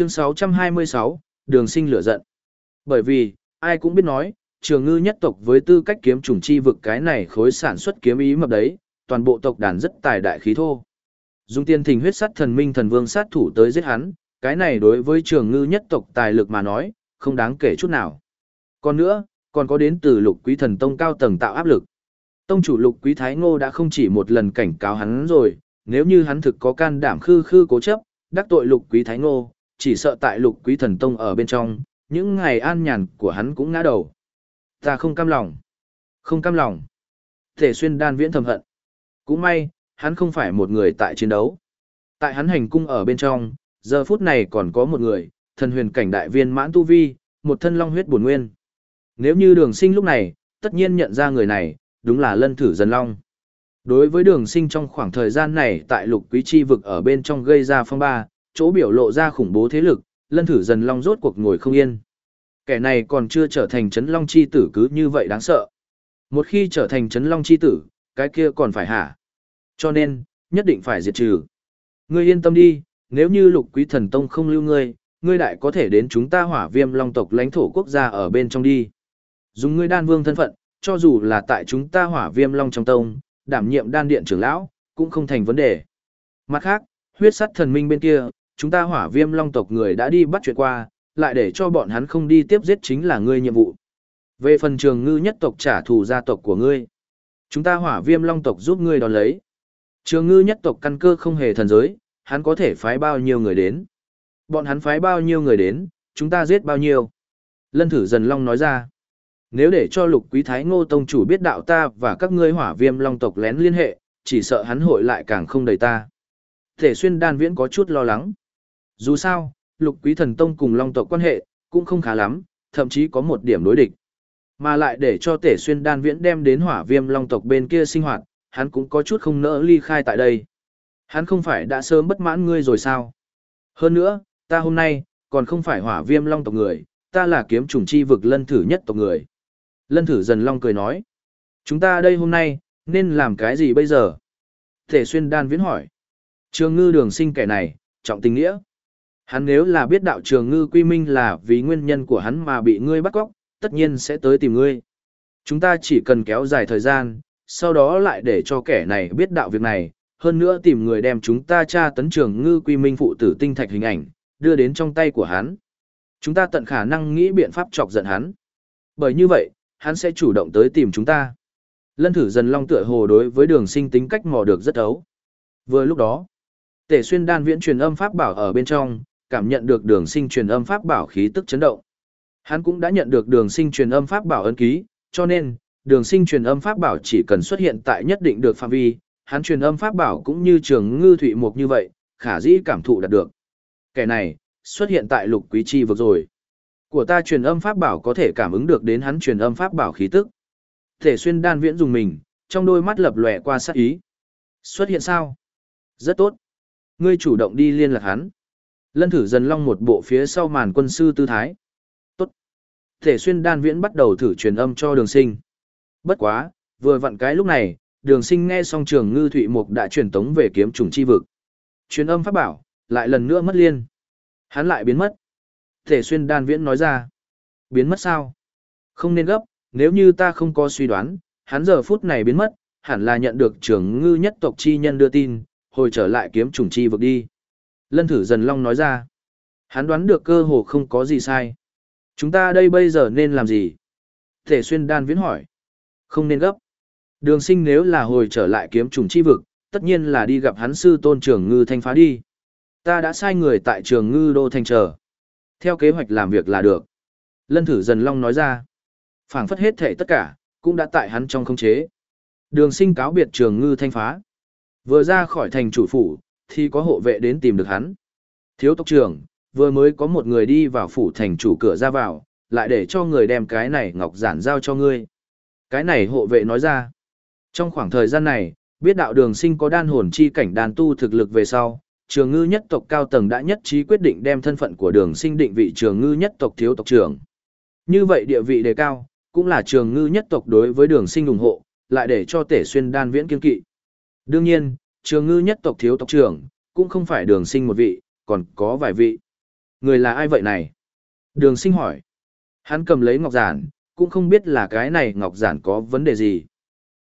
Chương 626, đường sinh lửa giận. Bởi vì, ai cũng biết nói, trường ngư nhất tộc với tư cách kiếm trùng chi vực cái này khối sản xuất kiếm ý mập đấy, toàn bộ tộc đàn rất tài đại khí thô. Dung tiên thình huyết sát thần minh thần vương sát thủ tới giết hắn, cái này đối với trường ngư nhất tộc tài lực mà nói, không đáng kể chút nào. Còn nữa, còn có đến từ lục quý thần tông cao tầng tạo áp lực. Tông chủ lục quý thái ngô đã không chỉ một lần cảnh cáo hắn rồi, nếu như hắn thực có can đảm khư khư cố chấp, đắc tội lục quý thái ngô, chỉ sợ tại lục quý thần tông ở bên trong, những ngày an nhàn của hắn cũng ngã đầu. Ta không cam lòng. Không cam lòng. Thể xuyên đan viễn thầm hận. Cũng may, hắn không phải một người tại chiến đấu. Tại hắn hành cung ở bên trong, giờ phút này còn có một người, thần huyền cảnh đại viên mãn tu vi, một thân long huyết bổn nguyên. Nếu như đường sinh lúc này, tất nhiên nhận ra người này, đúng là lân thử dần long. Đối với đường sinh trong khoảng thời gian này tại lục quý chi vực ở bên trong gây ra phong ba, chỗ biểu lộ ra khủng bố thế lực, lân thử dần long rốt cuộc ngồi không yên. Kẻ này còn chưa trở thành chấn long chi tử cứ như vậy đáng sợ. Một khi trở thành chấn long chi tử, cái kia còn phải hả? Cho nên, nhất định phải diệt trừ. Ngươi yên tâm đi, nếu như lục quý thần tông không lưu ngươi, ngươi đại có thể đến chúng ta hỏa viêm long tộc lãnh thổ quốc gia ở bên trong đi. Dùng ngươi đan vương thân phận, cho dù là tại chúng ta hỏa viêm long trong tông, đảm nhiệm đan điện trưởng lão, cũng không thành vấn đề. Mặt khác, huyết sắt thần minh bên kia, chúng ta hỏa viêm long tộc người đã đi bắt chuyện qua, lại để cho bọn hắn không đi tiếp giết chính là ngươi nhiệm vụ. Về phần trường ngư nhất tộc trả thù gia tộc của ngươi, chúng ta hỏa viêm long tộc giúp ngươi đón lấy. Trường ngư nhất tộc căn cơ không hề thần giới, hắn có thể phái bao nhiêu người đến. Bọn hắn phái bao nhiêu người đến, chúng ta giết bao nhiêu. Lân thử dần long nói ra. Nếu để cho lục quý thái ngô tông chủ biết đạo ta và các ngươi hỏa viêm long tộc lén liên hệ, chỉ sợ hắn hội lại càng không đầy ta. Thể xuyên đan viễn có chút lo lắng. Dù sao, lục quý thần tông cùng long tộc quan hệ, cũng không khá lắm, thậm chí có một điểm đối địch. Mà lại để cho tể xuyên đan viễn đem đến hỏa viêm long tộc bên kia sinh hoạt, hắn cũng có chút không nỡ ly khai tại đây. Hắn không phải đã sớm bất mãn ngươi rồi sao? Hơn nữa, ta hôm nay, còn không phải hỏa viêm long tộc người, ta là kiếm trùng chi vực lân thử nhất tộc người. Lân thử dần long cười nói. Chúng ta đây hôm nay, nên làm cái gì bây giờ? Thể xuyên đan viễn hỏi. Trường ngư đường sinh kẻ này, trọng tình nghĩa. Hắn nếu là biết đạo trường ngư quy minh là vì nguyên nhân của hắn mà bị ngươi bắt cóc, tất nhiên sẽ tới tìm ngươi. Chúng ta chỉ cần kéo dài thời gian, sau đó lại để cho kẻ này biết đạo việc này, hơn nữa tìm người đem chúng ta tra tấn trường ngư quy minh phụ tử tinh thạch hình ảnh, đưa đến trong tay của hắn. Chúng ta tận khả năng nghĩ biện pháp chọc giận hắn. Bởi như vậy, hắn sẽ chủ động tới tìm chúng ta. Lân thử dần long tựa hồ đối với đường sinh tính cách mò được rất ấu. Vừa lúc đó, tể xuyên đan viễn truyền âm pháp bảo ở bên trong, cảm nhận được đường sinh truyền âm pháp bảo khí tức chấn động. Hắn cũng đã nhận được đường sinh truyền âm pháp bảo ấn ký, cho nên, đường sinh truyền âm pháp bảo chỉ cần xuất hiện tại nhất định được phạm vi, hắn truyền âm pháp bảo cũng như trường ngư thụy mục như vậy, khả dĩ cảm thụ đạt được. Kẻ này, xuất hiện tại lục quý chi vực rồi. Của ta truyền âm pháp bảo có thể cảm ứng được đến hắn truyền âm pháp bảo khí tức. Thể xuyên đan viễn dùng mình, trong đôi mắt lập lòe qua sát ý. Xuất hiện sao? Rất tốt. Ngươi chủ động đi liên lạc hắn. Lân thử dần long một bộ phía sau màn quân sư tư thái. Tốt. Thể xuyên đan viễn bắt đầu thử truyền âm cho đường sinh. Bất quá, vừa vặn cái lúc này, đường sinh nghe xong trường ngư thụy mục đã truyền tống về kiếm trùng chi vực. Truyền âm pháp bảo, lại lần nữa mất liên. Hắn lại biến mất. Thể xuyên đan viễn nói ra. Biến mất sao? Không nên gấp, nếu như ta không có suy đoán, hắn giờ phút này biến mất, hẳn là nhận được trường ngư nhất tộc chi nhân đưa tin, hồi trở lại kiếm trùng chi vực đi. Lân thử dần long nói ra. Hắn đoán được cơ hồ không có gì sai. Chúng ta đây bây giờ nên làm gì? Thể xuyên đan viễn hỏi. Không nên gấp. Đường sinh nếu là hồi trở lại kiếm trùng chi vực, tất nhiên là đi gặp hắn sư tôn trưởng ngư thanh phá đi. Ta đã sai người tại trường ngư đô thanh trở, Theo kế hoạch làm việc là được. Lân thử dần long nói ra. phảng phất hết thể tất cả, cũng đã tại hắn trong không chế. Đường sinh cáo biệt trường ngư thanh phá. Vừa ra khỏi thành chủ phủ, thì có hộ vệ đến tìm được hắn. Thiếu tộc trưởng, vừa mới có một người đi vào phủ thành chủ cửa ra vào, lại để cho người đem cái này ngọc giản giao cho ngươi. Cái này hộ vệ nói ra. Trong khoảng thời gian này, biết đạo đường sinh có đan hồn chi cảnh đàn tu thực lực về sau, trường ngư nhất tộc cao tầng đã nhất trí quyết định đem thân phận của đường sinh định vị trường ngư nhất tộc thiếu tộc trưởng. Như vậy địa vị đề cao, cũng là trường ngư nhất tộc đối với đường sinh ủng hộ, lại để cho tể xuyên đan viễn kiên kỵ. Đương nhiên, trường ngư nhất tộc thiếu tộc trưởng, cũng không phải đường sinh một vị, còn có vài vị. Người là ai vậy này? Đường sinh hỏi. Hắn cầm lấy ngọc giản, cũng không biết là cái này ngọc giản có vấn đề gì.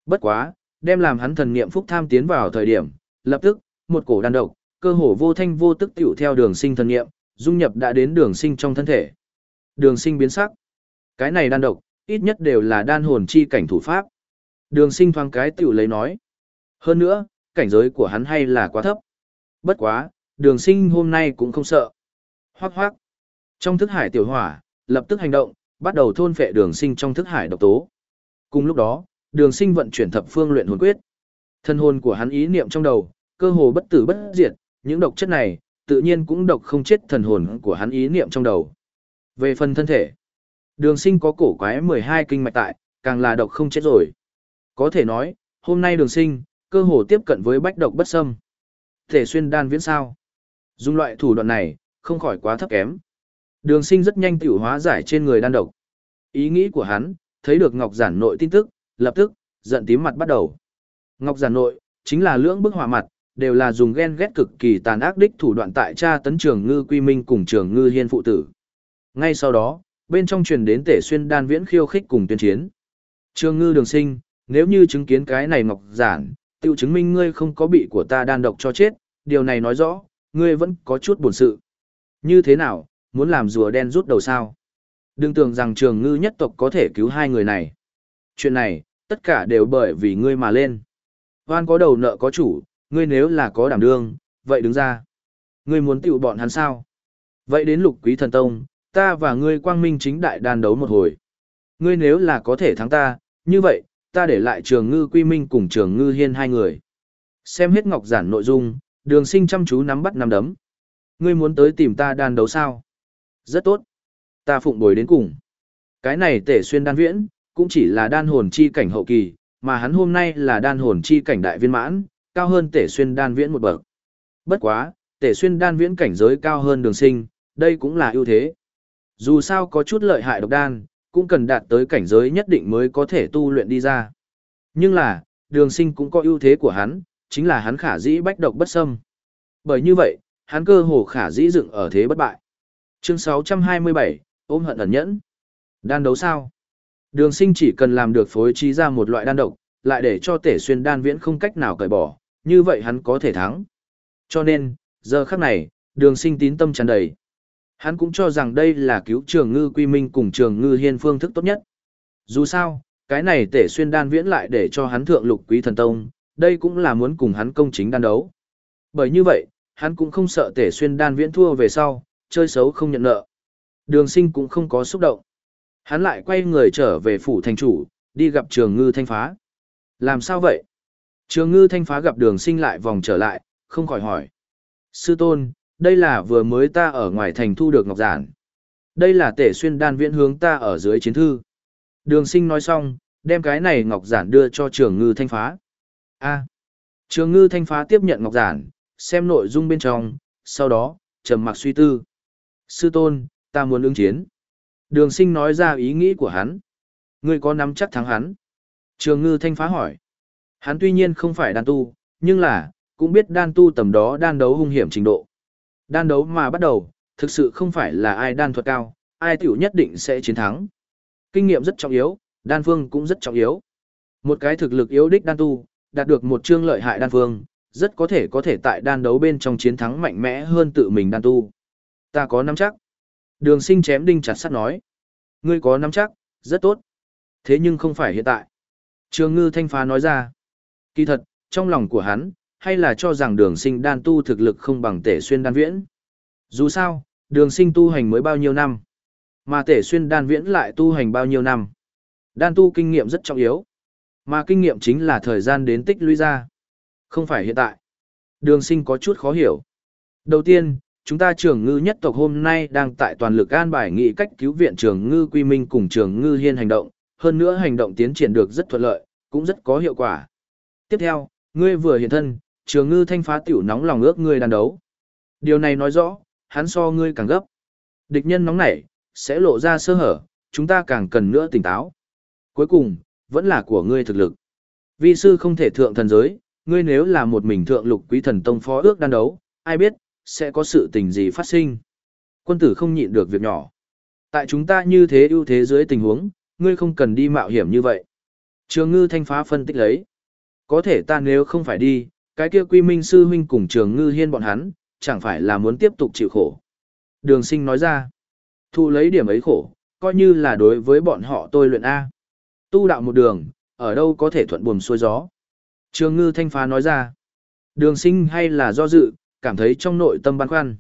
Bất quá, đem làm hắn thần niệm phúc tham tiến vào thời điểm, lập tức, một cổ đan độc, cơ hồ vô thanh vô tức tiểu theo đường sinh thần niệm, dung nhập đã đến đường sinh trong thân thể. Đường sinh biến sắc. Cái này đan độc, ít nhất đều là đan hồn chi cảnh thủ pháp. Đường sinh thoáng cái tiểu lấy nói. Hơn nữa, cảnh giới của hắn hay là quá thấp. Bất quá, đường sinh hôm nay cũng không sợ. Hoác hoác. Trong thức hải tiểu hỏa, lập tức hành động, bắt đầu thôn phệ đường sinh trong thức hải độc tố. Cùng lúc đó, đường sinh vận chuyển thập phương luyện hồn quyết. Thân hồn của hắn ý niệm trong đầu, cơ hồ bất tử bất diệt, những độc chất này, tự nhiên cũng độc không chết thần hồn của hắn ý niệm trong đầu. Về phần thân thể, đường sinh có cổ quái 12 kinh mạch tại, càng là độc không chết rồi. Có thể nói, hôm nay đường sinh, cơ hồ tiếp cận với bách độc bất xâm. Thể xuyên đan viễn sao. Dùng loại thủ đoạn này, không khỏi quá thấp kém. Đường sinh rất nhanh tiểu hóa giải trên người đan độc. Ý nghĩ của hắn, thấy được Ngọc Giản nội tin tức, lập tức, giận tím mặt bắt đầu. Ngọc Giản nội, chính là lưỡng bức hỏa mặt, đều là dùng ghen ghét cực kỳ tàn ác đích thủ đoạn tại cha tấn trường ngư quy minh cùng trường ngư hiên phụ tử. Ngay sau đó, bên trong truyền đến tể xuyên đan viễn khiêu khích cùng tuyên chiến. Trường ngư đường sinh, nếu như chứng kiến cái này Ngọc Giản, tiêu chứng minh ngươi không có bị của ta đan độc cho chết, điều này nói rõ, ngươi vẫn có chút buồn sự. Như thế nào, muốn làm rùa đen rút đầu sao? Đừng tưởng rằng trường ngư nhất tộc có thể cứu hai người này. Chuyện này, tất cả đều bởi vì ngươi mà lên. Hoan có đầu nợ có chủ, ngươi nếu là có đảm đương, vậy đứng ra. Ngươi muốn tiểu bọn hắn sao? Vậy đến lục quý thần tông, ta và ngươi quang minh chính đại đàn đấu một hồi. Ngươi nếu là có thể thắng ta, như vậy, ta để lại trường ngư quy minh cùng trường ngư hiên hai người. Xem hết ngọc giản nội dung, đường sinh chăm chú nắm bắt nắm đấm. Ngươi muốn tới tìm ta đàn đấu sao? Rất tốt. Ta phụng bồi đến cùng. Cái này tể xuyên đan viễn, cũng chỉ là đan hồn chi cảnh hậu kỳ, mà hắn hôm nay là đan hồn chi cảnh đại viên mãn, cao hơn tể xuyên đan viễn một bậc. Bất quá, tể xuyên đan viễn cảnh giới cao hơn đường sinh, đây cũng là ưu thế. Dù sao có chút lợi hại độc đan, cũng cần đạt tới cảnh giới nhất định mới có thể tu luyện đi ra. Nhưng là, đường sinh cũng có ưu thế của hắn, chính là hắn khả dĩ bách độc bất xâm. Bởi như vậy, hắn cơ hồ khả dĩ dựng ở thế bất bại. Chương 627, ôm hận ẩn nhẫn. Đan đấu sao? Đường sinh chỉ cần làm được phối trí ra một loại đan độc, lại để cho tể xuyên đan viễn không cách nào cởi bỏ, như vậy hắn có thể thắng. Cho nên, giờ khắc này, đường sinh tín tâm tràn đầy. Hắn cũng cho rằng đây là cứu trường ngư quy minh cùng trường ngư hiên phương thức tốt nhất. Dù sao, cái này tể xuyên đan viễn lại để cho hắn thượng lục quý thần tông, đây cũng là muốn cùng hắn công chính đan đấu. Bởi như vậy, hắn cũng không sợ tể xuyên đan viễn thua về sau, chơi xấu không nhận nợ. Đường sinh cũng không có xúc động. Hắn lại quay người trở về phủ thành chủ, đi gặp trường ngư thanh phá. Làm sao vậy? Trường ngư thanh phá gặp đường sinh lại vòng trở lại, không khỏi hỏi. Sư tôn, đây là vừa mới ta ở ngoài thành thu được ngọc giản. Đây là tể xuyên đan viễn hướng ta ở dưới chiến thư. Đường sinh nói xong, đem cái này ngọc giản đưa cho trường ngư thanh phá. a trường ngư thanh phá tiếp nhận ngọc giản, xem nội dung bên trong, sau đó, trầm mặc suy tư. Sư tôn, ta muốn ứng chiến. Đường sinh nói ra ý nghĩ của hắn. Ngươi có nắm chắc thắng hắn. Trường ngư thanh phá hỏi. Hắn tuy nhiên không phải đan tu, nhưng là, cũng biết đan tu tầm đó đan đấu hung hiểm trình độ. Đan đấu mà bắt đầu, thực sự không phải là ai đan thuật cao, ai tiểu nhất định sẽ chiến thắng. Kinh nghiệm rất trọng yếu, đan phương cũng rất trọng yếu. Một cái thực lực yếu đích đan tu, đạt được một chương lợi hại đan phương, rất có thể có thể tại đan đấu bên trong chiến thắng mạnh mẽ hơn tự mình đan tu. Ta có nắm chắc. Đường sinh chém đinh chặt sắt nói. Ngươi có nắm chắc, rất tốt. Thế nhưng không phải hiện tại. Trường ngư thanh phá nói ra. Kỳ thật, trong lòng của hắn, hay là cho rằng đường sinh đan tu thực lực không bằng tể xuyên đan viễn. Dù sao, đường sinh tu hành mới bao nhiêu năm. Mà tể xuyên đan viễn lại tu hành bao nhiêu năm. Đan tu kinh nghiệm rất trọng yếu. Mà kinh nghiệm chính là thời gian đến tích lũy ra. Không phải hiện tại. Đường sinh có chút khó hiểu. Đầu tiên, chúng ta trường ngư nhất tộc hôm nay đang tại toàn lực an bài nghị cách cứu viện trường ngư quy minh cùng trường ngư hiên hành động, hơn nữa hành động tiến triển được rất thuận lợi, cũng rất có hiệu quả. Tiếp theo, ngươi vừa hiện thân, trường ngư thanh phá tiểu nóng lòng ước ngươi đàn đấu. Điều này nói rõ, hắn so ngươi càng gấp. Địch nhân nóng nảy, sẽ lộ ra sơ hở, chúng ta càng cần nữa tỉnh táo. Cuối cùng, vẫn là của ngươi thực lực. Vi sư không thể thượng thần giới, ngươi nếu là một mình thượng lục quý thần tông phó ước đan đấu, ai biết, sẽ có sự tình gì phát sinh. Quân tử không nhịn được việc nhỏ. Tại chúng ta như thế ưu thế dưới tình huống, ngươi không cần đi mạo hiểm như vậy. Trường ngư thanh phá phân tích lấy. Có thể ta nếu không phải đi, cái kia quy minh sư huynh cùng trường ngư hiên bọn hắn, chẳng phải là muốn tiếp tục chịu khổ. Đường sinh nói ra, thu lấy điểm ấy khổ, coi như là đối với bọn họ tôi luyện A. Tu đạo một đường, ở đâu có thể thuận buồm xuôi gió. Trường ngư thanh phá nói ra, đường sinh hay là do dự, cảm thấy trong nội tâm băn khoăn.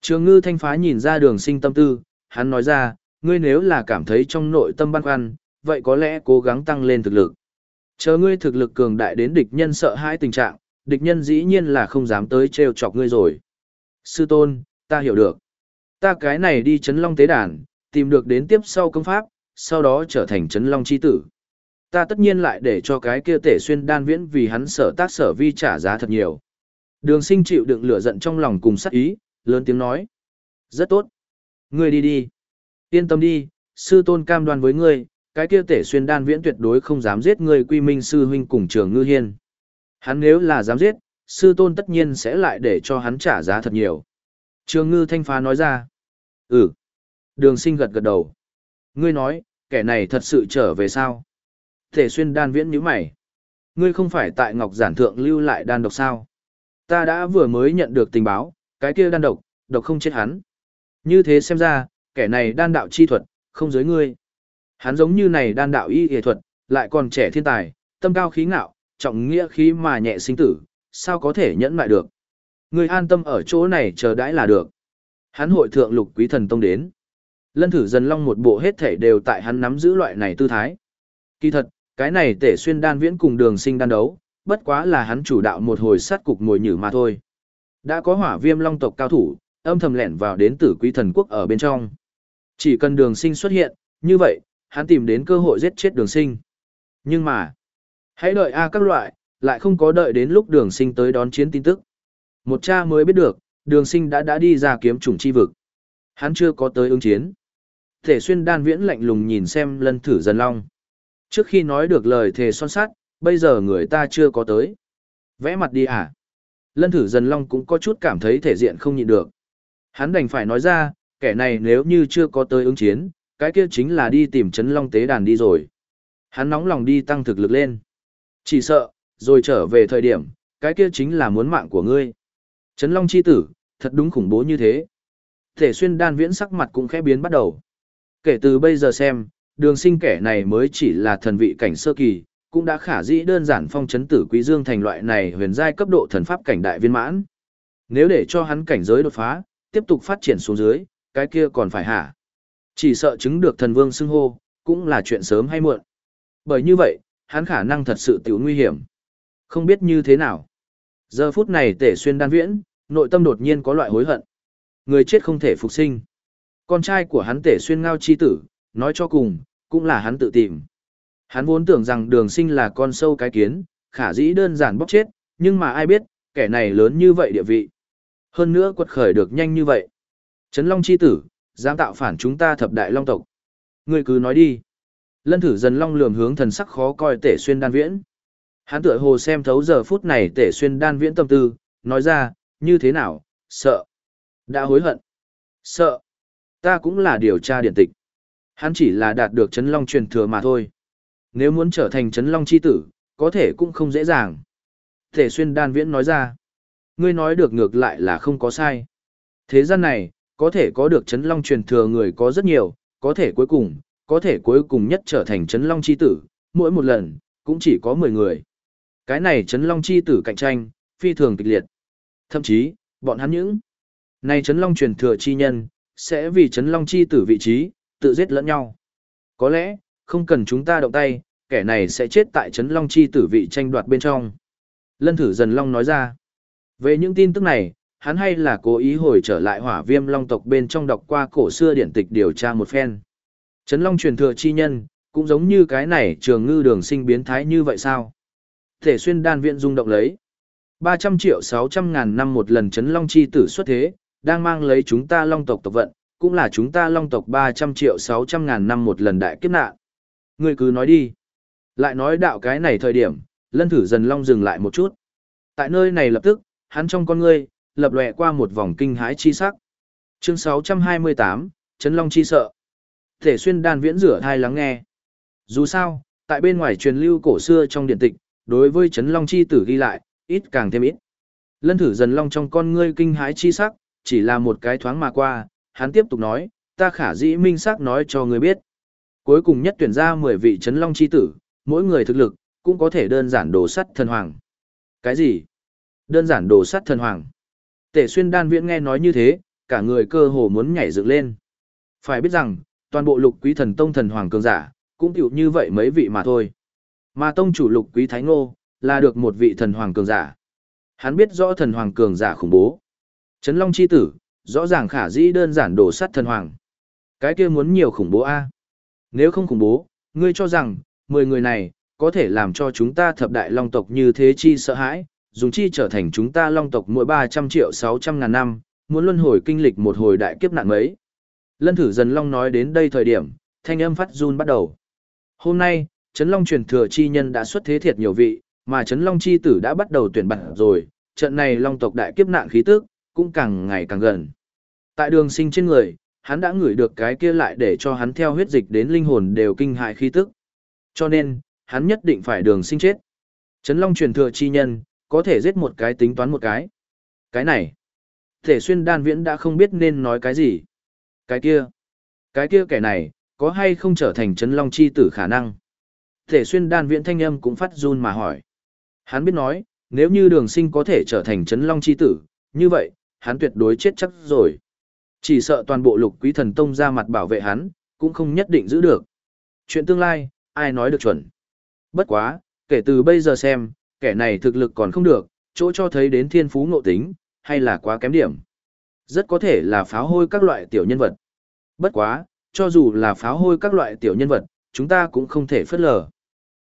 Trường ngư thanh phá nhìn ra đường sinh tâm tư, hắn nói ra, ngươi nếu là cảm thấy trong nội tâm băn khoăn, vậy có lẽ cố gắng tăng lên thực lực. Chờ ngươi thực lực cường đại đến địch nhân sợ hãi tình trạng, địch nhân dĩ nhiên là không dám tới trêu chọc ngươi rồi. Sư tôn, ta hiểu được. Ta cái này đi chấn long tế đàn, tìm được đến tiếp sau công pháp, sau đó trở thành chấn long chi tử. Ta tất nhiên lại để cho cái kia tể xuyên đan viễn vì hắn sở tác sở vi trả giá thật nhiều. Đường sinh chịu đựng lửa giận trong lòng cùng sắc ý, lớn tiếng nói. Rất tốt. Ngươi đi đi. Yên tâm đi, sư tôn cam đoan với ngươi, cái kia tể xuyên đan viễn tuyệt đối không dám giết ngươi quy minh sư huynh cùng trường ngư hiên. Hắn nếu là dám giết, sư tôn tất nhiên sẽ lại để cho hắn trả giá thật nhiều. Trường ngư thanh phá nói ra. Ừ. Đường sinh gật gật đầu. Ngươi nói, kẻ này thật sự trở về sao? Thể xuyên đan viễn như mày. Ngươi không phải tại Ngọc Giản Thượng lưu lại đan độc sao? Ta đã vừa mới nhận được tình báo, cái kia đan độc, độc không chết hắn. Như thế xem ra, kẻ này đan đạo chi thuật, không giới ngươi. Hắn giống như này đan đạo y y thuật, lại còn trẻ thiên tài, tâm cao khí ngạo, trọng nghĩa khí mà nhẹ sinh tử, sao có thể nhẫn lại được. người an tâm ở chỗ này chờ đãi là được. Hắn hội thượng lục quý thần tông đến. Lân thử dần long một bộ hết thể đều tại hắn nắm giữ loại này tư thái. Kỳ thật, cái này tể xuyên đan viễn cùng đường sinh đan đấu, bất quá là hắn chủ đạo một hồi sát cục ngồi nhử mà thôi. Đã có hỏa viêm long tộc cao thủ, âm thầm lẻn vào đến tử quý thần quốc ở bên trong. Chỉ cần đường sinh xuất hiện, như vậy, hắn tìm đến cơ hội giết chết đường sinh. Nhưng mà, hãy đợi A các loại, lại không có đợi đến lúc đường sinh tới đón chiến tin tức. Một cha mới biết được, đường sinh đã đã đi ra kiếm chủng chi vực. Hắn chưa có tới ứng chiến. Thể xuyên đan viễn lạnh lùng nhìn xem lân thử dần long. Trước khi nói được lời thề son sát, bây giờ người ta chưa có tới. Vẽ mặt đi à? Lân thử dần long cũng có chút cảm thấy thể diện không nhịn được. Hắn đành phải nói ra, kẻ này nếu như chưa có tới ứng chiến, cái kia chính là đi tìm chấn long tế đàn đi rồi. Hắn nóng lòng đi tăng thực lực lên. Chỉ sợ, rồi trở về thời điểm, cái kia chính là muốn mạng của ngươi. Chấn long chi tử, thật đúng khủng bố như thế. Thể xuyên đan viễn sắc mặt cũng khẽ biến bắt đầu. Kể từ bây giờ xem, đường sinh kẻ này mới chỉ là thần vị cảnh sơ kỳ, cũng đã khả dĩ đơn giản phong chấn tử quý dương thành loại này huyền giai cấp độ thần pháp cảnh đại viên mãn. Nếu để cho hắn cảnh giới đột phá, tiếp tục phát triển xuống dưới, cái kia còn phải hả? Chỉ sợ chứng được thần vương xưng hô, cũng là chuyện sớm hay muộn. Bởi như vậy, hắn khả năng thật sự tiểu nguy hiểm. Không biết như thế nào. Giờ phút này tể xuyên đan viễn, nội tâm đột nhiên có loại hối hận. Người chết không thể phục sinh. Con trai của hắn tể xuyên ngao chi tử, nói cho cùng, cũng là hắn tự tìm. Hắn vốn tưởng rằng đường sinh là con sâu cái kiến, khả dĩ đơn giản bóc chết, nhưng mà ai biết, kẻ này lớn như vậy địa vị. Hơn nữa quật khởi được nhanh như vậy. Trấn Long chi tử, dám tạo phản chúng ta thập đại long tộc. Người cứ nói đi. Lân thử dần long lườm hướng thần sắc khó coi tể xuyên đan viễn. Hắn tựa hồ xem thấu giờ phút này tể xuyên đan viễn tâm tư, nói ra, như thế nào, sợ. Đã hối hận. Sợ. Ta cũng là điều tra điện tịch. Hắn chỉ là đạt được chấn long truyền thừa mà thôi. Nếu muốn trở thành chấn long chi tử, có thể cũng không dễ dàng. Tể xuyên đan viễn nói ra. Ngươi nói được ngược lại là không có sai. Thế gian này, có thể có được chấn long truyền thừa người có rất nhiều, có thể cuối cùng, có thể cuối cùng nhất trở thành chấn long chi tử, mỗi một lần, cũng chỉ có 10 người. Cái này chấn long chi tử cạnh tranh, phi thường kịch liệt. Thậm chí, bọn hắn những này chấn long truyền thừa chi nhân, sẽ vì chấn long chi tử vị trí, tự giết lẫn nhau. Có lẽ, không cần chúng ta động tay, kẻ này sẽ chết tại chấn long chi tử vị tranh đoạt bên trong. Lân thử dần long nói ra. Về những tin tức này, hắn hay là cố ý hồi trở lại hỏa viêm long tộc bên trong đọc qua cổ xưa điển tịch điều tra một phen. Trấn long truyền thừa chi nhân, cũng giống như cái này trường ngư đường sinh biến thái như vậy sao? Thể xuyên đan viện rung động lấy. 300 triệu 600 ngàn năm một lần Trấn long chi tử xuất thế, đang mang lấy chúng ta long tộc tộc vận, cũng là chúng ta long tộc 300 triệu 600 ngàn năm một lần đại kiếp nạn. Người cứ nói đi. Lại nói đạo cái này thời điểm, lân thử dần long dừng lại một chút. Tại nơi này lập tức, hắn trong con ngươi, lập lòe qua một vòng kinh hãi chi sắc. Chương 628, Trấn Long chi sợ. Thể xuyên đan viễn rửa thai lắng nghe. Dù sao, tại bên ngoài truyền lưu cổ xưa trong điện tịch, đối với Trấn Long chi tử ghi lại, ít càng thêm ít. Lân thử dần long trong con ngươi kinh hãi chi sắc, chỉ là một cái thoáng mà qua, hắn tiếp tục nói, ta khả dĩ minh sắc nói cho người biết. Cuối cùng nhất tuyển ra 10 vị Trấn Long chi tử, mỗi người thực lực, cũng có thể đơn giản đồ sắt thần hoàng. Cái gì? Đơn giản đồ sắt thần hoàng. Tể xuyên đan viễn nghe nói như thế, cả người cơ hồ muốn nhảy dựng lên. Phải biết rằng, toàn bộ lục quý thần tông thần hoàng cường giả, cũng tiểu như vậy mấy vị mà thôi. Mà tông chủ lục quý thái ngô, là được một vị thần hoàng cường giả. Hắn biết rõ thần hoàng cường giả khủng bố. Trấn Long chi tử, rõ ràng khả dĩ đơn giản đổ sắt thần hoàng. Cái kia muốn nhiều khủng bố a. Nếu không khủng bố, ngươi cho rằng, 10 người này, có thể làm cho chúng ta thập đại long tộc như thế chi sợ hãi, dùng chi trở thành chúng ta long tộc mỗi 300 triệu 600 ngàn năm, muốn luân hồi kinh lịch một hồi đại kiếp nạn mấy. Lân thử dần long nói đến đây thời điểm, thanh âm phát run bắt đầu. Hôm nay, Trấn Long truyền thừa chi nhân đã xuất thế thiệt nhiều vị, mà Trấn Long chi tử đã bắt đầu tuyển bản rồi, trận này long tộc đại kiếp nạn khí tức, cũng càng ngày càng gần. Tại đường sinh trên người, hắn đã ngửi được cái kia lại để cho hắn theo huyết dịch đến linh hồn đều kinh hại khí tức. Cho nên, hắn nhất định phải đường sinh chết. Trấn Long truyền thừa chi nhân, có thể giết một cái tính toán một cái. Cái này, thể xuyên đan viễn đã không biết nên nói cái gì. Cái kia, cái kia kẻ này, có hay không trở thành chấn Long chi tử khả năng. Thể xuyên đan viễn thanh âm cũng phát run mà hỏi. Hắn biết nói, nếu như đường sinh có thể trở thành chấn Long chi tử, như vậy, hắn tuyệt đối chết chắc rồi. Chỉ sợ toàn bộ lục quý thần tông ra mặt bảo vệ hắn, cũng không nhất định giữ được. Chuyện tương lai, ai nói được chuẩn. Bất quá, kể từ bây giờ xem, kẻ này thực lực còn không được, chỗ cho thấy đến thiên phú ngộ tính, hay là quá kém điểm. Rất có thể là pháo hôi các loại tiểu nhân vật. Bất quá, cho dù là pháo hôi các loại tiểu nhân vật, chúng ta cũng không thể phất lờ.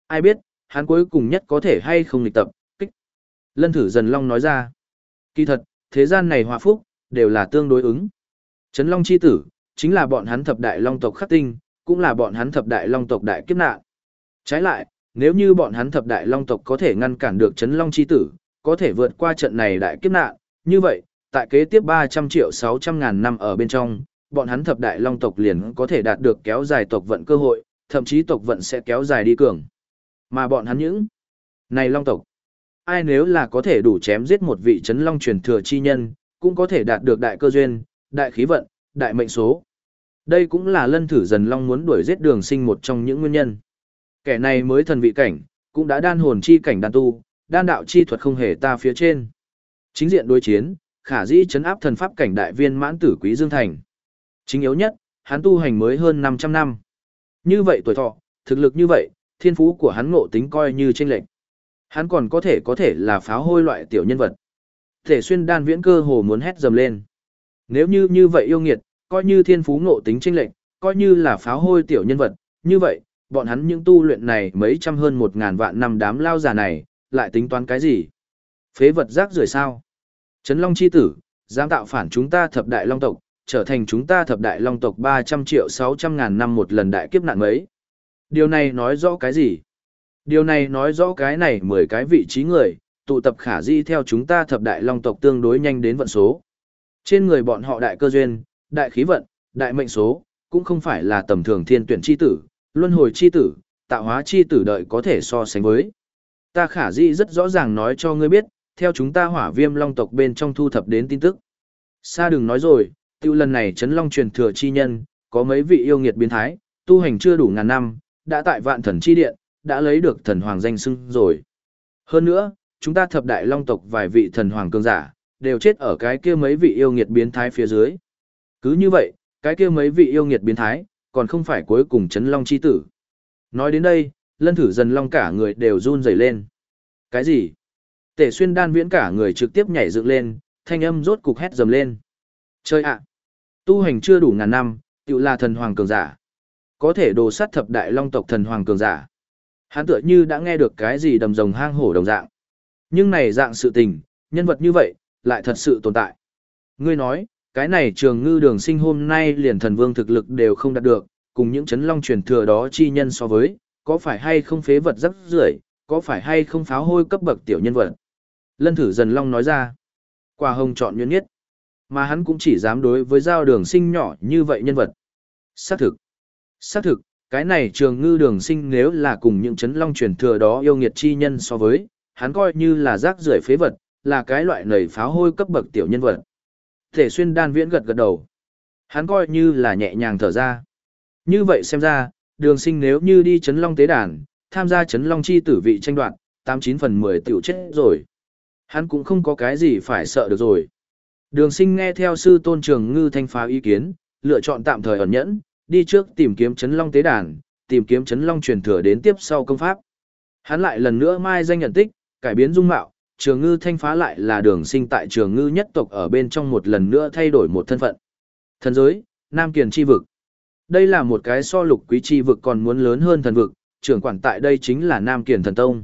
Ai biết, hắn cuối cùng nhất có thể hay không lịch tập, kích. Lân thử dần long nói ra. Kỳ thật, thế gian này hòa phúc, đều là tương đối ứng. Trấn Long chi tử, chính là bọn hắn thập đại long tộc khắc tinh, cũng là bọn hắn thập đại long tộc đại kiếp nạn. Trái lại, nếu như bọn hắn thập đại long tộc có thể ngăn cản được Trấn Long chi tử, có thể vượt qua trận này đại kiếp nạn, như vậy, tại kế tiếp 300 triệu 600 ngàn năm ở bên trong, bọn hắn thập đại long tộc liền có thể đạt được kéo dài tộc vận cơ hội, thậm chí tộc vận sẽ kéo dài đi cường. Mà bọn hắn những này long tộc, ai nếu là có thể đủ chém giết một vị chấn Long truyền thừa chi nhân, cũng có thể đạt được đại cơ duyên, đại khí vận, đại mệnh số. Đây cũng là lân thử dần long muốn đuổi giết đường sinh một trong những nguyên nhân. Kẻ này mới thần vị cảnh, cũng đã đan hồn chi cảnh đan tu, đan đạo chi thuật không hề ta phía trên. Chính diện đối chiến, khả dĩ chấn áp thần pháp cảnh đại viên mãn tử quý dương thành. Chính yếu nhất, hắn tu hành mới hơn 500 năm. Như vậy tuổi thọ, thực lực như vậy, thiên phú của hắn ngộ tính coi như chênh lệch. Hắn còn có thể có thể là pháo hôi loại tiểu nhân vật. Thể xuyên đan viễn cơ hồ muốn hét dầm lên. Nếu như như vậy yêu nghiệt, coi như thiên phú ngộ tính chênh lệch, coi như là pháo hôi tiểu nhân vật, như vậy, bọn hắn những tu luyện này mấy trăm hơn một ngàn vạn năm đám lao già này, lại tính toán cái gì? Phế vật rác rưởi sao? Trấn Long chi tử, dám tạo phản chúng ta thập đại long tộc, trở thành chúng ta thập đại long tộc 300 triệu 600 ngàn năm một lần đại kiếp nạn mấy. Điều này nói rõ cái gì? Điều này nói rõ cái này 10 cái vị trí người, tụ tập khả di theo chúng ta thập đại long tộc tương đối nhanh đến vận số. Trên người bọn họ đại cơ duyên, đại khí vận, đại mệnh số, cũng không phải là tầm thường thiên tuyển chi tử, luân hồi chi tử, tạo hóa chi tử đợi có thể so sánh với. Ta khả di rất rõ ràng nói cho ngươi biết, theo chúng ta hỏa viêm long tộc bên trong thu thập đến tin tức. Sa đừng nói rồi, tiêu lần này chấn long truyền thừa chi nhân, có mấy vị yêu nghiệt biến thái, tu hành chưa đủ ngàn năm, đã tại vạn thần chi điện, đã lấy được thần hoàng danh xưng rồi. Hơn nữa, chúng ta thập đại long tộc vài vị thần hoàng cường giả, đều chết ở cái kia mấy vị yêu nghiệt biến thái phía dưới. Cứ như vậy, cái kia mấy vị yêu nghiệt biến thái, còn không phải cuối cùng chấn long chi tử. Nói đến đây, lân thử dần long cả người đều run rẩy lên. Cái gì? Tể xuyên đan viễn cả người trực tiếp nhảy dựng lên, thanh âm rốt cục hét dầm lên. Chơi ạ! Tu hành chưa đủ ngàn năm, tự là thần hoàng cường giả. Có thể đồ sát thập đại long tộc thần hoàng cường giả. Hắn tựa như đã nghe được cái gì đầm rồng hang hổ đồng dạng. Nhưng này dạng sự tình, nhân vật như vậy, lại thật sự tồn tại. Ngươi nói, cái này trường ngư đường sinh hôm nay liền thần vương thực lực đều không đạt được, cùng những chấn long truyền thừa đó chi nhân so với, có phải hay không phế vật rắc rưởi, có phải hay không pháo hôi cấp bậc tiểu nhân vật. Lân thử dần long nói ra, quả hồng chọn nhuyễn nhất. Mà hắn cũng chỉ dám đối với giao đường sinh nhỏ như vậy nhân vật. Xác thực. Xác thực, cái này trường ngư đường sinh nếu là cùng những chấn long truyền thừa đó yêu nghiệt chi nhân so với, hắn coi như là rác rưởi phế vật, là cái loại nầy pháo hôi cấp bậc tiểu nhân vật. Thể xuyên đan viễn gật gật đầu. Hắn coi như là nhẹ nhàng thở ra. Như vậy xem ra, đường sinh nếu như đi chấn long tế đàn, tham gia chấn long chi tử vị tranh đoạn, 89 phần 10 tiểu chết rồi. Hắn cũng không có cái gì phải sợ được rồi. Đường sinh nghe theo sư tôn trường ngư thanh phá ý kiến, lựa chọn tạm thời ẩn nhẫn, đi trước tìm kiếm chấn long tế đàn, tìm kiếm chấn long truyền thừa đến tiếp sau công pháp. Hắn lại lần nữa mai danh nhận tích, cải biến dung mạo, trường ngư thanh phá lại là đường sinh tại trường ngư nhất tộc ở bên trong một lần nữa thay đổi một thân phận. Thần giới, Nam Kiền chi vực. Đây là một cái so lục quý chi vực còn muốn lớn hơn thần vực, trưởng quản tại đây chính là Nam Kiền thần tông.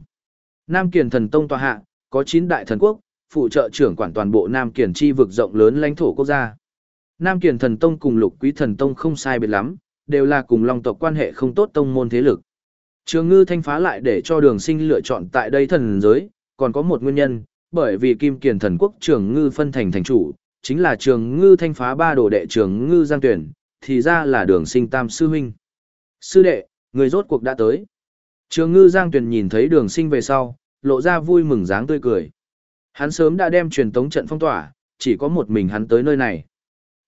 Nam Kiền thần tông tòa hạ, có 9 đại thần quốc, phụ trợ trưởng quản toàn bộ Nam Kiền chi vực rộng lớn lãnh thổ quốc gia. Nam Kiền thần tông cùng lục quý thần tông không sai biệt lắm, đều là cùng long tộc quan hệ không tốt tông môn thế lực. Trường ngư thanh phá lại để cho đường sinh lựa chọn tại đây thần giới, còn có một nguyên nhân, bởi vì Kim Kiền thần quốc trường ngư phân thành thành chủ, chính là trường ngư thanh phá ba đồ đệ trường ngư giang tuyển, thì ra là đường sinh tam sư huynh. Sư đệ, người rốt cuộc đã tới. Trường ngư giang tuyển nhìn thấy đường sinh về sau, lộ ra vui mừng dáng tươi cười. Hắn sớm đã đem truyền tống trận phong tỏa, chỉ có một mình hắn tới nơi này.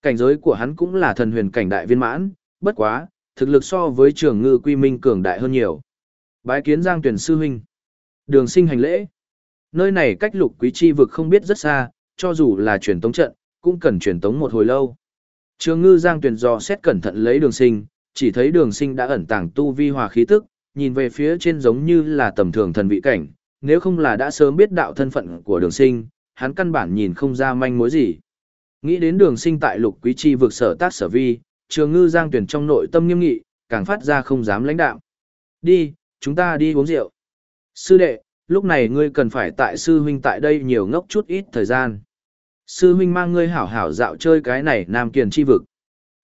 Cảnh giới của hắn cũng là thần huyền cảnh đại viên mãn, bất quá, thực lực so với trường ngư quy minh cường đại hơn nhiều. Bái kiến giang tuyển sư huynh. Đường sinh hành lễ. Nơi này cách lục quý chi vực không biết rất xa, cho dù là truyền tống trận, cũng cần truyền tống một hồi lâu. Trường ngư giang tuyển dò xét cẩn thận lấy đường sinh, chỉ thấy đường sinh đã ẩn tàng tu vi hòa khí tức, nhìn về phía trên giống như là tầm thường thần vị cảnh, nếu không là đã sớm biết đạo thân phận của đường sinh, hắn căn bản nhìn không ra manh mối gì. Nghĩ đến đường sinh tại lục quý chi vực sở tác sở vi, trường ngư giang tuyển trong nội tâm nghiêm nghị, càng phát ra không dám lãnh đạo. Đi, chúng ta đi uống rượu. Sư đệ, lúc này ngươi cần phải tại sư huynh tại đây nhiều ngốc chút ít thời gian. Sư huynh mang ngươi hảo hảo dạo chơi cái này nam kiền chi vực.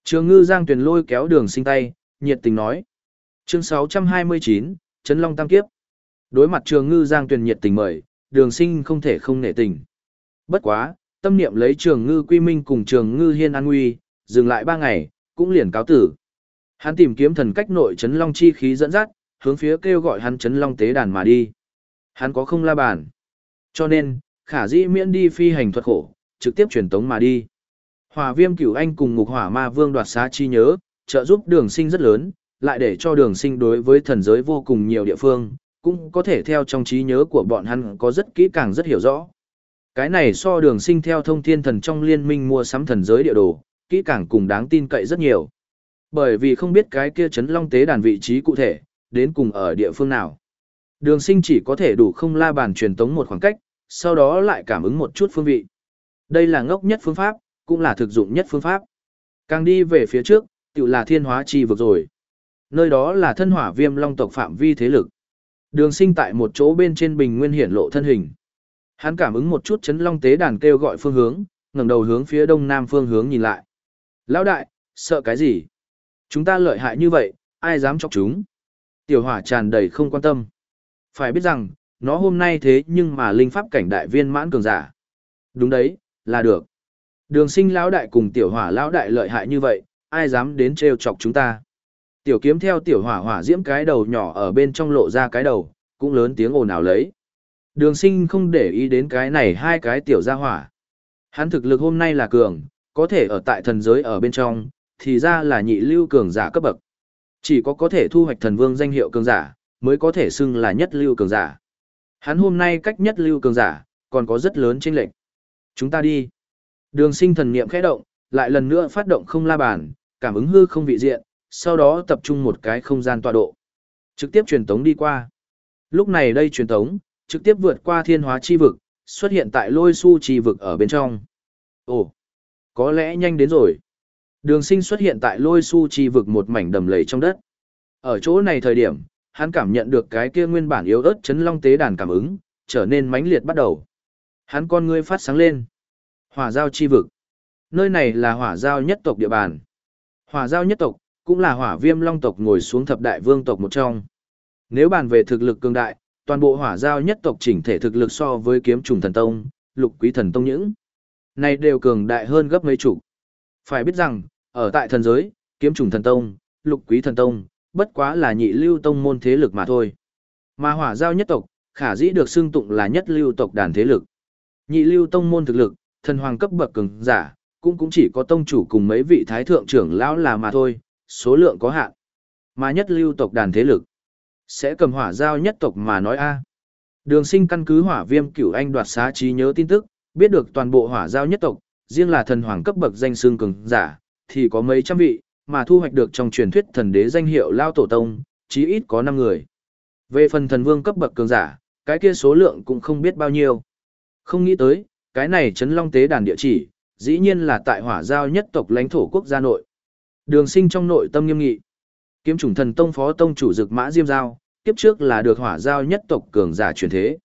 Trường ngư giang tuyển lôi kéo đường sinh tay, nhiệt tình nói. Chương 629, Trấn Long Tam Kiếp. Đối mặt trường ngư giang tuyền nhiệt tình mời, đường sinh không thể không nể tình. Bất quá, tâm niệm lấy trường ngư quy minh cùng trường ngư hiên an nguy, dừng lại ba ngày, cũng liền cáo tử. Hắn tìm kiếm thần cách nội Trấn Long chi khí dẫn dắt, hướng phía kêu gọi hắn Trấn Long tế đàn mà đi. Hắn có không la bàn. Cho nên, khả dĩ miễn đi phi hành thuật khổ, trực tiếp truyền tống mà đi. Hỏa viêm cửu anh cùng ngục hỏa ma vương đoạt xá chi nhớ, trợ giúp đường sinh rất lớn, lại để cho đường sinh đối với thần giới vô cùng nhiều địa phương, cũng có thể theo trong trí nhớ của bọn hắn có rất kỹ càng rất hiểu rõ. Cái này so đường sinh theo thông thiên thần trong liên minh mua sắm thần giới địa đồ, kỹ càng cùng đáng tin cậy rất nhiều. Bởi vì không biết cái kia chấn long tế đàn vị trí cụ thể, đến cùng ở địa phương nào. Đường sinh chỉ có thể đủ không la bàn truyền tống một khoảng cách, sau đó lại cảm ứng một chút phương vị. Đây là ngốc nhất phương pháp, cũng là thực dụng nhất phương pháp. Càng đi về phía trước, tự là thiên hóa chi vực rồi. Nơi đó là thân hỏa viêm long tộc phạm vi thế lực. Đường sinh tại một chỗ bên trên bình nguyên hiển lộ thân hình. Hắn cảm ứng một chút chấn long tế đàn kêu gọi phương hướng, ngẩng đầu hướng phía đông nam phương hướng nhìn lại. Lão đại, sợ cái gì? Chúng ta lợi hại như vậy, ai dám chọc chúng? Tiểu hỏa tràn đầy không quan tâm. Phải biết rằng, nó hôm nay thế nhưng mà linh pháp cảnh đại viên mãn cường giả. Đúng đấy, là được. Đường sinh lão đại cùng tiểu hỏa lão đại lợi hại như vậy, ai dám đến trêu chọc chúng ta. Tiểu kiếm theo tiểu hỏa hỏa diễm cái đầu nhỏ ở bên trong lộ ra cái đầu, cũng lớn tiếng ồn ào lấy. Đường sinh không để ý đến cái này hai cái tiểu gia hỏa. Hắn thực lực hôm nay là cường, có thể ở tại thần giới ở bên trong, thì ra là nhị lưu cường giả cấp bậc. Chỉ có có thể thu hoạch thần vương danh hiệu cường giả, mới có thể xưng là nhất lưu cường giả. Hắn hôm nay cách nhất lưu cường giả, còn có rất lớn chênh lệch. Chúng ta đi. Đường sinh thần niệm khẽ động, lại lần nữa phát động không la bàn, cảm ứng hư không vị diện, sau đó tập trung một cái không gian tọa độ. Trực tiếp truyền tống đi qua. Lúc này đây truyền tống, trực tiếp vượt qua thiên hóa chi vực, xuất hiện tại lôi su chi vực ở bên trong. Ồ, có lẽ nhanh đến rồi. Đường sinh xuất hiện tại lôi su chi vực một mảnh đầm lầy trong đất. Ở chỗ này thời điểm, hắn cảm nhận được cái kia nguyên bản yếu ớt chấn long tế đàn cảm ứng, trở nên mãnh liệt bắt đầu. Hắn con ngươi phát sáng lên. Hỏa giao chi vực. Nơi này là hỏa giao nhất tộc địa bàn. Hỏa giao nhất tộc, cũng là hỏa viêm long tộc ngồi xuống thập đại vương tộc một trong. Nếu bàn về thực lực cường đại, toàn bộ hỏa giao nhất tộc chỉnh thể thực lực so với kiếm trùng thần tông, lục quý thần tông những. này đều cường đại hơn gấp mấy chục. Phải biết rằng, ở tại thần giới, kiếm trùng thần tông, lục quý thần tông, bất quá là nhị lưu tông môn thế lực mà thôi. Mà hỏa giao nhất tộc, khả dĩ được xưng tụng là nhất lưu tộc đàn thế lực. Nhị lưu tông môn thực lực, thần hoàng cấp bậc cường giả, cũng cũng chỉ có tông chủ cùng mấy vị thái thượng trưởng lão là mà thôi, số lượng có hạn. Mà nhất lưu tộc đàn thế lực, sẽ cầm hỏa giao nhất tộc mà nói a. Đường sinh căn cứ hỏa viêm cửu anh đoạt xá trí nhớ tin tức, biết được toàn bộ hỏa giao nhất tộc, riêng là thần hoàng cấp bậc danh xương cường giả, thì có mấy trăm vị, mà thu hoạch được trong truyền thuyết thần đế danh hiệu Lao Tổ Tông, chí ít có 5 người. Về phần thần vương cấp bậc cường giả, cái kia số lượng cũng không biết bao nhiêu. Không nghĩ tới, cái này chấn long tế đàn địa chỉ, dĩ nhiên là tại hỏa giao nhất tộc lãnh thổ quốc gia nội. Đường sinh trong nội tâm nghiêm nghị. Kiếm chủng thần tông phó tông chủ dực mã diêm giao, kiếp trước là được hỏa giao nhất tộc cường giả truyền thế.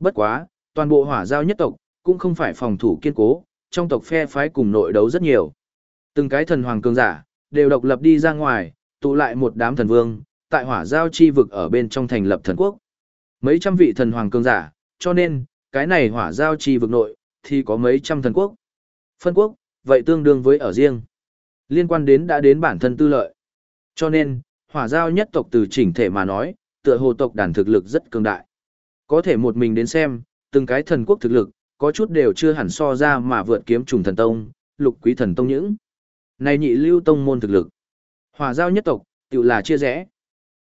Bất quá, toàn bộ hỏa giao nhất tộc, cũng không phải phòng thủ kiên cố, trong tộc phe phái cùng nội đấu rất nhiều. Từng cái thần hoàng cường giả, đều độc lập đi ra ngoài, tụ lại một đám thần vương, tại hỏa giao chi vực ở bên trong thành lập thần quốc. Mấy trăm vị thần hoàng cường giả, cho nên, cái này hỏa giao chi vực nội, thì có mấy trăm thần quốc. Phân quốc, vậy tương đương với ở riêng. Liên quan đến đã đến bản thân tư lợi. Cho nên, hỏa giao nhất tộc từ chỉnh thể mà nói, tựa hồ tộc đàn thực lực rất cường đại. Có thể một mình đến xem, từng cái thần quốc thực lực, có chút đều chưa hẳn so ra mà vượt kiếm trùng thần tông, lục quý thần tông những. Này nhị lưu tông môn thực lực. Hỏa giao nhất tộc, tự là chia rẽ.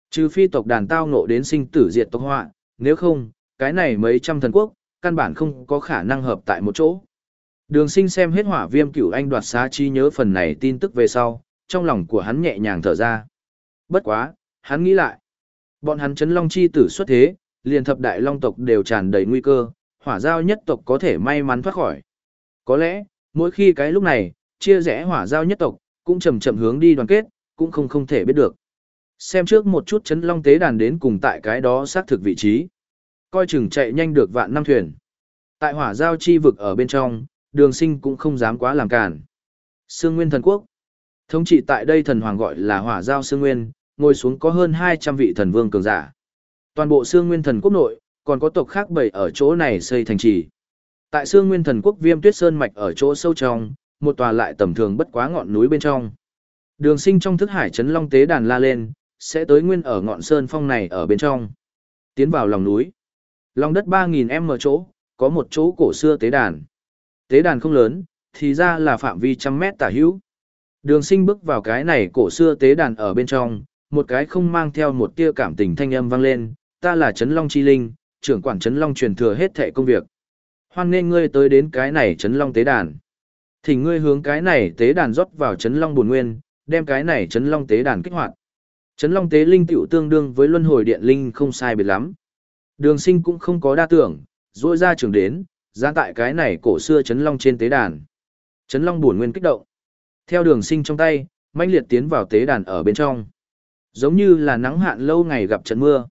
Trừ phi tộc đàn tao ngộ đến sinh tử diệt tộc họa, nếu không, cái này mấy trăm thần quốc, căn bản không có khả năng hợp tại một chỗ. Đường sinh xem hết hỏa viêm cửu anh đoạt xá chi nhớ phần này tin tức về sau, trong lòng của hắn nhẹ nhàng thở ra. Bất quá, hắn nghĩ lại. Bọn hắn chấn long chi tử xuất thế, liền thập đại long tộc đều tràn đầy nguy cơ, hỏa giao nhất tộc có thể may mắn thoát khỏi. Có lẽ, mỗi khi cái lúc này, chia rẽ hỏa giao nhất tộc, cũng chậm chậm hướng đi đoàn kết, cũng không không thể biết được. Xem trước một chút chấn long tế đàn đến cùng tại cái đó xác thực vị trí. Coi chừng chạy nhanh được vạn năm thuyền. Tại hỏa giao chi vực ở bên trong, đường sinh cũng không dám quá làm cản. Sương Nguyên thần quốc. Thống trị tại đây thần hoàng gọi là hỏa giao Sương Nguyên, ngồi xuống có hơn 200 vị thần vương cường giả. Toàn bộ Sương Nguyên thần quốc nội, còn có tộc khác bảy ở chỗ này xây thành trì. Tại Sương Nguyên thần quốc Viêm Tuyết Sơn mạch ở chỗ sâu trong, một tòa lại tầm thường bất quá ngọn núi bên trong. Đường sinh trong thức hải trấn long tế đàn la lên, sẽ tới nguyên ở ngọn sơn phong này ở bên trong. Tiến vào lòng núi. Lòng đất 3.000m chỗ, có một chỗ cổ xưa tế đàn. Tế đàn không lớn, thì ra là phạm vi trăm mét tả hữu. Đường sinh bước vào cái này cổ xưa tế đàn ở bên trong, một cái không mang theo một tia cảm tình thanh âm vang lên, ta là Trấn Long Chi Linh, trưởng quản Trấn Long truyền thừa hết thệ công việc. Hoan nên ngươi tới đến cái này Trấn Long tế đàn. Thì ngươi hướng cái này tế đàn rót vào Trấn Long buồn nguyên, đem cái này Trấn Long tế đàn kích hoạt. Trấn Long tế linh tiểu tương đương với luân hồi điện linh không sai biệt lắm. Đường sinh cũng không có đa tưởng, rôi ra trường đến, Gián tại cái này cổ xưa chấn Long trên tế đàn. chấn Long buồn nguyên kích động. Theo đường sinh trong tay, mãnh liệt tiến vào tế đàn ở bên trong. Giống như là nắng hạn lâu ngày gặp trận mưa.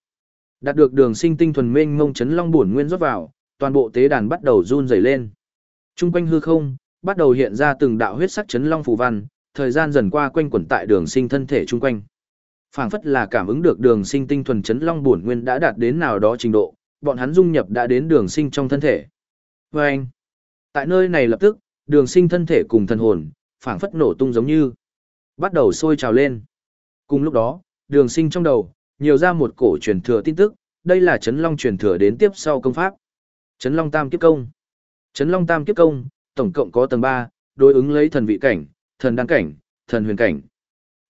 Đạt được đường sinh tinh thuần mênh ngông chấn Long buồn nguyên rót vào, toàn bộ tế đàn bắt đầu run rẩy lên. Trung quanh hư không, bắt đầu hiện ra từng đạo huyết sắc chấn Long phù văn, thời gian dần qua quanh quẩn tại đường sinh thân thể chung quanh phảng phất là cảm ứng được đường sinh tinh thuần chấn long buồn nguyên đã đạt đến nào đó trình độ, bọn hắn dung nhập đã đến đường sinh trong thân thể. Và anh, tại nơi này lập tức, đường sinh thân thể cùng thần hồn, phảng phất nổ tung giống như, bắt đầu sôi trào lên. Cùng lúc đó, đường sinh trong đầu, nhiều ra một cổ truyền thừa tin tức, đây là chấn long truyền thừa đến tiếp sau công pháp. Chấn long tam kiếp công. Chấn long tam kiếp công, tổng cộng có tầng 3, đối ứng lấy thần vị cảnh, thần đăng cảnh, thần huyền cảnh.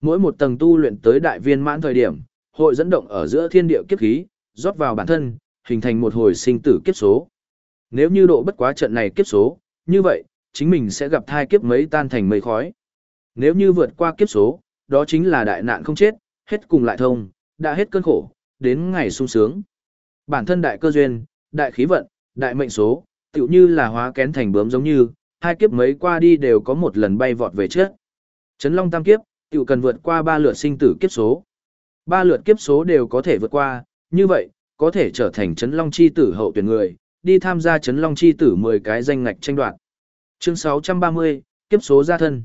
Mỗi một tầng tu luyện tới đại viên mãn thời điểm, hội dẫn động ở giữa thiên địa kiếp khí, rót vào bản thân, hình thành một hồi sinh tử kiếp số. Nếu như độ bất quá trận này kiếp số, như vậy, chính mình sẽ gặp thai kiếp mấy tan thành mây khói. Nếu như vượt qua kiếp số, đó chính là đại nạn không chết, hết cùng lại thông, đã hết cơn khổ, đến ngày sung sướng. Bản thân đại cơ duyên, đại khí vận, đại mệnh số, tựu như là hóa kén thành bướm giống như, hai kiếp mấy qua đi đều có một lần bay vọt về trước. Trấn Long tam kiếp, tựu cần vượt qua ba lượt sinh tử kiếp số. Ba lượt kiếp số đều có thể vượt qua, như vậy, có thể trở thành chấn long chi tử hậu tuyển người, đi tham gia chấn long chi tử 10 cái danh ngạch tranh đoạt. Chương 630, kiếp số gia thân.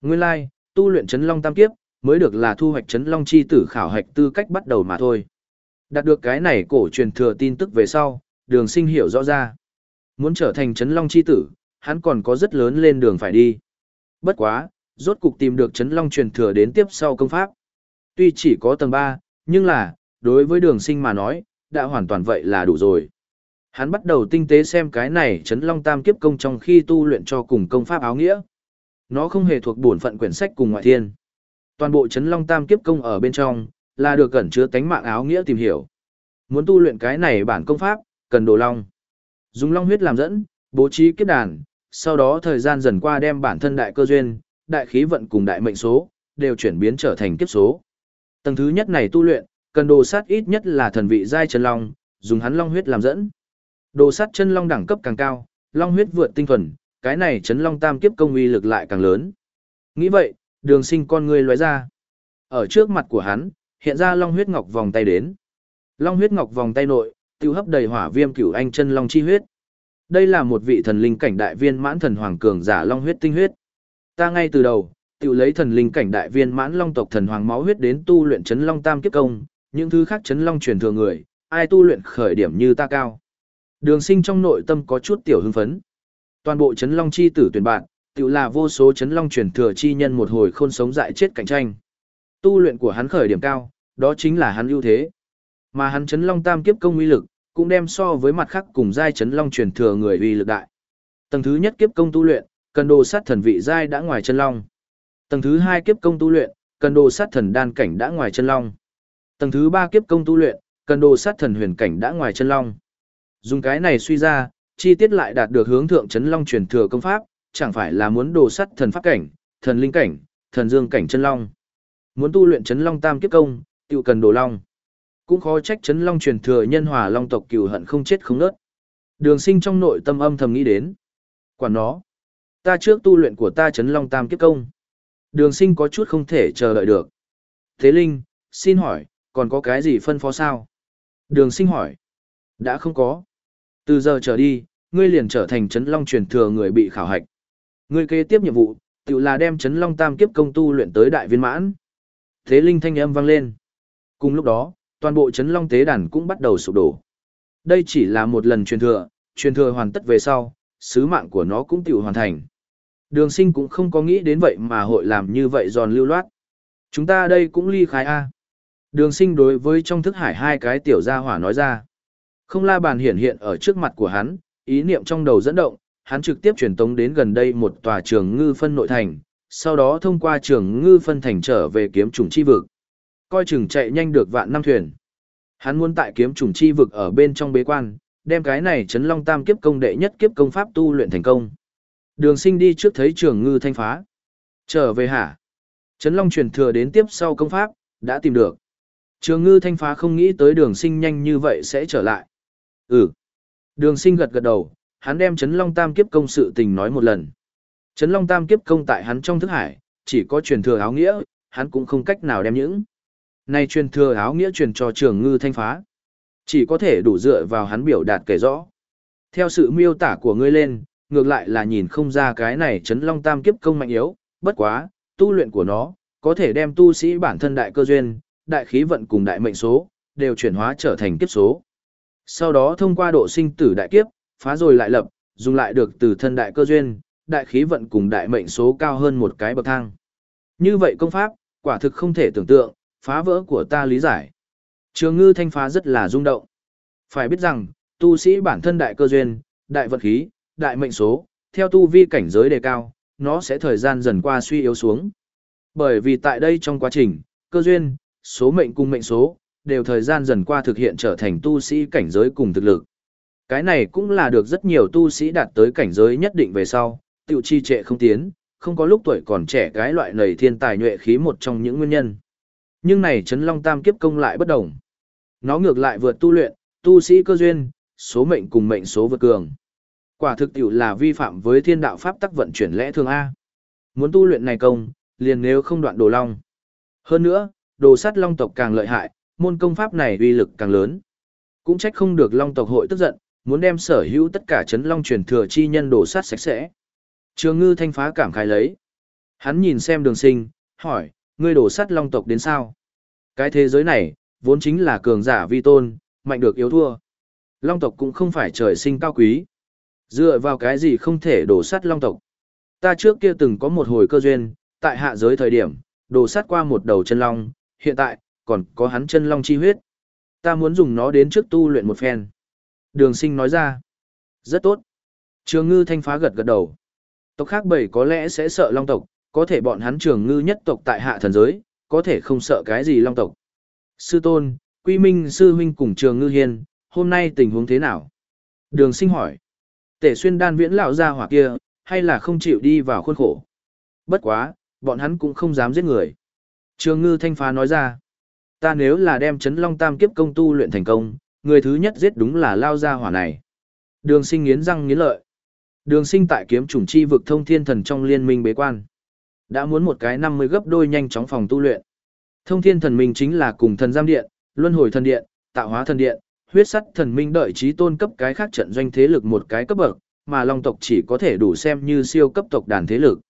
Nguyên lai, like, tu luyện chấn long tam kiếp, mới được là thu hoạch chấn long chi tử khảo hạch tư cách bắt đầu mà thôi. Đạt được cái này cổ truyền thừa tin tức về sau, đường sinh hiểu rõ ra. Muốn trở thành chấn long chi tử, hắn còn có rất lớn lên đường phải đi. Bất quá, rốt cục tìm được chấn long truyền thừa đến tiếp sau công pháp. Tuy chỉ có tầng 3, nhưng là, đối với đường sinh mà nói, đã hoàn toàn vậy là đủ rồi. Hắn bắt đầu tinh tế xem cái này chấn long tam kiếp công trong khi tu luyện cho cùng công pháp áo nghĩa. Nó không hề thuộc bổn phận quyển sách cùng ngoại thiên. Toàn bộ chấn long tam kiếp công ở bên trong, là được cẩn chứa tánh mạng áo nghĩa tìm hiểu. Muốn tu luyện cái này bản công pháp, cần đồ long. Dùng long huyết làm dẫn, bố trí kiếp đàn, sau đó thời gian dần qua đem bản thân đại cơ duyên, đại khí vận cùng đại mệnh số, đều chuyển biến trở thành kiếp số. Tầng thứ nhất này tu luyện, cần đồ sát ít nhất là thần vị giai chân long, dùng hắn long huyết làm dẫn. Đồ sát chân long đẳng cấp càng cao, long huyết vượt tinh thuần, cái này chấn long tam kiếp công uy lực lại càng lớn. Nghĩ vậy, đường sinh con người lóe ra. Ở trước mặt của hắn, hiện ra long huyết ngọc vòng tay đến. Long huyết ngọc vòng tay nội, tiêu hấp đầy hỏa viêm cửu anh chân long chi huyết. Đây là một vị thần linh cảnh đại viên mãn thần hoàng cường giả long huyết tinh huyết. Ta ngay từ đầu, tiêu lấy thần linh cảnh đại viên mãn long tộc thần hoàng máu huyết đến tu luyện chấn long tam kiếp công, những thứ khác chấn long truyền thừa người, ai tu luyện khởi điểm như ta cao. Đường sinh trong nội tâm có chút tiểu hưng phấn. Toàn bộ chấn long chi tử tuyển bạn, tự là vô số chấn long truyền thừa chi nhân một hồi khôn sống dại chết cạnh tranh. Tu luyện của hắn khởi điểm cao, đó chính là hắn ưu thế. Mà hắn chấn long tam kiếp công uy lực, cũng đem so với mặt khác cùng giai chấn long truyền thừa người uy lực đại. Tầng thứ nhất kiếp công tu luyện, cần đồ sát thần vị giai đã ngoài chân long. Tầng thứ hai kiếp công tu luyện, cần đồ sát thần đan cảnh đã ngoài chân long. Tầng thứ ba kiếp công tu luyện, cần đồ sát thần huyền cảnh đã ngoài chân long. Dùng cái này suy ra, chi tiết lại đạt được hướng thượng chấn long truyền thừa công pháp, chẳng phải là muốn đồ sắt thần pháp cảnh, thần linh cảnh, thần dương cảnh chân long. Muốn tu luyện chấn long tam kiếp công, tiêu cần đồ long. Cũng khó trách chấn long truyền thừa nhân hòa long tộc cừu hận không chết không nớt. Đường sinh trong nội tâm âm thầm nghĩ đến. Quả nó. Ta trước tu luyện của ta chấn long tam kiếp công. Đường sinh có chút không thể chờ đợi được. Thế Linh, xin hỏi, còn có cái gì phân phó sao? Đường sinh hỏi. Đã không có. Từ giờ trở đi, ngươi liền trở thành chấn long truyền thừa người bị khảo hạch. Ngươi kế tiếp nhiệm vụ, tự là đem chấn long tam kiếp công tu luyện tới đại viên mãn. Thế Linh thanh âm vang lên. Cùng lúc đó, toàn bộ chấn long tế đàn cũng bắt đầu sụp đổ. Đây chỉ là một lần truyền thừa, truyền thừa hoàn tất về sau, sứ mạng của nó cũng tự hoàn thành. Đường sinh cũng không có nghĩ đến vậy mà hội làm như vậy giòn lưu loát. Chúng ta đây cũng ly khai A. Đường sinh đối với trong thức hải hai cái tiểu gia hỏa nói ra. Không la bàn hiện hiện ở trước mặt của hắn, ý niệm trong đầu dẫn động, hắn trực tiếp truyền tống đến gần đây một tòa trường ngư phân nội thành, sau đó thông qua trường ngư phân thành trở về kiếm trùng chi vực. Coi chừng chạy nhanh được vạn năm thuyền. Hắn muốn tại kiếm trùng chi vực ở bên trong bế quan, đem cái này chấn long tam kiếp công đệ nhất kiếp công pháp tu luyện thành công. Đường sinh đi trước thấy trường ngư thanh phá. Trở về hả? Trấn Long truyền thừa đến tiếp sau công pháp, đã tìm được. Trường ngư thanh phá không nghĩ tới đường sinh nhanh như vậy sẽ trở lại. Ừ. Đường sinh gật gật đầu, hắn đem Trấn Long tam kiếp công sự tình nói một lần. Trấn Long tam kiếp công tại hắn trong thức hải, chỉ có truyền thừa áo nghĩa, hắn cũng không cách nào đem những. Này truyền thừa áo nghĩa truyền cho trường ngư thanh phá. Chỉ có thể đủ dựa vào hắn biểu đạt kể rõ. Theo sự miêu tả của ngươi lên, ngược lại là nhìn không ra cái này chấn long tam kiếp công mạnh yếu, bất quá, tu luyện của nó, có thể đem tu sĩ bản thân đại cơ duyên, đại khí vận cùng đại mệnh số, đều chuyển hóa trở thành kiếp số. Sau đó thông qua độ sinh tử đại kiếp, phá rồi lại lập, dùng lại được từ thân đại cơ duyên, đại khí vận cùng đại mệnh số cao hơn một cái bậc thang. Như vậy công pháp, quả thực không thể tưởng tượng, phá vỡ của ta lý giải. Trường ngư thanh phá rất là rung động. Phải biết rằng, tu sĩ bản thân đại cơ duyên, đại vận khí, đại mệnh số, theo tu vi cảnh giới đề cao, nó sẽ thời gian dần qua suy yếu xuống. Bởi vì tại đây trong quá trình, cơ duyên, số mệnh cùng mệnh số, đều thời gian dần qua thực hiện trở thành tu sĩ cảnh giới cùng thực lực. Cái này cũng là được rất nhiều tu sĩ đạt tới cảnh giới nhất định về sau, tiểu chi trệ không tiến, không có lúc tuổi còn trẻ cái loại nầy thiên tài nhuệ khí một trong những nguyên nhân. Nhưng này chấn long tam kiếp công lại bất đồng. Nó ngược lại vượt tu luyện, tu sĩ cơ duyên, số mệnh cùng mệnh số vượt cường. Quả thực tiểu là vi phạm với thiên đạo pháp tắc vận chuyển lẽ thường A. Muốn tu luyện này công, liền nếu không đoạn đồ long. Hơn nữa, đồ sát long tộc càng lợi hại, môn công pháp này uy lực càng lớn. Cũng trách không được long tộc hội tức giận, muốn đem sở hữu tất cả chấn long truyền thừa chi nhân đổ sát sạch sẽ. Trường ngư thanh phá cảm khai lấy. Hắn nhìn xem đường sinh, hỏi, ngươi đổ sát long tộc đến sao? Cái thế giới này, vốn chính là cường giả vi tôn, mạnh được yếu thua. Long tộc cũng không phải trời sinh cao quý. Dựa vào cái gì không thể đổ sát long tộc? Ta trước kia từng có một hồi cơ duyên, tại hạ giới thời điểm, đổ sát qua một đầu chân long, hiện tại, còn có hắn chân long chi huyết. Ta muốn dùng nó đến trước tu luyện một phen. Đường sinh nói ra. Rất tốt. Trường ngư thanh phá gật gật đầu. Tộc khác bảy có lẽ sẽ sợ long tộc, có thể bọn hắn trường ngư nhất tộc tại hạ thần giới, có thể không sợ cái gì long tộc. Sư tôn, quy minh sư huynh cùng trường ngư hiên, hôm nay tình huống thế nào? Đường sinh hỏi. Tể xuyên đan viễn lão ra hỏa kia, hay là không chịu đi vào khuôn khổ? Bất quá, bọn hắn cũng không dám giết người. Trường ngư thanh phá nói ra. Ta nếu là đem chấn long tam kiếp công tu luyện thành công, người thứ nhất giết đúng là lao ra hỏa này. Đường sinh nghiến răng nghiến lợi. Đường sinh tại kiếm chủng chi vực thông thiên thần trong liên minh bế quan. Đã muốn một cái 50 gấp đôi nhanh chóng phòng tu luyện. Thông thiên thần minh chính là cùng thần giam điện, luân hồi thần điện, tạo hóa thần điện, huyết sắt thần minh đợi trí tôn cấp cái khác trận doanh thế lực một cái cấp bậc, mà long tộc chỉ có thể đủ xem như siêu cấp tộc đàn thế lực.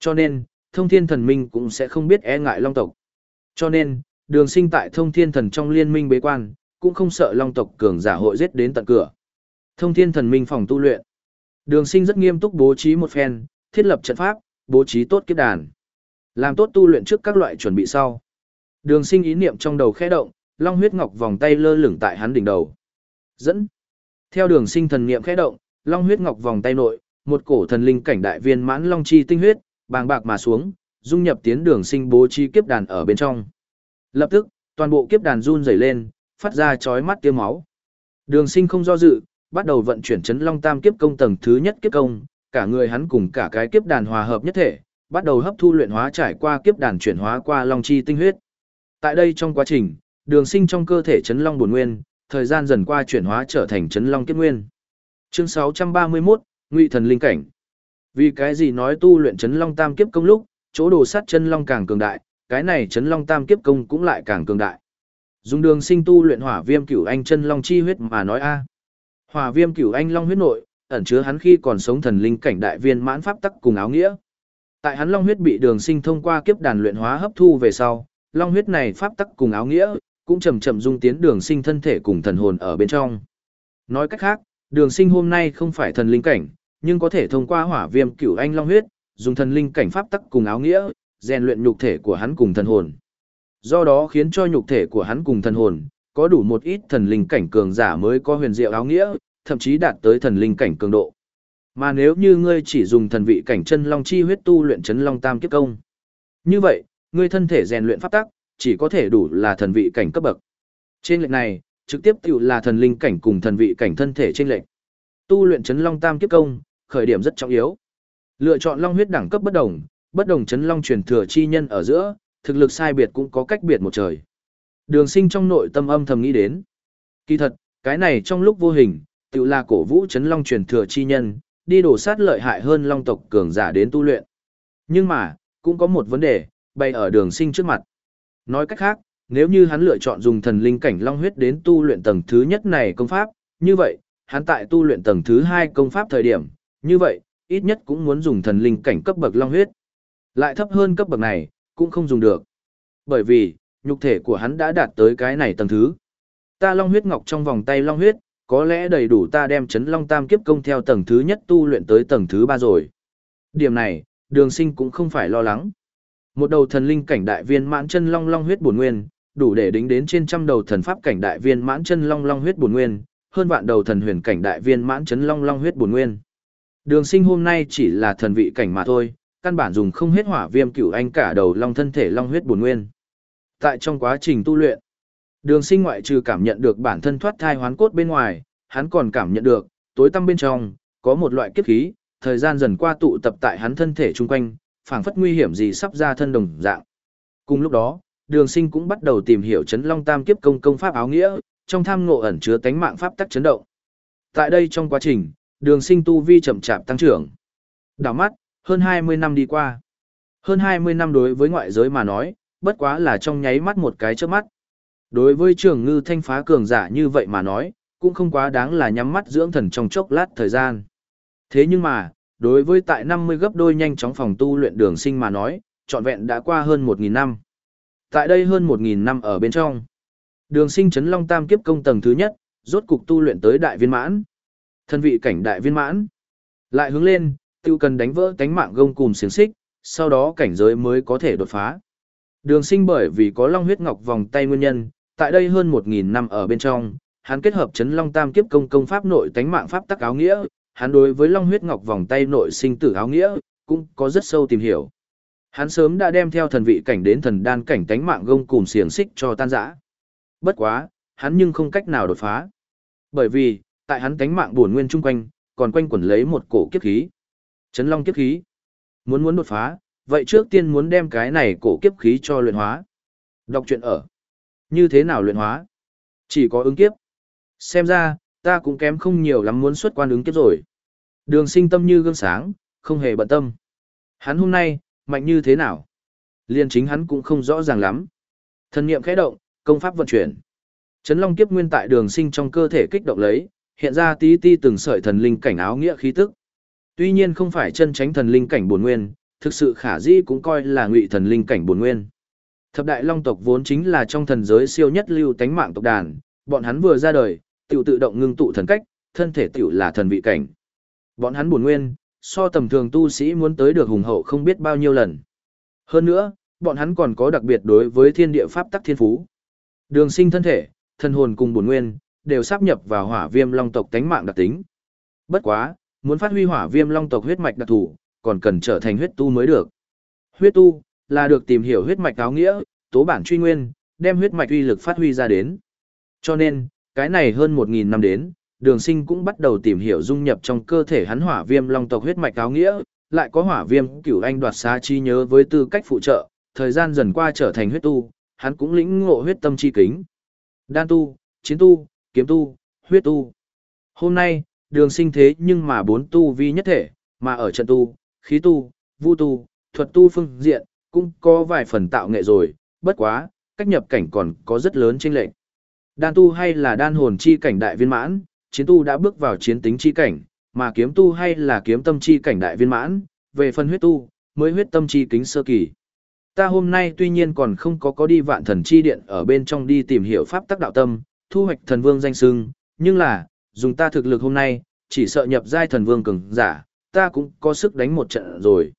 Cho nên, thông thiên thần minh cũng sẽ không biết e ngại long tộc. Cho nên, đường sinh tại thông thiên thần trong liên minh bế quan, cũng không sợ long tộc cường giả hội giết đến tận cửa. Thông thiên thần minh phòng tu luyện. Đường sinh rất nghiêm túc bố trí một phen, thiết lập trận pháp, bố trí tốt kiếp đàn. Làm tốt tu luyện trước các loại chuẩn bị sau. Đường sinh ý niệm trong đầu khẽ động, long huyết ngọc vòng tay lơ lửng tại hắn đỉnh đầu. Dẫn. Theo đường sinh thần niệm khẽ động, long huyết ngọc vòng tay nội, một cổ thần linh cảnh đại viên mãn long chi tinh huyết, bàng bạc mà xuống, dung nhập tiến đường sinh bố trí kiếp đàn ở bên trong. Lập tức, toàn bộ kiếp đàn run rẩy lên, phát ra chói mắt tiêu máu. Đường sinh không do dự, bắt đầu vận chuyển chấn long tam kiếp công tầng thứ nhất kiếp công, cả người hắn cùng cả cái kiếp đàn hòa hợp nhất thể, bắt đầu hấp thu luyện hóa trải qua kiếp đàn chuyển hóa qua long chi tinh huyết. Tại đây trong quá trình, đường sinh trong cơ thể chấn long bổn nguyên, thời gian dần qua chuyển hóa trở thành chấn long kiếp nguyên. Chương 631, Ngụy thần linh cảnh. Vì cái gì nói tu luyện chấn long tam kiếp công lúc, chỗ đồ sát chân long càng cường đại, cái này chấn long tam kiếp công cũng lại càng cường đại. Dùng đường sinh tu luyện hỏa viêm cửu anh chân long chi huyết mà nói a. Hỏa viêm cửu anh long huyết nội, ẩn chứa hắn khi còn sống thần linh cảnh đại viên mãn pháp tắc cùng áo nghĩa. Tại hắn long huyết bị đường sinh thông qua kiếp đàn luyện hóa hấp thu về sau, long huyết này pháp tắc cùng áo nghĩa, cũng chậm chậm dung tiến đường sinh thân thể cùng thần hồn ở bên trong. Nói cách khác, đường sinh hôm nay không phải thần linh cảnh, nhưng có thể thông qua hỏa viêm cửu anh long huyết, dùng thần linh cảnh pháp tắc cùng áo nghĩa, rèn luyện nhục thể của hắn cùng thần hồn. Do đó khiến cho nhục thể của hắn cùng thần hồn, có đủ một ít thần linh cảnh cường giả mới có huyền diệu áo nghĩa, thậm chí đạt tới thần linh cảnh cường độ. Mà nếu như ngươi chỉ dùng thần vị cảnh chân long chi huyết tu luyện chấn long tam kiếp công, như vậy, ngươi thân thể rèn luyện pháp tắc, chỉ có thể đủ là thần vị cảnh cấp bậc. Trên lệnh này, trực tiếp tiểu là thần linh cảnh cùng thần vị cảnh thân thể trên lệnh. Tu luyện chấn long tam kiếp công, khởi điểm rất trọng yếu. Lựa chọn long huyết đẳng cấp bất đồng, bất đồng chấn long truyền thừa chi nhân ở giữa, thực lực sai biệt cũng có cách biệt một trời. Đường sinh trong nội tâm âm thầm nghĩ đến. Kỳ thật, cái này trong lúc vô hình, tự là cổ vũ chấn long truyền thừa chi nhân, đi đổ sát lợi hại hơn long tộc cường giả đến tu luyện. Nhưng mà, cũng có một vấn đề, bày ở đường sinh trước mặt. Nói cách khác, nếu như hắn lựa chọn dùng thần linh cảnh long huyết đến tu luyện tầng thứ nhất này công pháp, như vậy, hắn tại tu luyện tầng thứ hai công pháp thời điểm, như vậy, ít nhất cũng muốn dùng thần linh cảnh cấp bậc long huyết. Lại thấp hơn cấp bậc này, cũng không dùng được. Bởi vì, nhục thể của hắn đã đạt tới cái này tầng thứ. Ta long huyết ngọc trong vòng tay long huyết, có lẽ đầy đủ ta đem chấn long tam kiếp công theo tầng thứ nhất tu luyện tới tầng thứ ba rồi. Điểm này, đường sinh cũng không phải lo lắng. Một đầu thần linh cảnh đại viên mãn chân long long huyết bổn nguyên, đủ để đính đến trên trăm đầu thần pháp cảnh đại viên mãn chân long long huyết bổn nguyên, hơn vạn đầu thần huyền cảnh đại viên mãn chấn long long huyết bổn nguyên. Đường sinh hôm nay chỉ là thần vị cảnh mà thôi, căn bản dùng không hết hỏa viêm cửu anh cả đầu long thân thể long huyết bổn nguyên. Tại trong quá trình tu luyện, đường sinh ngoại trừ cảm nhận được bản thân thoát thai hoán cốt bên ngoài, hắn còn cảm nhận được, tối tăm bên trong, có một loại kiếp khí, thời gian dần qua tụ tập tại hắn thân thể chung quanh, phảng phất nguy hiểm gì sắp ra thân đồng dạng. Cùng lúc đó, đường sinh cũng bắt đầu tìm hiểu chấn long tam kiếp công công pháp áo nghĩa, trong tham ngộ ẩn chứa tánh mạng pháp tắc chấn động. Tại đây trong quá trình, đường sinh tu vi chậm chạp tăng trưởng. Đảo mắt, hơn 20 năm đi qua. Hơn 20 năm đối với ngoại giới mà nói, bất quá là trong nháy mắt một cái trước mắt. Đối với trường ngư thanh phá cường giả như vậy mà nói, cũng không quá đáng là nhắm mắt dưỡng thần trong chốc lát thời gian. Thế nhưng mà, đối với tại 50 gấp đôi nhanh chóng phòng tu luyện đường sinh mà nói, trọn vẹn đã qua hơn 1.000 năm. Tại đây hơn 1.000 năm ở bên trong. Đường sinh chấn long tam kiếp công tầng thứ nhất, rốt cục tu luyện tới đại viên mãn. Thân vị cảnh đại viên mãn. Lại hướng lên, tiêu cần đánh vỡ tánh mạng gông cùng xiềng xích, sau đó cảnh giới mới có thể đột phá. Đường sinh bởi vì có long huyết ngọc vòng tay nguyên nhân, tại đây hơn 1.000 năm ở bên trong, hắn kết hợp chấn long tam kiếp công công pháp nội tánh mạng pháp tắc áo nghĩa, hắn đối với long huyết ngọc vòng tay nội sinh tử áo nghĩa, cũng có rất sâu tìm hiểu. Hắn sớm đã đem theo thần vị cảnh đến thần đan cảnh tánh mạng gông cùng xiềng xích cho tan rã. Bất quá, hắn nhưng không cách nào đột phá. Bởi vì, tại hắn tánh mạng buồn nguyên chung quanh, còn quanh quẩn lấy một cổ kiếp khí. Chấn long kiếp khí. Muốn muốn đột phá, vậy trước tiên muốn đem cái này cổ kiếp khí cho luyện hóa. Đọc truyện ở. Như thế nào luyện hóa? Chỉ có ứng kiếp. Xem ra, ta cũng kém không nhiều lắm muốn xuất quan ứng kiếp rồi. Đường sinh tâm như gương sáng, không hề bận tâm. Hắn hôm nay, mạnh như thế nào? Liên chính hắn cũng không rõ ràng lắm. Thần niệm khẽ động, công pháp vận chuyển. Chấn Long kiếp nguyên tại đường sinh trong cơ thể kích động lấy, hiện ra tí ti từng sợi thần linh cảnh áo nghĩa khí tức. Tuy nhiên không phải chân tránh thần linh cảnh bổn nguyên, thực sự khả dĩ cũng coi là ngụy thần linh cảnh bổn nguyên. Thập đại long tộc vốn chính là trong thần giới siêu nhất lưu tánh mạng tộc đàn, bọn hắn vừa ra đời, tiểu tự động ngưng tụ thần cách, thân thể tiểu là thần vị cảnh. Bọn hắn bổn nguyên, so tầm thường tu sĩ muốn tới được hùng hậu không biết bao nhiêu lần. Hơn nữa, bọn hắn còn có đặc biệt đối với thiên địa pháp tắc thiên phú. Đường sinh thân thể, thân hồn cùng bổn nguyên, đều sắp nhập vào hỏa viêm long tộc tánh mạng đặc tính. Bất quá, muốn phát huy hỏa viêm long tộc huyết mạch đặc thủ, còn cần trở thành huyết tu mới được. Huyết tu, là được tìm hiểu huyết mạch áo nghĩa, tố bản truy nguyên, đem huyết mạch uy lực phát huy ra đến. Cho nên, cái này hơn 1.000 năm đến, đường sinh cũng bắt đầu tìm hiểu dung nhập trong cơ thể hắn hỏa viêm long tộc huyết mạch áo nghĩa, lại có hỏa viêm cửu anh đoạt xa chi nhớ với tư cách phụ trợ, thời gian dần qua trở thành huyết tu, hắn cũng lĩnh ngộ huyết tâm chi kính. Đan tu, chiến tu, kiếm tu, huyết tu. Hôm nay, đường sinh thế nhưng mà bốn tu vi nhất thể, mà ở trận tu, khí tu, vu tu, thuật tu phương diện, cũng có vài phần tạo nghệ rồi, bất quá, cách nhập cảnh còn có rất lớn chênh lệch. Đan tu hay là đan hồn chi cảnh đại viên mãn, chiến tu đã bước vào chiến tính chi cảnh, mà kiếm tu hay là kiếm tâm chi cảnh đại viên mãn, về phần huyết tu, mới huyết tâm chi kính sơ kỳ. Ta hôm nay tuy nhiên còn không có có đi vạn thần chi điện ở bên trong đi tìm hiểu pháp tắc đạo tâm, thu hoạch thần vương danh sưng, nhưng là, dùng ta thực lực hôm nay, chỉ sợ nhập giai thần vương cường giả, ta cũng có sức đánh một trận rồi.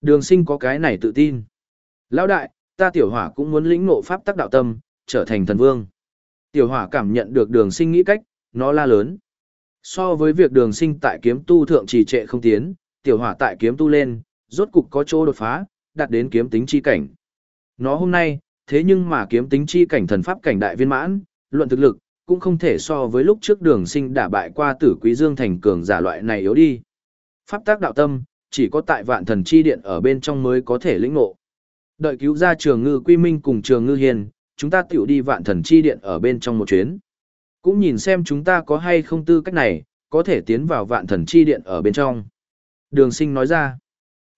Đường sinh có cái này tự tin. Lão đại, ta tiểu hỏa cũng muốn lĩnh ngộ pháp tắc đạo tâm, trở thành thần vương. Tiểu hỏa cảm nhận được đường sinh nghĩ cách, nó la lớn. So với việc đường sinh tại kiếm tu thượng trì trệ không tiến, tiểu hỏa tại kiếm tu lên, rốt cục có chỗ đột phá, đạt đến kiếm tính chi cảnh. Nó hôm nay, thế nhưng mà kiếm tính chi cảnh thần pháp cảnh đại viên mãn, luận thực lực, cũng không thể so với lúc trước đường sinh đả bại qua tử quý dương thành cường giả loại này yếu đi. Pháp tác đạo tâm, chỉ có tại vạn thần chi điện ở bên trong mới có thể lĩnh ngộ. Đợi cứu ra trường ngư quy minh cùng trường ngư hiền, chúng ta tiểu đi vạn thần chi điện ở bên trong một chuyến. Cũng nhìn xem chúng ta có hay không tư cách này, có thể tiến vào vạn thần chi điện ở bên trong. Đường sinh nói ra,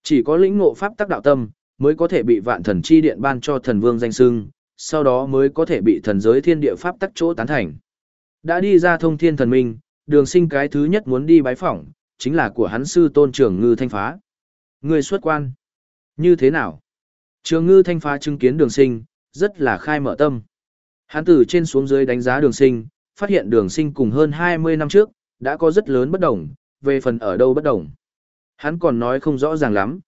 chỉ có lĩnh ngộ pháp tác đạo tâm, mới có thể bị vạn thần chi điện ban cho thần vương danh sưng, sau đó mới có thể bị thần giới thiên địa pháp tắc chỗ tán thành. Đã đi ra thông thiên thần minh, đường sinh cái thứ nhất muốn đi bái phỏng, chính là của hắn sư tôn trưởng ngư thanh phá. Người xuất quan. Như thế nào? Trường ngư thanh phá chứng kiến đường sinh, rất là khai mở tâm. Hắn từ trên xuống dưới đánh giá đường sinh, phát hiện đường sinh cùng hơn 20 năm trước, đã có rất lớn bất đồng, về phần ở đâu bất đồng. Hắn còn nói không rõ ràng lắm.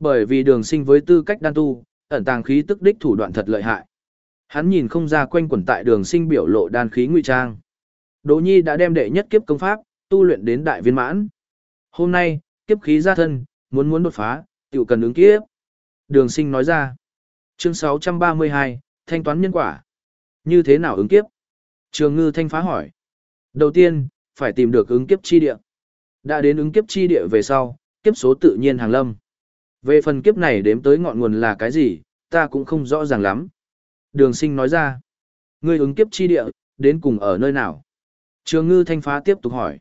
Bởi vì đường sinh với tư cách đan tu, ẩn tàng khí tức đích thủ đoạn thật lợi hại. Hắn nhìn không ra quanh quẩn tại đường sinh biểu lộ đan khí ngụy trang. Đỗ Nhi đã đem đệ nhất kiếp công pháp, tu luyện đến đại viên mãn. Hôm nay, kiếp khí ra thân, muốn muốn đột phá, tiểu cần ứng kiếp. Đường sinh nói ra. Chương 632, thanh toán nhân quả. Như thế nào ứng kiếp? Trường ngư thanh phá hỏi. Đầu tiên, phải tìm được ứng kiếp chi địa. Đã đến ứng kiếp chi địa về sau, kiếp số tự nhiên hàng lâm. Về phần kiếp này đếm tới ngọn nguồn là cái gì, ta cũng không rõ ràng lắm. Đường sinh nói ra. Ngươi ứng kiếp chi địa, đến cùng ở nơi nào? Trường ngư thanh phá tiếp tục hỏi.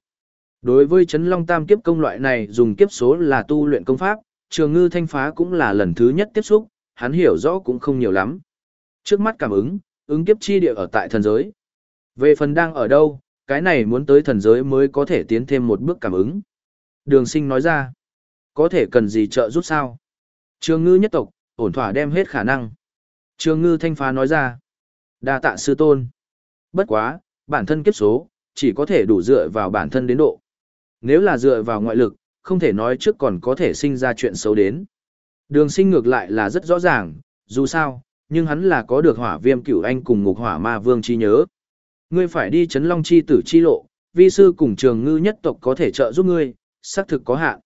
Đối với chấn long tam kiếp công loại này dùng kiếp số là tu luyện công pháp, trường ngư thanh phá cũng là lần thứ nhất tiếp xúc, hắn hiểu rõ cũng không nhiều lắm. Trước mắt cảm ứng, ứng kiếp chi địa ở tại thần giới. Về phần đang ở đâu, cái này muốn tới thần giới mới có thể tiến thêm một bước cảm ứng. Đường sinh nói ra, có thể cần gì trợ giúp sao? Trường ngư nhất tộc, ổn thỏa đem hết khả năng. Trường ngư thanh phá nói ra, đa tạ sư tôn. Bất quá, bản thân kiếp số, chỉ có thể đủ dựa vào bản thân đến độ. Nếu là dựa vào ngoại lực, không thể nói trước còn có thể sinh ra chuyện xấu đến. Đường sinh ngược lại là rất rõ ràng, dù sao, nhưng hắn là có được hỏa viêm cửu anh cùng ngục hỏa ma vương chi nhớ. Ngươi phải đi chấn long chi tử chi lộ, vi sư cùng trường ngư nhất tộc có thể trợ giúp ngươi, xác thực có hạn.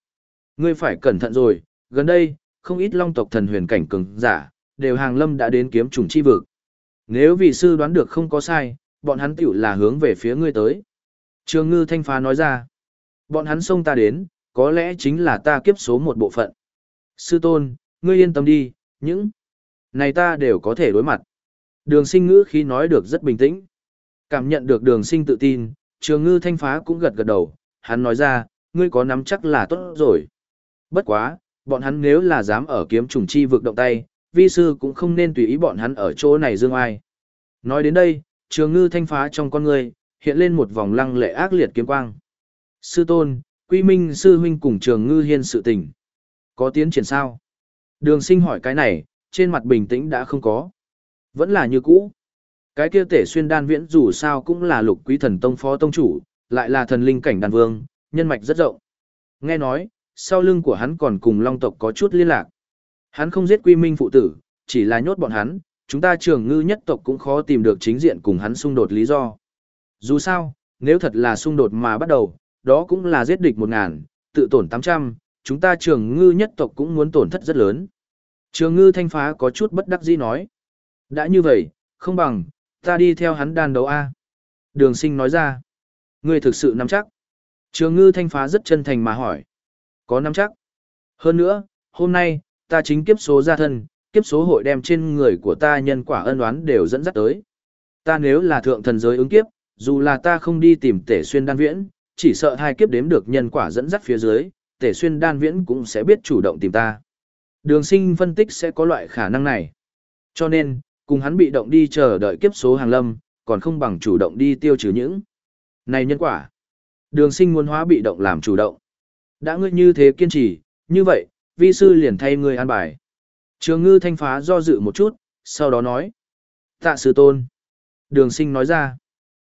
Ngươi phải cẩn thận rồi, gần đây, không ít long tộc thần huyền cảnh cường giả, đều hàng lâm đã đến kiếm trùng chi vực. Nếu vị sư đoán được không có sai, bọn hắn tiểu là hướng về phía ngươi tới. Trường ngư thanh phá nói ra, bọn hắn xông ta đến, có lẽ chính là ta kiếp số một bộ phận. Sư tôn, ngươi yên tâm đi, những này ta đều có thể đối mặt. Đường sinh ngữ khi nói được rất bình tĩnh. Cảm nhận được đường sinh tự tin, trường ngư thanh phá cũng gật gật đầu, hắn nói ra, ngươi có nắm chắc là tốt rồi. Bất quá, bọn hắn nếu là dám ở kiếm trùng chi vực động tay, vi sư cũng không nên tùy ý bọn hắn ở chỗ này dương ai. Nói đến đây, trường ngư thanh phá trong con người, hiện lên một vòng lăng lệ ác liệt kiếm quang. Sư tôn, quy minh sư huynh cùng trường ngư hiên sự tình. Có tiến triển sao? Đường sinh hỏi cái này, trên mặt bình tĩnh đã không có. Vẫn là như cũ. Cái kia tể xuyên đan viễn dù sao cũng là lục quý thần tông phó tông chủ, lại là thần linh cảnh đan vương, nhân mạch rất rộng. Nghe nói, sau lưng của hắn còn cùng long tộc có chút liên lạc. Hắn không giết quy minh phụ tử, chỉ là nhốt bọn hắn, chúng ta trường ngư nhất tộc cũng khó tìm được chính diện cùng hắn xung đột lý do. Dù sao, nếu thật là xung đột mà bắt đầu, đó cũng là giết địch một ngàn, tự tổn tám trăm, chúng ta trường ngư nhất tộc cũng muốn tổn thất rất lớn. Trường ngư thanh phá có chút bất đắc dĩ nói. Đã như vậy, không bằng, ta đi theo hắn đàn đấu A. Đường sinh nói ra. Ngươi thực sự nắm chắc. Trường ngư thanh phá rất chân thành mà hỏi. Có nắm chắc. Hơn nữa, hôm nay, ta chính kiếp số gia thân, kiếp số hội đem trên người của ta nhân quả ân oán đều dẫn dắt tới. Ta nếu là thượng thần giới ứng kiếp, dù là ta không đi tìm tể xuyên đan viễn, chỉ sợ hai kiếp đếm được nhân quả dẫn dắt phía dưới, tể xuyên đan viễn cũng sẽ biết chủ động tìm ta. Đường sinh phân tích sẽ có loại khả năng này. Cho nên, cùng hắn bị động đi chờ đợi kiếp số hàng lâm, còn không bằng chủ động đi tiêu trừ những. Này nhân quả. Đường sinh muốn hóa bị động làm chủ động. Đã ngươi như thế kiên trì, như vậy, vi sư liền thay ngươi an bài. Trường ngư thanh phá do dự một chút, sau đó nói. Tạ sư tôn. Đường sinh nói ra.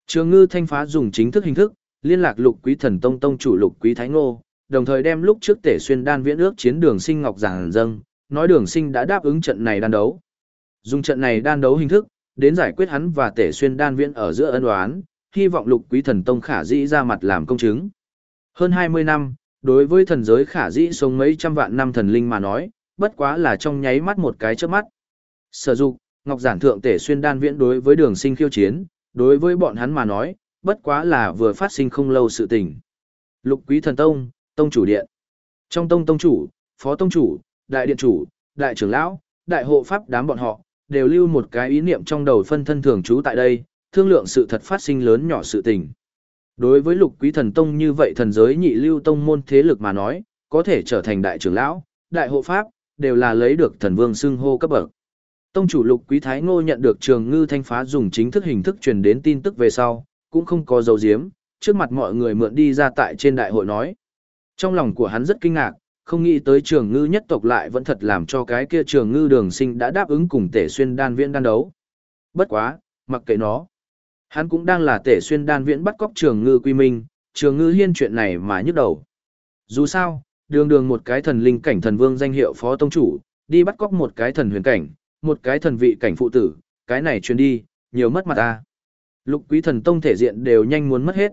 Trường ngư thanh phá dùng chính thức hình thức, liên lạc lục quý thần tông tông chủ lục quý thái ngô, đồng thời đem lúc trước tể xuyên đan viễn ước chiến đường sinh ngọc giảng dâng, nói đường sinh đã đáp ứng trận này đan đấu. Dùng trận này đan đấu hình thức, đến giải quyết hắn và tể xuyên đan viễn ở giữa ân oán, hy vọng lục quý thần tông khả dĩ ra mặt làm công chứng. Hơn 20 năm, đối với thần giới khả dĩ sống mấy trăm vạn năm thần linh mà nói, bất quá là trong nháy mắt một cái trước mắt. Sở dục, Ngọc Giản Thượng Tể Xuyên Đan Viễn đối với đường sinh khiêu chiến, đối với bọn hắn mà nói, bất quá là vừa phát sinh không lâu sự tình. Lục Quý Thần Tông, Tông Chủ Điện. Trong Tông Tông Chủ, Phó Tông Chủ, Đại Điện Chủ, Đại Trưởng Lão, Đại Hộ Pháp đám bọn họ, đều lưu một cái ý niệm trong đầu phân thân thường trú tại đây, thương lượng sự thật phát sinh lớn nhỏ sự tình. Đối với lục quý thần tông như vậy thần giới nhị lưu tông môn thế lực mà nói, có thể trở thành đại trưởng lão, đại hộ pháp, đều là lấy được thần vương xưng hô cấp bậc. Tông chủ lục quý thái ngô nhận được trường ngư thanh phá dùng chính thức hình thức truyền đến tin tức về sau, cũng không có dấu diếm, trước mặt mọi người mượn đi ra tại trên đại hội nói. Trong lòng của hắn rất kinh ngạc, không nghĩ tới trường ngư nhất tộc lại vẫn thật làm cho cái kia trường ngư đường sinh đã đáp ứng cùng tể xuyên đan viễn đan đấu. Bất quá, mặc kệ nó. Hắn cũng đang là tể xuyên đan viễn bắt cóc trường ngư quy minh, trường ngư hiên chuyện này mà nhức đầu. Dù sao, đường đường một cái thần linh cảnh thần vương danh hiệu phó tông chủ, đi bắt cóc một cái thần huyền cảnh, một cái thần vị cảnh phụ tử, cái này truyền đi, nhiều mất mặt ta. Lục quý thần tông thể diện đều nhanh muốn mất hết.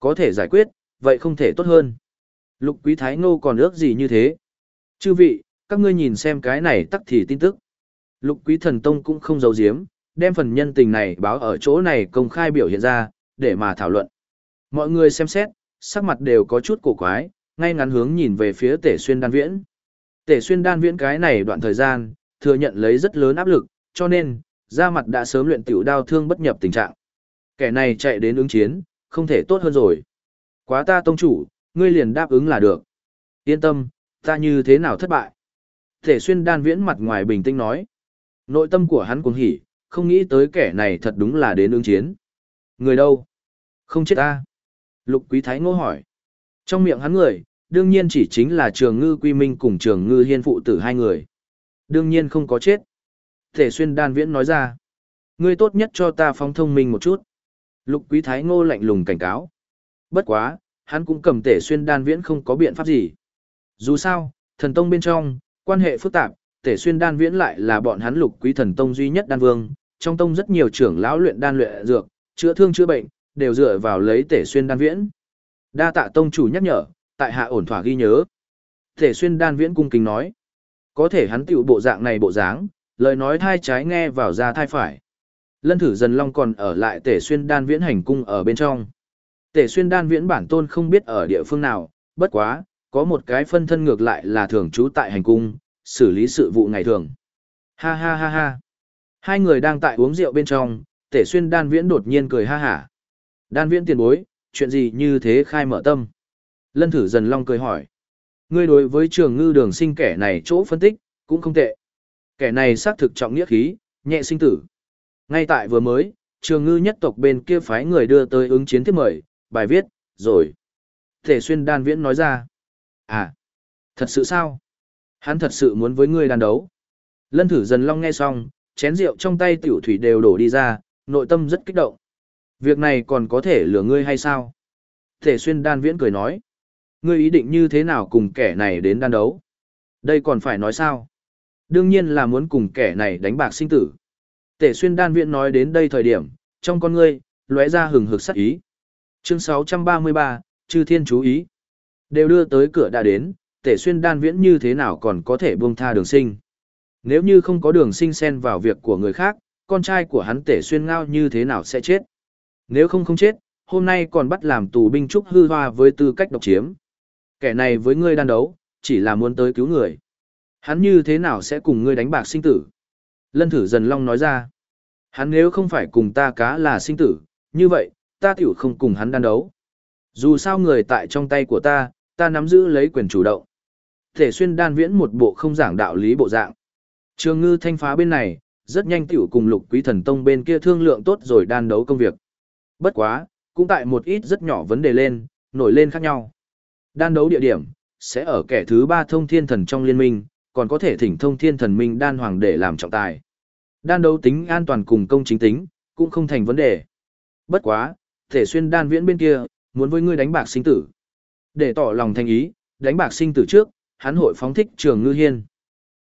Có thể giải quyết, vậy không thể tốt hơn. Lục quý thái ngô còn ước gì như thế. Chư vị, các ngươi nhìn xem cái này tắc thì tin tức. Lục quý thần tông cũng không giấu giếm, đem phần nhân tình này báo ở chỗ này công khai biểu hiện ra, để mà thảo luận. Mọi người xem xét, sắc mặt đều có chút cổ quái, ngay ngắn hướng nhìn về phía tể xuyên đan viễn. Tể xuyên đan viễn cái này đoạn thời gian, thừa nhận lấy rất lớn áp lực, cho nên, da mặt đã sớm luyện tiểu đao thương bất nhập tình trạng. Kẻ này chạy đến ứng chiến, không thể tốt hơn rồi. Quá ta tông chủ, ngươi liền đáp ứng là được. Yên tâm, ta như thế nào thất bại. Tể xuyên đan viễn mặt ngoài bình tĩnh nói. Nội tâm của hắn cuồng hỉ, không nghĩ tới kẻ này thật đúng là đến ứng chiến. Người đâu? Không chết ta. Lục quý thái ngô hỏi. Trong miệng hắn người, đương nhiên chỉ chính là trường ngư quy minh cùng trường ngư hiên phụ tử hai người. Đương nhiên không có chết. Thể xuyên đan viễn nói ra. Ngươi tốt nhất cho ta phóng thông minh một chút. Lục quý thái ngô lạnh lùng cảnh cáo. Bất quá, hắn cũng cầm tể xuyên đan viễn không có biện pháp gì. Dù sao, thần tông bên trong, quan hệ phức tạp, tể xuyên đan viễn lại là bọn hắn lục quý thần tông duy nhất đan vương, trong tông rất nhiều trưởng lão luyện đan luyện dược, chữa thương chữa bệnh, đều dựa vào lấy tể xuyên đan viễn. Đa tạ tông chủ nhắc nhở, tại hạ ổn thỏa ghi nhớ. Tể xuyên đan viễn cung kính nói. Có thể hắn tiểu bộ dạng này bộ dáng, lời nói thai trái nghe vào ra thai phải. Lân thử dần long còn ở lại tể xuyên đan viễn hành cung ở bên trong. Tể xuyên đan viễn bản tôn không biết ở địa phương nào, bất quá, có một cái phân thân ngược lại là thường trú tại hành cung, xử lý sự vụ ngày thường. Ha ha ha ha. Hai người đang tại uống rượu bên trong, tể xuyên đan viễn đột nhiên cười ha hả. Đan viễn tiền bối, chuyện gì như thế khai mở tâm. Lân thử dần long cười hỏi. Ngươi đối với trường ngư đường sinh kẻ này chỗ phân tích, cũng không tệ. Kẻ này xác thực trọng nghĩa khí, nhẹ sinh tử. Ngay tại vừa mới, trường ngư nhất tộc bên kia phái người đưa tới ứng chiến tiếp mời, bài viết, rồi. Thể xuyên đan viễn nói ra. À, thật sự sao? Hắn thật sự muốn với ngươi đàn đấu. Lân thử dần long nghe xong, chén rượu trong tay tiểu thủy đều đổ đi ra, nội tâm rất kích động. Việc này còn có thể lừa ngươi hay sao? Thể xuyên đan viễn cười nói. Ngươi ý định như thế nào cùng kẻ này đến đan đấu? Đây còn phải nói sao? Đương nhiên là muốn cùng kẻ này đánh bạc sinh tử. Tể xuyên đan viễn nói đến đây thời điểm, trong con ngươi, lóe ra hừng hực sắc ý. Chương 633, Chư Thiên chú ý. Đều đưa tới cửa đã đến, tể xuyên đan viễn như thế nào còn có thể buông tha đường sinh. Nếu như không có đường sinh xen vào việc của người khác, con trai của hắn tể xuyên ngao như thế nào sẽ chết. Nếu không không chết, hôm nay còn bắt làm tù binh trúc hư hoa với tư cách độc chiếm. Kẻ này với ngươi đan đấu, chỉ là muốn tới cứu người. Hắn như thế nào sẽ cùng ngươi đánh bạc sinh tử? Lân thử dần long nói ra. Hắn nếu không phải cùng ta cá là sinh tử, như vậy, ta tiểu không cùng hắn đan đấu. Dù sao người tại trong tay của ta, ta nắm giữ lấy quyền chủ động. Thể xuyên đan viễn một bộ không giảng đạo lý bộ dạng. Trường ngư thanh phá bên này, rất nhanh tiểu cùng lục quý thần tông bên kia thương lượng tốt rồi đan đấu công việc. Bất quá, cũng tại một ít rất nhỏ vấn đề lên, nổi lên khác nhau. Đan đấu địa điểm, sẽ ở kẻ thứ ba thông thiên thần trong liên minh, còn có thể thỉnh thông thiên thần minh đan hoàng để làm trọng tài. Đan đấu tính an toàn cùng công chính tính, cũng không thành vấn đề. Bất quá, thể xuyên đan viễn bên kia, muốn với ngươi đánh bạc sinh tử. Để tỏ lòng thành ý, đánh bạc sinh tử trước, hắn hội phóng thích trường ngư hiên.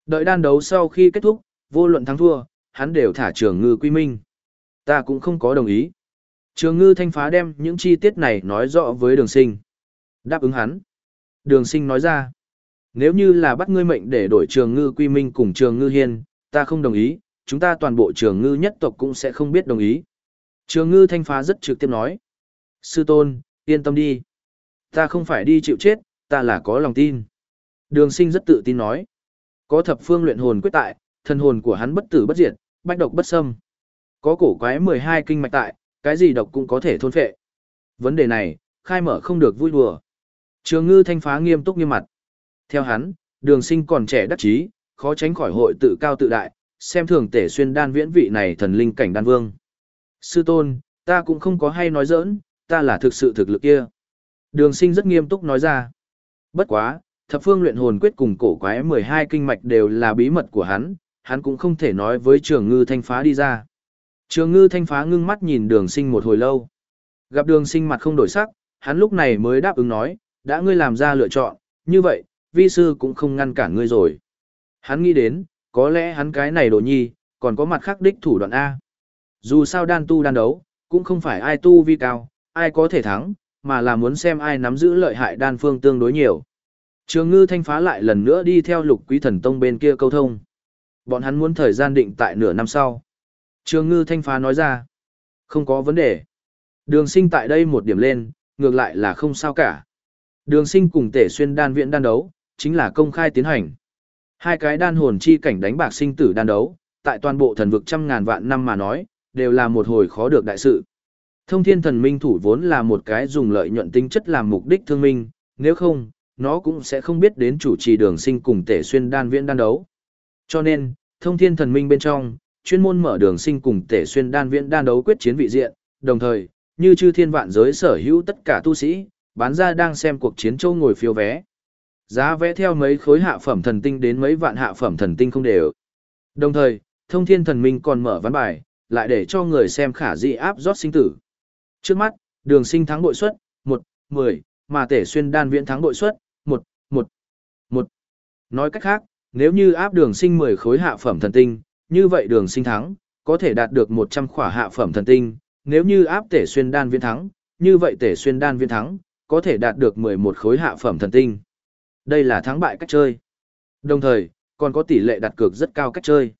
Đợi đan đấu sau khi kết thúc, vô luận thắng thua, hắn đều thả trường ngư quy minh. Ta cũng không có đồng ý. Trường ngư thanh phá đem những chi tiết này nói rõ với đường sinh. Đáp ứng hắn. Đường sinh nói ra. Nếu như là bắt ngươi mệnh để đổi trường ngư quy minh cùng trường ngư hiên, ta không đồng ý, chúng ta toàn bộ trường ngư nhất tộc cũng sẽ không biết đồng ý. Trường ngư thanh phá rất trực tiếp nói. Sư tôn, yên tâm đi. Ta không phải đi chịu chết, ta là có lòng tin. Đường sinh rất tự tin nói. Có thập phương luyện hồn quyết tại, thân hồn của hắn bất tử bất diệt, bách độc bất xâm. Có cổ quái 12 kinh mạch tại, cái gì độc cũng có thể thôn phệ. Vấn đề này, khai mở không được vui đùa. Trường ngư thanh phá nghiêm túc nghiêm mặt. Theo hắn, đường sinh còn trẻ đắc chí khó tránh khỏi hội tự cao tự đại, xem thường tể xuyên đan viễn vị này thần linh cảnh đan vương. Sư tôn, ta cũng không có hay nói giỡn, ta là thực sự thực lực kia. Đường sinh rất nghiêm túc nói ra. Bất quá, thập phương luyện hồn quyết cùng cổ quái 12 kinh mạch đều là bí mật của hắn, hắn cũng không thể nói với trường ngư thanh phá đi ra. Trường ngư thanh phá ngưng mắt nhìn đường sinh một hồi lâu. Gặp đường sinh mặt không đổi sắc, hắn lúc này mới đáp ứng nói, đã ngươi làm ra lựa chọn, như vậy, vi sư cũng không ngăn cản ngươi rồi. Hắn nghĩ đến, có lẽ hắn cái này đồ nhi, còn có mặt khác đích thủ đoạn A. Dù sao đan tu đan đấu, cũng không phải ai tu vi cao, ai có thể thắng, mà là muốn xem ai nắm giữ lợi hại đan phương tương đối nhiều. Trường ngư thanh phá lại lần nữa đi theo lục quý thần tông bên kia câu thông. Bọn hắn muốn thời gian định tại nửa năm sau. Trường ngư thanh phá nói ra. Không có vấn đề. Đường sinh tại đây một điểm lên, ngược lại là không sao cả. Đường sinh cùng tể xuyên đan viện đan đấu, chính là công khai tiến hành. Hai cái đan hồn chi cảnh đánh bạc sinh tử đan đấu, tại toàn bộ thần vực trăm ngàn vạn năm mà nói, đều là một hồi khó được đại sự. Thông thiên thần minh thủ vốn là một cái dùng lợi nhuận tính chất làm mục đích thương minh, nếu không, nó cũng sẽ không biết đến chủ trì đường sinh cùng tể xuyên đan viễn đan đấu. Cho nên, thông thiên thần minh bên trong, chuyên môn mở đường sinh cùng tể xuyên đan viễn đan đấu quyết chiến vị diện, đồng thời, như chư thiên vạn giới sở hữu tất cả tu sĩ, bán ra đang xem cuộc chiến châu ngồi phiếu vé. Giá vé theo mấy khối hạ phẩm thần tinh đến mấy vạn hạ phẩm thần tinh không đều. Đồng thời, thông thiên thần minh còn mở ván bài, lại để cho người xem khả dị áp rót sinh tử. Trước mắt, đường sinh thắng bội suất, 1, 10, mà tể xuyên đan viễn thắng bội suất, 1, 1. Nói cách khác, nếu như áp đường sinh 10 khối hạ phẩm thần tinh, như vậy đường sinh thắng, có thể đạt được 100 khỏa hạ phẩm thần tinh, nếu như áp tể xuyên đan viên thắng, như vậy tể xuyên đan viên thắng, có thể đạt được 11 khối hạ phẩm thần tinh. Đây là thắng bại cách chơi. Đồng thời, còn có tỷ lệ đặt cược rất cao cách chơi.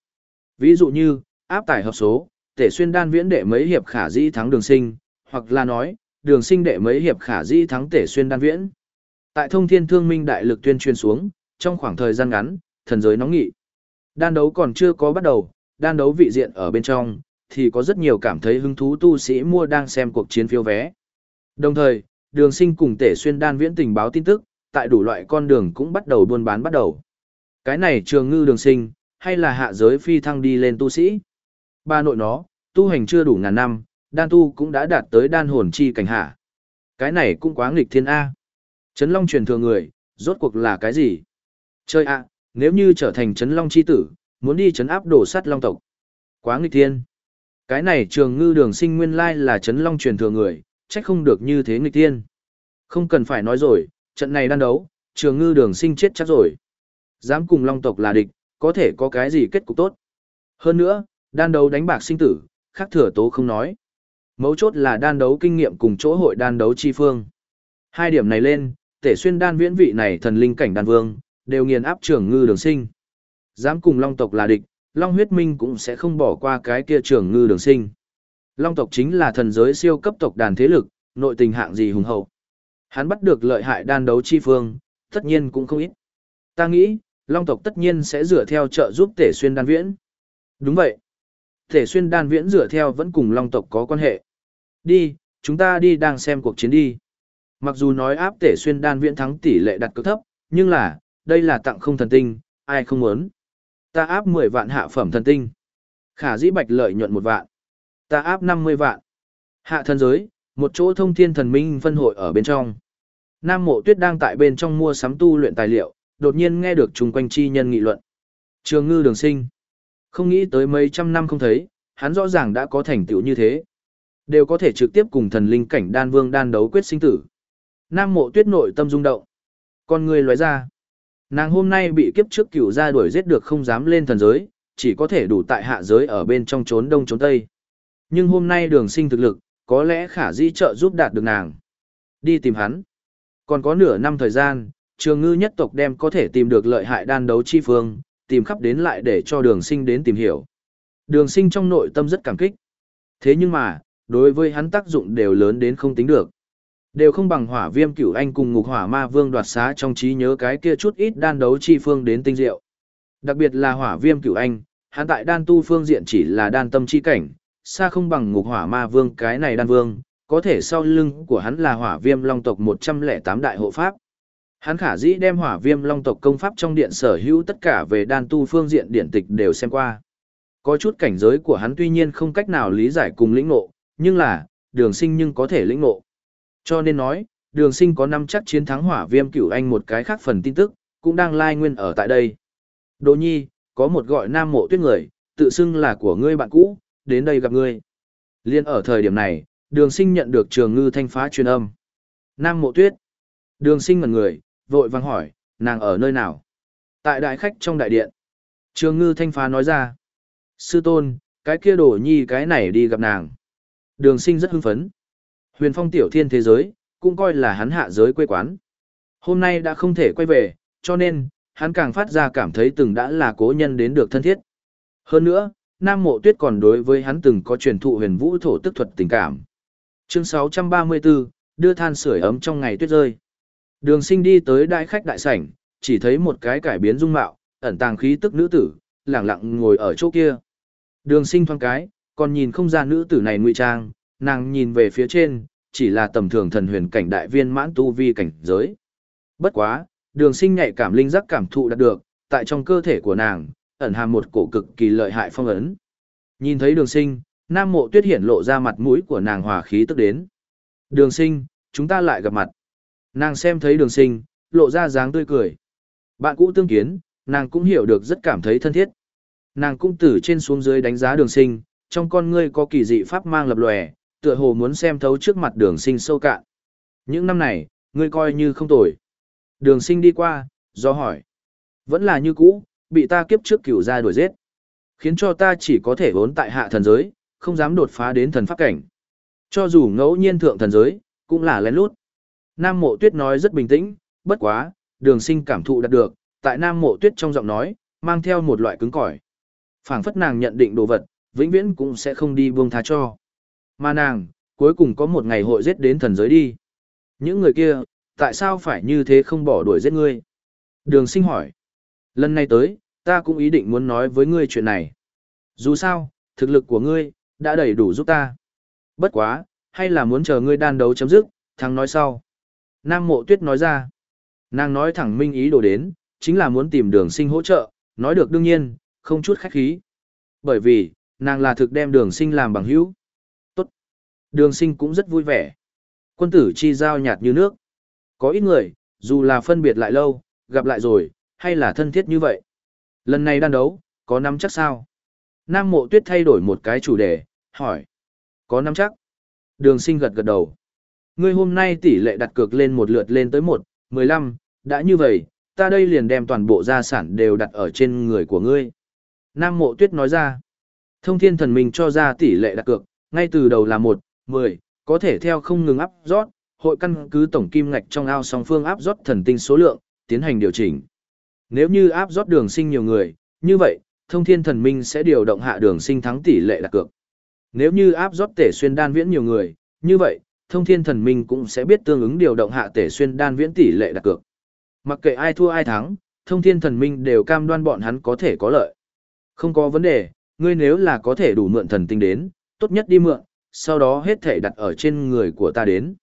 Ví dụ như, áp tải hợp số, tể xuyên đan viễn đệ mấy hiệp khả dĩ thắng đường sinh, hoặc là nói, đường sinh đệ mấy hiệp khả dĩ thắng tể xuyên đan viễn. Tại thông thiên thương minh đại lực tuyên truyền xuống, trong khoảng thời gian ngắn, thần giới nóng nghị. Đan đấu còn chưa có bắt đầu, đan đấu vị diện ở bên trong, thì có rất nhiều cảm thấy hứng thú tu sĩ mua đang xem cuộc chiến phiếu vé. Đồng thời, đường sinh cùng tể xuyên đan viễn tình báo tin tức, tại đủ loại con đường cũng bắt đầu buôn bán bắt đầu. Cái này trường ngư đường sinh, hay là hạ giới phi thăng đi lên tu sĩ. Ba nội nó, tu hành chưa đủ ngàn năm, đan tu cũng đã đạt tới đan hồn chi cảnh hạ. Cái này cũng quá nghịch thiên A. Trấn Long truyền thừa người, rốt cuộc là cái gì? Chơi ạ, nếu như trở thành Trấn Long chi tử, muốn đi trấn áp đổ sắt Long tộc. Quá nghịch thiên. Cái này trường ngư đường sinh nguyên lai là Trấn Long truyền thừa người, trách không được như thế nghịch thiên. Không cần phải nói rồi, trận này đan đấu, trường ngư đường sinh chết chắc rồi. Dám cùng Long tộc là địch, có thể có cái gì kết cục tốt. Hơn nữa, đan đấu đánh bạc sinh tử, khác thừa tố không nói. Mấu chốt là đan đấu kinh nghiệm cùng chỗ hội đan đấu chi phương. Hai điểm này lên, tể xuyên đan viễn vị này thần linh cảnh đan vương, đều nghiền áp trưởng ngư đường sinh. Dám cùng long tộc là địch, long huyết minh cũng sẽ không bỏ qua cái kia trưởng ngư đường sinh. Long tộc chính là thần giới siêu cấp tộc đàn thế lực, nội tình hạng gì hùng hậu. Hắn bắt được lợi hại đan đấu chi phương, tất nhiên cũng không ít. Ta nghĩ, long tộc tất nhiên sẽ dựa theo trợ giúp tể xuyên đan viễn. Đúng vậy. Tể xuyên đan viễn dựa theo vẫn cùng long tộc có quan hệ. Đi, chúng ta đi đang xem cuộc chiến đi. Mặc dù nói áp tể xuyên đan viễn thắng tỷ lệ đặt cực thấp, nhưng là, đây là tặng không thần tinh, ai không muốn. Ta áp 10 vạn hạ phẩm thần tinh. Khả dĩ bạch lợi nhuận một vạn. Ta áp 50 vạn. Hạ thần giới, một chỗ thông thiên thần minh phân hội ở bên trong. Nam mộ tuyết đang tại bên trong mua sắm tu luyện tài liệu, đột nhiên nghe được chung quanh chi nhân nghị luận. Trường ngư đường sinh. Không nghĩ tới mấy trăm năm không thấy, hắn rõ ràng đã có thành tựu như thế. Đều có thể trực tiếp cùng thần linh cảnh đan vương đan đấu quyết sinh tử. Nam mộ tuyết nội tâm rung động. Con người lóe ra. Nàng hôm nay bị kiếp trước cửu ra đuổi giết được không dám lên thần giới, chỉ có thể đủ tại hạ giới ở bên trong trốn đông trốn tây. Nhưng hôm nay đường sinh thực lực, có lẽ khả di trợ giúp đạt được nàng. Đi tìm hắn. Còn có nửa năm thời gian, trường ngư nhất tộc đem có thể tìm được lợi hại đan đấu chi phương, tìm khắp đến lại để cho đường sinh đến tìm hiểu. Đường sinh trong nội tâm rất cảm kích. Thế nhưng mà, đối với hắn tác dụng đều lớn đến không tính được. Đều không bằng hỏa viêm cửu anh cùng ngục hỏa ma vương đoạt xá trong trí nhớ cái kia chút ít đan đấu chi phương đến tinh diệu. Đặc biệt là hỏa viêm cửu anh, hắn tại đan tu phương diện chỉ là đan tâm chi cảnh, xa không bằng ngục hỏa ma vương cái này đan vương, có thể sau lưng của hắn là hỏa viêm long tộc 108 đại hộ pháp. Hắn khả dĩ đem hỏa viêm long tộc công pháp trong điện sở hữu tất cả về đan tu phương diện điển tịch đều xem qua. Có chút cảnh giới của hắn tuy nhiên không cách nào lý giải cùng lĩnh ngộ, nhưng là, đường sinh nhưng có thể lĩnh ngộ. Cho nên nói, đường sinh có năm chắc chiến thắng hỏa viêm cửu anh một cái khác phần tin tức, cũng đang lai nguyên ở tại đây. Đỗ nhi, có một gọi nam mộ tuyết người, tự xưng là của ngươi bạn cũ, đến đây gặp ngươi. Liên ở thời điểm này, đường sinh nhận được trường ngư thanh phá truyền âm. Nam mộ tuyết. Đường sinh ngần người, vội vang hỏi, nàng ở nơi nào? Tại đại khách trong đại điện. Trường ngư thanh phá nói ra. Sư tôn, cái kia đổ nhi cái này đi gặp nàng. Đường sinh rất hưng phấn. Huyền phong tiểu thiên thế giới, cũng coi là hắn hạ giới quê quán. Hôm nay đã không thể quay về, cho nên, hắn càng phát ra cảm thấy từng đã là cố nhân đến được thân thiết. Hơn nữa, Nam Mộ Tuyết còn đối với hắn từng có truyền thụ huyền vũ thổ tức thuật tình cảm. Chương 634, đưa than sưởi ấm trong ngày tuyết rơi. Đường sinh đi tới đại khách đại sảnh, chỉ thấy một cái cải biến dung mạo, ẩn tàng khí tức nữ tử, lặng lặng ngồi ở chỗ kia. Đường sinh thoáng cái, còn nhìn không ra nữ tử này ngụy trang, nàng nhìn về phía trên, chỉ là tầm thường thần huyền cảnh đại viên mãn tu vi cảnh giới. Bất quá, đường sinh nhạy cảm linh giác cảm thụ đạt được, tại trong cơ thể của nàng, ẩn hàm một cổ cực kỳ lợi hại phong ấn. Nhìn thấy đường sinh, nam mộ tuyết hiển lộ ra mặt mũi của nàng hòa khí tức đến. Đường sinh, chúng ta lại gặp mặt. Nàng xem thấy đường sinh, lộ ra dáng tươi cười. Bạn cũ tương kiến, nàng cũng hiểu được rất cảm thấy thân thiết. Nàng cũng từ trên xuống dưới đánh giá đường sinh, trong con ngươi có kỳ dị pháp mang lập lòe, tựa hồ muốn xem thấu trước mặt đường sinh sâu cạn. Những năm này, Ngươi coi như không tồi. Đường sinh đi qua, do hỏi. Vẫn là như cũ, bị ta kiếp trước cửu ra đuổi giết. Khiến cho ta chỉ có thể vốn tại hạ thần giới, không dám đột phá đến thần pháp cảnh. Cho dù ngẫu nhiên thượng thần giới, cũng là lén lút. Nam mộ tuyết nói rất bình tĩnh, bất quá, đường sinh cảm thụ đạt được, tại Nam mộ tuyết trong giọng nói, mang theo một loại cứng cỏi phảng phất nàng nhận định đồ vật, vĩnh viễn cũng sẽ không đi buông tha cho. Mà nàng, cuối cùng có một ngày hội giết đến thần giới đi. Những người kia, tại sao phải như thế không bỏ đuổi giết ngươi? Đường sinh hỏi. Lần này tới, ta cũng ý định muốn nói với ngươi chuyện này. Dù sao, thực lực của ngươi, đã đầy đủ giúp ta. Bất quá, hay là muốn chờ ngươi đan đấu chấm dứt, thằng nói sau. Nam mộ tuyết nói ra. Nàng nói thẳng minh ý đồ đến, chính là muốn tìm đường sinh hỗ trợ, nói được đương nhiên, không chút khách khí. Bởi vì, nàng là thực đem đường sinh làm bằng hữu. Đường sinh cũng rất vui vẻ. Quân tử chi giao nhạt như nước. Có ít người, dù là phân biệt lại lâu, gặp lại rồi, hay là thân thiết như vậy. Lần này đan đấu, có nắm chắc sao? Nam mộ tuyết thay đổi một cái chủ đề, hỏi. Có nắm chắc. Đường sinh gật gật đầu. Ngươi hôm nay tỷ lệ đặt cược lên một lượt lên tới 1, 15, đã như vậy, ta đây liền đem toàn bộ gia sản đều đặt ở trên người của ngươi. Nam mộ tuyết nói ra. Thông thiên thần mình cho ra tỷ lệ đặt cược, ngay từ đầu là 1, 10, có thể theo không ngừng áp rót, hội căn cứ tổng kim ngạch trong ao song phương áp rót thần tinh số lượng, tiến hành điều chỉnh. Nếu như áp rót đường sinh nhiều người, như vậy, thông thiên thần minh sẽ điều động hạ đường sinh thắng tỷ lệ đặt cược. Nếu như áp rót tể xuyên đan viễn nhiều người, như vậy, thông thiên thần minh cũng sẽ biết tương ứng điều động hạ tể xuyên đan viễn tỷ lệ đặt cược. Mặc kệ ai thua ai thắng, thông thiên thần minh đều cam đoan bọn hắn có thể có lợi. Không có vấn đề, ngươi nếu là có thể đủ mượn thần tinh đến, tốt nhất đi mượn, sau đó hết thể đặt ở trên người của ta đến.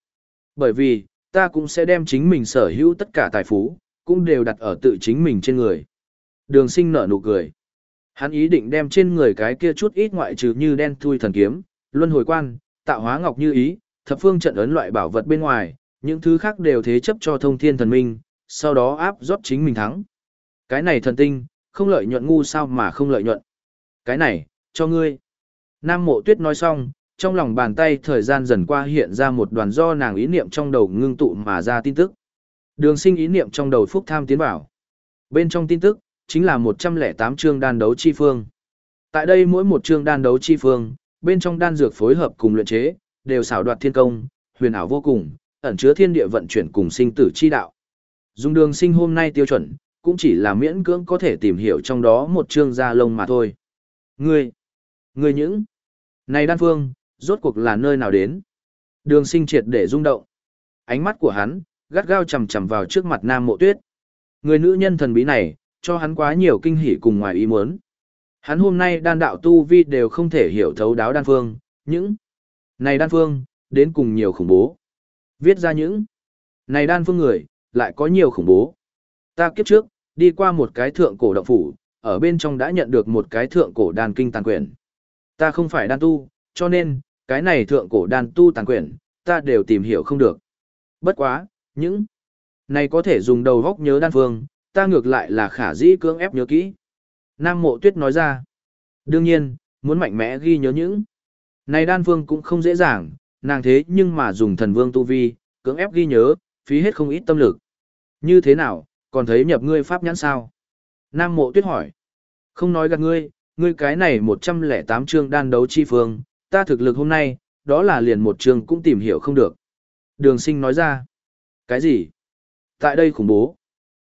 Bởi vì, ta cũng sẽ đem chính mình sở hữu tất cả tài phú, cũng đều đặt ở tự chính mình trên người. Đường sinh nở nụ cười. Hắn ý định đem trên người cái kia chút ít ngoại trừ như đen thui thần kiếm, luân hồi quan, tạo hóa ngọc như ý, thập phương trận ấn loại bảo vật bên ngoài, những thứ khác đều thế chấp cho thông thiên thần minh, sau đó áp rót chính mình thắng. Cái này thần tinh, không lợi nhuận ngu sao mà không lợi nhuận. Cái này, cho ngươi. Nam mộ tuyết nói xong, trong lòng bàn tay thời gian dần qua hiện ra một đoàn do nàng ý niệm trong đầu ngưng tụ mà ra tin tức. Đường sinh ý niệm trong đầu phúc tham tiến bảo. Bên trong tin tức, chính là 108 chương đan đấu chi phương. Tại đây mỗi một chương đan đấu chi phương, bên trong đan dược phối hợp cùng luyện chế, đều xảo đoạt thiên công, huyền ảo vô cùng, ẩn chứa thiên địa vận chuyển cùng sinh tử chi đạo. Dùng đường sinh hôm nay tiêu chuẩn, cũng chỉ là miễn cưỡng có thể tìm hiểu trong đó một chương gia lông mà thôi. Ngươi, ngươi những, này đan phương, rốt cuộc là nơi nào đến? Đường sinh triệt để rung động. Ánh mắt của hắn, gắt gao chầm chầm vào trước mặt nam mộ tuyết. Người nữ nhân thần bí này, cho hắn quá nhiều kinh hỉ cùng ngoài ý muốn. Hắn hôm nay đan đạo tu vi đều không thể hiểu thấu đáo đan phương, những này đan phương, đến cùng nhiều khủng bố. Viết ra những này đan phương người, lại có nhiều khủng bố. Ta kiếp trước, đi qua một cái thượng cổ động phủ, ở bên trong đã nhận được một cái thượng cổ đan kinh tàn quyển. Ta không phải đan tu, cho nên, cái này thượng cổ đan tu tàn quyển, ta đều tìm hiểu không được. Bất quá, những này có thể dùng đầu góc nhớ đan phương, ta ngược lại là khả dĩ cưỡng ép nhớ kỹ. Nam mộ tuyết nói ra. Đương nhiên, muốn mạnh mẽ ghi nhớ những. Này đan phương cũng không dễ dàng, nàng thế nhưng mà dùng thần vương tu vi, cưỡng ép ghi nhớ, phí hết không ít tâm lực. Như thế nào, còn thấy nhập ngươi pháp nhãn sao? Nam mộ tuyết hỏi. Không nói gạt ngươi, ngươi cái này 108 chương đan đấu chi phương, ta thực lực hôm nay, đó là liền một trường cũng tìm hiểu không được. Đường sinh nói ra. Cái gì? Tại đây khủng bố.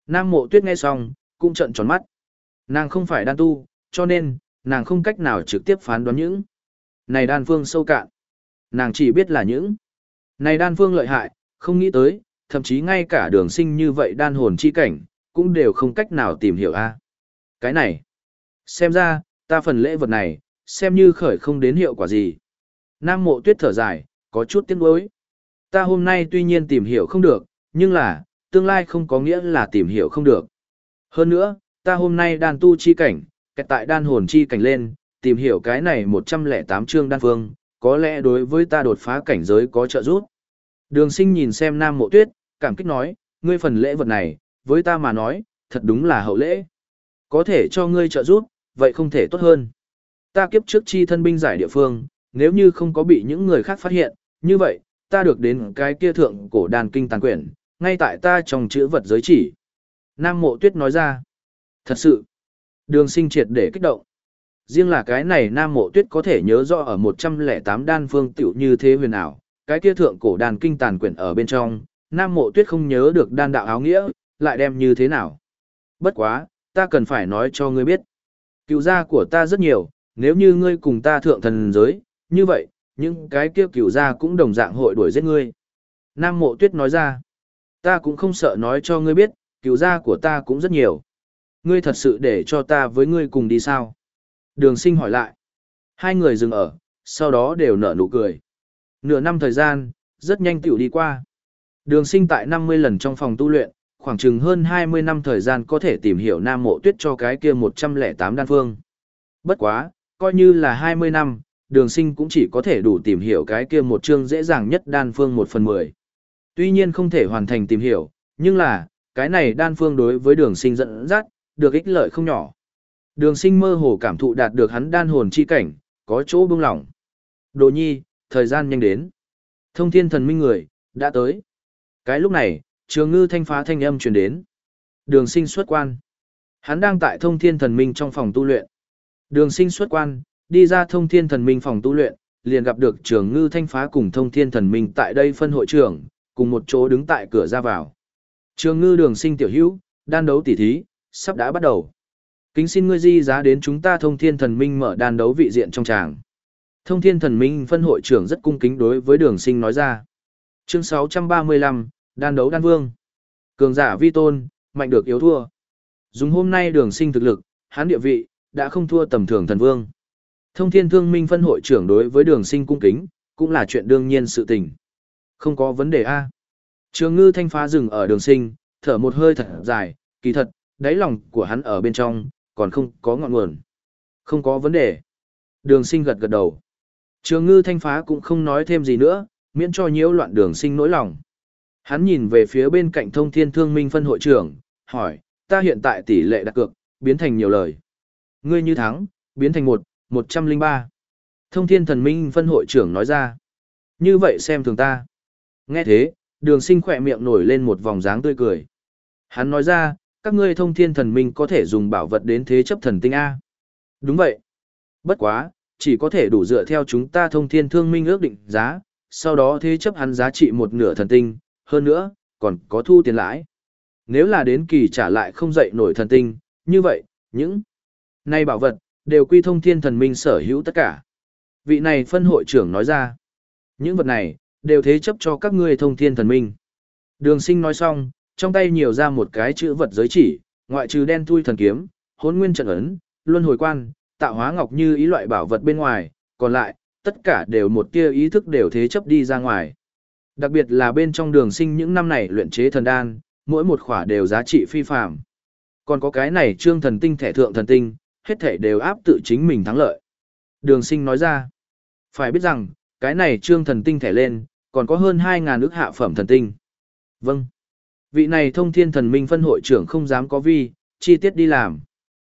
Nam mộ tuyết nghe xong, cũng trận tròn mắt. Nàng không phải đan tu, cho nên, nàng không cách nào trực tiếp phán đoán những. Này đan phương sâu cạn. Nàng chỉ biết là những. Này đan phương lợi hại, không nghĩ tới, thậm chí ngay cả đường sinh như vậy đan hồn chi cảnh, cũng đều không cách nào tìm hiểu a Cái này, xem ra, ta phần lễ vật này, xem như khởi không đến hiệu quả gì. Nam mộ tuyết thở dài, có chút tiếc nuối. Ta hôm nay tuy nhiên tìm hiểu không được, nhưng là, tương lai không có nghĩa là tìm hiểu không được. Hơn nữa, ta hôm nay đan tu chi cảnh, kẹt tại đan hồn chi cảnh lên, tìm hiểu cái này 108 chương đan phương, có lẽ đối với ta đột phá cảnh giới có trợ giúp. Đường sinh nhìn xem nam mộ tuyết, cảm kích nói, ngươi phần lễ vật này, với ta mà nói, thật đúng là hậu lễ. Có thể cho ngươi trợ giúp, vậy không thể tốt hơn. Ta kiếp trước chi thân binh giải địa phương, nếu như không có bị những người khác phát hiện, như vậy, ta được đến cái kia thượng cổ đàn kinh tàn quyển, ngay tại ta trong chữ vật giới chỉ. Nam mộ tuyết nói ra. Thật sự, đường sinh triệt để kích động. Riêng là cái này Nam mộ tuyết có thể nhớ rõ ở 108 đan phương tiểu như thế huyền ảo, cái kia thượng cổ đàn kinh tàn quyển ở bên trong, Nam mộ tuyết không nhớ được đan đạo áo nghĩa, lại đem như thế nào. Bất quá, ta cần phải nói cho ngươi biết. Cựu gia của ta rất nhiều, nếu như ngươi cùng ta thượng thần giới, như vậy, những cái kia cửu gia cũng đồng dạng hội đuổi giết ngươi. Nam mộ tuyết nói ra, ta cũng không sợ nói cho ngươi biết, cửu gia của ta cũng rất nhiều. Ngươi thật sự để cho ta với ngươi cùng đi sao? Đường sinh hỏi lại. Hai người dừng ở, sau đó đều nở nụ cười. Nửa năm thời gian, rất nhanh tiểu đi qua. Đường sinh tại 50 lần trong phòng tu luyện, khoảng chừng hơn 20 năm thời gian có thể tìm hiểu Nam Mộ Tuyết cho cái kia 108 đan phương. Bất quá, coi như là 20 năm, đường sinh cũng chỉ có thể đủ tìm hiểu cái kia một chương dễ dàng nhất đan phương 1 phần 10. Tuy nhiên không thể hoàn thành tìm hiểu, nhưng là, cái này đan phương đối với đường sinh dẫn dắt, được ích lợi không nhỏ. Đường sinh mơ hồ cảm thụ đạt được hắn đan hồn chi cảnh, có chỗ bông lỏng. Đồ nhi, thời gian nhanh đến. Thông thiên thần minh người, đã tới. Cái lúc này, trường ngư thanh phá thanh âm truyền đến. Đường sinh xuất quan. Hắn đang tại thông thiên thần minh trong phòng tu luyện. Đường sinh xuất quan, đi ra thông thiên thần minh phòng tu luyện, liền gặp được trường ngư thanh phá cùng thông thiên thần minh tại đây phân hội trưởng, cùng một chỗ đứng tại cửa ra vào. Trường ngư đường sinh tiểu hữu, đan đấu tỉ thí, sắp đã bắt đầu. Kính xin ngươi di giá đến chúng ta thông thiên thần minh mở đan đấu vị diện trong tràng. Thông thiên thần minh phân hội trưởng rất cung kính đối với đường sinh nói ra. Chương 635, đan đấu đan vương. Cường giả vi tôn, mạnh được yếu thua. Dùng hôm nay đường sinh thực lực, hán địa vị, đã không thua tầm thường thần vương. Thông thiên thương minh phân hội trưởng đối với đường sinh cung kính, cũng là chuyện đương nhiên sự tình. Không có vấn đề A. Trường ngư thanh phá rừng ở đường sinh, thở một hơi thật dài, kỳ thật, đáy lòng của hắn ở bên trong, còn không có ngọn nguồn. Không có vấn đề. Đường sinh gật gật đầu. Trường ngư thanh phá cũng không nói thêm gì nữa, miễn cho nhiễu loạn đường sinh nỗi lòng. Hắn nhìn về phía bên cạnh thông thiên thương minh phân hội trưởng, hỏi, ta hiện tại tỷ lệ đặt cược, biến thành nhiều lời. Ngươi như thắng, biến thành một, 103. Thông thiên thần minh phân hội trưởng nói ra. Như vậy xem thường ta. Nghe thế, đường sinh khỏe miệng nổi lên một vòng dáng tươi cười. Hắn nói ra, các ngươi thông thiên thần minh có thể dùng bảo vật đến thế chấp thần tinh A. Đúng vậy. Bất quá, chỉ có thể đủ dựa theo chúng ta thông thiên thương minh ước định giá, sau đó thế chấp hắn giá trị một nửa thần tinh, hơn nữa, còn có thu tiền lãi. Nếu là đến kỳ trả lại không dậy nổi thần tinh, như vậy, những nay bảo vật, đều quy thông thiên thần minh sở hữu tất cả. Vị này phân hội trưởng nói ra, những vật này, đều thế chấp cho các ngươi thông thiên thần minh. Đường sinh nói xong, trong tay nhiều ra một cái chữ vật giới chỉ, ngoại trừ đen thui thần kiếm, hốn nguyên trận ấn, luân hồi quan, tạo hóa ngọc như ý loại bảo vật bên ngoài, còn lại, tất cả đều một tia ý thức đều thế chấp đi ra ngoài. Đặc biệt là bên trong đường sinh những năm này luyện chế thần đan, mỗi một khỏa đều giá trị phi phạm. Còn có cái này trương thần tinh thẻ thượng thần tinh, hết thể đều áp tự chính mình thắng lợi. Đường sinh nói ra, phải biết rằng, cái này trương thần tinh thẻ lên, còn có hơn 2.000 ức hạ phẩm thần tinh. Vâng. Vị này thông thiên thần minh phân hội trưởng không dám có vi, chi tiết đi làm.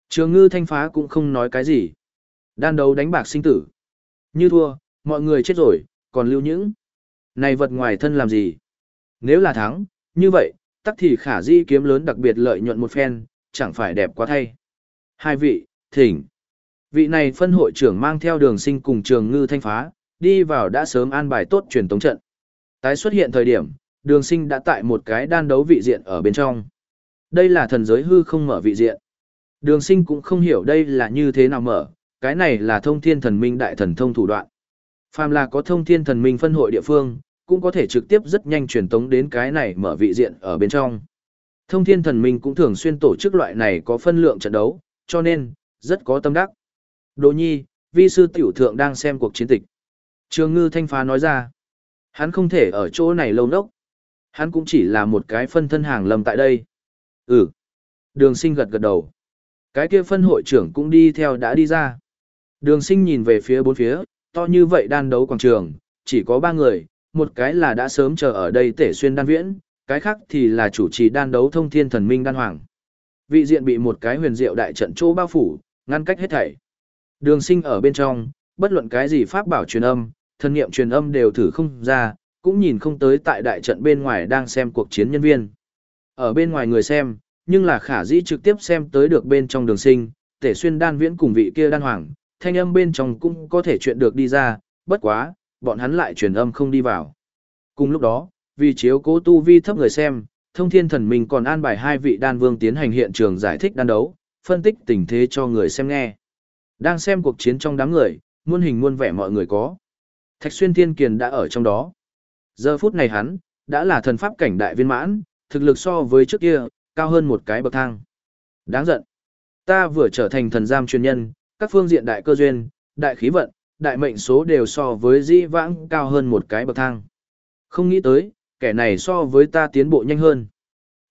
Trường ngư thanh phá cũng không nói cái gì. Đan đấu đánh bạc sinh tử. Như thua, mọi người chết rồi, còn lưu những. Này vật ngoài thân làm gì? Nếu là thắng, như vậy, tắc thì khả di kiếm lớn đặc biệt lợi nhuận một phen, chẳng phải đẹp quá thay. Hai vị, thỉnh. Vị này phân hội trưởng mang theo đường sinh cùng trường ngư thanh phá, đi vào đã sớm an bài tốt truyền tống trận. Tái xuất hiện thời điểm, đường sinh đã tại một cái đan đấu vị diện ở bên trong. Đây là thần giới hư không mở vị diện. Đường sinh cũng không hiểu đây là như thế nào mở, cái này là thông thiên thần minh đại thần thông thủ đoạn. Phàm là có thông thiên thần minh phân hội địa phương, cũng có thể trực tiếp rất nhanh truyền tống đến cái này mở vị diện ở bên trong. Thông thiên thần minh cũng thường xuyên tổ chức loại này có phân lượng trận đấu, cho nên, rất có tâm đắc. Đỗ nhi, vi sư tiểu thượng đang xem cuộc chiến tịch. Trường ngư thanh phá nói ra, hắn không thể ở chỗ này lâu nốc. Hắn cũng chỉ là một cái phân thân hàng lầm tại đây. Ừ. Đường sinh gật gật đầu. Cái kia phân hội trưởng cũng đi theo đã đi ra. Đường sinh nhìn về phía bốn phía, to như vậy đan đấu quảng trường, chỉ có ba người, một cái là đã sớm chờ ở đây tể xuyên đan viễn, cái khác thì là chủ trì đan đấu thông thiên thần minh đan hoàng. Vị diện bị một cái huyền diệu đại trận chỗ bao phủ, ngăn cách hết thảy. Đường sinh ở bên trong, bất luận cái gì pháp bảo truyền âm, thân nghiệm truyền âm đều thử không ra, cũng nhìn không tới tại đại trận bên ngoài đang xem cuộc chiến nhân viên. Ở bên ngoài người xem, nhưng là khả dĩ trực tiếp xem tới được bên trong đường sinh, tể xuyên đan viễn cùng vị kia đan hoàng, thanh âm bên trong cũng có thể chuyện được đi ra, bất quá, bọn hắn lại truyền âm không đi vào. Cùng lúc đó, vì chiếu cố tu vi thấp người xem, thông thiên thần mình còn an bài hai vị đan vương tiến hành hiện trường giải thích đan đấu, phân tích tình thế cho người xem nghe. Đang xem cuộc chiến trong đám người, muôn hình muôn vẻ mọi người có. Thạch xuyên thiên kiền đã ở trong đó. Giờ phút này hắn, đã là thần pháp cảnh đại viên mãn, thực lực so với trước kia, cao hơn một cái bậc thang. Đáng giận. Ta vừa trở thành thần giam chuyên nhân, các phương diện đại cơ duyên, đại khí vận, đại mệnh số đều so với di vãng cao hơn một cái bậc thang. Không nghĩ tới, kẻ này so với ta tiến bộ nhanh hơn.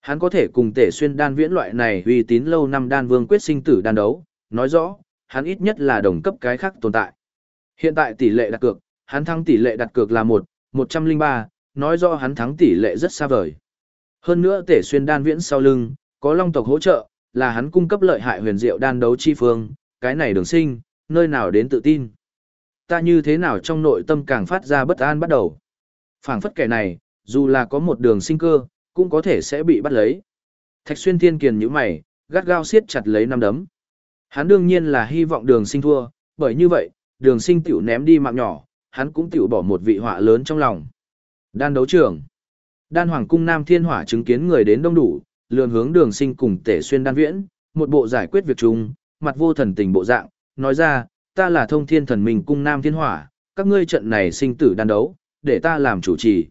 Hắn có thể cùng tể xuyên đan viễn loại này uy tín lâu năm đan vương quyết sinh tử đan đấu, nói rõ, hắn ít nhất là đồng cấp cái khác tồn tại. Hiện tại tỷ lệ đặt cược, hắn thắng tỷ lệ đặt cược là 1, 103, nói rõ hắn thắng tỷ lệ rất xa vời. Hơn nữa tể xuyên đan viễn sau lưng, có long tộc hỗ trợ, là hắn cung cấp lợi hại huyền diệu đan đấu chi phương, cái này đường sinh, nơi nào đến tự tin. Ta như thế nào trong nội tâm càng phát ra bất an bắt đầu. phảng phất kẻ này, dù là có một đường sinh cơ, cũng có thể sẽ bị bắt lấy. Thạch xuyên thiên kiền như mày, gắt gao siết chặt lấy năm đấm. Hắn đương nhiên là hy vọng đường sinh thua, bởi như vậy, đường sinh tiểu ném đi mạng nhỏ, hắn cũng tiểu bỏ một vị họa lớn trong lòng. Đan đấu trưởng. Đan Hoàng cung Nam Thiên Hỏa chứng kiến người đến đông đủ, lườn hướng đường sinh cùng tể xuyên đan viễn, một bộ giải quyết việc chung, mặt vô thần tình bộ dạng, nói ra, ta là thông thiên thần mình cung Nam Thiên Hỏa, các ngươi trận này sinh tử đan đấu, để ta làm chủ trì.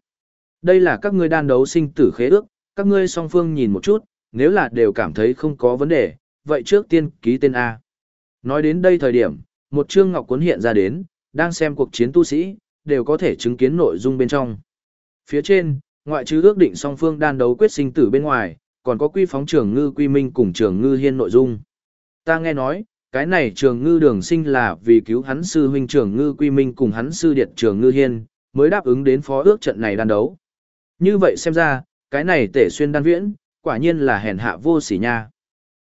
Đây là các ngươi đan đấu sinh tử khế ước, các ngươi song phương nhìn một chút, nếu là đều cảm thấy không có vấn đề, vậy trước tiên ký tên A. Nói đến đây thời điểm, một chương ngọc cuốn hiện ra đến, đang xem cuộc chiến tu sĩ, đều có thể chứng kiến nội dung bên trong. Phía trên, ngoại trừ ước định song phương đan đấu quyết sinh tử bên ngoài, còn có quy phóng trường ngư quy minh cùng trường ngư hiên nội dung. Ta nghe nói, cái này trường ngư đường sinh là vì cứu hắn sư huynh trường ngư quy minh cùng hắn sư điệt trường ngư hiên, mới đáp ứng đến phó ước trận này đan đấu. Như vậy xem ra, cái này tể xuyên đan viễn, quả nhiên là hèn hạ vô sỉ nha.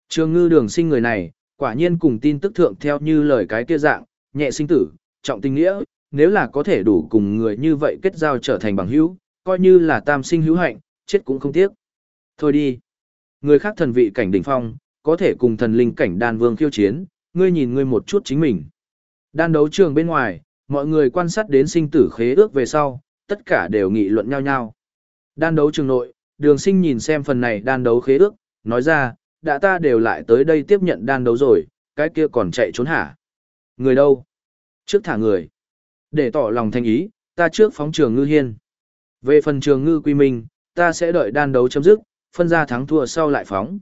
Trường ngư đường sinh người này, quả nhiên cùng tin tức thượng theo như lời cái kia dạng, nhẹ sinh tử, trọng tình nghĩa, nếu là có thể đủ cùng người như vậy kết giao trở thành bằng hữu, coi như là tam sinh hữu hạnh, chết cũng không tiếc. Thôi đi. Người khác thần vị cảnh đỉnh phong, có thể cùng thần linh cảnh đan vương khiêu chiến, ngươi nhìn ngươi một chút chính mình. Đan đấu trường bên ngoài, mọi người quan sát đến sinh tử khế ước về sau, tất cả đều nghị luận nhau nhau. Đan đấu trường nội, đường sinh nhìn xem phần này đan đấu khế ước, nói ra, đã ta đều lại tới đây tiếp nhận đan đấu rồi, cái kia còn chạy trốn hả? Người đâu? Trước thả người. Để tỏ lòng thanh ý, ta trước phóng trường ngư hiên. Về phần trường ngư quy minh, ta sẽ đợi đan đấu chấm dứt, phân ra thắng thua sau lại phóng.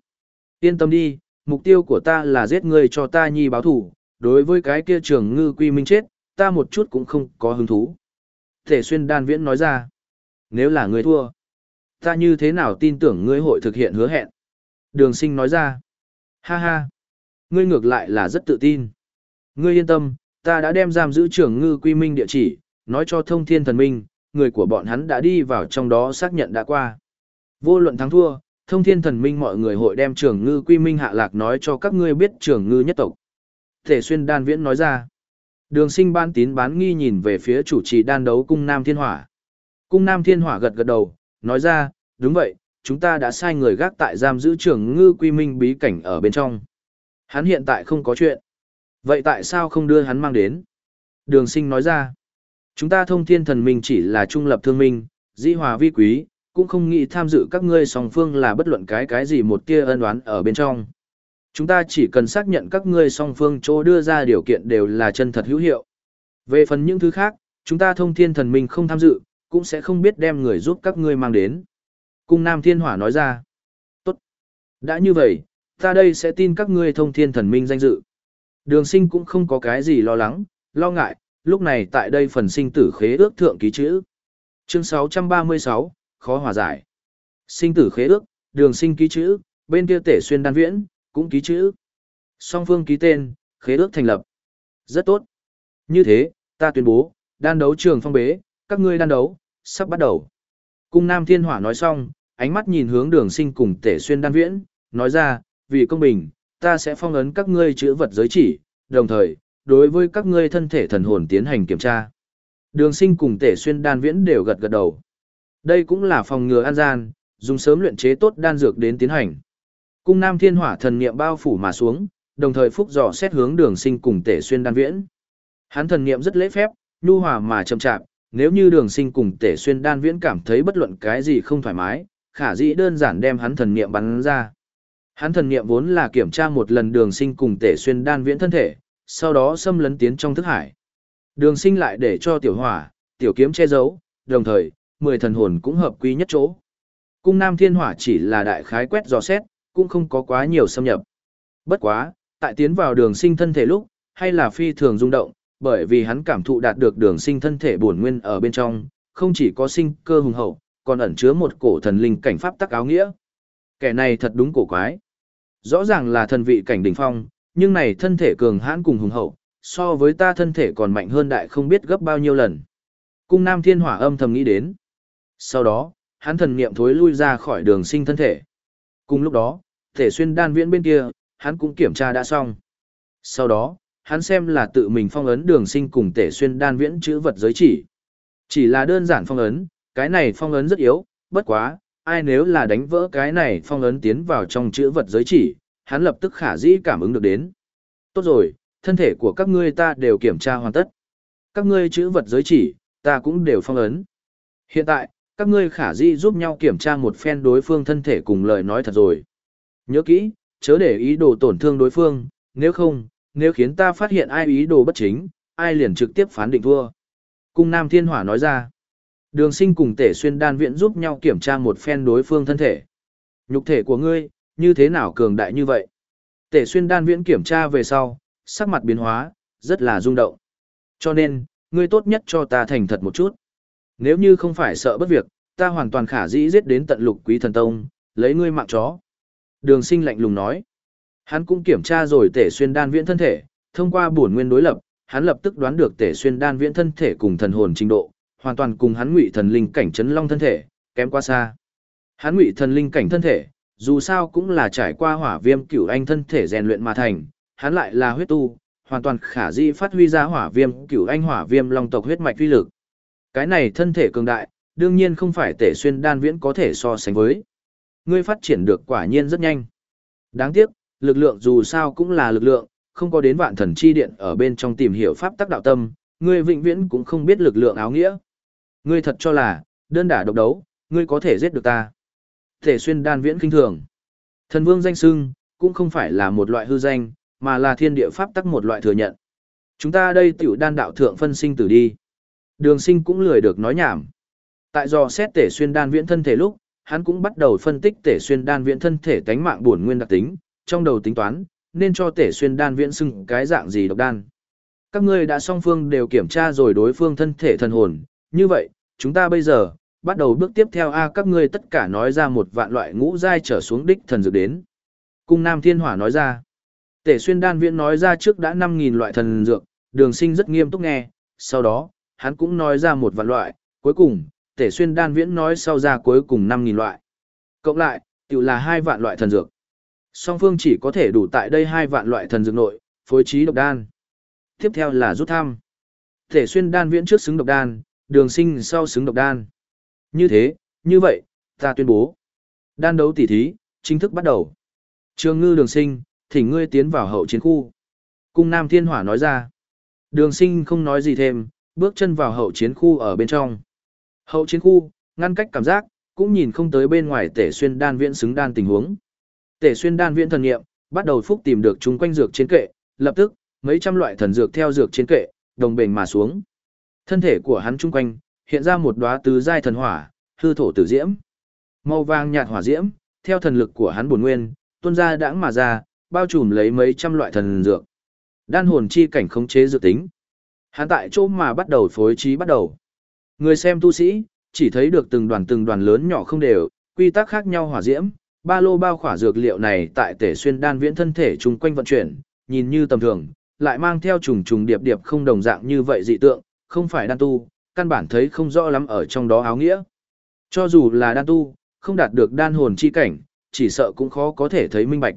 Yên tâm đi, mục tiêu của ta là giết người cho ta nhi báo thủ, đối với cái kia trường ngư quy minh chết, ta một chút cũng không có hứng thú. Thể xuyên đan viễn nói ra, nếu là người thua, ta như thế nào tin tưởng ngươi hội thực hiện hứa hẹn. Đường sinh nói ra, ha ha, ngươi ngược lại là rất tự tin. Ngươi yên tâm, ta đã đem giam giữ trưởng ngư quy minh địa chỉ, nói cho thông thiên thần minh, người của bọn hắn đã đi vào trong đó xác nhận đã qua. Vô luận thắng thua, thông thiên thần minh mọi người hội đem trưởng ngư quy minh hạ lạc nói cho các ngươi biết trưởng ngư nhất tộc. Thể xuyên đan viễn nói ra. Đường sinh ban tín bán nghi nhìn về phía chủ trì đan đấu cung Nam Thiên Hỏa. Cung Nam Thiên Hỏa gật gật đầu, nói ra, đúng vậy, chúng ta đã sai người gác tại giam giữ trưởng ngư quy minh bí cảnh ở bên trong. Hắn hiện tại không có chuyện. Vậy tại sao không đưa hắn mang đến? Đường sinh nói ra, chúng ta thông thiên thần minh chỉ là trung lập thương minh, dĩ hòa vi quý, cũng không nghĩ tham dự các ngươi song phương là bất luận cái cái gì một kia ân oán ở bên trong. Chúng ta chỉ cần xác nhận các ngươi song phương chỗ đưa ra điều kiện đều là chân thật hữu hiệu. Về phần những thứ khác, chúng ta thông thiên thần minh không tham dự, cũng sẽ không biết đem người giúp các ngươi mang đến. Cung Nam Thiên Hỏa nói ra, tốt. Đã như vậy, ta đây sẽ tin các ngươi thông thiên thần minh danh dự. Đường sinh cũng không có cái gì lo lắng, lo ngại, lúc này tại đây phần sinh tử khế ước thượng ký chữ. Chương 636, khó hòa giải. Sinh tử khế ước, đường sinh ký chữ, bên kia tể xuyên đan viễn, cũng ký chữ. Song phương ký tên, khế ước thành lập. Rất tốt. Như thế, ta tuyên bố, đan đấu trường phong bế, các ngươi đan đấu, sắp bắt đầu. Cung Nam Thiên Hỏa nói xong, ánh mắt nhìn hướng đường sinh cùng tể xuyên đan viễn, nói ra, vì công bình, ta sẽ phong ấn các ngươi chữ vật giới chỉ, đồng thời, đối với các ngươi thân thể thần hồn tiến hành kiểm tra. Đường sinh cùng tể xuyên đan viễn đều gật gật đầu. Đây cũng là phòng ngừa an gian, dùng sớm luyện chế tốt đan dược đến tiến hành. Cung Nam Thiên Hỏa thần niệm bao phủ mà xuống, đồng thời phúc dò xét hướng Đường Sinh cùng Tể Xuyên đan viễn. Hắn thần niệm rất lễ phép, nhu hòa mà chậm chạp, nếu như Đường Sinh cùng Tể Xuyên đan viễn cảm thấy bất luận cái gì không thoải mái, khả dĩ đơn giản đem hắn thần niệm bắn ra. Hắn thần niệm vốn là kiểm tra một lần Đường Sinh cùng Tể Xuyên đan viễn thân thể, sau đó xâm lấn tiến trong thức hải. Đường Sinh lại để cho tiểu hỏa, tiểu kiếm che giấu, đồng thời, mười thần hồn cũng hợp quy nhất chỗ. Cung Nam Thiên Hỏa chỉ là đại khái quét dò xét, cũng không có quá nhiều xâm nhập. Bất quá, tại tiến vào đường sinh thân thể lúc, hay là phi thường rung động, bởi vì hắn cảm thụ đạt được đường sinh thân thể bổn nguyên ở bên trong, không chỉ có sinh cơ hùng hậu, còn ẩn chứa một cổ thần linh cảnh pháp tắc áo nghĩa. Kẻ này thật đúng cổ quái. Rõ ràng là thần vị cảnh đỉnh phong, nhưng này thân thể cường hãn cùng hùng hậu, so với ta thân thể còn mạnh hơn đại không biết gấp bao nhiêu lần. Cung Nam Thiên Hỏa âm thầm nghĩ đến. Sau đó, hắn thần niệm thối lui ra khỏi đường sinh thân thể. Cùng lúc đó, thể xuyên đan viễn bên kia, hắn cũng kiểm tra đã xong. Sau đó, hắn xem là tự mình phong ấn đường sinh cùng tể xuyên đan viễn chữ vật giới chỉ. Chỉ là đơn giản phong ấn, cái này phong ấn rất yếu, bất quá, ai nếu là đánh vỡ cái này phong ấn tiến vào trong chữ vật giới chỉ, hắn lập tức khả dĩ cảm ứng được đến. Tốt rồi, thân thể của các ngươi ta đều kiểm tra hoàn tất. Các ngươi chữ vật giới chỉ, ta cũng đều phong ấn. Hiện tại, các ngươi khả dĩ giúp nhau kiểm tra một phen đối phương thân thể cùng lời nói thật rồi. Nhớ kỹ, chớ để ý đồ tổn thương đối phương, nếu không, nếu khiến ta phát hiện ai ý đồ bất chính, ai liền trực tiếp phán định thua. Cung Nam Thiên Hỏa nói ra, đường sinh cùng tể xuyên đan viện giúp nhau kiểm tra một phen đối phương thân thể. Nhục thể của ngươi, như thế nào cường đại như vậy? Tể xuyên đan viện kiểm tra về sau, sắc mặt biến hóa, rất là rung động. Cho nên, ngươi tốt nhất cho ta thành thật một chút. Nếu như không phải sợ bất việc, ta hoàn toàn khả dĩ giết đến tận lục quý thần tông, lấy ngươi mạng chó. Đường sinh lạnh lùng nói. Hắn cũng kiểm tra rồi tể xuyên đan viễn thân thể, thông qua bổn nguyên đối lập, hắn lập tức đoán được tể xuyên đan viễn thân thể cùng thần hồn trình độ, hoàn toàn cùng hắn ngụy thần linh cảnh chấn long thân thể, kém quá xa. Hắn ngụy thần linh cảnh thân thể, dù sao cũng là trải qua hỏa viêm cửu anh thân thể rèn luyện mà thành, hắn lại là huyết tu, hoàn toàn khả di phát huy ra hỏa viêm cửu anh hỏa viêm long tộc huyết mạch uy lực. Cái này thân thể cường đại, đương nhiên không phải tể xuyên đan viễn có thể so sánh với. Ngươi phát triển được quả nhiên rất nhanh. Đáng tiếc, lực lượng dù sao cũng là lực lượng, không có đến vạn thần chi điện ở bên trong tìm hiểu pháp tắc đạo tâm, ngươi vĩnh viễn cũng không biết lực lượng áo nghĩa. Ngươi thật cho là, đơn đả độc đấu, ngươi có thể giết được ta. Thể xuyên đan viễn kinh thường. Thần vương danh sưng, cũng không phải là một loại hư danh, mà là thiên địa pháp tắc một loại thừa nhận. Chúng ta đây tiểu đan đạo thượng phân sinh tử đi. Đường sinh cũng lười được nói nhảm. Tại do xét tể xuyên đan viễn thân thể lúc, hắn cũng bắt đầu phân tích tể xuyên đan viễn thân thể tánh mạng buồn nguyên đặc tính, trong đầu tính toán, nên cho tể xuyên đan viễn xưng cái dạng gì độc đan. Các ngươi đã song phương đều kiểm tra rồi đối phương thân thể thần hồn, như vậy, chúng ta bây giờ, bắt đầu bước tiếp theo A các ngươi tất cả nói ra một vạn loại ngũ giai trở xuống đích thần dược đến. Cung Nam Thiên Hỏa nói ra, tể xuyên đan viễn nói ra trước đã 5.000 loại thần dược, đường sinh rất nghiêm túc nghe, sau đó, hắn cũng nói ra một vạn loại, cuối cùng, tể xuyên đan viễn nói sau ra cuối cùng 5.000 loại. Cộng lại, tự là hai vạn loại thần dược. Song phương chỉ có thể đủ tại đây hai vạn loại thần dược nội, phối trí độc đan. Tiếp theo là rút thăm. thể xuyên đan viễn trước xứng độc đan, đường sinh sau xứng độc đan. Như thế, như vậy, ta tuyên bố. Đan đấu tỉ thí, chính thức bắt đầu. Trường ngư đường sinh, thỉnh ngươi tiến vào hậu chiến khu. Cung Nam Thiên Hỏa nói ra. Đường sinh không nói gì thêm, bước chân vào hậu chiến khu ở bên trong. Hậu chiến khu, ngăn cách cảm giác, cũng nhìn không tới bên ngoài tể xuyên đan viễn xứng đan tình huống. Tể xuyên đan viễn thần nghiệm, bắt đầu phúc tìm được chúng quanh dược trên kệ, lập tức, mấy trăm loại thần dược theo dược trên kệ, đồng bền mà xuống. Thân thể của hắn chung quanh, hiện ra một đóa tứ giai thần hỏa, hư thổ tử diễm. Màu vàng nhạt hỏa diễm, theo thần lực của hắn bổn nguyên, tuôn ra đãng mà ra, bao trùm lấy mấy trăm loại thần dược. Đan hồn chi cảnh khống chế dự tính. Hắn tại chỗ mà bắt đầu phối trí bắt đầu. Người xem tu sĩ, chỉ thấy được từng đoàn từng đoàn lớn nhỏ không đều, quy tắc khác nhau hỏa diễm, ba lô bao khỏa dược liệu này tại tể xuyên đan viễn thân thể chung quanh vận chuyển, nhìn như tầm thường, lại mang theo trùng trùng điệp điệp không đồng dạng như vậy dị tượng, không phải đan tu, căn bản thấy không rõ lắm ở trong đó áo nghĩa. Cho dù là đan tu, không đạt được đan hồn chi cảnh, chỉ sợ cũng khó có thể thấy minh bạch.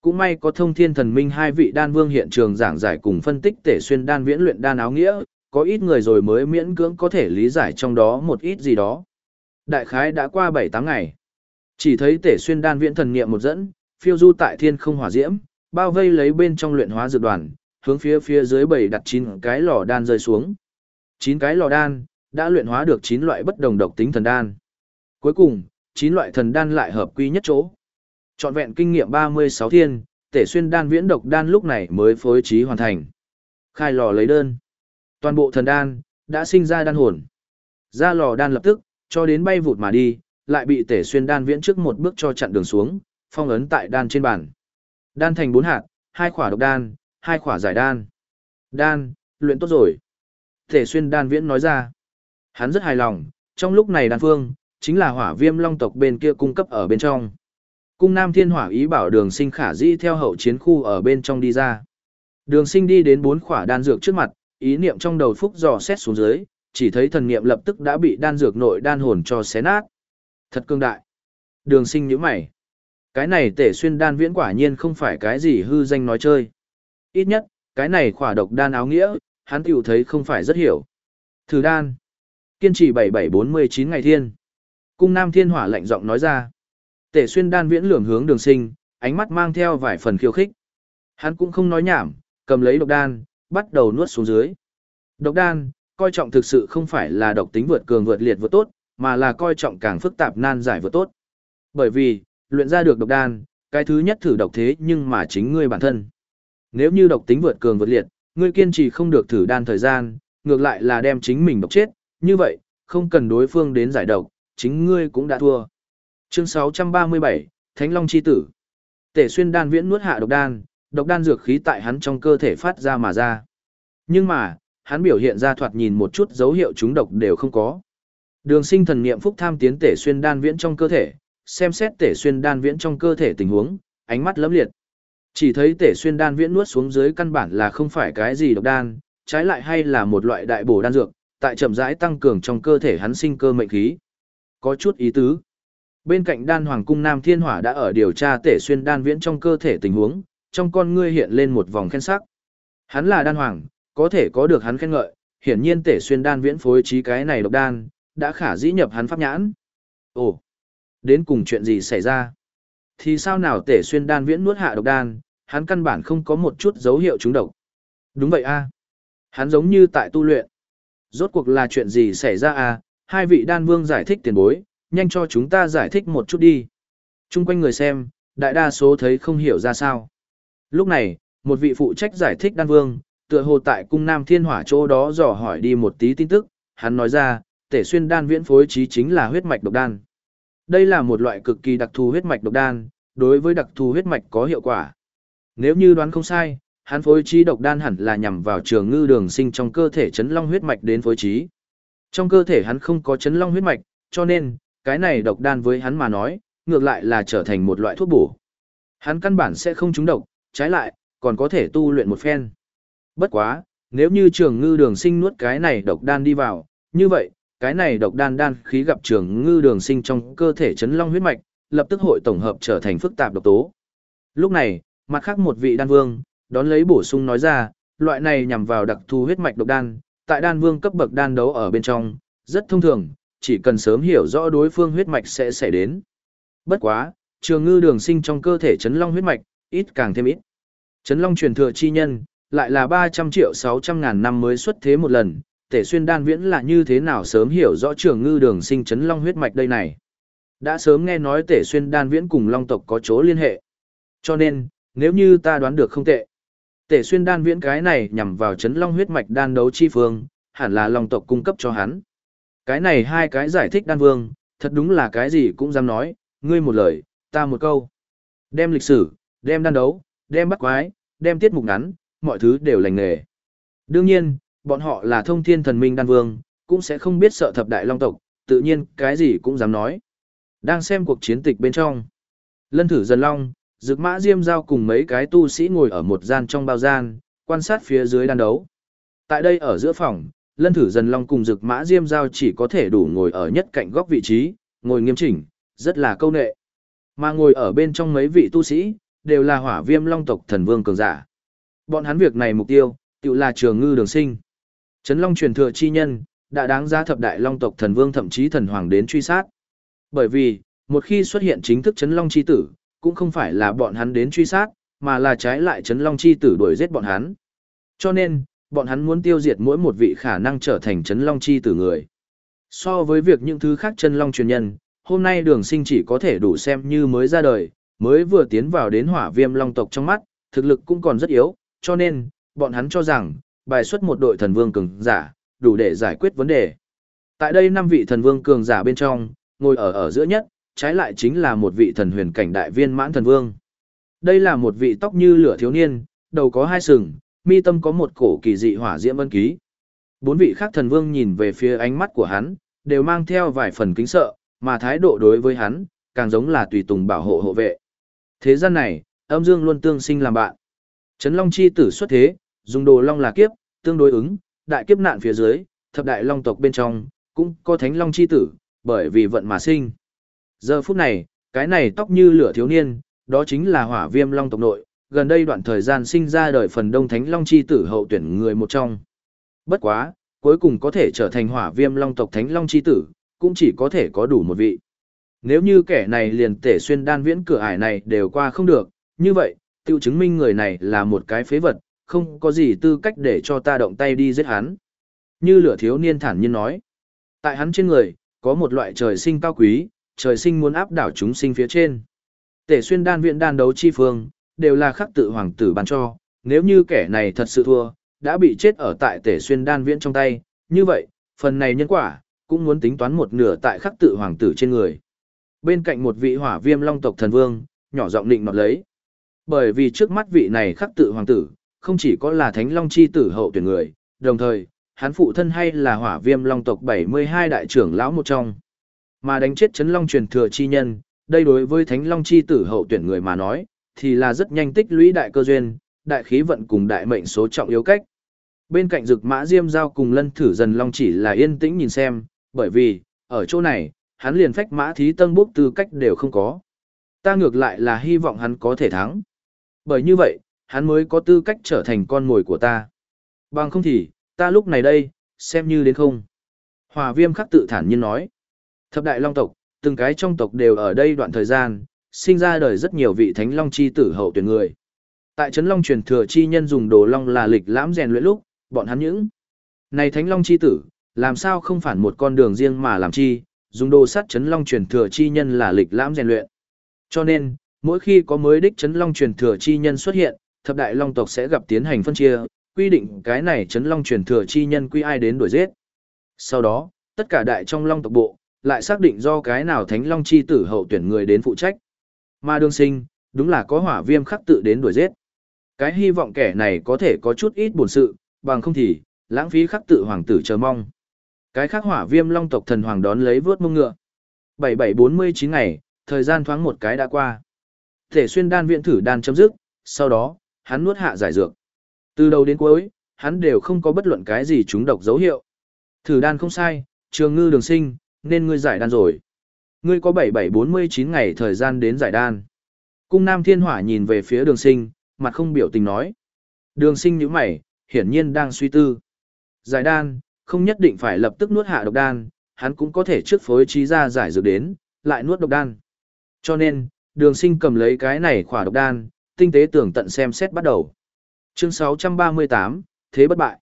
Cũng may có thông thiên thần minh hai vị đan vương hiện trường giảng giải cùng phân tích tể xuyên đan viễn luyện đan áo nghĩa, có ít người rồi mới miễn cưỡng có thể lý giải trong đó một ít gì đó. Đại khái đã qua 7-8 ngày. Chỉ thấy tể xuyên đan viễn thần niệm một dẫn, phiêu du tại thiên không hỏa diễm, bao vây lấy bên trong luyện hóa dược đoàn, hướng phía phía dưới bảy đặt chín cái lò đan rơi xuống. Chín cái lò đan đã luyện hóa được chín loại bất đồng độc tính thần đan. Cuối cùng, chín loại thần đan lại hợp quy nhất chỗ. Trọn vẹn kinh nghiệm 36 thiên, tể xuyên đan viễn độc đan lúc này mới phối trí hoàn thành. Khai lò lấy đơn. Toàn bộ thần đan đã sinh ra đan hồn. Ra lò đan lập tức cho đến bay vụt mà đi, lại bị tể xuyên đan viễn trước một bước cho chặn đường xuống, phong ấn tại đan trên bàn. Đan thành bốn hạt, hai khỏa độc đan, hai khỏa giải đan. Đan, luyện tốt rồi. Tể xuyên đan viễn nói ra. Hắn rất hài lòng, trong lúc này đan phương, chính là hỏa viêm long tộc bên kia cung cấp ở bên trong. Cung Nam Thiên Hỏa ý bảo đường sinh khả dĩ theo hậu chiến khu ở bên trong đi ra. Đường sinh đi đến bốn khỏa đan dược trước mặt, ý niệm trong đầu phúc dò xét xuống dưới, chỉ thấy thần niệm lập tức đã bị đan dược nội đan hồn cho xé nát. Thật cương đại. Đường sinh như mày. Cái này tể xuyên đan viễn quả nhiên không phải cái gì hư danh nói chơi. Ít nhất, cái này khỏa độc đan áo nghĩa, hắn tiểu thấy không phải rất hiểu. Thử đan. Kiên trì 7749 ngày thiên. Cung Nam Thiên Hỏa lạnh giọng nói ra. Tể xuyên đan viễn lường hướng đường sinh, ánh mắt mang theo vài phần khiêu khích. Hắn cũng không nói nhảm, cầm lấy độc đan, bắt đầu nuốt xuống dưới. Độc đan, coi trọng thực sự không phải là độc tính vượt cường vượt liệt vượt tốt, mà là coi trọng càng phức tạp nan giải vượt tốt. Bởi vì, luyện ra được độc đan, cái thứ nhất thử độc thế nhưng mà chính ngươi bản thân. Nếu như độc tính vượt cường vượt liệt, ngươi kiên trì không được thử đan thời gian, ngược lại là đem chính mình độc chết, như vậy, không cần đối phương đến giải độc, chính ngươi cũng đã thua. Chương 637, Thánh Long Chi Tử Tể xuyên đan viễn nuốt hạ độc đan, độc đan dược khí tại hắn trong cơ thể phát ra mà ra. Nhưng mà, hắn biểu hiện ra thoạt nhìn một chút dấu hiệu chúng độc đều không có. Đường sinh thần niệm phúc tham tiến tể xuyên đan viễn trong cơ thể, xem xét tể xuyên đan viễn trong cơ thể tình huống, ánh mắt lấm liệt. Chỉ thấy tể xuyên đan viễn nuốt xuống dưới căn bản là không phải cái gì độc đan, trái lại hay là một loại đại bổ đan dược, tại chậm rãi tăng cường trong cơ thể hắn sinh cơ mệnh khí. Có chút ý tứ. Bên cạnh đan hoàng cung Nam Thiên Hỏa đã ở điều tra tể xuyên đan viễn trong cơ thể tình huống, trong con ngươi hiện lên một vòng khen sắc. Hắn là đan hoàng, có thể có được hắn khen ngợi, hiển nhiên tể xuyên đan viễn phối trí cái này độc đan, đã khả dĩ nhập hắn pháp nhãn. Ồ, đến cùng chuyện gì xảy ra? Thì sao nào tể xuyên đan viễn nuốt hạ độc đan, hắn căn bản không có một chút dấu hiệu trúng độc. Đúng vậy a Hắn giống như tại tu luyện. Rốt cuộc là chuyện gì xảy ra à? Hai vị đan vương giải thích tiền bối, nhanh cho chúng ta giải thích một chút đi. Trung quanh người xem, đại đa số thấy không hiểu ra sao. Lúc này, một vị phụ trách giải thích đan vương, tựa hồ tại cung Nam Thiên Hỏa chỗ đó dò hỏi đi một tí tin tức, hắn nói ra, tể xuyên đan viễn phối trí chính là huyết mạch độc đan. Đây là một loại cực kỳ đặc thù huyết mạch độc đan, đối với đặc thù huyết mạch có hiệu quả. Nếu như đoán không sai, hắn phối trí độc đan hẳn là nhằm vào trường ngư đường sinh trong cơ thể chấn long huyết mạch đến phối trí. Trong cơ thể hắn không có chấn long huyết mạch, cho nên, cái này độc đan với hắn mà nói, ngược lại là trở thành một loại thuốc bổ. Hắn căn bản sẽ không trúng độc, trái lại, còn có thể tu luyện một phen. Bất quá, nếu như trường ngư đường sinh nuốt cái này độc đan đi vào, như vậy, cái này độc đan đan khí gặp trường ngư đường sinh trong cơ thể chấn long huyết mạch, lập tức hội tổng hợp trở thành phức tạp độc tố. Lúc này, mặt khác một vị đan vương, đón lấy bổ sung nói ra, loại này nhằm vào đặc thù huyết mạch độc đan, tại đan vương cấp bậc đan đấu ở bên trong, rất thông thường, chỉ cần sớm hiểu rõ đối phương huyết mạch sẽ xảy đến. Bất quá, trường ngư đường sinh trong cơ thể chấn long huyết mạch, ít càng thêm ít. Chấn long truyền thừa chi nhân, lại là 300 triệu 600 ngàn năm mới xuất thế một lần, tể xuyên đan viễn là như thế nào sớm hiểu rõ trường ngư đường sinh chấn long huyết mạch đây này. Đã sớm nghe nói tể xuyên đan viễn cùng long tộc có chỗ liên hệ. Cho nên, nếu như ta đoán được không tệ, tể xuyên đan viễn cái này nhằm vào chấn long huyết mạch đan đấu chi phương, hẳn là long tộc cung cấp cho hắn. Cái này hai cái giải thích đan vương, thật đúng là cái gì cũng dám nói, ngươi một lời, ta một câu. Đem lịch sử, đem đan đấu, đem bắt quái, đem tiết mục ngắn, mọi thứ đều lành nghề. Đương nhiên, bọn họ là thông thiên thần minh đan vương, cũng sẽ không biết sợ thập đại long tộc, tự nhiên cái gì cũng dám nói. Đang xem cuộc chiến tịch bên trong. Lân thử dần long, rực mã diêm giao cùng mấy cái tu sĩ ngồi ở một gian trong bao gian, quan sát phía dưới đan đấu. Tại đây ở giữa phòng, lân thử dần long cùng rực mã diêm giao chỉ có thể đủ ngồi ở nhất cạnh góc vị trí, ngồi nghiêm chỉnh, rất là câu nệ. Mà ngồi ở bên trong mấy vị tu sĩ, đều là hỏa viêm long tộc thần vương cường giả. Bọn hắn việc này mục tiêu, tự là trường ngư đường sinh. Trấn long truyền thừa chi nhân, đã đáng giá thập đại long tộc thần vương thậm chí thần hoàng đến truy sát. Bởi vì, một khi xuất hiện chính thức chấn long chi tử, cũng không phải là bọn hắn đến truy sát, mà là trái lại chấn long chi tử đuổi giết bọn hắn. Cho nên, bọn hắn muốn tiêu diệt mỗi một vị khả năng trở thành chấn long chi tử người. So với việc những thứ khác chân long truyền nhân, hôm nay đường sinh chỉ có thể đủ xem như mới ra đời, mới vừa tiến vào đến hỏa viêm long tộc trong mắt, thực lực cũng còn rất yếu, cho nên, bọn hắn cho rằng, bài xuất một đội thần vương cường giả, đủ để giải quyết vấn đề. Tại đây năm vị thần vương cường giả bên trong, ngồi ở ở giữa nhất, trái lại chính là một vị thần huyền cảnh đại viên mãn thần vương. Đây là một vị tóc như lửa thiếu niên, đầu có hai sừng, mi tâm có một cổ kỳ dị hỏa diễm ân ký. Bốn vị khác thần vương nhìn về phía ánh mắt của hắn, đều mang theo vài phần kính sợ, mà thái độ đối với hắn, càng giống là tùy tùng bảo hộ hộ vệ. Thế gian này, âm dương luôn tương sinh làm bạn. Trấn Long chi tử xuất thế, dùng đồ long là kiếp, tương đối ứng, đại kiếp nạn phía dưới, thập đại long tộc bên trong, cũng có thánh long chi tử, bởi vì vận mà sinh. Giờ phút này, cái này tóc như lửa thiếu niên, đó chính là hỏa viêm long tộc nội, gần đây đoạn thời gian sinh ra đời phần đông thánh long chi tử hậu tuyển người một trong. Bất quá, cuối cùng có thể trở thành hỏa viêm long tộc thánh long chi tử, cũng chỉ có thể có đủ một vị. Nếu như kẻ này liền tể xuyên đan viễn cửa ải này đều qua không được, như vậy, tiêu chứng minh người này là một cái phế vật, không có gì tư cách để cho ta động tay đi giết hắn. Như lửa thiếu niên thản nhiên nói. Tại hắn trên người, có một loại trời sinh cao quý, trời sinh muốn áp đảo chúng sinh phía trên. Tể xuyên đan viện đan đấu chi phương, đều là khắc tự hoàng tử ban cho, nếu như kẻ này thật sự thua, đã bị chết ở tại tể xuyên đan viện trong tay, như vậy, phần này nhân quả, cũng muốn tính toán một nửa tại khắc tự hoàng tử trên người. Bên cạnh một vị hỏa viêm long tộc thần vương, nhỏ giọng định nọt lấy. Bởi vì trước mắt vị này khắc tự hoàng tử, không chỉ có là thánh long chi tử hậu tuyển người, đồng thời, hắn phụ thân hay là hỏa viêm long tộc 72 đại trưởng lão một trong. Mà đánh chết chấn long truyền thừa chi nhân, đây đối với thánh long chi tử hậu tuyển người mà nói, thì là rất nhanh tích lũy đại cơ duyên, đại khí vận cùng đại mệnh số trọng yếu cách. Bên cạnh rực mã diêm giao cùng lân thử dần long chỉ là yên tĩnh nhìn xem, bởi vì, ở chỗ này, hắn liền phách mã thí tân bốc tư cách đều không có. Ta ngược lại là hy vọng hắn có thể thắng. Bởi như vậy, hắn mới có tư cách trở thành con mồi của ta. Bằng không thì, ta lúc này đây, xem như đến không. Hòa viêm khắc tự thản nhiên nói. Thập đại long tộc, từng cái trong tộc đều ở đây đoạn thời gian, sinh ra đời rất nhiều vị thánh long chi tử hậu tuyển người. Tại Trấn Long truyền thừa chi nhân dùng đồ long là lịch lãm rèn luyện lúc, bọn hắn những này thánh long chi tử, làm sao không phản một con đường riêng mà làm chi, dùng đồ sắt Trấn Long truyền thừa chi nhân là lịch lãm rèn luyện. Cho nên, mỗi khi có mới đích Trấn Long truyền thừa chi nhân xuất hiện, thập đại long tộc sẽ gặp tiến hành phân chia, quy định cái này Trấn Long truyền thừa chi nhân quy ai đến đuổi giết. Sau đó, tất cả đại trong long tộc bộ, lại xác định do cái nào thánh long chi tử hậu tuyển người đến phụ trách. Mà đương sinh, đúng là có hỏa viêm khắc tự đến đuổi giết. Cái hy vọng kẻ này có thể có chút ít buồn sự, bằng không thì, lãng phí khắc tự hoàng tử chờ mong. Cái khác hỏa viêm long tộc thần hoàng đón lấy vớt mông ngựa. 7749 ngày, thời gian thoáng một cái đã qua. Thể xuyên đan viện thử đan chấm dứt, sau đó, hắn nuốt hạ giải dược. Từ đầu đến cuối, hắn đều không có bất luận cái gì trúng độc dấu hiệu. Thử đan không sai, trường ngư đường sinh, nên ngươi giải đan rồi. Ngươi có 7749 ngày thời gian đến giải đan. Cung Nam Thiên Hỏa nhìn về phía đường sinh, mặt không biểu tình nói. Đường sinh như mày, hiển nhiên đang suy tư. Giải đan, không nhất định phải lập tức nuốt hạ độc đan, hắn cũng có thể trước phối trí ra giải dược đến, lại nuốt độc đan. Cho nên, đường sinh cầm lấy cái này khỏa độc đan, tinh tế tưởng tận xem xét bắt đầu. Chương 638, Thế bất bại.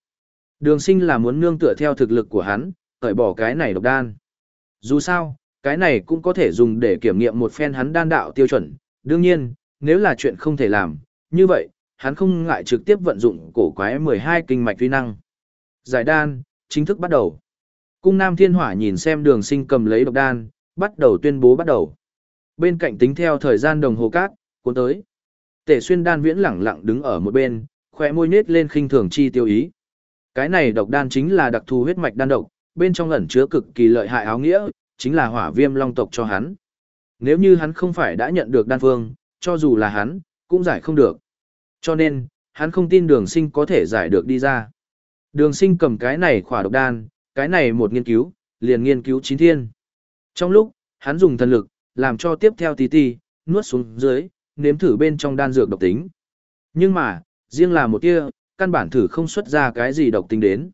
Đường sinh là muốn nương tựa theo thực lực của hắn, cởi bỏ cái này độc đan. Dù sao, cái này cũng có thể dùng để kiểm nghiệm một phen hắn đan đạo tiêu chuẩn. Đương nhiên, nếu là chuyện không thể làm, như vậy, hắn không ngại trực tiếp vận dụng cổ quái 12 kinh mạch vi năng. Giải đan, chính thức bắt đầu. Cung Nam Thiên Hỏa nhìn xem đường sinh cầm lấy độc đan, bắt đầu tuyên bố bắt đầu. Bên cạnh tính theo thời gian đồng hồ cát, cuốn tới. Tể xuyên đan viễn lẳng lặng đứng ở một bên, khỏe môi nết lên khinh thường chi tiêu ý. Cái này độc đan chính là đặc thù huyết mạch đan độc, bên trong ẩn chứa cực kỳ lợi hại áo nghĩa, chính là hỏa viêm long tộc cho hắn. Nếu như hắn không phải đã nhận được đan phương, cho dù là hắn, cũng giải không được. Cho nên, hắn không tin đường sinh có thể giải được đi ra. Đường sinh cầm cái này khỏa độc đan, cái này một nghiên cứu, liền nghiên cứu chín thiên. Trong lúc, hắn dùng thần lực, làm cho tiếp theo tí tí, nuốt xuống dưới, nếm thử bên trong đan dược độc tính. Nhưng mà, riêng là một tia, căn bản thử không xuất ra cái gì độc tính đến.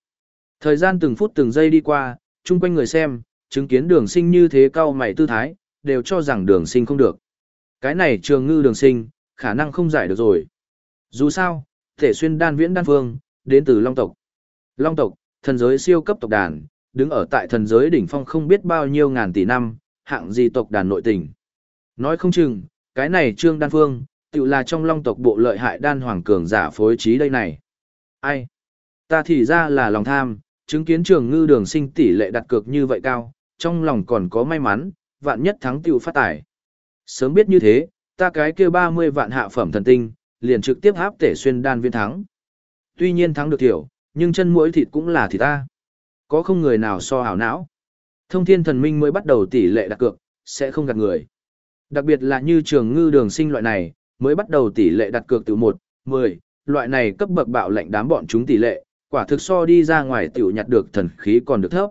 Thời gian từng phút từng giây đi qua, chung quanh người xem, chứng kiến đường sinh như thế cao mày tư thái, đều cho rằng đường sinh không được. Cái này trường ngư đường sinh, khả năng không giải được rồi. Dù sao, thể xuyên đan viễn đan phương, đến từ Long tộc. Long tộc, thần giới siêu cấp tộc đàn, đứng ở tại thần giới đỉnh phong không biết bao nhiêu ngàn tỷ năm, hạng gì tộc đàn nội tình. Nói không chừng, cái này trương đan phương, tự là trong long tộc bộ lợi hại đan hoàng cường giả phối trí đây này. Ai? Ta thì ra là lòng tham, chứng kiến trường ngư đường sinh tỷ lệ đặt cược như vậy cao, trong lòng còn có may mắn, vạn nhất thắng tiêu phát tài. Sớm biết như thế, ta cái kia 30 vạn hạ phẩm thần tinh, liền trực tiếp áp tể xuyên đan viên thắng. Tuy nhiên thắng được thiểu nhưng chân mũi thịt cũng là thịt ta. Có không người nào so hảo não. Thông thiên thần minh mới bắt đầu tỷ lệ đặt cược, sẽ không gạt người. Đặc biệt là như trường ngư đường sinh loại này, mới bắt đầu tỷ lệ đặt cược từ 1, 10, loại này cấp bậc bạo lệnh đám bọn chúng tỷ lệ, quả thực so đi ra ngoài tiểu nhặt được thần khí còn được thấp.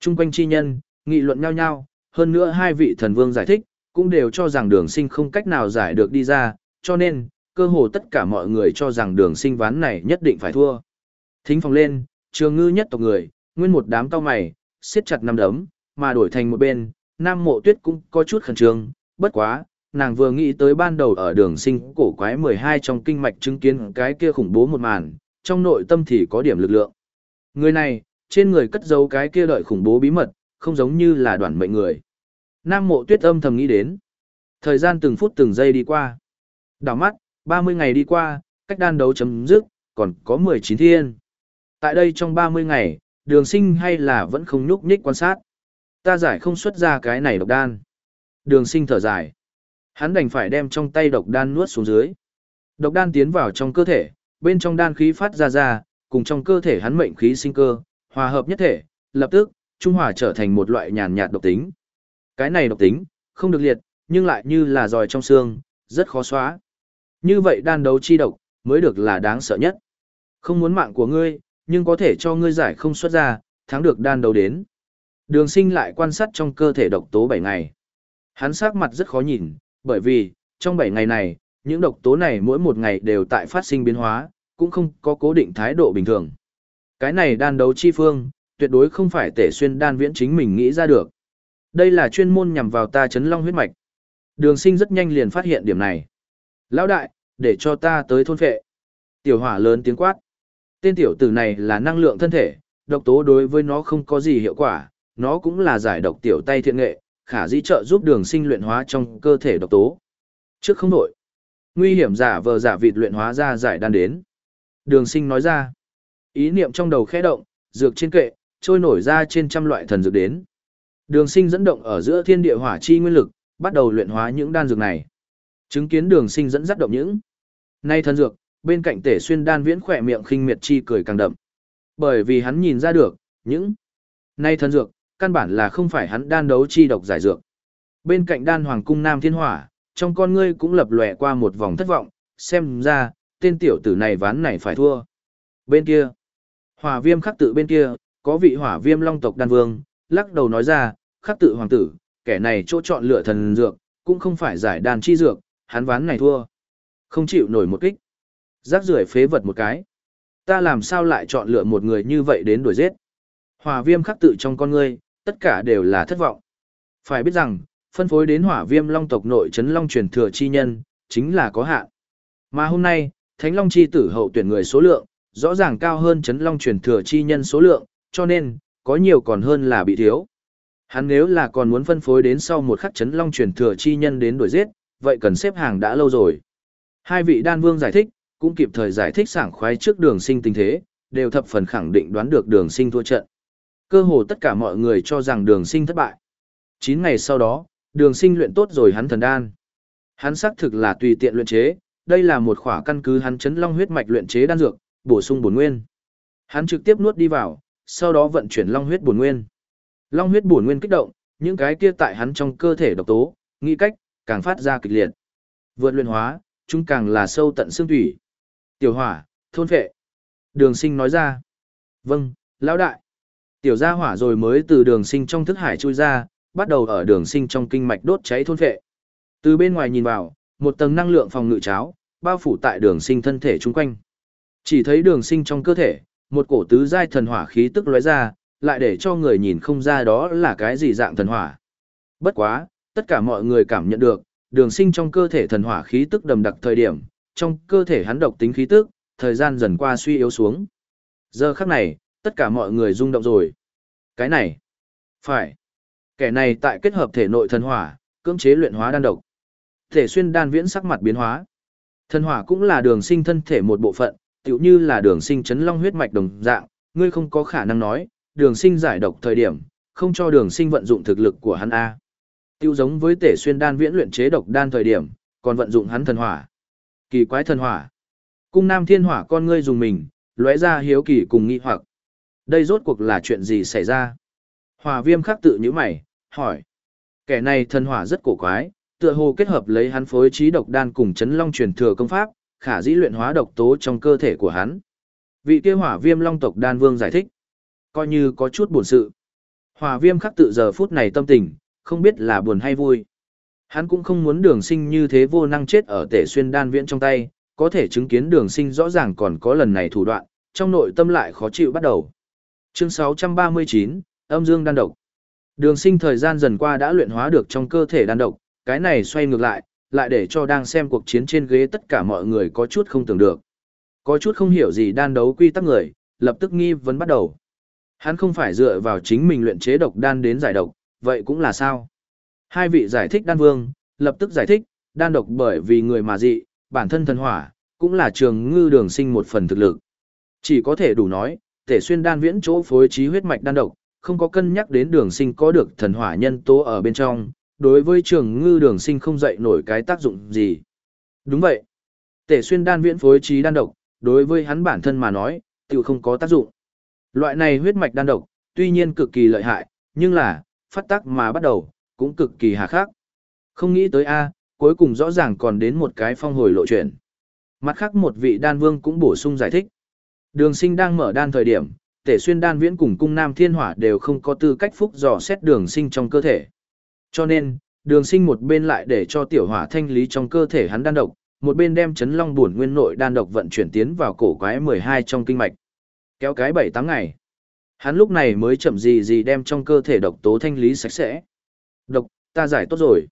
Trung quanh chi nhân, nghị luận nhau nhau, hơn nữa hai vị thần vương giải thích, cũng đều cho rằng đường sinh không cách nào giải được đi ra, cho nên, cơ hồ tất cả mọi người cho rằng đường sinh ván này nhất định phải thua. Thính phòng lên, trường ngư nhất tộc người, nguyên một đám cao mày, siết chặt năm đấm, mà đổi thành một bên, nam mộ tuyết cũng có chút khẩn trương, bất quá, nàng vừa nghĩ tới ban đầu ở đường sinh cổ quái 12 trong kinh mạch chứng kiến cái kia khủng bố một màn, trong nội tâm thì có điểm lực lượng. Người này, trên người cất giấu cái kia đợi khủng bố bí mật, không giống như là đoàn mệnh người. Nam mộ tuyết âm thầm nghĩ đến. Thời gian từng phút từng giây đi qua. Đảo mắt, 30 ngày đi qua, cách đan đấu chấm dứt, còn có 19 thiên. Tại đây trong 30 ngày, đường sinh hay là vẫn không nhúc nhích quan sát. Ta giải không xuất ra cái này độc đan. Đường sinh thở dài. Hắn đành phải đem trong tay độc đan nuốt xuống dưới. Độc đan tiến vào trong cơ thể, bên trong đan khí phát ra ra, cùng trong cơ thể hắn mệnh khí sinh cơ, hòa hợp nhất thể, lập tức, trung hòa trở thành một loại nhàn nhạt độc tính. Cái này độc tính, không được liệt, nhưng lại như là giòi trong xương, rất khó xóa. Như vậy đan đấu chi độc, mới được là đáng sợ nhất. Không muốn mạng của ngươi, nhưng có thể cho ngươi giải không xuất ra, thắng được đan đấu đến. Đường sinh lại quan sát trong cơ thể độc tố 7 ngày. Hắn sắc mặt rất khó nhìn, bởi vì, trong 7 ngày này, những độc tố này mỗi một ngày đều tại phát sinh biến hóa, cũng không có cố định thái độ bình thường. Cái này đan đấu chi phương, tuyệt đối không phải tể xuyên đan viễn chính mình nghĩ ra được. Đây là chuyên môn nhằm vào ta chấn long huyết mạch. Đường sinh rất nhanh liền phát hiện điểm này. Lão đại, để cho ta tới thôn phệ. Tiểu hỏa lớn tiếng quát. Tên tiểu tử này là năng lượng thân thể, độc tố đối với nó không có gì hiệu quả, nó cũng là giải độc tiểu tay thiện nghệ, khả dĩ trợ giúp đường sinh luyện hóa trong cơ thể độc tố. Trước không đổi. Nguy hiểm giả vờ giả vịt luyện hóa ra giải đan đến. Đường sinh nói ra. Ý niệm trong đầu khẽ động, dược trên kệ, trôi nổi ra trên trăm loại thần dược đến. Đường sinh dẫn động ở giữa thiên địa hỏa chi nguyên lực, bắt đầu luyện hóa những đan dược này. Chứng kiến đường sinh dẫn dắt động những. Nay thần dược, bên cạnh tể xuyên đan viễn khỏe miệng khinh miệt chi cười càng đậm. Bởi vì hắn nhìn ra được, những nay thần dược, căn bản là không phải hắn đan đấu chi độc giải dược. Bên cạnh đan hoàng cung nam thiên hỏa, trong con ngươi cũng lập lòe qua một vòng thất vọng, xem ra, tên tiểu tử này ván này phải thua. Bên kia, hỏa viêm khắc tự bên kia, có vị hỏa viêm long tộc đan vương, lắc đầu nói ra, khắc tự hoàng tử, kẻ này chỗ chọn lựa thần dược, cũng không phải giải đan chi dược, hắn ván này thua. Không chịu nổi một kích. Rác rưởi phế vật một cái. Ta làm sao lại chọn lựa một người như vậy đến đuổi giết. Hỏa viêm khắc tự trong con ngươi, tất cả đều là thất vọng. Phải biết rằng, phân phối đến hỏa viêm long tộc nội chấn long truyền thừa chi nhân, chính là có hạn. Mà hôm nay, Thánh Long chi tử hậu tuyển người số lượng, rõ ràng cao hơn chấn long truyền thừa chi nhân số lượng, cho nên, có nhiều còn hơn là bị thiếu. Hắn nếu là còn muốn phân phối đến sau một khắc chấn long truyền thừa chi nhân đến đuổi giết, vậy cần xếp hàng đã lâu rồi. Hai vị đan vương giải thích, cũng kịp thời giải thích sảng khoái trước đường sinh tình thế, đều thập phần khẳng định đoán được đường sinh thua trận. Cơ hồ tất cả mọi người cho rằng đường sinh thất bại. 9 ngày sau đó, đường sinh luyện tốt rồi hắn thần đan. Hắn xác thực là tùy tiện luyện chế, đây là một khỏa căn cứ hắn chấn long huyết mạch luyện chế đan dược, bổ sung bổn nguyên. Hắn trực tiếp nuốt đi vào, sau đó vận chuyển long huyết bổn nguyên. Long huyết bổn nguyên kích động, những cái kia tại hắn trong cơ thể độc tố, nghĩ cách, càng phát ra kịch liệt. Vượt luyện hóa, chúng càng là sâu tận xương thủy. Tiểu hỏa, thôn phệ. Đường sinh nói ra. Vâng, lão đại. Tiểu gia hỏa rồi mới từ đường sinh trong thức hải chui ra, bắt đầu ở đường sinh trong kinh mạch đốt cháy thôn phệ. Từ bên ngoài nhìn vào, một tầng năng lượng phòng ngự cháo, bao phủ tại đường sinh thân thể chung quanh. Chỉ thấy đường sinh trong cơ thể, một cổ tứ giai thần hỏa khí tức lóe ra, lại để cho người nhìn không ra đó là cái gì dạng thần hỏa. Bất quá, tất cả mọi người cảm nhận được, đường sinh trong cơ thể thần hỏa khí tức đầm đặc thời điểm, trong cơ thể hắn độc tính khí tức, thời gian dần qua suy yếu xuống. Giờ khắc này, tất cả mọi người rung động rồi. Cái này, phải. Kẻ này tại kết hợp thể nội thần hỏa, cưỡng chế luyện hóa đan độc. Thể xuyên đan viễn sắc mặt biến hóa. Thần hỏa cũng là đường sinh thân thể một bộ phận, tựu như là đường sinh chấn long huyết mạch đồng dạng, ngươi không có khả năng nói, đường sinh giải độc thời điểm, không cho đường sinh vận dụng thực lực của hắn A. Tiêu giống với tể xuyên đan viễn luyện chế độc đan thời điểm, còn vận dụng hắn thần hỏa. Kỳ quái thần hỏa. Cung nam thiên hỏa con ngươi dùng mình, lóe ra hiếu kỳ cùng nghi hoặc. Đây rốt cuộc là chuyện gì xảy ra? Hỏa viêm khắc tự như mày, hỏi. Kẻ này thần hỏa rất cổ quái, tựa hồ kết hợp lấy hắn phối trí độc đan cùng chấn long truyền thừa công pháp, khả dĩ luyện hóa độc tố trong cơ thể của hắn. Vị kia hỏa viêm long tộc đan vương giải thích. Coi như có chút buồn sự. Hỏa viêm khắc tự giờ phút này tâm tình, không biết là buồn hay vui. Hắn cũng không muốn đường sinh như thế vô năng chết ở tể xuyên đan viễn trong tay, có thể chứng kiến đường sinh rõ ràng còn có lần này thủ đoạn, trong nội tâm lại khó chịu bắt đầu. Chương 639, âm dương đan độc. Đường sinh thời gian dần qua đã luyện hóa được trong cơ thể đan độc, cái này xoay ngược lại, lại để cho đang xem cuộc chiến trên ghế tất cả mọi người có chút không tưởng được. Có chút không hiểu gì đan đấu quy tắc người, lập tức nghi vấn bắt đầu. Hắn không phải dựa vào chính mình luyện chế độc đan đến giải độc, vậy cũng là sao? Hai vị giải thích đan vương, lập tức giải thích, đan độc bởi vì người mà dị, bản thân thần hỏa, cũng là trường ngư đường sinh một phần thực lực. Chỉ có thể đủ nói, thể xuyên đan viễn chỗ phối trí huyết mạch đan độc, không có cân nhắc đến đường sinh có được thần hỏa nhân tố ở bên trong, đối với trường ngư đường sinh không dậy nổi cái tác dụng gì. Đúng vậy. Tể xuyên đan viễn phối trí đan độc, đối với hắn bản thân mà nói, tự không có tác dụng. Loại này huyết mạch đan độc, tuy nhiên cực kỳ lợi hại, nhưng là, phát tác mà bắt đầu, cũng cực kỳ hà khắc. Không nghĩ tới A, cuối cùng rõ ràng còn đến một cái phong hồi lộ chuyển. Mặt khác một vị đan vương cũng bổ sung giải thích. Đường sinh đang mở đan thời điểm, tể xuyên đan viễn cùng cung nam thiên hỏa đều không có tư cách phúc dò xét đường sinh trong cơ thể. Cho nên, đường sinh một bên lại để cho tiểu hỏa thanh lý trong cơ thể hắn đan độc, một bên đem chấn long buồn nguyên nội đan độc vận chuyển tiến vào cổ quái 12 trong kinh mạch. Kéo cái 7-8 ngày. Hắn lúc này mới chậm gì gì đem trong cơ thể độc tố thanh lý sạch sẽ. Độc, ta giải tốt rồi.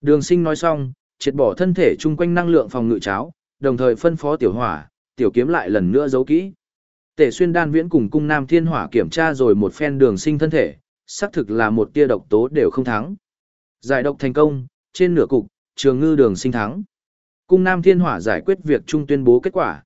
Đường sinh nói xong, triệt bỏ thân thể chung quanh năng lượng phòng ngự cháo, đồng thời phân phó tiểu hỏa, tiểu kiếm lại lần nữa giấu kỹ. Tể xuyên đan viễn cùng cung nam thiên hỏa kiểm tra rồi một phen đường sinh thân thể, xác thực là một tia độc tố đều không thắng. Giải độc thành công, trên nửa cục, trường ngư đường sinh thắng. Cung nam thiên hỏa giải quyết việc chung tuyên bố kết quả.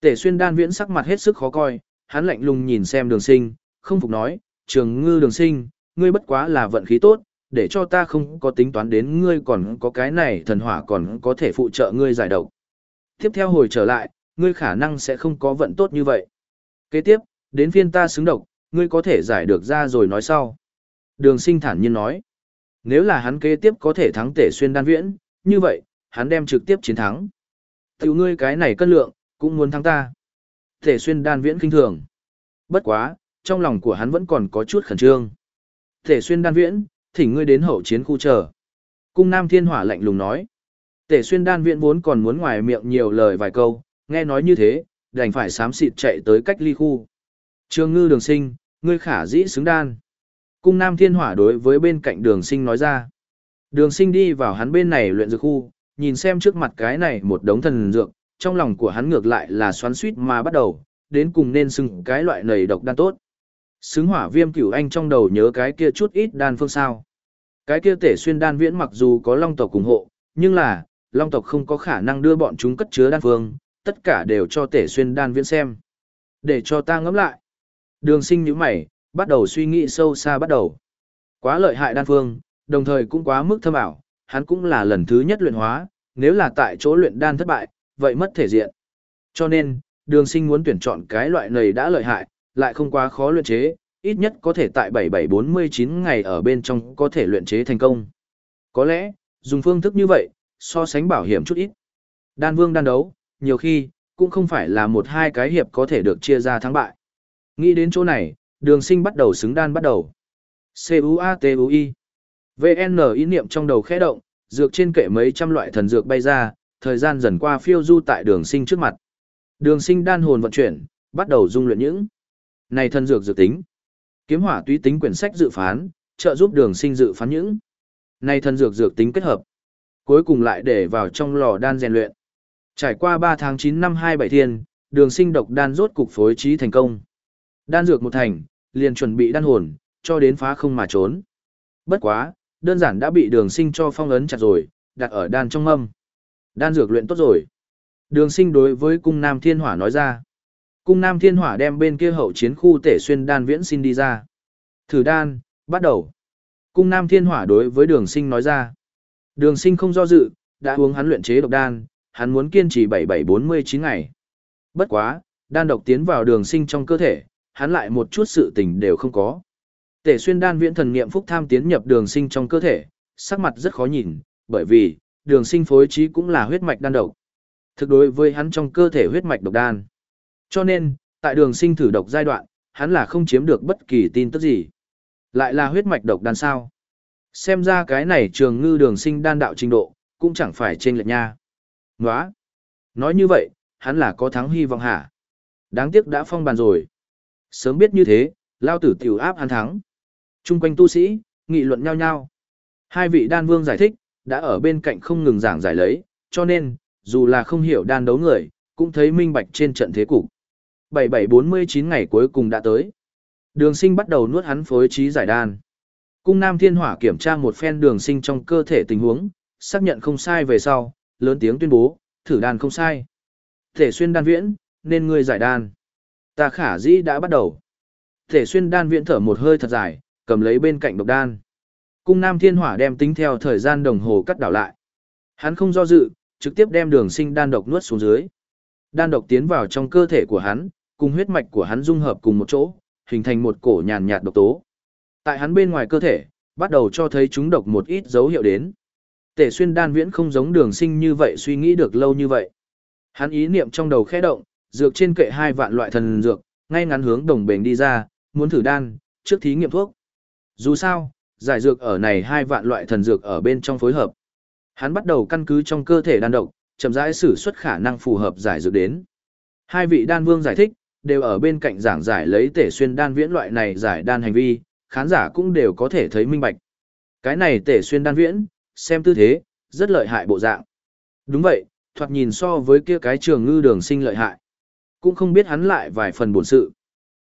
Tể xuyên đan viễn sắc mặt hết sức khó coi, hắn lạnh lùng nhìn xem đường sinh, không phục nói, trường ngư đường sinh, ngươi bất quá là vận khí tốt, để cho ta không có tính toán đến ngươi còn có cái này thần hỏa còn có thể phụ trợ ngươi giải độc. Tiếp theo hồi trở lại, ngươi khả năng sẽ không có vận tốt như vậy. Kế tiếp, đến phiên ta xứng độc, ngươi có thể giải được ra rồi nói sau. Đường sinh thản nhiên nói, nếu là hắn kế tiếp có thể thắng tể xuyên đan viễn, như vậy, hắn đem trực tiếp chiến thắng. Tiểu ngươi cái này cân lượng, cũng muốn thắng ta. Tể xuyên đan viễn kinh thường. Bất quá, trong lòng của hắn vẫn còn có chút khẩn trương. Tể xuyên đan viễn, thỉnh ngươi đến hậu chiến khu chờ. Cung Nam Thiên Hỏa lạnh lùng nói. Tể xuyên đan viễn vốn còn muốn ngoài miệng nhiều lời vài câu, nghe nói như thế, đành phải sám xịt chạy tới cách ly khu. Trường ngư đường sinh, ngươi khả dĩ xứng đan. Cung Nam Thiên Hỏa đối với bên cạnh đường sinh nói ra. Đường sinh đi vào hắn bên này luyện dược khu, nhìn xem trước mặt cái này một đống thần dược, trong lòng của hắn ngược lại là xoắn suýt mà bắt đầu, đến cùng nên xưng cái loại nầy độc đan tốt. Xứng hỏa viêm cửu anh trong đầu nhớ cái kia chút ít đan phương sao. Cái kia tể xuyên đan viễn mặc dù có long tộc ủng hộ, nhưng là, long tộc không có khả năng đưa bọn chúng cất chứa đan phương, tất cả đều cho tể xuyên đan viễn xem. Để cho ta ngẫm lại. Đường sinh như mày, bắt đầu suy nghĩ sâu xa bắt đầu. Quá lợi hại đan phương, đồng thời cũng quá mức thâm ảo, hắn cũng là lần thứ nhất luyện hóa, nếu là tại chỗ luyện đan thất bại, vậy mất thể diện. Cho nên, đường sinh muốn tuyển chọn cái loại này đã lợi hại, lại không quá khó luyện chế, ít nhất có thể tại 7749 ngày ở bên trong có thể luyện chế thành công. Có lẽ, dùng phương thức như vậy, so sánh bảo hiểm chút ít. Đan vương đan đấu, nhiều khi, cũng không phải là một hai cái hiệp có thể được chia ra thắng bại. Nghĩ đến chỗ này, đường sinh bắt đầu xứng đan bắt đầu. C-U-A-T-U-I VN ý niệm trong đầu khẽ động, dược trên kệ mấy trăm loại thần dược bay ra, thời gian dần qua phiêu du tại đường sinh trước mặt. Đường sinh đan hồn vận chuyển, bắt đầu dung luyện những này thần dược dược tính. Kiếm hỏa túy tính quyển sách dự phán, trợ giúp đường sinh dự phán những. Này thần dược dược tính kết hợp. Cuối cùng lại để vào trong lò đan rèn luyện. Trải qua 3 tháng 9 năm 27 thiên, đường sinh độc đan rốt cục phối trí thành công. Đan dược một thành, liền chuẩn bị đan hồn, cho đến phá không mà trốn. Bất quá, đơn giản đã bị đường sinh cho phong ấn chặt rồi, đặt ở đan trong âm. Đan dược luyện tốt rồi. Đường sinh đối với cung nam thiên hỏa nói ra. Cung nam thiên hỏa đem bên kia hậu chiến khu tể xuyên đan viễn xin đi ra. Thử đan, bắt đầu. Cung nam thiên hỏa đối với đường sinh nói ra. Đường sinh không do dự, đã uống hắn luyện chế độc đan, hắn muốn kiên trì 7749 ngày. Bất quá, đan độc tiến vào đường sinh trong cơ thể, hắn lại một chút sự tình đều không có. Tể xuyên đan viễn thần nghiệm phúc tham tiến nhập đường sinh trong cơ thể, sắc mặt rất khó nhìn, bởi vì, đường sinh phối trí cũng là huyết mạch đan độc. Thực đối với hắn trong cơ thể huyết mạch độc đan. Cho nên, tại đường sinh thử độc giai đoạn, hắn là không chiếm được bất kỳ tin tức gì. Lại là huyết mạch độc đan sao. Xem ra cái này trường ngư đường sinh đan đạo trình độ, cũng chẳng phải trên lệch nha. Nóa! Nói như vậy, hắn là có thắng hy vọng hả? Đáng tiếc đã phong bàn rồi. Sớm biết như thế, lao tử tiểu áp hắn thắng. Trung quanh tu sĩ, nghị luận nhau nhau. Hai vị đan vương giải thích, đã ở bên cạnh không ngừng giảng giải lấy, cho nên, dù là không hiểu đan đấu người, cũng thấy minh bạch trên trận thế cục. 7749 ngày cuối cùng đã tới. Đường sinh bắt đầu nuốt hắn phối trí giải đan. Cung Nam Thiên Hỏa kiểm tra một phen đường sinh trong cơ thể tình huống, xác nhận không sai về sau, lớn tiếng tuyên bố, thử đan không sai. Thể xuyên đan viễn, nên ngươi giải đan. Ta khả dĩ đã bắt đầu. Thể xuyên đan viễn thở một hơi thật dài, cầm lấy bên cạnh độc đan. Cung Nam Thiên Hỏa đem tính theo thời gian đồng hồ cắt đảo lại. Hắn không do dự, trực tiếp đem đường sinh đan độc nuốt xuống dưới. Đan độc tiến vào trong cơ thể của hắn, cùng huyết mạch của hắn dung hợp cùng một chỗ, hình thành một cổ nhàn nhạt độc tố. Tại hắn bên ngoài cơ thể, bắt đầu cho thấy chúng độc một ít dấu hiệu đến. Tể xuyên đan viễn không giống đường sinh như vậy suy nghĩ được lâu như vậy. Hắn ý niệm trong đầu khẽ động, dược trên kệ hai vạn loại thần dược, ngay ngắn hướng đồng bền đi ra, muốn thử đan, trước thí nghiệm thuốc. Dù sao, giải dược ở này hai vạn loại thần dược ở bên trong phối hợp. Hắn bắt đầu căn cứ trong cơ thể đan độc, chậm rãi sử xuất khả năng phù hợp giải dược đến. Hai vị đan vương giải thích, đều ở bên cạnh giảng giải lấy tể xuyên đan viễn loại này giải đan hành vi, khán giả cũng đều có thể thấy minh bạch. Cái này tể xuyên đan viễn, xem tư thế, rất lợi hại bộ dạng. Đúng vậy, thoạt nhìn so với kia cái trường ngư đường sinh lợi hại. Cũng không biết hắn lại vài phần bổn sự.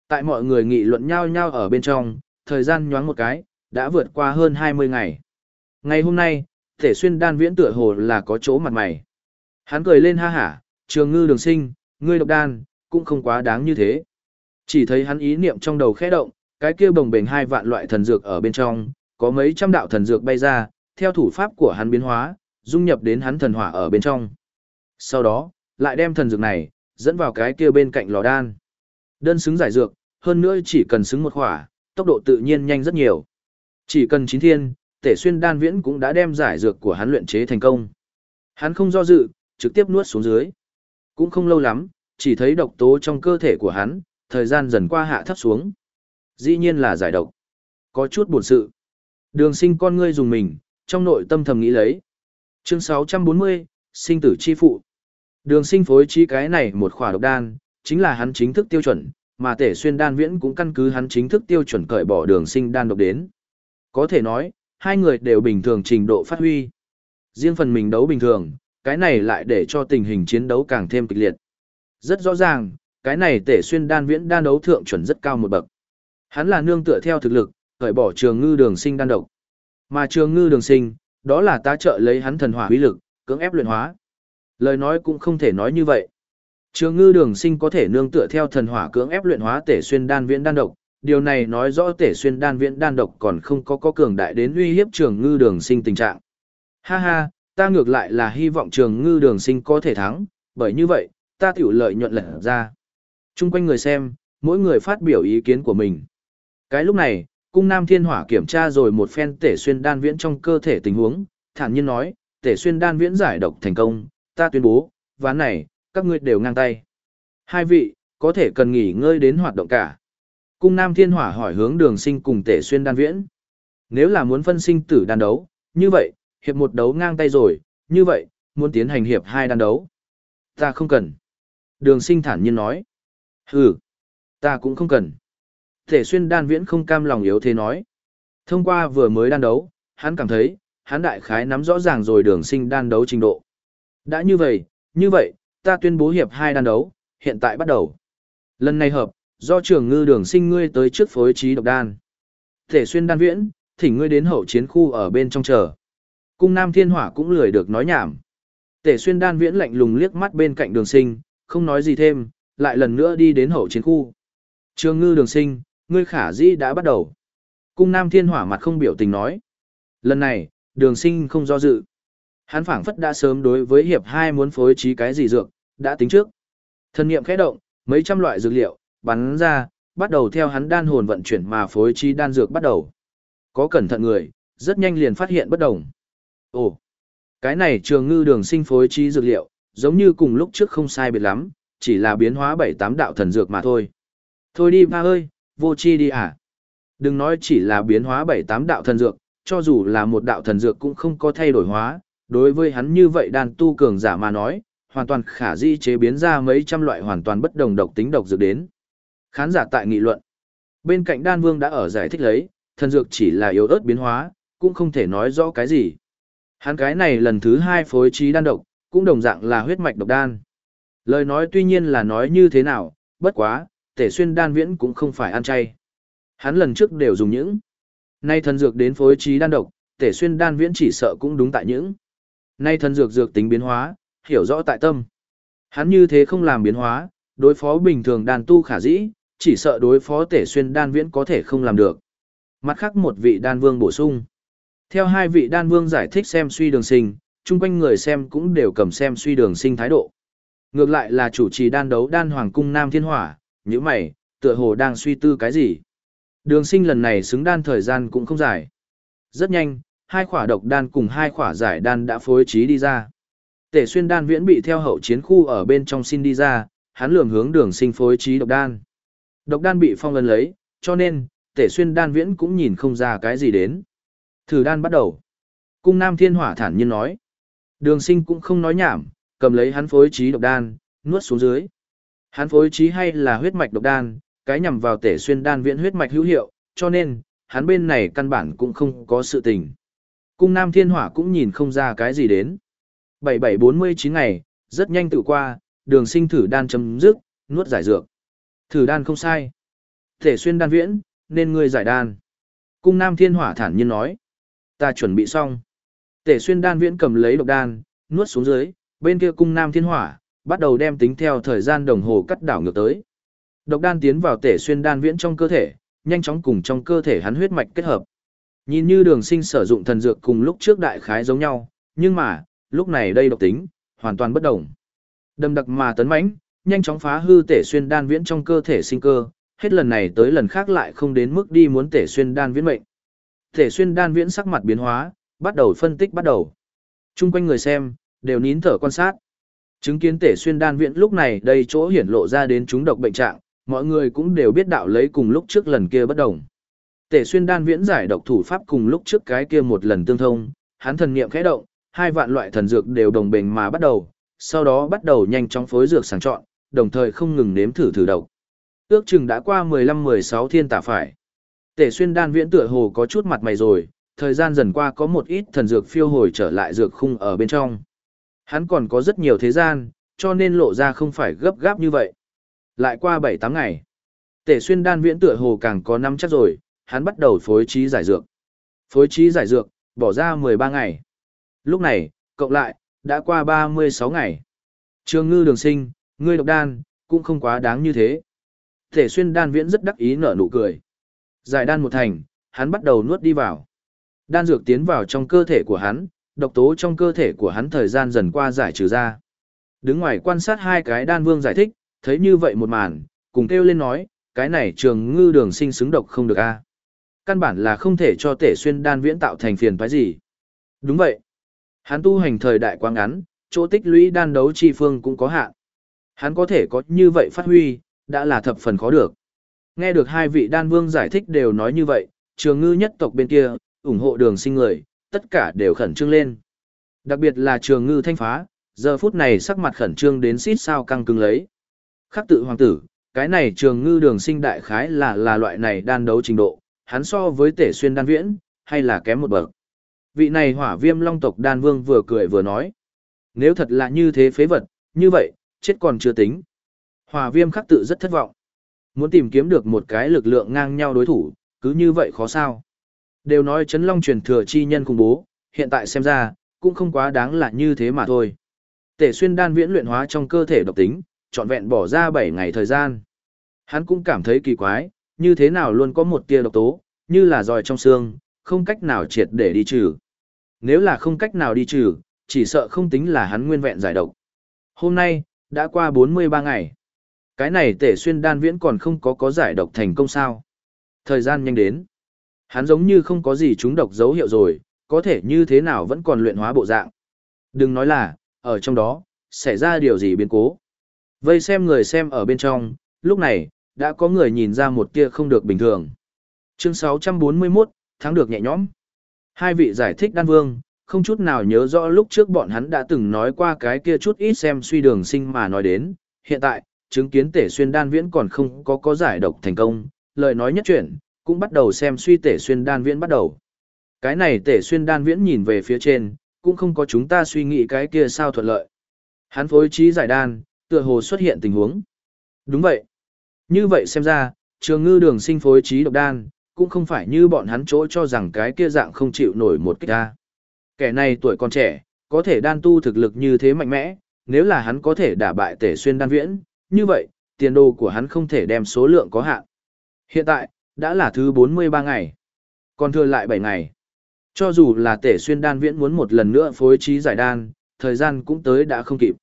Tại mọi người nghị luận nhau nhau ở bên trong, thời gian nhoáng một cái, đã vượt qua hơn 20 ngày. Ngày hôm nay, thể xuyên đan viễn tựa hồ là có chỗ mặt mày. Hắn cười lên ha hả, trường ngư đường sinh, ngươi độc đan, cũng không quá đáng như thế. Chỉ thấy hắn ý niệm trong đầu khẽ động, cái kia bồng bềnh hai vạn loại thần dược ở bên trong, có mấy trăm đạo thần dược bay ra, theo thủ pháp của hắn biến hóa, dung nhập đến hắn thần hỏa ở bên trong. Sau đó, lại đem thần dược này, dẫn vào cái kia bên cạnh lò đan. Đơn xứng giải dược, hơn nữa chỉ cần xứng một khỏa, tốc độ tự nhiên nhanh rất nhiều. Chỉ cần chín thiên, tể xuyên đan viễn cũng đã đem giải dược của hắn luyện chế thành công. Hắn không do dự, trực tiếp nuốt xuống dưới. Cũng không lâu lắm, chỉ thấy độc tố trong cơ thể của hắn, thời gian dần qua hạ thấp xuống. Dĩ nhiên là giải độc. Có chút buồn sự. Đường sinh con ngươi dùng mình, trong nội tâm thầm nghĩ lấy. Chương 640, sinh tử chi phụ. Đường sinh phối chi cái này một khỏa độc đan, chính là hắn chính thức tiêu chuẩn, mà tể xuyên đan viễn cũng căn cứ hắn chính thức tiêu chuẩn cởi bỏ đường sinh đan độc đến. Có thể nói, hai người đều bình thường trình độ phát huy. Riêng phần mình đấu bình thường, cái này lại để cho tình hình chiến đấu càng thêm kịch liệt. Rất rõ ràng, cái này tể xuyên đan viễn đan đấu thượng chuẩn rất cao một bậc. Hắn là nương tựa theo thực lực, cởi bỏ trường ngư đường sinh đan độc. Mà trường ngư đường sinh, đó là ta trợ lấy hắn thần hỏa uy lực, cưỡng ép luyện hóa. Lời nói cũng không thể nói như vậy. Trường ngư đường sinh có thể nương tựa theo thần hỏa cưỡng ép luyện hóa tể xuyên đan viễn đan độc. Điều này nói rõ tể xuyên đan viễn đan độc còn không có có cường đại đến uy hiếp trường ngư đường sinh tình trạng. Ha ha, ta ngược lại là hy vọng trường ngư đường sinh có thể thắng, bởi như vậy, ta tiểu lợi nhuận lẩn ra. Trung quanh người xem, mỗi người phát biểu ý kiến của mình. Cái lúc này, cung nam thiên hỏa kiểm tra rồi một phen tể xuyên đan viễn trong cơ thể tình huống, thản nhiên nói, tể xuyên đan viễn giải độc thành công, ta tuyên bố, ván này, các ngươi đều ngang tay. Hai vị, có thể cần nghỉ ngơi đến hoạt động cả. Cung nam thiên hỏa hỏi hướng đường sinh cùng tể xuyên đan viễn. Nếu là muốn phân sinh tử đan đấu, như vậy, hiệp một đấu ngang tay rồi, như vậy, muốn tiến hành hiệp hai đan đấu. Ta không cần. Đường sinh thản nhiên nói. Ừ, ta cũng không cần. Thể xuyên đan viễn không cam lòng yếu thế nói. Thông qua vừa mới đan đấu, hắn cảm thấy, hắn đại khái nắm rõ ràng rồi đường sinh đan đấu trình độ. Đã như vậy, như vậy, ta tuyên bố hiệp hai đan đấu, hiện tại bắt đầu. Lần này hợp, do trường ngư đường sinh ngươi tới trước phối trí độc đan. Thể xuyên đan viễn, thỉnh ngươi đến hậu chiến khu ở bên trong chờ. Cung Nam Thiên Hỏa cũng lười được nói nhảm. Tể xuyên đan viễn lạnh lùng liếc mắt bên cạnh đường sinh, không nói gì thêm, lại lần nữa đi đến hậu chiến khu. Trường ngư đường sinh, ngươi khả dĩ đã bắt đầu. Cung Nam Thiên Hỏa mặt không biểu tình nói. Lần này, đường sinh không do dự. Hắn phảng phất đã sớm đối với hiệp 2 muốn phối trí cái gì dược, đã tính trước. Thân nghiệm khẽ động, mấy trăm loại dược liệu, bắn ra, bắt đầu theo hắn đan hồn vận chuyển mà phối trí đan dược bắt đầu. Có cẩn thận người, rất nhanh liền phát hiện bất đồng. Ồ, cái này trường ngư đường sinh phối trí dược liệu, giống như cùng lúc trước không sai biệt lắm, chỉ là biến hóa bảy tám đạo thần dược mà thôi. Thôi đi ba ơi, vô chi đi à. Đừng nói chỉ là biến hóa bảy tám đạo thần dược, cho dù là một đạo thần dược cũng không có thay đổi hóa, đối với hắn như vậy đàn tu cường giả mà nói, hoàn toàn khả di chế biến ra mấy trăm loại hoàn toàn bất đồng độc tính độc dược đến. Khán giả tại nghị luận. Bên cạnh đan vương đã ở giải thích lấy, thần dược chỉ là yếu ớt biến hóa, cũng không thể nói rõ cái gì. Hắn cái này lần thứ hai phối trí đan độc, cũng đồng dạng là huyết mạch độc đan. Lời nói tuy nhiên là nói như thế nào, bất quá, tể xuyên đan viễn cũng không phải ăn chay. Hắn lần trước đều dùng những. Nay thần dược đến phối trí đan độc, tể xuyên đan viễn chỉ sợ cũng đúng tại những. Nay thần dược dược tính biến hóa, hiểu rõ tại tâm. Hắn như thế không làm biến hóa, đối phó bình thường đan tu khả dĩ, chỉ sợ đối phó tể xuyên đan viễn có thể không làm được. Mặt khác một vị đan vương bổ sung. Theo hai vị đan vương giải thích xem suy đường sinh, chung quanh người xem cũng đều cầm xem suy đường sinh thái độ. Ngược lại là chủ trì đan đấu đan hoàng cung Nam Thiên Hỏa, như mày, tựa hồ đang suy tư cái gì. Đường sinh lần này xứng đan thời gian cũng không dài. Rất nhanh, hai khỏa độc đan cùng hai khỏa giải đan đã phối trí đi ra. Tể xuyên đan viễn bị theo hậu chiến khu ở bên trong xin đi ra, hắn lường hướng đường sinh phối trí độc đan. Độc đan bị phong ấn lấy, cho nên, tể xuyên đan viễn cũng nhìn không ra cái gì đến. Thử đan bắt đầu. Cung Nam Thiên Hỏa thản nhiên nói. Đường sinh cũng không nói nhảm, cầm lấy hắn phối trí độc đan, nuốt xuống dưới. Hắn phối trí hay là huyết mạch độc đan, cái nhằm vào tể xuyên đan viễn huyết mạch hữu hiệu, cho nên, hắn bên này căn bản cũng không có sự tình. Cung Nam Thiên Hỏa cũng nhìn không ra cái gì đến. 7749 ngày, rất nhanh tự qua, đường sinh thử đan chấm dứt, nuốt giải dược. Thử đan không sai. Tể xuyên đan viễn, nên ngươi giải đan. Cung Nam Thiên Hỏa thản nhiên nói. Ta chuẩn bị xong. Tể xuyên đan viễn cầm lấy độc đan, nuốt xuống dưới, bên kia cung Nam Thiên Hỏa, bắt đầu đem tính theo thời gian đồng hồ cắt đảo ngược tới. Độc đan tiến vào tể xuyên đan viễn trong cơ thể, nhanh chóng cùng trong cơ thể hắn huyết mạch kết hợp. Nhìn như đường sinh sử dụng thần dược cùng lúc trước đại khái giống nhau, nhưng mà, lúc này đây độc tính, hoàn toàn bất đồng. đâm đặc mà tấn mãnh, nhanh chóng phá hư tể xuyên đan viễn trong cơ thể sinh cơ, hết lần này tới lần khác lại không đến mức đi muốn tể xuyên đan viễn mệnh. Tể xuyên đan viễn sắc mặt biến hóa, bắt đầu phân tích bắt đầu. Trung quanh người xem, đều nín thở quan sát. Chứng kiến tể xuyên đan viễn lúc này đây chỗ hiển lộ ra đến chúng độc bệnh trạng, mọi người cũng đều biết đạo lấy cùng lúc trước lần kia bất đồng. Tể xuyên đan viễn giải độc thủ pháp cùng lúc trước cái kia một lần tương thông, hắn thần niệm khẽ động, hai vạn loại thần dược đều đồng bình mà bắt đầu, sau đó bắt đầu nhanh chóng phối dược sàng chọn, đồng thời không ngừng nếm thử thử độc. Ước chừng đã qua 15-16 thiên tả phải. Tể xuyên đan viễn tựa hồ có chút mặt mày rồi, thời gian dần qua có một ít thần dược phiêu hồi trở lại dược khung ở bên trong. Hắn còn có rất nhiều thế gian, cho nên lộ ra không phải gấp gáp như vậy. Lại qua 7-8 ngày. Tể xuyên đan viễn tựa hồ càng có năm chắc rồi, hắn bắt đầu phối trí giải dược. Phối trí giải dược, bỏ ra 13 ngày. Lúc này, cộng lại, đã qua 36 ngày. Trường ngư đường sinh, ngươi độc đan, cũng không quá đáng như thế. Thể xuyên đan viễn rất đắc ý nở nụ cười. Giải đan một thành, hắn bắt đầu nuốt đi vào. Đan dược tiến vào trong cơ thể của hắn, độc tố trong cơ thể của hắn thời gian dần qua giải trừ ra. Đứng ngoài quan sát hai cái đan vương giải thích, thấy như vậy một màn, cùng kêu lên nói, cái này trường ngư đường sinh xứng độc không được a Căn bản là không thể cho tể xuyên đan viễn tạo thành phiền phải gì. Đúng vậy. Hắn tu hành thời đại quá ngắn, chỗ tích lũy đan đấu chi phương cũng có hạn. Hắn có thể có như vậy phát huy, đã là thập phần khó được. Nghe được hai vị đan vương giải thích đều nói như vậy, trường ngư nhất tộc bên kia, ủng hộ đường sinh người, tất cả đều khẩn trương lên. Đặc biệt là trường ngư thanh phá, giờ phút này sắc mặt khẩn trương đến xít sao căng cứng lấy. Khắc tự hoàng tử, cái này trường ngư đường sinh đại khái là là loại này đan đấu trình độ, hắn so với tể xuyên đan viễn, hay là kém một bậc. Vị này hỏa viêm long tộc đan vương vừa cười vừa nói. Nếu thật là như thế phế vật, như vậy, chết còn chưa tính. Hỏa viêm khắc tự rất thất vọng. Muốn tìm kiếm được một cái lực lượng ngang nhau đối thủ, cứ như vậy khó sao. Đều nói chấn long truyền thừa chi nhân khủng bố, hiện tại xem ra, cũng không quá đáng là như thế mà thôi. Tể xuyên đan viễn luyện hóa trong cơ thể độc tính, trọn vẹn bỏ ra 7 ngày thời gian. Hắn cũng cảm thấy kỳ quái, như thế nào luôn có một tia độc tố, như là giòi trong xương, không cách nào triệt để đi trừ. Nếu là không cách nào đi trừ, chỉ sợ không tính là hắn nguyên vẹn giải độc. Hôm nay, đã qua 43 ngày. Cái này tể xuyên đan viễn còn không có có giải độc thành công sao. Thời gian nhanh đến. Hắn giống như không có gì chúng độc dấu hiệu rồi, có thể như thế nào vẫn còn luyện hóa bộ dạng. Đừng nói là, ở trong đó, xảy ra điều gì biến cố. Vây xem người xem ở bên trong, lúc này, đã có người nhìn ra một tia không được bình thường. Chương 641, thắng được nhẹ nhõm. Hai vị giải thích đan vương, không chút nào nhớ rõ lúc trước bọn hắn đã từng nói qua cái kia chút ít xem suy đường sinh mà nói đến. Hiện tại, chứng kiến tể xuyên đan viễn còn không có có giải độc thành công, lời nói nhất chuyển, cũng bắt đầu xem suy tể xuyên đan viễn bắt đầu. Cái này tể xuyên đan viễn nhìn về phía trên, cũng không có chúng ta suy nghĩ cái kia sao thuận lợi. Hắn phối trí giải đan, tựa hồ xuất hiện tình huống. Đúng vậy. Như vậy xem ra, trường ngư đường sinh phối trí độc đan, cũng không phải như bọn hắn chỗ cho rằng cái kia dạng không chịu nổi một kích ra. Kẻ này tuổi còn trẻ, có thể đan tu thực lực như thế mạnh mẽ, nếu là hắn có thể đả bại tể xuyên đan viễn, như vậy, tiền đồ của hắn không thể đem số lượng có hạn. Hiện tại, đã là thứ 43 ngày. Còn thừa lại 7 ngày. Cho dù là tể xuyên đan viễn muốn một lần nữa phối trí giải đan, thời gian cũng tới đã không kịp.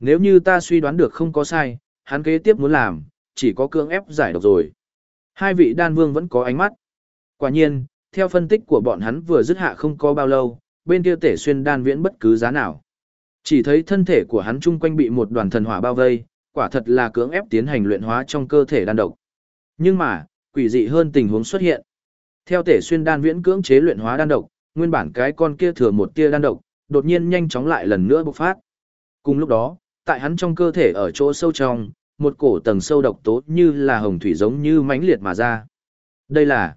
Nếu như ta suy đoán được không có sai, hắn kế tiếp muốn làm, chỉ có cưỡng ép giải độc rồi. Hai vị đan vương vẫn có ánh mắt. Quả nhiên, theo phân tích của bọn hắn vừa dứt hạ không có bao lâu, bên kia tể xuyên đan viễn bất cứ giá nào. Chỉ thấy thân thể của hắn chung quanh bị một đoàn thần hỏa bao vây, quả thật là cưỡng ép tiến hành luyện hóa trong cơ thể đan độc. Nhưng mà, quỷ dị hơn tình huống xuất hiện. Theo tể xuyên đan viễn cưỡng chế luyện hóa đan độc, nguyên bản cái con kia thừa một tia đan độc, đột nhiên nhanh chóng lại lần nữa bộc phát. Cùng lúc đó, tại hắn trong cơ thể ở chỗ sâu trong, một cổ tầng sâu độc tố như là hồng thủy giống như mãnh liệt mà ra. Đây là...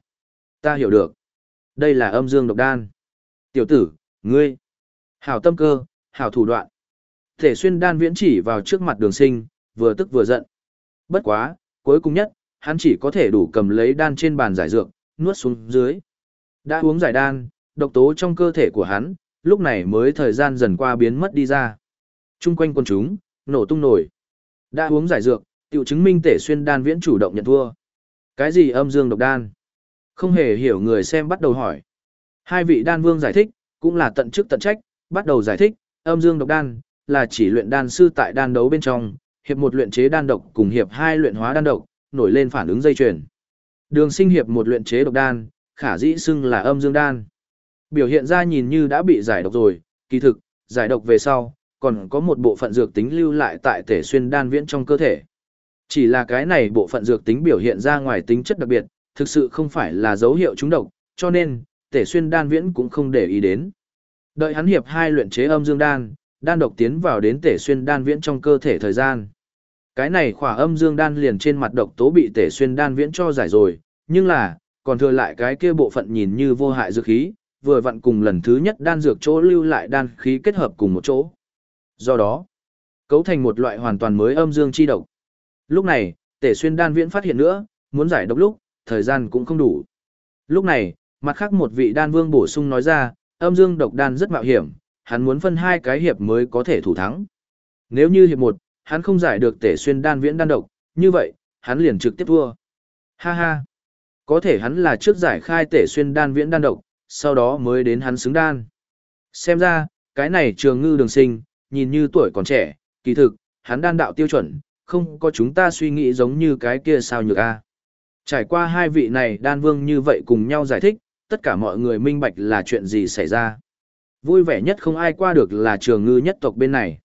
Ta hiểu được. Đây là âm dương độc đan. Tiểu tử, ngươi. Hảo tâm cơ, hảo thủ đoạn. Thể xuyên đan viễn chỉ vào trước mặt đường sinh, vừa tức vừa giận. Bất quá, cuối cùng nhất, hắn chỉ có thể đủ cầm lấy đan trên bàn giải dược, nuốt xuống dưới. Đã uống giải đan, độc tố trong cơ thể của hắn, lúc này mới thời gian dần qua biến mất đi ra. Trung quanh quân chúng, nổ tung nổi. Đã uống giải dược, tiểu chứng minh tể xuyên đan viễn chủ động nhận thua. Cái gì âm dương độc đan? Không hề hiểu người xem bắt đầu hỏi. Hai vị đan vương giải thích, cũng là tận chức tận trách, bắt đầu giải thích, âm dương độc đan, là chỉ luyện đan sư tại đan đấu bên trong, hiệp một luyện chế đan độc cùng hiệp hai luyện hóa đan độc, nổi lên phản ứng dây chuyền. Đường sinh hiệp một luyện chế độc đan, khả dĩ xưng là âm dương đan. Biểu hiện ra nhìn như đã bị giải độc rồi, kỳ thực, giải độc về sau, còn có một bộ phận dược tính lưu lại tại thể xuyên đan viễn trong cơ thể. Chỉ là cái này bộ phận dược tính biểu hiện ra ngoài tính chất đặc biệt, thực sự không phải là dấu hiệu trúng độc, cho nên, thể xuyên đan viễn cũng không để ý đến. Đợi hắn hiệp hai luyện chế âm dương đan, đan độc tiến vào đến thể xuyên đan viễn trong cơ thể thời gian. Cái này khỏa âm dương đan liền trên mặt độc tố bị tể xuyên đan viễn cho giải rồi, nhưng là, còn thừa lại cái kia bộ phận nhìn như vô hại dược khí, vừa vặn cùng lần thứ nhất đan dược chỗ lưu lại đan khí kết hợp cùng một chỗ. Do đó, cấu thành một loại hoàn toàn mới âm dương chi độc. Lúc này, Tể Xuyên đan viễn phát hiện nữa, muốn giải độc lúc, thời gian cũng không đủ. Lúc này, mặt khác một vị đan vương bổ sung nói ra, âm dương độc đan rất mạo hiểm, hắn muốn phân hai cái hiệp mới có thể thủ thắng. Nếu như hiệp một, hắn không giải được Tể Xuyên đan viễn đan độc, như vậy, hắn liền trực tiếp thua. Ha ha. Có thể hắn là trước giải khai Tể Xuyên đan viễn đan độc, sau đó mới đến hắn xứng đan. Xem ra, cái này trường ngư đường sinh, nhìn như tuổi còn trẻ, kỳ thực, hắn đan đạo tiêu chuẩn, không có chúng ta suy nghĩ giống như cái kia sao nhược a. Trải qua hai vị này đan vương như vậy cùng nhau giải thích, tất cả mọi người minh bạch là chuyện gì xảy ra. Vui vẻ nhất không ai qua được là trường ngư nhất tộc bên này.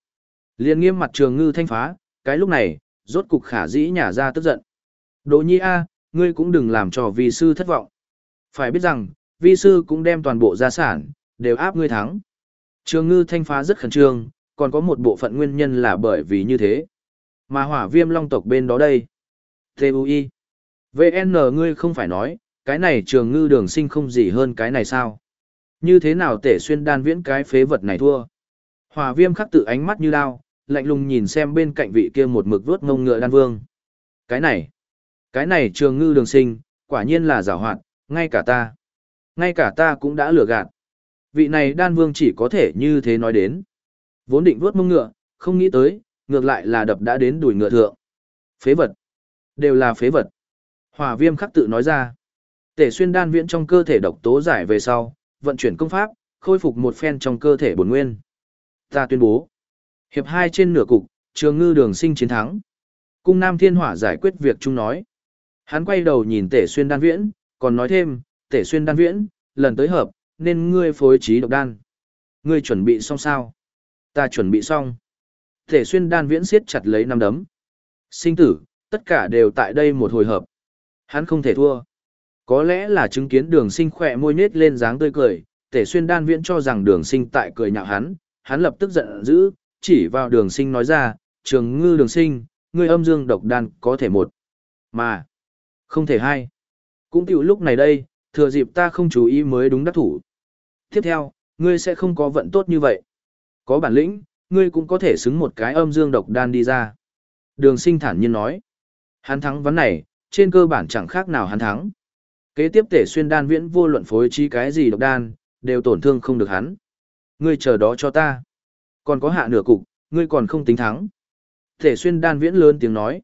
Liên nghiêm mặt trường ngư thanh phá, cái lúc này, rốt cục khả dĩ nhả ra tức giận. Đỗ nhi a, ngươi cũng đừng làm cho vi sư thất vọng. Phải biết rằng, vi sư cũng đem toàn bộ gia sản, đều áp ngươi thắng. Trường ngư thanh phá rất khẩn trương, còn có một bộ phận nguyên nhân là bởi vì như thế. Mà hỏa viêm long tộc bên đó đây. T.U.I. VN ngươi không phải nói, cái này trường ngư đường sinh không gì hơn cái này sao? Như thế nào tể xuyên đan viễn cái phế vật này thua? Hòa viêm khắc tự ánh mắt như đao, lạnh lùng nhìn xem bên cạnh vị kia một mực vuốt ngông ngựa đan vương. Cái này, cái này trường ngư đường sinh, quả nhiên là giảo hoạt, ngay cả ta. Ngay cả ta cũng đã lừa gạt. Vị này đan vương chỉ có thể như thế nói đến. Vốn định vuốt mông ngựa, không nghĩ tới, ngược lại là đập đã đến đuổi ngựa thượng. Phế vật. Đều là phế vật. Hòa viêm khắc tự nói ra. Tể xuyên đan viễn trong cơ thể độc tố giải về sau, vận chuyển công pháp, khôi phục một phen trong cơ thể bổn nguyên. Ta tuyên bố. Hiệp hai trên nửa cục, trường ngư đường sinh chiến thắng. Cung Nam Thiên Hỏa giải quyết việc chung nói. Hắn quay đầu nhìn tể xuyên đan viễn, còn nói thêm, tể xuyên đan viễn, lần tới hợp, nên ngươi phối trí độc đan. Ngươi chuẩn bị xong sao? Ta chuẩn bị xong. Tể xuyên đan viễn siết chặt lấy năm đấm. Sinh tử, tất cả đều tại đây một hồi hợp. Hắn không thể thua. Có lẽ là chứng kiến đường sinh khỏe môi nết lên dáng tươi cười, tể xuyên đan viễn cho rằng đường sinh tại cười nhạo hắn, hắn lập tức giận dữ, chỉ vào đường sinh nói ra, trường ngư đường sinh, ngươi âm dương độc đan có thể một, mà không thể hai. Cũng tiểu lúc này đây, thừa dịp ta không chú ý mới đúng đắc thủ. Tiếp theo, ngươi sẽ không có vận tốt như vậy. Có bản lĩnh, ngươi cũng có thể xứng một cái âm dương độc đan đi ra. Đường sinh thản nhiên nói. Hắn thắng vấn này, trên cơ bản chẳng khác nào hắn thắng. Kế tiếp tể xuyên đan viễn vô luận phối trí cái gì độc đan, đều tổn thương không được hắn. Ngươi chờ đó cho ta. Còn có hạ nửa cục, ngươi còn không tính thắng. Thể xuyên đan viễn lớn tiếng nói.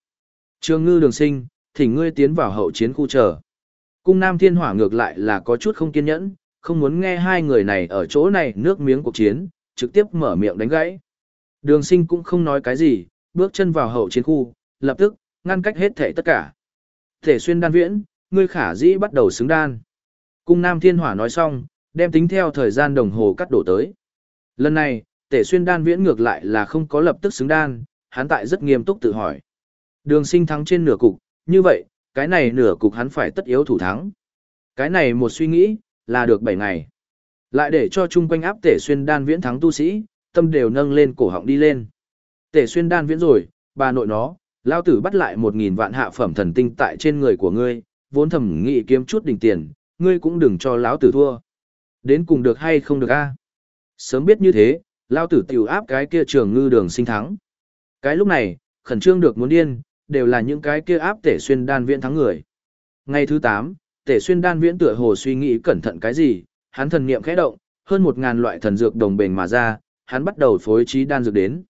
Trường ngư đường sinh, thỉnh ngươi tiến vào hậu chiến khu chờ. Cung Nam Thiên Hỏa ngược lại là có chút không kiên nhẫn, không muốn nghe hai người này ở chỗ này nước miếng cuộc chiến, trực tiếp mở miệng đánh gãy. Đường sinh cũng không nói cái gì, bước chân vào hậu chiến khu, lập tức, ngăn cách hết thể tất cả. Thể xuyên đan viễn, ngươi khả dĩ bắt đầu xứng đan. Cung Nam Thiên Hỏa nói xong, đem tính theo thời gian đồng hồ cắt đổ tới. Lần này, tể xuyên đan viễn ngược lại là không có lập tức xứng đan, hắn tại rất nghiêm túc tự hỏi. Đường sinh thắng trên nửa cục, như vậy, cái này nửa cục hắn phải tất yếu thủ thắng. Cái này một suy nghĩ, là được 7 ngày. Lại để cho chung quanh áp tể xuyên đan viễn thắng tu sĩ, tâm đều nâng lên cổ họng đi lên. Tể xuyên đan viễn rồi, bà nội nó, lao tử bắt lại 1.000 vạn hạ phẩm thần tinh tại trên người của ngươi, vốn thầm nghị kiếm chút đỉnh tiền, ngươi cũng đừng cho lão tử thua. Đến cùng được hay không được a? Sớm biết như thế, lao tử tiểu áp cái kia trường ngư đường sinh thắng. Cái lúc này, khẩn trương được muốn điên, đều là những cái kia áp tể xuyên đan viễn thắng người. Ngày thứ 8, tể xuyên đan viễn tựa hồ suy nghĩ cẩn thận cái gì, hắn thần niệm khẽ động, hơn 1000 loại thần dược đồng bền mà ra, hắn bắt đầu phối trí đan dược đến.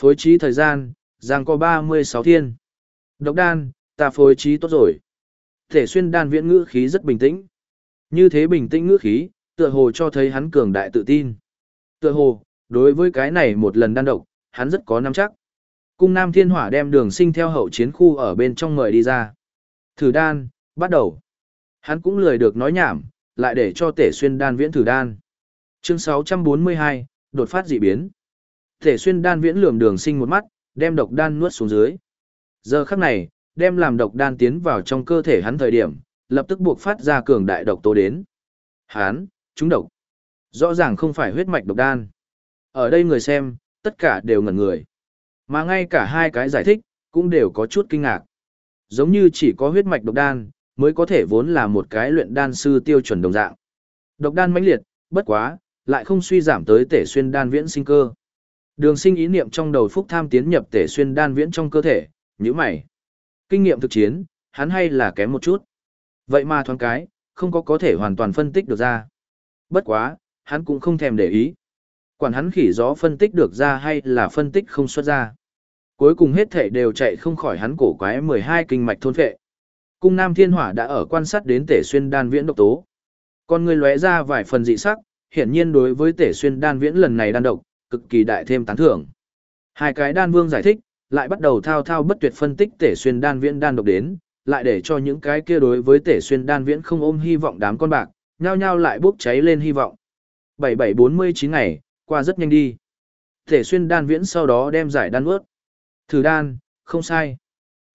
Phối trí thời gian, giang có 36 thiên. Độc đan, ta phối trí tốt rồi. Tể xuyên đan viễn ngữ khí rất bình tĩnh. Như thế bình tĩnh ngữ khí, tựa hồ cho thấy hắn cường đại tự tin. Tựa hồ, đối với cái này một lần đan độc, hắn rất có nắm chắc. Cung Nam Thiên Hỏa đem đường sinh theo hậu chiến khu ở bên trong mời đi ra. Thử đan, bắt đầu. Hắn cũng lười được nói nhảm, lại để cho tể xuyên đan viễn thử đan. Chương 642, đột phát dị biến. Tể xuyên đan viễn lườm đường sinh một mắt, đem độc đan nuốt xuống dưới. Giờ khắc này, đem làm độc đan tiến vào trong cơ thể hắn thời điểm, lập tức buộc phát ra cường đại độc tố đến. Hắn, chúng độc. Rõ ràng không phải huyết mạch độc đan. Ở đây người xem, tất cả đều ngẩn người. Mà ngay cả hai cái giải thích, cũng đều có chút kinh ngạc. Giống như chỉ có huyết mạch độc đan, mới có thể vốn là một cái luyện đan sư tiêu chuẩn đồng dạng. Độc đan mãnh liệt, bất quá, lại không suy giảm tới tể xuyên đan viễn sinh cơ. Đường sinh ý niệm trong đầu phúc tham tiến nhập tể xuyên đan viễn trong cơ thể, như mày. Kinh nghiệm thực chiến, hắn hay là kém một chút. Vậy mà thoáng cái, không có có thể hoàn toàn phân tích được ra. Bất quá, hắn cũng không thèm để ý. Quản hắn khỉ gió phân tích được ra hay là phân tích không xuất ra. Cuối cùng hết thể đều chạy không khỏi hắn cổ quái 12 kinh mạch thôn phệ. Cung Nam Thiên Hỏa đã ở quan sát đến Tể Xuyên Đan Viễn độc tố. Con người lóe ra vài phần dị sắc, hiển nhiên đối với Tể Xuyên Đan Viễn lần này đan độc, cực kỳ đại thêm tán thưởng. Hai cái đan vương giải thích, lại bắt đầu thao thao bất tuyệt phân tích Tể Xuyên Đan Viễn đan độc đến, lại để cho những cái kia đối với Tể Xuyên Đan Viễn không ôm hy vọng đám con bạc, nhao nhao lại bốc cháy lên hy vọng. 7749 ngày, qua rất nhanh đi. Thể xuyên đan viễn sau đó đem giải đan ướt. Thử đan, không sai.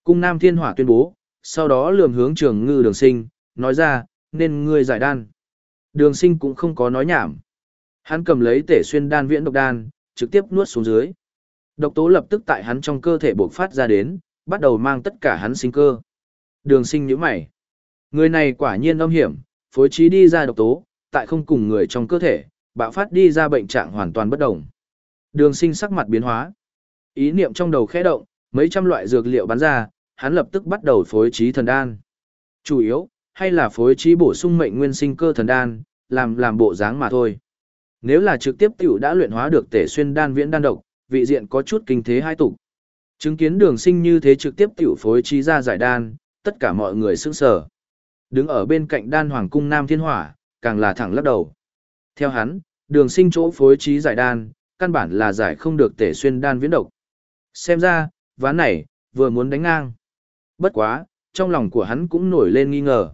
Cung Nam Thiên Hỏa tuyên bố, sau đó lườm hướng trường ngư đường sinh, nói ra, nên ngươi giải đan. Đường sinh cũng không có nói nhảm. Hắn cầm lấy tể xuyên đan viễn độc đan, trực tiếp nuốt xuống dưới. Độc tố lập tức tại hắn trong cơ thể bộc phát ra đến, bắt đầu mang tất cả hắn sinh cơ. Đường sinh nhíu mày. Người này quả nhiên âm hiểm, phối trí đi ra độc tố, tại không cùng người trong cơ thể, bạo phát đi ra bệnh trạng hoàn toàn bất đồng. Đường sinh sắc mặt biến hóa. Ý niệm trong đầu khẽ động, mấy trăm loại dược liệu bắn ra, hắn lập tức bắt đầu phối trí thần đan. Chủ yếu, hay là phối trí bổ sung mệnh nguyên sinh cơ thần đan, làm làm bộ dáng mà thôi. Nếu là trực tiếp tiểu đã luyện hóa được tể xuyên đan viễn đan độc, vị diện có chút kinh thế hai tục. Chứng kiến đường sinh như thế trực tiếp tiểu phối trí ra giải đan, tất cả mọi người sững sờ. Đứng ở bên cạnh đan hoàng cung Nam Thiên Hỏa, càng là thẳng lắc đầu. Theo hắn, đường sinh chỗ phối trí giải đan, căn bản là giải không được tể xuyên đan viễn độc. Xem ra, ván này, vừa muốn đánh ngang. Bất quá, trong lòng của hắn cũng nổi lên nghi ngờ.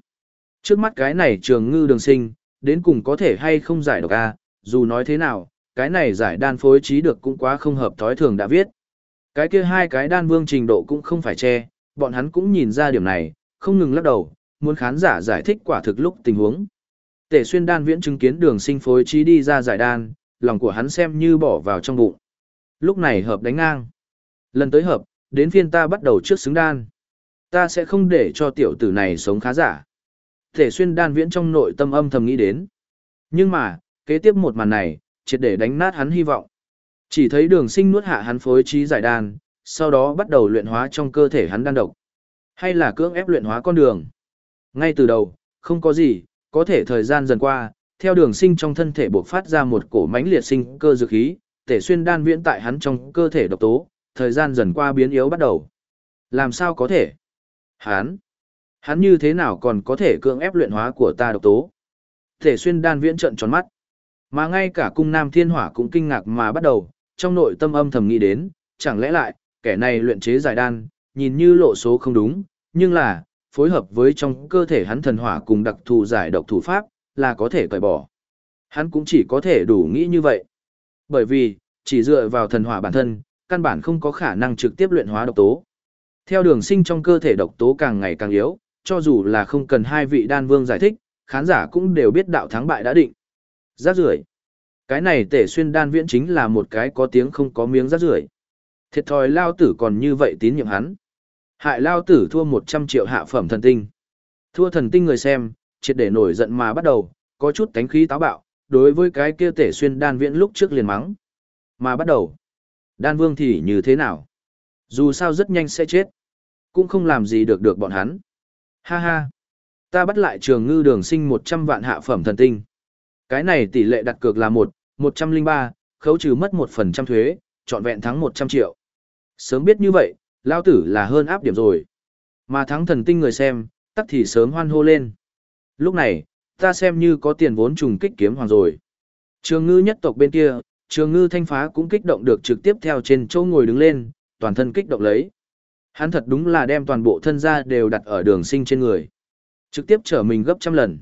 Trước mắt cái này trường ngư đường sinh, đến cùng có thể hay không giải độc A, dù nói thế nào, cái này giải đan phối trí được cũng quá không hợp thói thường đã viết. Cái kia hai cái đan vương trình độ cũng không phải che, bọn hắn cũng nhìn ra điểm này, không ngừng lắc đầu, muốn khán giả giải thích quả thực lúc tình huống. Tể xuyên đan viễn chứng kiến đường sinh phối trí đi ra giải đan, lòng của hắn xem như bỏ vào trong bụng. Lúc này hợp đánh ngang. Lần tới hợp, đến phiên ta bắt đầu trước xứng đan. Ta sẽ không để cho tiểu tử này sống khá giả. Tể xuyên đan viễn trong nội tâm âm thầm nghĩ đến. Nhưng mà, kế tiếp một màn này, triệt để đánh nát hắn hy vọng. Chỉ thấy đường sinh nuốt hạ hắn phối trí giải đan, sau đó bắt đầu luyện hóa trong cơ thể hắn đan độc. Hay là cưỡng ép luyện hóa con đường. Ngay từ đầu, không có gì, có thể thời gian dần qua, theo đường sinh trong thân thể bộc phát ra một cổ mãnh liệt sinh cơ dược khí, tể xuyên đan viễn tại hắn trong cơ thể độc tố, thời gian dần qua biến yếu bắt đầu. Làm sao có thể? Hắn, hắn như thế nào còn có thể cưỡng ép luyện hóa của ta độc tố? Tể xuyên đan viễn trận tròn mắt. Mà ngay cả cung nam thiên hỏa cũng kinh ngạc mà bắt đầu, trong nội tâm âm thầm nghĩ đến, chẳng lẽ lại, kẻ này luyện chế giải đan, nhìn như lộ số không đúng, nhưng là, phối hợp với trong cơ thể hắn thần hỏa cùng đặc thù giải độc thủ pháp, là có thể cởi bỏ. Hắn cũng chỉ có thể đủ nghĩ như vậy. Bởi vì, chỉ dựa vào thần hỏa bản thân, căn bản không có khả năng trực tiếp luyện hóa độc tố. Theo đường sinh trong cơ thể độc tố càng ngày càng yếu, cho dù là không cần hai vị đan vương giải thích, khán giả cũng đều biết đạo thắng bại đã định. Rác rưởi Cái này tể xuyên đan viễn chính là một cái có tiếng không có miếng rác rưởi Thiệt thòi lao tử còn như vậy tín nhiệm hắn. Hại lao tử thua 100 triệu hạ phẩm thần tinh. Thua thần tinh người xem, triệt để nổi giận mà bắt đầu, có chút cánh khí táo bạo, đối với cái kia tể xuyên đan viễn lúc trước liền mắng. Mà bắt đầu, đan vương thì như thế nào? Dù sao rất nhanh sẽ chết, cũng không làm gì được được bọn hắn. Ha ha, ta bắt lại trường ngư đường sinh 100 vạn hạ phẩm thần tinh. Cái này tỷ lệ đặt cược là 1, 103, khấu trừ mất 1% thuế, trọn vẹn thắng 100 triệu. Sớm biết như vậy, lao tử là hơn áp điểm rồi. Mà thắng thần tinh người xem, tắc thì sớm hoan hô lên. Lúc này, ta xem như có tiền vốn trùng kích kiếm hoàng rồi. Trường ngư nhất tộc bên kia, trường ngư thanh phá cũng kích động được trực tiếp theo trên chỗ ngồi đứng lên, toàn thân kích động lấy. Hắn thật đúng là đem toàn bộ thân ra đều đặt ở đường sinh trên người. Trực tiếp trở mình gấp trăm lần.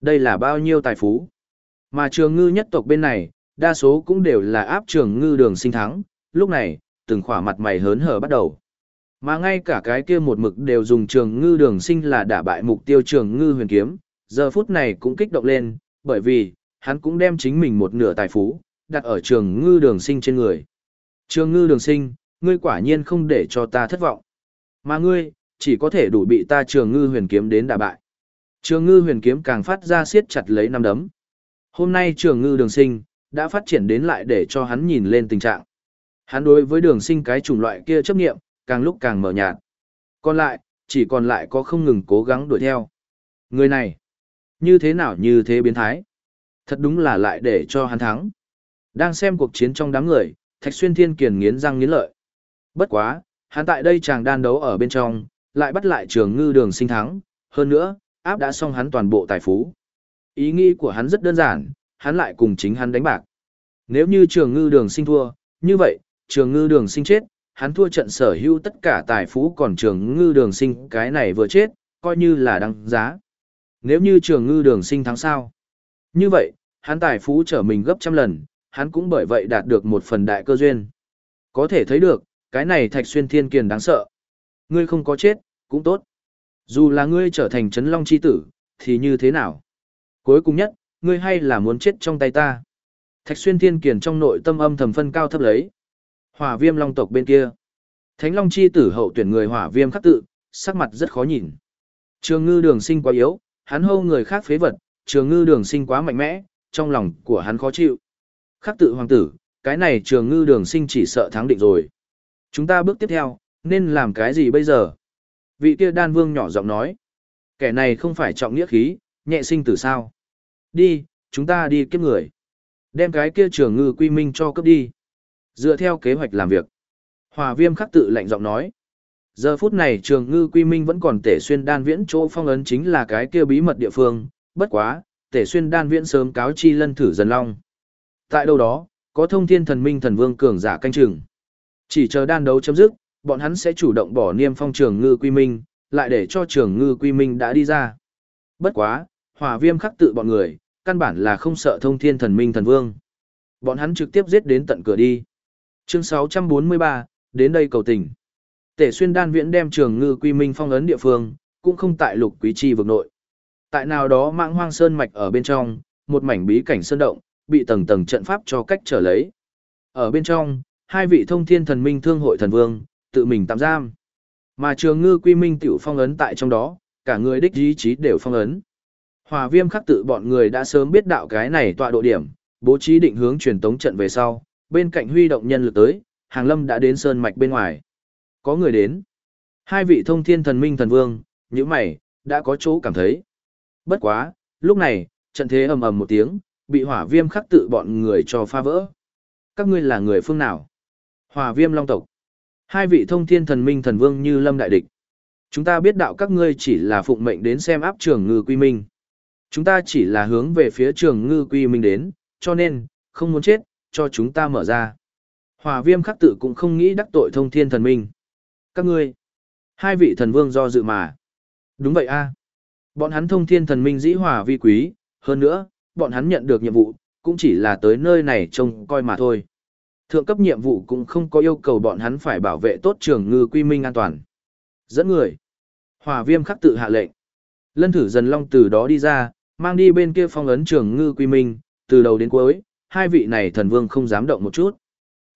Đây là bao nhiêu tài phú. Mà trường ngư nhất tộc bên này, đa số cũng đều là áp trường ngư đường sinh thắng. Lúc này, từng khỏa mặt mày hớn hở bắt đầu. Mà ngay cả cái kia một mực đều dùng trường ngư đường sinh là đả bại mục tiêu trường ngư huyền kiếm, giờ phút này cũng kích động lên, bởi vì, hắn cũng đem chính mình một nửa tài phú, đặt ở trường ngư đường sinh trên người. Trường ngư đường sinh, ngươi quả nhiên không để cho ta thất vọng. Mà ngươi, chỉ có thể đủ bị ta trường ngư huyền kiếm đến đả bại. Trường ngư huyền kiếm càng phát ra siết chặt lấy năm đấm. Hôm nay trường ngư đường sinh, đã phát triển đến lại để cho hắn nhìn lên tình trạng. Hắn đối với đường sinh cái chủng loại kia chấp nghiệm, càng lúc càng mở nhạt. Còn lại, chỉ còn lại có không ngừng cố gắng đuổi theo. Người này, như thế nào như thế biến thái? Thật đúng là lại để cho hắn thắng. Đang xem cuộc chiến trong đám người, Thạch Xuyên Thiên Kiền nghiến răng nghiến lợi. Bất quá, hắn tại đây chàng đan đấu ở bên trong, lại bắt lại trường ngư đường sinh thắng, hơn nữa, áp đã xong hắn toàn bộ tài phú. Ý nghĩ của hắn rất đơn giản, hắn lại cùng chính hắn đánh bạc. Nếu như trường ngư đường sinh thua, như vậy, trường ngư đường sinh chết, hắn thua trận sở hữu tất cả tài phú còn trường ngư đường sinh cái này vừa chết, coi như là đăng giá. Nếu như trường ngư đường sinh thắng sao? Như vậy, hắn tài phú trở mình gấp trăm lần, hắn cũng bởi vậy đạt được một phần đại cơ duyên. Có thể thấy được, cái này thạch xuyên thiên kiền đáng sợ. Ngươi không có chết, cũng tốt. Dù là ngươi trở thành chấn long chi tử, thì như thế nào? Cuối cùng nhất, ngươi hay là muốn chết trong tay ta? Thạch xuyên thiên kiền trong nội tâm âm thầm phân cao thấp lấy. Hỏa viêm long tộc bên kia. Thánh long chi tử hậu tuyển người hỏa viêm khắc tự, sắc mặt rất khó nhìn. Trường ngư đường sinh quá yếu, hắn hâu người khác phế vật, trường ngư đường sinh quá mạnh mẽ, trong lòng của hắn khó chịu. Khắc tự hoàng tử, cái này trường ngư đường sinh chỉ sợ thắng định rồi. Chúng ta bước tiếp theo, nên làm cái gì bây giờ? Vị kia đan vương nhỏ giọng nói. Kẻ này không phải trọng nghĩa khí, nhẹ sinh tử sao. Đi, chúng ta đi kiếp người. Đem cái kia trường ngư quy minh cho cấp đi. Dựa theo kế hoạch làm việc. Hòa viêm khắc tự lạnh giọng nói. Giờ phút này trường ngư quy minh vẫn còn tể xuyên đan viễn chỗ phong ấn chính là cái kia bí mật địa phương, bất quá, tể xuyên đan viễn sớm cáo chi lân thử dần long. Tại đâu đó, có thông thiên thần minh thần vương cường giả canh chừng. Chỉ chờ đan đấu chấm dứt, bọn hắn sẽ chủ động bỏ niêm phong trường ngư quy minh, lại để cho trường ngư quy minh đã đi ra. Bất quá, hỏa viêm khắc tự bọn người, căn bản là không sợ thông thiên thần minh thần vương. Bọn hắn trực tiếp giết đến tận cửa đi. Chương 643, đến đây cầu tình. Tể xuyên đan viễn đem trường ngư quy minh phong ấn địa phương, cũng không tại lục quý chi vực nội. Tại nào đó mạng hoang sơn mạch ở bên trong, một mảnh bí cảnh sơn động, bị tầng tầng trận pháp cho cách trở lấy. Ở bên trong, hai vị thông thiên thần minh thương hội thần vương, tự mình tạm giam. Mà trường ngư quy minh tiểu phong ấn tại trong đó, cả người đích ý chí đều phong ấn. Hòa viêm khắc tự bọn người đã sớm biết đạo cái này tọa độ điểm, bố trí định hướng truyền tống trận về sau, bên cạnh huy động nhân lực tới, hàng lâm đã đến sơn mạch bên ngoài. Có người đến. Hai vị thông thiên thần minh thần vương, những mày, đã có chỗ cảm thấy. Bất quá, lúc này, trận thế ầm ầm một tiếng, bị hỏa viêm khắc tự bọn người cho phá vỡ. Các ngươi là người phương nào? Hỏa viêm long tộc. Hai vị thông thiên thần minh thần vương như lâm đại địch. Chúng ta biết đạo các ngươi chỉ là phụng mệnh đến xem áp trường ngư quy minh. Chúng ta chỉ là hướng về phía trường ngư quy minh đến, cho nên, không muốn chết, cho chúng ta mở ra. Hỏa viêm khắc tự cũng không nghĩ đắc tội thông thiên thần minh. Các ngươi, hai vị thần vương do dự mà. Đúng vậy a Bọn hắn thông thiên thần minh dĩ hòa vi quý, hơn nữa, bọn hắn nhận được nhiệm vụ, cũng chỉ là tới nơi này trông coi mà thôi. Thượng cấp nhiệm vụ cũng không có yêu cầu bọn hắn phải bảo vệ tốt trường ngư quy minh an toàn. Dẫn người. Hòa viêm khắc tự hạ lệnh. Lân thử dần long từ đó đi ra, mang đi bên kia phong ấn trường ngư quy minh, từ đầu đến cuối, hai vị này thần vương không dám động một chút.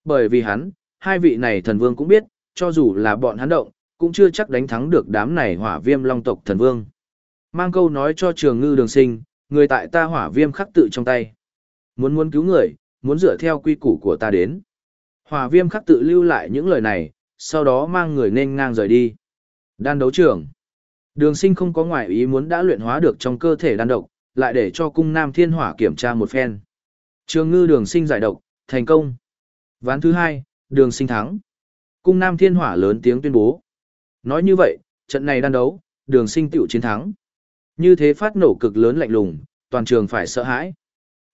Bởi vì hắn, hai vị này thần vương cũng biết, cho dù là bọn hắn động, cũng chưa chắc đánh thắng được đám này hỏa viêm long tộc thần vương. Mang câu nói cho trường ngư đường sinh, người tại ta hỏa viêm khắc tự trong tay. Muốn muốn cứu người, muốn dựa theo quy củ của ta đến. Hỏa viêm khắc tự lưu lại những lời này, sau đó mang người nên ngang rời đi. Đan đấu trưởng. Đường sinh không có ngoại ý muốn đã luyện hóa được trong cơ thể đan độc, lại để cho cung nam thiên hỏa kiểm tra một phen. Trường ngư đường sinh giải độc, thành công. Ván thứ hai, đường sinh thắng. Cung nam thiên hỏa lớn tiếng tuyên bố. Nói như vậy, trận này đan đấu, đường sinh tiểu chiến thắng. Như thế phát nổ cực lớn lạnh lùng, toàn trường phải sợ hãi.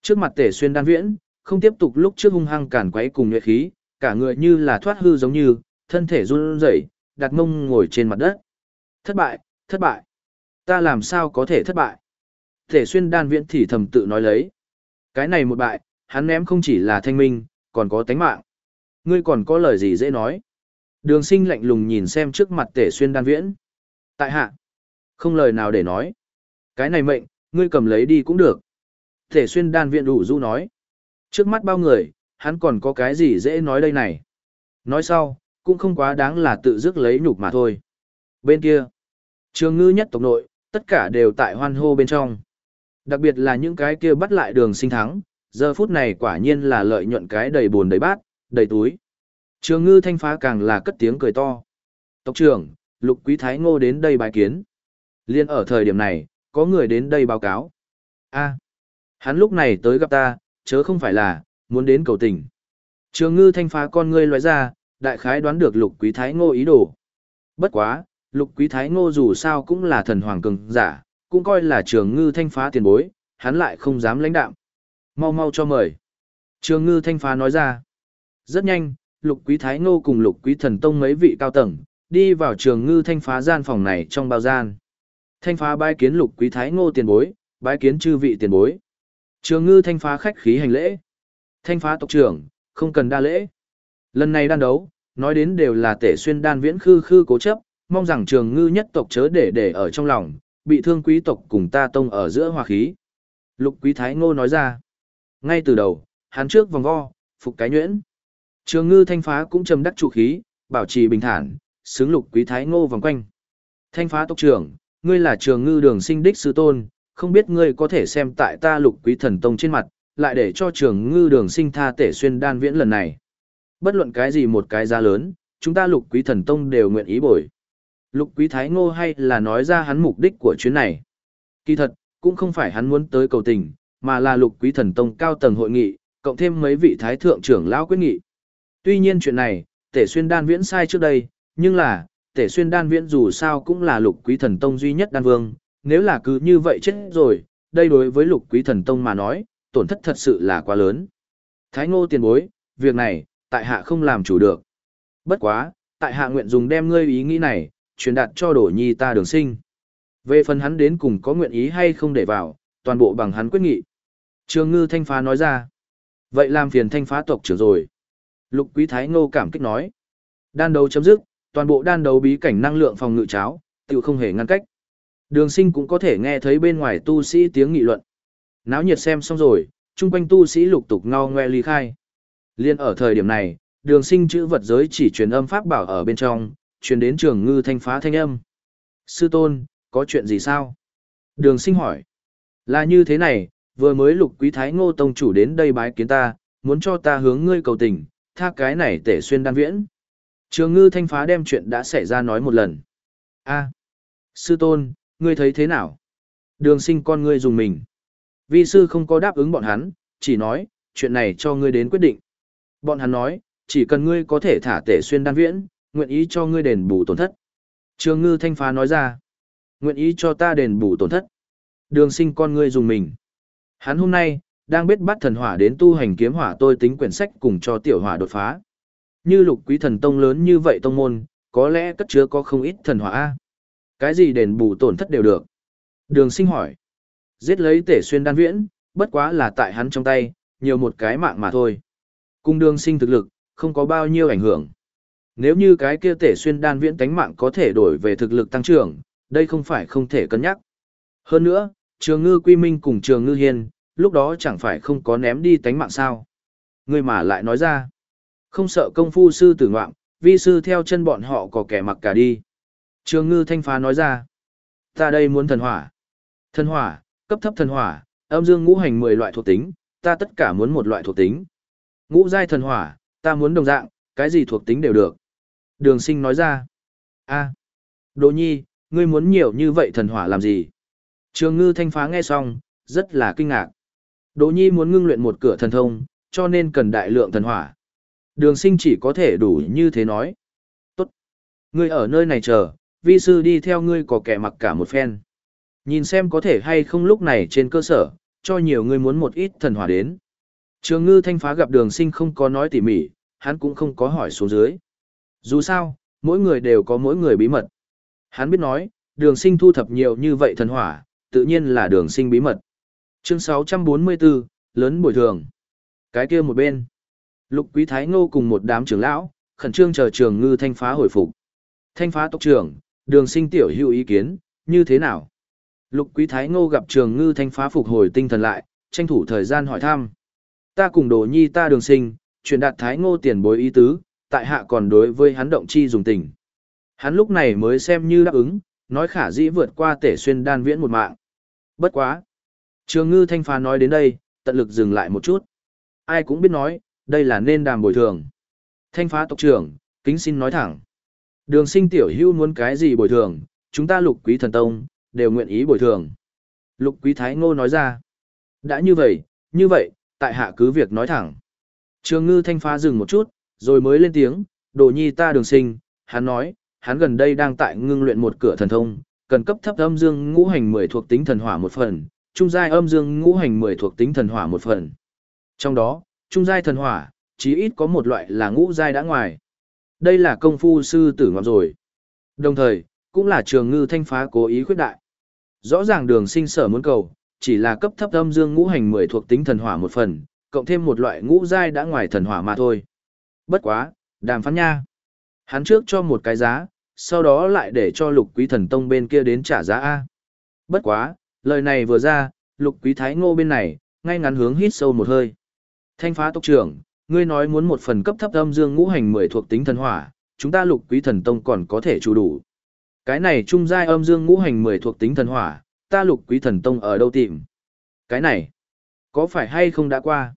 Trước mặt tể xuyên đan viễn, không tiếp tục lúc trước hung hăng cản quấy cùng nhuệ khí, cả người như là thoát hư giống như, thân thể run rẩy, đặt mông ngồi trên mặt đất. Thất bại, thất bại. Ta làm sao có thể thất bại? Tể xuyên đan viễn thì thầm tự nói lấy. Cái này một bại, hắn ném không chỉ là thanh minh, còn có tánh mạng. Ngươi còn có lời gì dễ nói? Đường sinh lạnh lùng nhìn xem trước mặt tể xuyên đan viễn. Tại hạ, không lời nào để nói. Cái này mệnh, ngươi cầm lấy đi cũng được. Tể xuyên đan viễn đủ du nói. Trước mắt bao người, hắn còn có cái gì dễ nói đây này. Nói sau, cũng không quá đáng là tự dứt lấy nhục mà thôi. Bên kia, trường ngư nhất tộc nội, tất cả đều tại hoan hô bên trong. Đặc biệt là những cái kia bắt lại đường sinh thắng, giờ phút này quả nhiên là lợi nhuận cái đầy buồn đầy bát, đầy túi. Trường ngư thanh phá càng là cất tiếng cười to. Tộc trưởng, lục quý thái ngô đến đây bài kiến. Liên ở thời điểm này, có người đến đây báo cáo. a hắn lúc này tới gặp ta, chớ không phải là, muốn đến cầu tình. Trường ngư thanh phá con ngươi loại ra, đại khái đoán được lục quý thái ngô ý đồ. Bất quá, lục quý thái ngô dù sao cũng là thần hoàng cường giả, cũng coi là trường ngư thanh phá tiền bối, hắn lại không dám lãnh đạm. Mau mau cho mời. Trường ngư thanh phá nói ra. Rất nhanh, lục quý thái ngô cùng lục quý thần tông mấy vị cao tầng, đi vào trường ngư thanh phá gian phòng này trong bao gian. Thanh phá bái kiến lục quý thái ngô tiền bối, bái kiến chư vị tiền bối. Trường ngư thanh phá khách khí hành lễ. Thanh phá tộc trưởng, không cần đa lễ. Lần này đan đấu, nói đến đều là tể xuyên đan viễn khư khư cố chấp, mong rằng trường ngư nhất tộc chớ để để ở trong lòng, bị thương quý tộc cùng ta tông ở giữa hòa khí. Lục quý thái ngô nói ra. Ngay từ đầu, hắn trước vòng vo, phục cái nhuyễn. Trường ngư thanh phá cũng trầm đắc trụ khí, bảo trì bình thản, xứng lục quý thái ngô vòng quanh. Thanh phá tộc trưởng, ngươi là trường ngư đường sinh đích sư tôn, không biết ngươi có thể xem tại ta lục quý thần tông trên mặt, lại để cho trường ngư đường sinh tha tể xuyên đan viễn lần này. Bất luận cái gì một cái giá lớn, chúng ta lục quý thần tông đều nguyện ý bồi. Lục quý thái ngô hay là nói ra hắn mục đích của chuyến này. Kỳ thật, cũng không phải hắn muốn tới cầu tình, mà là lục quý thần tông cao tầng hội nghị, cộng thêm mấy vị thái thượng trưởng lão quyết nghị. Tuy nhiên chuyện này, tể xuyên đan viễn sai trước đây, nhưng là, tể xuyên đan viễn dù sao cũng là lục quý thần tông duy nhất đan vương, nếu là cứ như vậy chết rồi, đây đối với lục quý thần tông mà nói, tổn thất thật sự là quá lớn. Thái ngô tiền bối, việc này, tại hạ không làm chủ được. Bất quá, tại hạ nguyện dùng đem ngươi ý nghĩ này, truyền đạt cho đổ nhi ta đường sinh. Về phần hắn đến cùng có nguyện ý hay không để vào, toàn bộ bằng hắn quyết nghị. Trường ngư thanh phá nói ra. Vậy làm phiền thanh phá tộc trưởng rồi. Lục quý thái ngô cảm kích nói. Đan đấu chấm dứt, toàn bộ đan đấu bí cảnh năng lượng phòng ngự cháo, tự không hề ngăn cách. Đường sinh cũng có thể nghe thấy bên ngoài tu sĩ tiếng nghị luận. Náo nhiệt xem xong rồi, chung quanh tu sĩ lục tục ngao ngoe ly khai. Liên ở thời điểm này, đường sinh chữ vật giới chỉ truyền âm pháp bảo ở bên trong, truyền đến trường ngư thanh phá thanh âm. Sư tôn, có chuyện gì sao? Đường sinh hỏi. Là như thế này, vừa mới lục quý thái ngô tông chủ đến đây bái kiến ta, muốn cho ta hướng ngươi cầu tình, tha cái này tể xuyên đan viễn. Trường ngư thanh phá đem chuyện đã xảy ra nói một lần. a sư tôn, ngươi thấy thế nào? Đường sinh con ngươi dùng mình. Vi sư không có đáp ứng bọn hắn, chỉ nói, chuyện này cho ngươi đến quyết định. Bọn hắn nói, chỉ cần ngươi có thể thả tể xuyên đan viễn, nguyện ý cho ngươi đền bù tổn thất. Trường ngư thanh phá nói ra, nguyện ý cho ta đền bù tổn thất. Đường sinh con ngươi dùng mình. Hắn hôm nay, đang biết bắt thần hỏa đến tu hành kiếm hỏa tôi tính quyển sách cùng cho tiểu hỏa đột phá. Như lục quý thần tông lớn như vậy tông môn, có lẽ cất chứa có không ít thần hỏa A. Cái gì đền bù tổn thất đều được. Đường sinh hỏi. Giết lấy tể xuyên đan viễn, bất quá là tại hắn trong tay, nhiều một cái mạng mà thôi. Cung đường sinh thực lực, không có bao nhiêu ảnh hưởng. Nếu như cái kia tể xuyên đan viễn tánh mạng có thể đổi về thực lực tăng trưởng, đây không phải không thể cân nhắc. Hơn nữa, trường ngư quy minh cùng trường ngư hiên, lúc đó chẳng phải không có ném đi tánh mạng sao. Người mà lại nói ra, không sợ công phu sư tử ngoạm, vi sư theo chân bọn họ có kẻ mặc cả đi. Trường ngư thanh phá nói ra, ta đây muốn thần hỏa. Thần hỏa, cấp thấp thần hỏa, âm dương ngũ hành 10 loại thuộc tính, ta tất cả muốn một loại thuộc tính. Ngũ giai thần hỏa, ta muốn đồng dạng, cái gì thuộc tính đều được. Đường sinh nói ra, a à, Đỗ nhi, ngươi muốn nhiều như vậy thần hỏa làm gì? Trường ngư thanh phá nghe xong, rất là kinh ngạc. Đỗ nhi muốn ngưng luyện một cửa thần thông, cho nên cần đại lượng thần hỏa. Đường sinh chỉ có thể đủ như thế nói. Tốt. Ngươi ở nơi này chờ, vi sư đi theo ngươi có kẻ mặc cả một phen. Nhìn xem có thể hay không lúc này trên cơ sở, cho nhiều người muốn một ít thần hỏa đến. Trường ngư thanh phá gặp đường sinh không có nói tỉ mỉ, hắn cũng không có hỏi xuống dưới. Dù sao, mỗi người đều có mỗi người bí mật. Hắn biết nói, đường sinh thu thập nhiều như vậy thần hỏa, tự nhiên là đường sinh bí mật. Chương 644, lớn bồi thường. Cái kia một bên. Lục Quý Thái Ngô cùng một đám trưởng lão, khẩn trương chờ trường ngư thanh phá hồi phục. Thanh phá tộc trưởng, đường sinh tiểu hữu ý kiến, như thế nào? Lục Quý Thái Ngô gặp trường ngư thanh phá phục hồi tinh thần lại, tranh thủ thời gian hỏi thăm. Ta cùng đồ nhi ta đường sinh, truyền đạt Thái Ngô tiền bối ý tứ, tại hạ còn đối với hắn động chi dùng tình. Hắn lúc này mới xem như đáp ứng, nói khả dĩ vượt qua tể xuyên đan viễn một mạng. Bất quá. Trường ngư thanh phá nói đến đây, tận lực dừng lại một chút. Ai cũng biết nói, đây là nên đàm bồi thường. Thanh phá tộc trưởng, kính xin nói thẳng. Đường sinh tiểu hưu muốn cái gì bồi thường, chúng ta lục quý thần tông, đều nguyện ý bồi thường. Lục quý thái ngô nói ra. Đã như vậy, như vậy, tại hạ cứ việc nói thẳng. Trường ngư thanh phá dừng một chút, rồi mới lên tiếng, đồ nhi ta đường sinh, hắn nói, hắn gần đây đang tại ngưng luyện một cửa thần thông, cần cấp thấp âm dương ngũ hành 10 thuộc tính thần hỏa một phần, trung giai âm dương ngũ hành 10 thuộc tính thần hỏa một phần. Trong đó, trung giai thần hỏa, chí ít có một loại là ngũ giai đã ngoài. Đây là công phu sư tử ngọc rồi. Đồng thời, cũng là trường ngư thanh phá cố ý khuyết đại. Rõ ràng đường sinh sở muốn cầu, chỉ là cấp thấp âm dương ngũ hành 10 thuộc tính thần hỏa một phần, cộng thêm một loại ngũ giai đã ngoài thần hỏa mà thôi. Bất quá, đàm phán nha. Hắn trước cho một cái giá, sau đó lại để cho lục quý thần tông bên kia đến trả giá A. Bất quá, lời này vừa ra, lục quý thái ngô bên này, ngay ngắn hướng hít sâu một hơi. Thanh phá tốc trưởng, ngươi nói muốn một phần cấp thấp âm dương ngũ hành 10 thuộc tính thần hỏa, chúng ta lục quý thần tông còn có thể chủ đủ. Cái này trung giai âm dương ngũ hành mười thuộc tính thần hỏa, ta lục quý thần tông ở đâu tìm? Cái này, có phải hay không đã qua?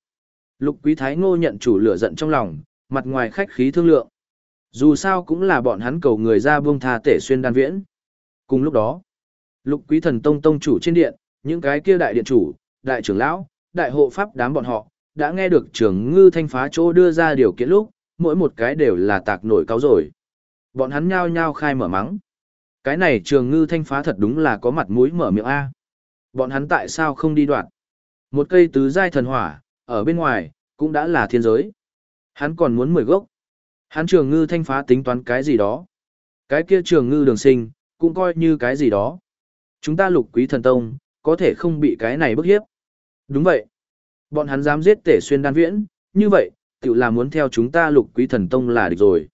Lục quý thái ngô nhận chủ lửa giận trong lòng, mặt ngoài khách khí thương lượng. Dù sao cũng là bọn hắn cầu người ra buông tha tể xuyên đan viễn. Cùng lúc đó, lục quý thần tông tông chủ trên điện, những cái kia đại điện chủ, đại trưởng lão, đại hộ pháp đám bọn họ, đã nghe được trưởng ngư thanh phá chỗ đưa ra điều kiện lúc, mỗi một cái đều là tạc nổi cáo rồi. Bọn hắn nhao nhao khai mở mắng. Cái này trường ngư thanh phá thật đúng là có mặt mũi mở miệng A. Bọn hắn tại sao không đi đoạn? Một cây tứ giai thần hỏa, ở bên ngoài, cũng đã là thiên giới. Hắn còn muốn mười gốc. Hắn trường ngư thanh phá tính toán cái gì đó. Cái kia trường ngư đường sinh, cũng coi như cái gì đó. Chúng ta lục quý thần tông, có thể không bị cái này bức hiếp. Đúng vậy. Bọn hắn dám giết tể xuyên đan viễn, như vậy, tự là muốn theo chúng ta lục quý thần tông là được rồi.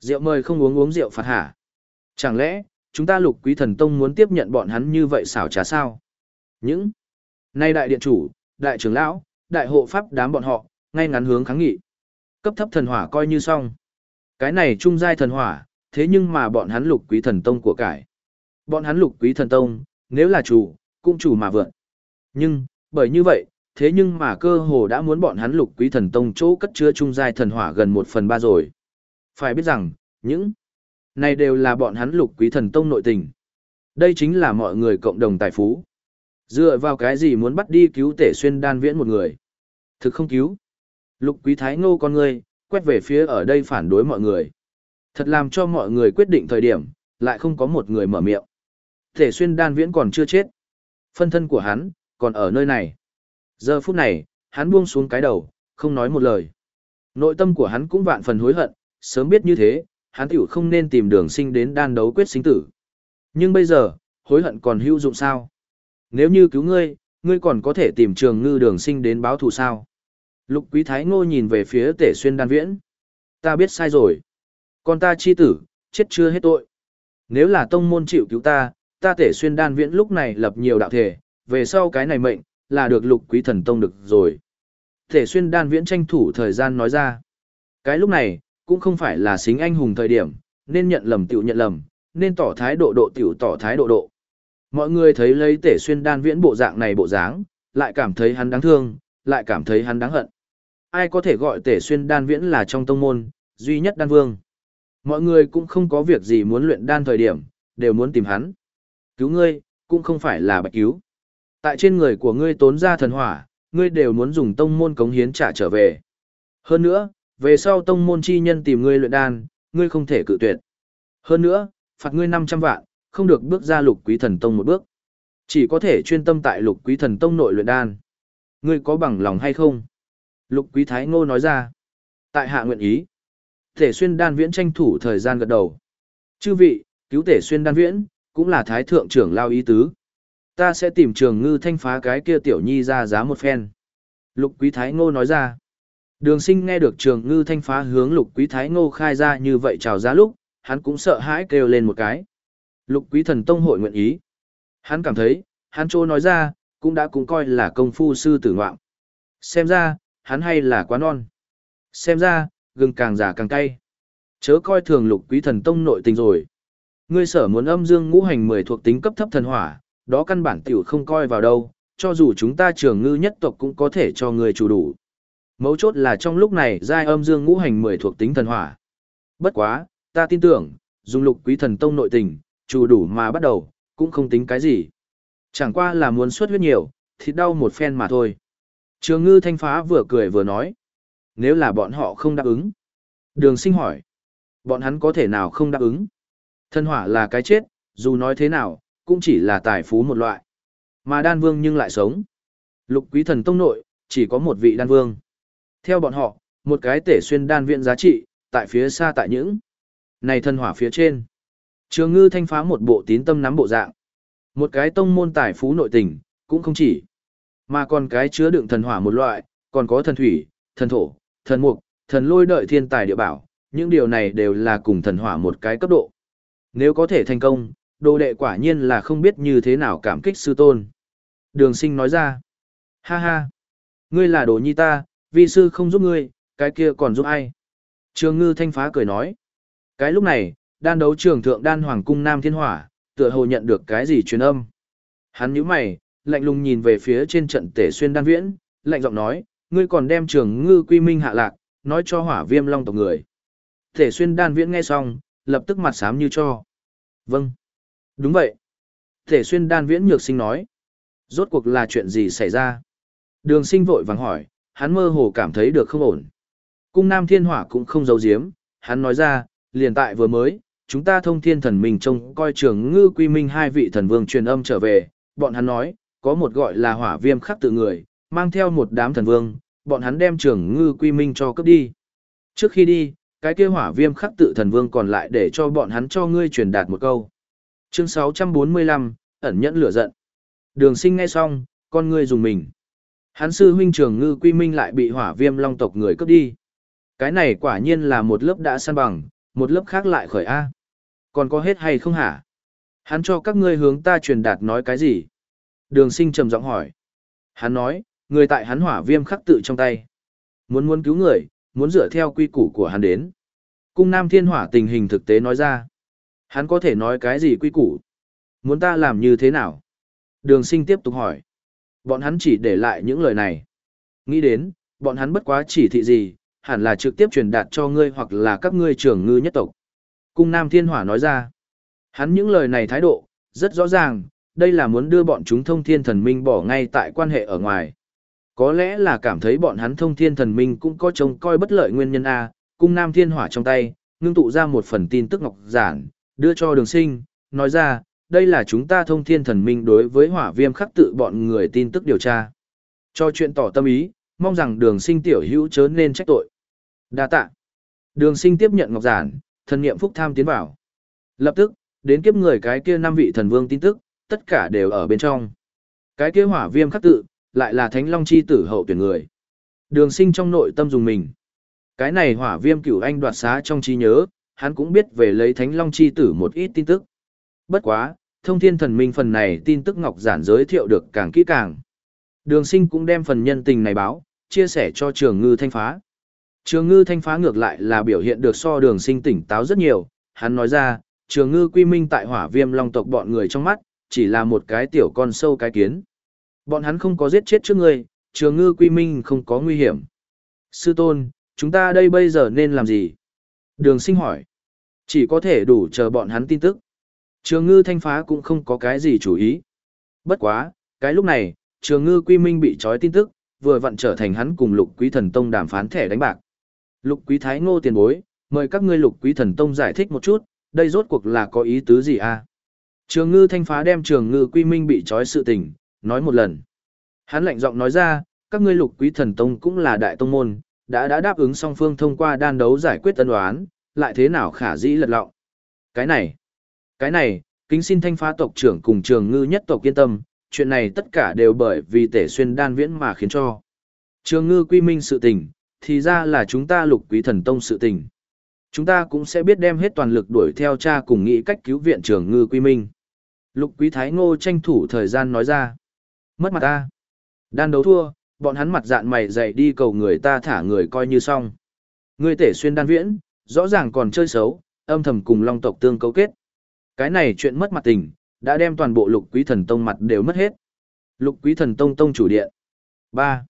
Rượu mời không uống uống rượu phạt hả. Chẳng lẽ, chúng ta lục quý thần tông muốn tiếp nhận bọn hắn như vậy xảo trá sao? Những nay đại điện chủ, đại trưởng lão, đại hộ pháp đám bọn họ, ngay ngắn hướng kháng nghị. Cấp thấp thần hỏa coi như xong. Cái này trung giai thần hỏa, thế nhưng mà bọn hắn lục quý thần tông của cải. Bọn hắn lục quý thần tông, nếu là chủ, cũng chủ mà vượn. Nhưng, bởi như vậy, thế nhưng mà cơ hồ đã muốn bọn hắn lục quý thần tông chỗ cất chứa trung giai thần hỏa gần một phần ba rồi. Phải biết rằng, những này đều là bọn hắn lục quý thần tông nội tình. Đây chính là mọi người cộng đồng tài phú. Dựa vào cái gì muốn bắt đi cứu tể xuyên đan viễn một người? Thực không cứu. Lục quý thái ngô con người, quét về phía ở đây phản đối mọi người. Thật làm cho mọi người quyết định thời điểm, lại không có một người mở miệng. Thể xuyên đan viễn còn chưa chết. Phân thân của hắn, còn ở nơi này. Giờ phút này, hắn buông xuống cái đầu, không nói một lời. Nội tâm của hắn cũng vạn phần hối hận, sớm biết như thế, hắn tiểu không nên tìm đường sinh đến đan đấu quyết sinh tử. Nhưng bây giờ, hối hận còn hữu dụng sao? Nếu như cứu ngươi, ngươi còn có thể tìm trường ngư đường sinh đến báo thù sao? Lục quý thái ngô nhìn về phía tể xuyên đan viễn. Ta biết sai rồi. Con ta chi tử, chết chưa hết tội. Nếu là tông môn chịu cứu ta, ta tể xuyên đan viễn lúc này lập nhiều đạo thể, về sau cái này mệnh, là được lục quý thần tông được rồi. Tể xuyên đan viễn tranh thủ thời gian nói ra. Cái lúc này, cũng không phải là xính anh hùng thời điểm, nên nhận lầm tiểu nhận lầm, nên tỏ thái độ độ tiểu tỏ thái độ độ. Mọi người thấy lấy tể xuyên đan viễn bộ dạng này bộ dáng, lại cảm thấy hắn đáng thương, lại cảm thấy hắn đáng hận. Ai có thể gọi tể xuyên đan viễn là trong tông môn, duy nhất đan vương. Mọi người cũng không có việc gì muốn luyện đan thời điểm, đều muốn tìm hắn. Cứu ngươi, cũng không phải là bạch cứu. Tại trên người của ngươi tốn ra thần hỏa, ngươi đều muốn dùng tông môn cống hiến trả trở về. Hơn nữa, về sau tông môn chi nhân tìm ngươi luyện đan, ngươi không thể cự tuyệt. Hơn nữa, phạt ngươi 500 vạn, không được bước ra lục quý thần tông một bước. Chỉ có thể chuyên tâm tại lục quý thần tông nội luyện đan. Ngươi có bằng lòng hay không? Lục quý thái ngô nói ra. Tại hạ nguyện ý. Tể xuyên đan viễn tranh thủ thời gian gật đầu. Chư vị, cứu tể xuyên đan viễn, cũng là thái thượng trưởng lao ý tứ. Ta sẽ tìm trường ngư thanh phá cái kia tiểu nhi ra giá một phen. Lục quý thái ngô nói ra. Đường sinh nghe được trường ngư thanh phá hướng lục quý thái ngô khai ra như vậy chào giá lúc, hắn cũng sợ hãi kêu lên một cái. Lục quý thần tông hội nguyện ý. Hắn cảm thấy, hắn trô nói ra, cũng đã cũng coi là công phu sư tử ngoạm. Xem ra, hắn hay là quá non. Xem ra, gừng càng già càng cay. Chớ coi thường lục quý thần tông nội tình rồi. Ngươi sở muốn âm dương ngũ hành mười thuộc tính cấp thấp thần hỏa, đó căn bản tiểu không coi vào đâu, cho dù chúng ta trường ngư nhất tộc cũng có thể cho người chủ đủ. Mấu chốt là trong lúc này giai âm dương ngũ hành mười thuộc tính thần hỏa. Bất quá, ta tin tưởng, dùng lục quý thần tông nội tình, chủ đủ mà bắt đầu, cũng không tính cái gì. Chẳng qua là muốn xuất huyết nhiều, thì đau một phen mà thôi. Trường ngư thanh phá vừa cười vừa nói. Nếu là bọn họ không đáp ứng. Đường sinh hỏi. Bọn hắn có thể nào không đáp ứng? Thân hỏa là cái chết, dù nói thế nào, cũng chỉ là tài phú một loại. Mà đan vương nhưng lại sống. Lục quý thần tông nội, chỉ có một vị đan vương. Theo bọn họ, một cái tể xuyên đan viện giá trị, tại phía xa tại những này thân hỏa phía trên. Trường ngư thanh phá một bộ tín tâm nắm bộ dạng. Một cái tông môn tài phú nội tình, cũng không chỉ. Mà còn cái chứa đựng thần hỏa một loại, còn có thần thủy, thần thổ, thần mục, thần lôi đợi thiên tài địa bảo. Những điều này đều là cùng thần hỏa một cái cấp độ. Nếu có thể thành công, đồ đệ quả nhiên là không biết như thế nào cảm kích sư tôn. Đường sinh nói ra. Ha ha. Ngươi là đồ nhi ta, vi sư không giúp ngươi, cái kia còn giúp ai? Trường ngư thanh phá cười nói. Cái lúc này, đan đấu trường thượng đan hoàng cung Nam Thiên Hỏa, tựa hồ nhận được cái gì truyền âm. Hắn nhíu mày, lạnh lùng nhìn về phía trên trận tể xuyên đan viễn, lạnh giọng nói, ngươi còn đem trường ngư quy minh hạ lạc, nói cho hỏa viêm long tộc người. Tể xuyên đan viễn nghe xong, lập tức mặt xám như cho. Vâng. Đúng vậy. Tể xuyên đan viễn nhược sinh nói. Rốt cuộc là chuyện gì xảy ra? Đường sinh vội vàng hỏi, hắn mơ hồ cảm thấy được không ổn. Cung Nam Thiên Hỏa cũng không giấu giếm, hắn nói ra, liền tại vừa mới, chúng ta thông thiên thần mình trông coi trường ngư quy minh hai vị thần vương truyền âm trở về, bọn hắn nói, có một gọi là hỏa viêm khắc tự người, mang theo một đám thần vương, bọn hắn đem trưởng ngư quy minh cho cấp đi. Trước khi đi, cái kia hỏa viêm khắc tự thần vương còn lại để cho bọn hắn cho ngươi truyền đạt một câu. Chương 645, ẩn nhẫn lửa giận. Đường sinh ngay xong, con ngươi dùng mình. Hắn sư huynh trường ngư quy minh lại bị hỏa viêm long tộc người cướp đi. Cái này quả nhiên là một lớp đã săn bằng, một lớp khác lại khởi A. Còn có hết hay không hả? Hắn cho các ngươi hướng ta truyền đạt nói cái gì? Đường sinh trầm giọng hỏi. Hắn nói, người tại hắn hỏa viêm khắc tự trong tay. Muốn muốn cứu người, muốn dựa theo quy củ của hắn đến. Cung Nam Thiên Hỏa tình hình thực tế nói ra. Hắn có thể nói cái gì quy củ? Muốn ta làm như thế nào? Đường sinh tiếp tục hỏi. Bọn hắn chỉ để lại những lời này. Nghĩ đến, bọn hắn bất quá chỉ thị gì, hẳn là trực tiếp truyền đạt cho ngươi hoặc là các ngươi trưởng ngư nhất tộc. Cung Nam Thiên Hỏa nói ra. Hắn những lời này thái độ, rất rõ ràng, đây là muốn đưa bọn chúng thông thiên thần minh bỏ ngay tại quan hệ ở ngoài. Có lẽ là cảm thấy bọn hắn thông thiên thần minh cũng có trông coi bất lợi nguyên nhân A, cung Nam Thiên Hỏa trong tay, ngưng tụ ra một phần tin tức ngọc giản, đưa cho đường sinh, nói ra, đây là chúng ta thông thiên thần minh đối với hỏa viêm khắc tự bọn người tin tức điều tra. Cho chuyện tỏ tâm ý, mong rằng đường sinh tiểu hữu chớ nên trách tội. Đa tạ. Đường sinh tiếp nhận ngọc giản, thần niệm phúc tham tiến vào. Lập tức, đến kiếp người cái kia năm vị thần vương tin tức, tất cả đều ở bên trong. Cái kia hỏa viêm khắc tự, lại là thánh long chi tử hậu tuyển người. Đường sinh trong nội tâm dùng mình. Cái này hỏa viêm cửu anh đoạt xá trong trí nhớ, hắn cũng biết về lấy thánh long chi tử một ít tin tức. Bất quá, thông thiên thần minh phần này tin tức ngọc giản giới thiệu được càng kỹ càng. Đường sinh cũng đem phần nhân tình này báo, chia sẻ cho trường ngư thanh phá. Trường ngư thanh phá ngược lại là biểu hiện được so đường sinh tỉnh táo rất nhiều, hắn nói ra, trường ngư quy minh tại hỏa viêm long tộc bọn người trong mắt, chỉ là một cái tiểu con sâu cái kiến. Bọn hắn không có giết chết trước người, trường ngư quy minh không có nguy hiểm. Sư tôn, chúng ta đây bây giờ nên làm gì? Đường sinh hỏi. Chỉ có thể đủ chờ bọn hắn tin tức. Trường ngư thanh phá cũng không có cái gì chủ ý. Bất quá, cái lúc này, trường ngư quy minh bị trói tin tức, vừa vặn trở thành hắn cùng lục quý thần tông đàm phán thẻ đánh bạc. Lục quý thái ngô tiền bối, mời các ngươi lục quý thần tông giải thích một chút, đây rốt cuộc là có ý tứ gì à? Trường ngư thanh phá đem trường ngư quy minh bị trói sự tình, nói một lần. Hắn lạnh giọng nói ra, các ngươi lục quý thần tông cũng là đại tông môn, đã đã đáp ứng song phương thông qua đan đấu giải quyết tân đoán, lại thế nào khả dĩ lật lọng. Cái này, cái này, kính xin thanh phá tộc trưởng cùng trường ngư nhất tộc yên tâm, chuyện này tất cả đều bởi vì tể xuyên đan viễn mà khiến cho. Trường ngư quy minh sự tình, thì ra là chúng ta lục quý thần tông sự tình. Chúng ta cũng sẽ biết đem hết toàn lực đuổi theo cha cùng nghĩ cách cứu viện trường ngư quy minh. Lục quý thái ngô tranh thủ thời gian nói ra. Mất mặt ta. Đan đấu thua, bọn hắn mặt dạn mày dậy đi cầu người ta thả người coi như xong. Ngươi tể xuyên đan viễn, rõ ràng còn chơi xấu, âm thầm cùng long tộc tương cấu kết. Cái này chuyện mất mặt tình, đã đem toàn bộ lục quý thần tông mặt đều mất hết. Lục quý thần tông tông chủ điện. 3.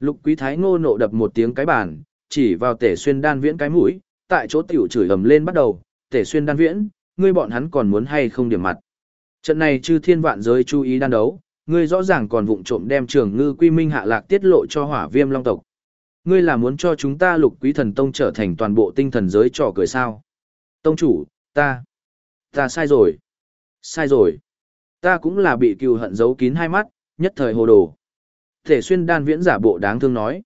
Lục quý thái ngô nộ đập một tiếng cái bàn, chỉ vào tể xuyên đan viễn cái mũi, tại chỗ tiểu chửi ầm lên bắt đầu, tể xuyên đan viễn, ngươi bọn hắn còn muốn hay không điểm mặt. Trận này chư thiên vạn giới chú ý đan đấu, ngươi rõ ràng còn vụng trộm đem trường ngư quy minh hạ lạc tiết lộ cho hỏa viêm long tộc. Ngươi là muốn cho chúng ta lục quý thần tông trở thành toàn bộ tinh thần giới trò cười sao. Tông chủ, ta, ta sai rồi, sai rồi. Ta cũng là bị cừu hận giấu kín hai mắt, nhất thời hồ đồ. Thể xuyên đan viễn giả bộ đáng thương nói.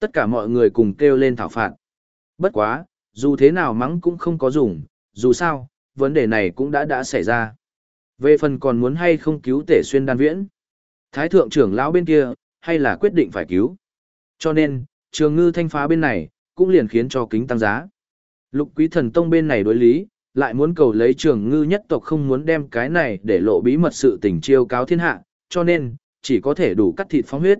Tất cả mọi người cùng kêu lên thảo phạt. Bất quá, dù thế nào mắng cũng không có dùng, dù sao, vấn đề này cũng đã đã xảy ra. Về phần còn muốn hay không cứu tể xuyên đan viễn. Thái thượng trưởng lão bên kia, hay là quyết định phải cứu. Cho nên, trường ngư thanh phá bên này, cũng liền khiến cho kính tăng giá. Lục quý thần tông bên này đối lý, lại muốn cầu lấy trường ngư nhất tộc không muốn đem cái này để lộ bí mật sự tình chiêu cáo thiên hạ, cho nên, chỉ có thể đủ cắt thịt phóng huyết.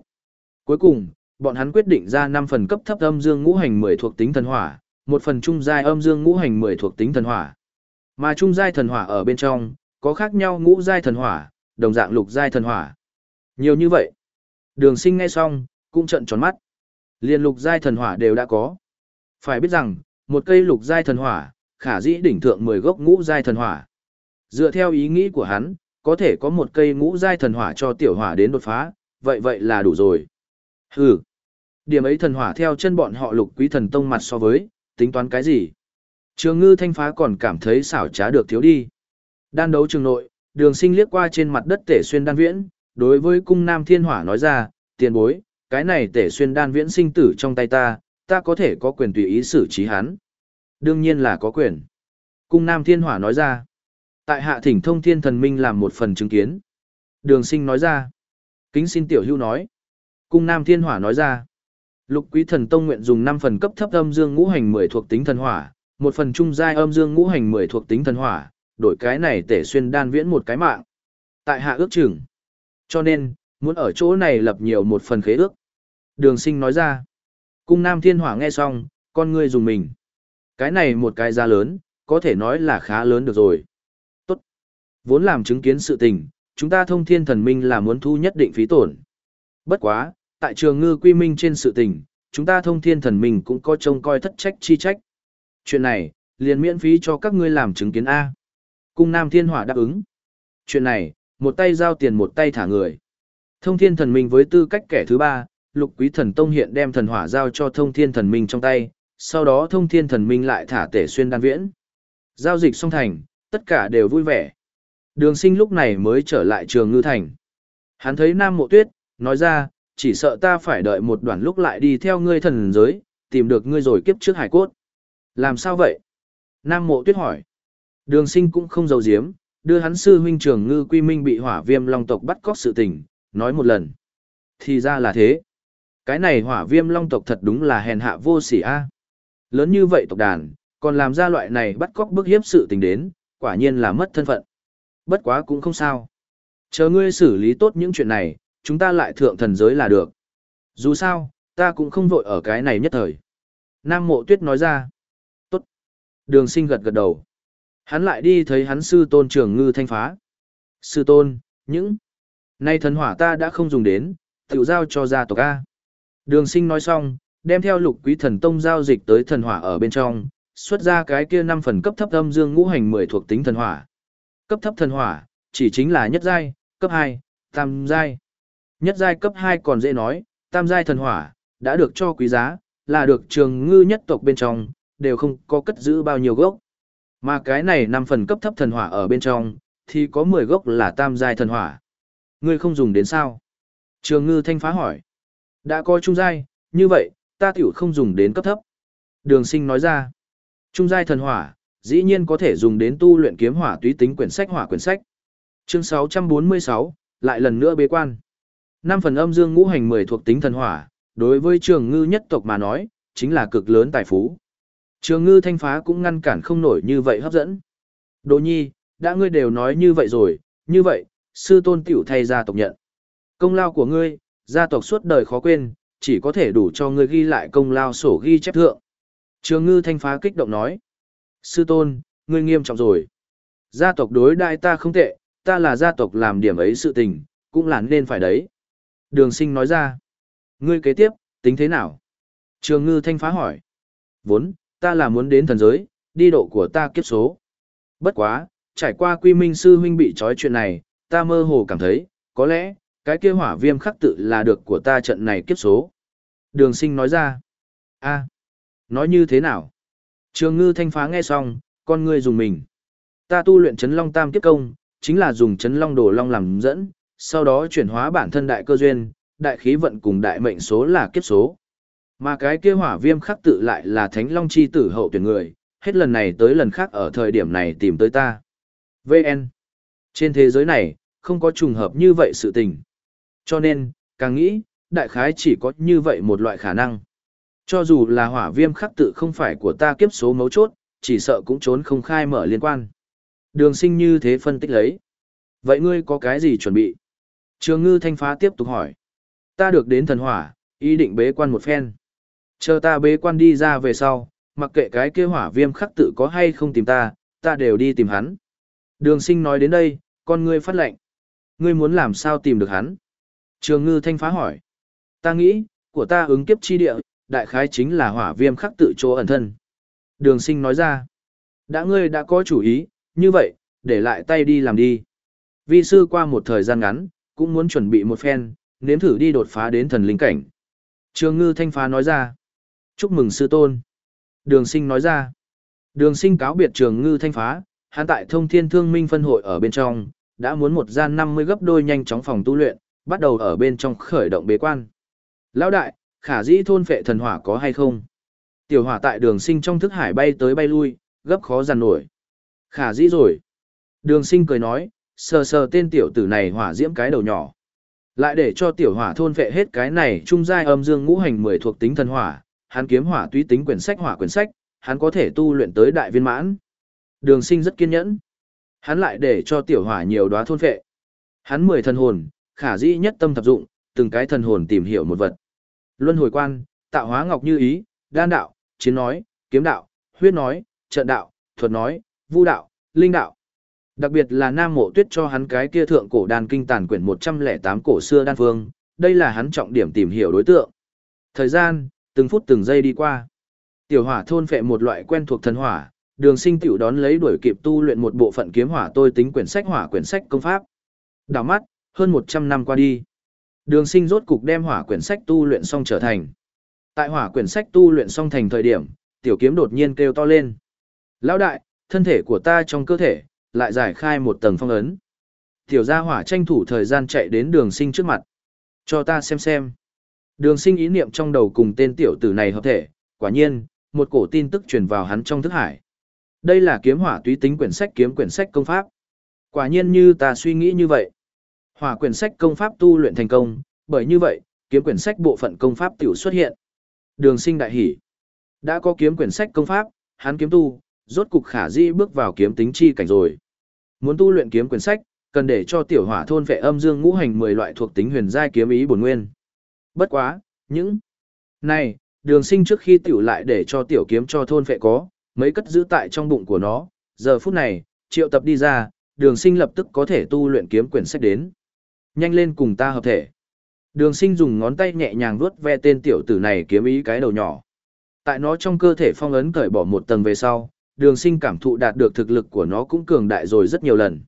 Cuối cùng, bọn hắn quyết định ra 5 phần cấp thấp âm dương ngũ hành 10 thuộc tính thần hỏa, một phần trung giai âm dương ngũ hành 10 thuộc tính thần hỏa. Mà trung giai thần hỏa ở bên trong, có khác nhau ngũ giai thần hỏa, đồng dạng lục giai thần hỏa. Nhiều như vậy. Đường sinh nghe xong, cũng trận tròn mắt. Liên lục giai thần hỏa đều đã có. Phải biết rằng, một cây lục giai thần hỏa, khả dĩ đỉnh thượng 10 gốc ngũ giai thần hỏa. Dựa theo ý nghĩ của hắn, có thể có một cây ngũ giai thần hỏa cho tiểu hỏa đến đột phá, vậy vậy là đủ rồi. Hừ. Điểm ấy thần hỏa theo chân bọn họ lục quý thần tông mặt so với, tính toán cái gì? Trường ngư thanh phá còn cảm thấy xảo trá được thiếu đi. Đan đấu trường nội, đường sinh liếc qua trên mặt đất tể xuyên đan viễn, đối với cung nam thiên hỏa nói ra, tiền bối, cái này tể xuyên đan viễn sinh tử trong tay ta, ta có thể có quyền tùy ý xử trí hắn. Đương nhiên là có quyền. Cung nam thiên hỏa nói ra, tại hạ thỉnh thông thiên thần minh làm một phần chứng kiến. Đường sinh nói ra, kính xin tiểu hưu nói. Cung nam thiên hỏa nói ra, lục quý thần tông nguyện dùng 5 phần cấp thấp âm dương ngũ hành 10 thuộc tính thần hỏa, một phần trung giai âm dương ngũ hành 10 thuộc tính thần hỏa, đổi cái này tể xuyên đan viễn một cái mạng. Tại hạ ước chừng. Cho nên, muốn ở chỗ này lập nhiều một phần khế ước. Đường sinh nói ra. Cung Nam Thiên Hỏa nghe xong, con ngươi dùng mình. Cái này một cái giá lớn, có thể nói là khá lớn được rồi. Tốt. Vốn làm chứng kiến sự tình, chúng ta thông thiên thần minh là muốn thu nhất định phí tổn. Bất quá, tại trường ngư quy minh trên sự tình, chúng ta thông thiên thần minh cũng có trông coi thất trách chi trách. Chuyện này, liền miễn phí cho các ngươi làm chứng kiến A. Cung Nam Thiên Hỏa đáp ứng. Chuyện này, một tay giao tiền một tay thả người. Thông thiên thần minh với tư cách kẻ thứ ba, lục quý thần tông hiện đem thần hỏa giao cho thông thiên thần minh trong tay, sau đó thông thiên thần minh lại thả tể xuyên đan viễn. Giao dịch xong thành, tất cả đều vui vẻ. Đường sinh lúc này mới trở lại trường ngư thành. Hắn thấy Nam Mộ Tuyết, nói ra, chỉ sợ ta phải đợi một đoạn lúc lại đi theo ngươi thần giới, tìm được ngươi rồi kiếp trước hải cốt. Làm sao vậy? Nam Mộ Tuyết hỏi. Đường sinh cũng không giấu giếm, đưa hắn sư huynh trưởng ngư quy minh bị hỏa viêm long tộc bắt cóc sự tình, nói một lần. Thì ra là thế. Cái này hỏa viêm long tộc thật đúng là hèn hạ vô sỉ a Lớn như vậy tộc đàn, còn làm ra loại này bắt cóc bức hiếp sự tình đến, quả nhiên là mất thân phận. Bất quá cũng không sao. Chờ ngươi xử lý tốt những chuyện này, chúng ta lại thượng thần giới là được. Dù sao, ta cũng không vội ở cái này nhất thời. Nam mộ tuyết nói ra. Tốt. Đường sinh gật gật đầu. Hắn lại đi thấy hắn sư tôn trưởng ngư thanh phá. Sư tôn, những... Nay thần hỏa ta đã không dùng đến, tự giao cho gia tộc A. Đường sinh nói xong, đem theo lục quý thần tông giao dịch tới thần hỏa ở bên trong, xuất ra cái kia 5 phần cấp thấp âm dương ngũ hành 10 thuộc tính thần hỏa. Cấp thấp thần hỏa, chỉ chính là nhất giai, cấp 2, tam giai. Nhất giai cấp 2 còn dễ nói, tam giai thần hỏa, đã được cho quý giá, là được trường ngư nhất tộc bên trong, đều không có cất giữ bao nhiêu gốc. Mà cái này năm phần cấp thấp thần hỏa ở bên trong, thì có 10 gốc là tam giai thần hỏa. Ngươi không dùng đến sao? Trường ngư thanh phá hỏi. Đã có trung giai, như vậy, ta tiểu không dùng đến cấp thấp. Đường sinh nói ra. Trung giai thần hỏa, dĩ nhiên có thể dùng đến tu luyện kiếm hỏa túy tính quyển sách hỏa quyển sách. Chương 646, lại lần nữa bế quan. Năm phần âm dương ngũ hành 10 thuộc tính thần hỏa, đối với trường ngư nhất tộc mà nói, chính là cực lớn tài phú. Trường ngư thanh phá cũng ngăn cản không nổi như vậy hấp dẫn. Đỗ nhi, đã ngươi đều nói như vậy rồi, như vậy, sư tôn tiểu thay gia tộc nhận. Công lao của ngươi, gia tộc suốt đời khó quên, chỉ có thể đủ cho ngươi ghi lại công lao sổ ghi chép thượng. Trường ngư thanh phá kích động nói. Sư tôn, ngươi nghiêm trọng rồi. Gia tộc đối đại ta không tệ, ta là gia tộc làm điểm ấy sự tình, cũng là nên phải đấy. Đường sinh nói ra. Ngươi kế tiếp, tính thế nào? Trường ngư thanh phá hỏi. Vốn, ta là muốn đến thần giới, đi độ của ta kiếp số. Bất quá, trải qua quy minh sư huynh bị trói chuyện này, ta mơ hồ cảm thấy, có lẽ, cái kia hỏa viêm khắc tự là được của ta trận này kiếp số. Đường sinh nói ra. a nói như thế nào? Trường ngư thanh phá nghe xong, con ngươi dùng mình. Ta tu luyện chấn long tam kiếp công, chính là dùng chấn long đồ long làm dẫn, sau đó chuyển hóa bản thân đại cơ duyên, đại khí vận cùng đại mệnh số là kiếp số. Mà cái kia hỏa viêm khắc tự lại là thánh long chi tử hậu tuyển người, hết lần này tới lần khác ở thời điểm này tìm tới ta. VN. Trên thế giới này, không có trùng hợp như vậy sự tình. Cho nên, càng nghĩ, đại khái chỉ có như vậy một loại khả năng. Cho dù là hỏa viêm khắc tự không phải của ta kiếp số mấu chốt, chỉ sợ cũng trốn không khai mở liên quan. Đường sinh như thế phân tích lấy. Vậy ngươi có cái gì chuẩn bị? Trường ngư thanh phá tiếp tục hỏi. Ta được đến thần hỏa, ý định bế quan một phen. Chờ ta bế quan đi ra về sau, mặc kệ cái kia hỏa viêm khắc tự có hay không tìm ta, Ta đều đi tìm hắn. Đường sinh nói đến đây, con ngươi phát lệnh. Ngươi muốn làm sao tìm được hắn? Trường ngư thanh phá hỏi. Ta nghĩ, của ta ứng kiếp chi địa, đại khái chính là hỏa viêm khắc tự chỗ ẩn thân. Đường sinh nói ra. Đã ngươi đã có chủ ý, như vậy, để lại tay đi làm đi. Vi sư qua một thời gian ngắn, cũng muốn chuẩn bị một phen, nếm thử đi đột phá đến thần linh cảnh. Trường ngư thanh phá nói ra. Chúc mừng sư tôn. Đường sinh nói ra. Đường sinh cáo biệt trường ngư thanh phá, hắn tại thông thiên thương minh phân hội ở bên trong, đã muốn một gian 50 gấp đôi nhanh chóng phòng tu luyện, bắt đầu ở bên trong khởi động bế quan. Lão đại, khả dĩ thôn phệ thần hỏa có hay không? Tiểu hỏa tại đường sinh trong thức hải bay tới bay lui, gấp khó giàn nổi. Khả dĩ rồi. Đường sinh cười nói, sờ sờ tên tiểu tử này hỏa diễm cái đầu nhỏ. Lại để cho tiểu hỏa thôn phệ hết cái này trung giai âm dương ngũ hành 10 thuộc tính thần hỏa, hắn kiếm hỏa túy tính quyển sách hỏa quyển sách, hắn có thể tu luyện tới đại viên mãn. Đường sinh rất kiên nhẫn. Hắn lại để cho tiểu hỏa nhiều đóa thôn phệ. Hắn 10 thần hồn, khả dĩ nhất tâm thập dụng, từng cái thần hồn tìm hiểu một vật. Luân hồi quan, tạo hóa ngọc như ý, đan đạo, chiến nói, kiếm đạo, huyết nói, trận đạo, thuật nói, vu đạo, linh đạo. Đặc biệt là Nam Mộ Tuyết cho hắn cái kia thượng cổ đan kinh tàn quyển 108 cổ xưa đan phương, đây là hắn trọng điểm tìm hiểu đối tượng. Thời gian, từng phút từng giây đi qua. Tiểu hỏa thôn phệ một loại quen thuộc thần hỏa, đường sinh tiểu đón lấy đuổi kịp tu luyện một bộ phận kiếm hỏa tôi tính quyển sách hỏa quyển sách công pháp. Đào mắt, hơn 100 năm qua đi. Đường sinh rốt cục đem hỏa quyển sách tu luyện xong trở thành. Tại hỏa quyển sách tu luyện xong thành thời điểm, tiểu kiếm đột nhiên kêu to lên. Lão đại, thân thể của ta trong cơ thể, lại giải khai một tầng phong ấn. Tiểu gia hỏa tranh thủ thời gian chạy đến đường sinh trước mặt. Cho ta xem xem. Đường sinh ý niệm trong đầu cùng tên tiểu tử này hợp thể, quả nhiên, một cổ tin tức truyền vào hắn trong thức hải. Đây là kiếm hỏa túy tính quyển sách kiếm quyển sách công pháp. Quả nhiên như ta suy nghĩ như vậy. Hỏa quyển sách công pháp tu luyện thành công, bởi như vậy, kiếm quyển sách bộ phận công pháp tiểu xuất hiện. Đường sinh đại hỷ. Đã có kiếm quyển sách công pháp, hắn kiếm tu, rốt cục khả di bước vào kiếm tính chi cảnh rồi. Muốn tu luyện kiếm quyển sách, cần để cho tiểu hỏa thôn vệ âm dương ngũ hành 10 loại thuộc tính huyền giai kiếm ý bổn nguyên. Bất quá, những này, đường sinh trước khi tiểu lại để cho tiểu kiếm cho thôn vệ có, mấy cất giữ tại trong bụng của nó, giờ phút này, triệu tập đi ra, đường sinh lập tức có thể tu luyện kiếm quyển sách đến. Nhanh lên cùng ta hợp thể. Đường sinh dùng ngón tay nhẹ nhàng vuốt ve tên tiểu tử này kiếm ý cái đầu nhỏ. Tại nó trong cơ thể phong ấn cởi bỏ một tầng về sau, đường sinh cảm thụ đạt được thực lực của nó cũng cường đại rồi rất nhiều lần.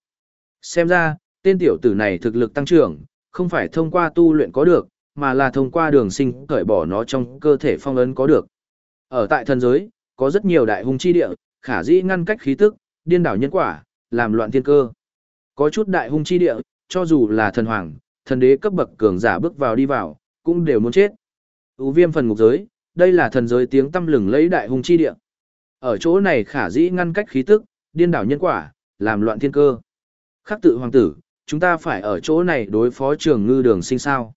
Xem ra, tên tiểu tử này thực lực tăng trưởng, không phải thông qua tu luyện có được, mà là thông qua đường sinh cởi bỏ nó trong cơ thể phong ấn có được. Ở tại thần giới, có rất nhiều đại hung chi địa, khả dĩ ngăn cách khí tức, điên đảo nhân quả, làm loạn thiên cơ. Có chút đại hung chi địa, cho dù là thần hoàng, thần đế cấp bậc cường giả bước vào đi vào, cũng đều muốn chết. Ú viêm phần ngục giới, đây là thần giới tiếng tâm lừng lấy đại hung chi địa. Ở chỗ này khả dĩ ngăn cách khí tức, điên đảo nhân quả, làm loạn thiên cơ. Khắc tự hoàng tử, chúng ta phải ở chỗ này đối phó trường ngư đường sinh sao.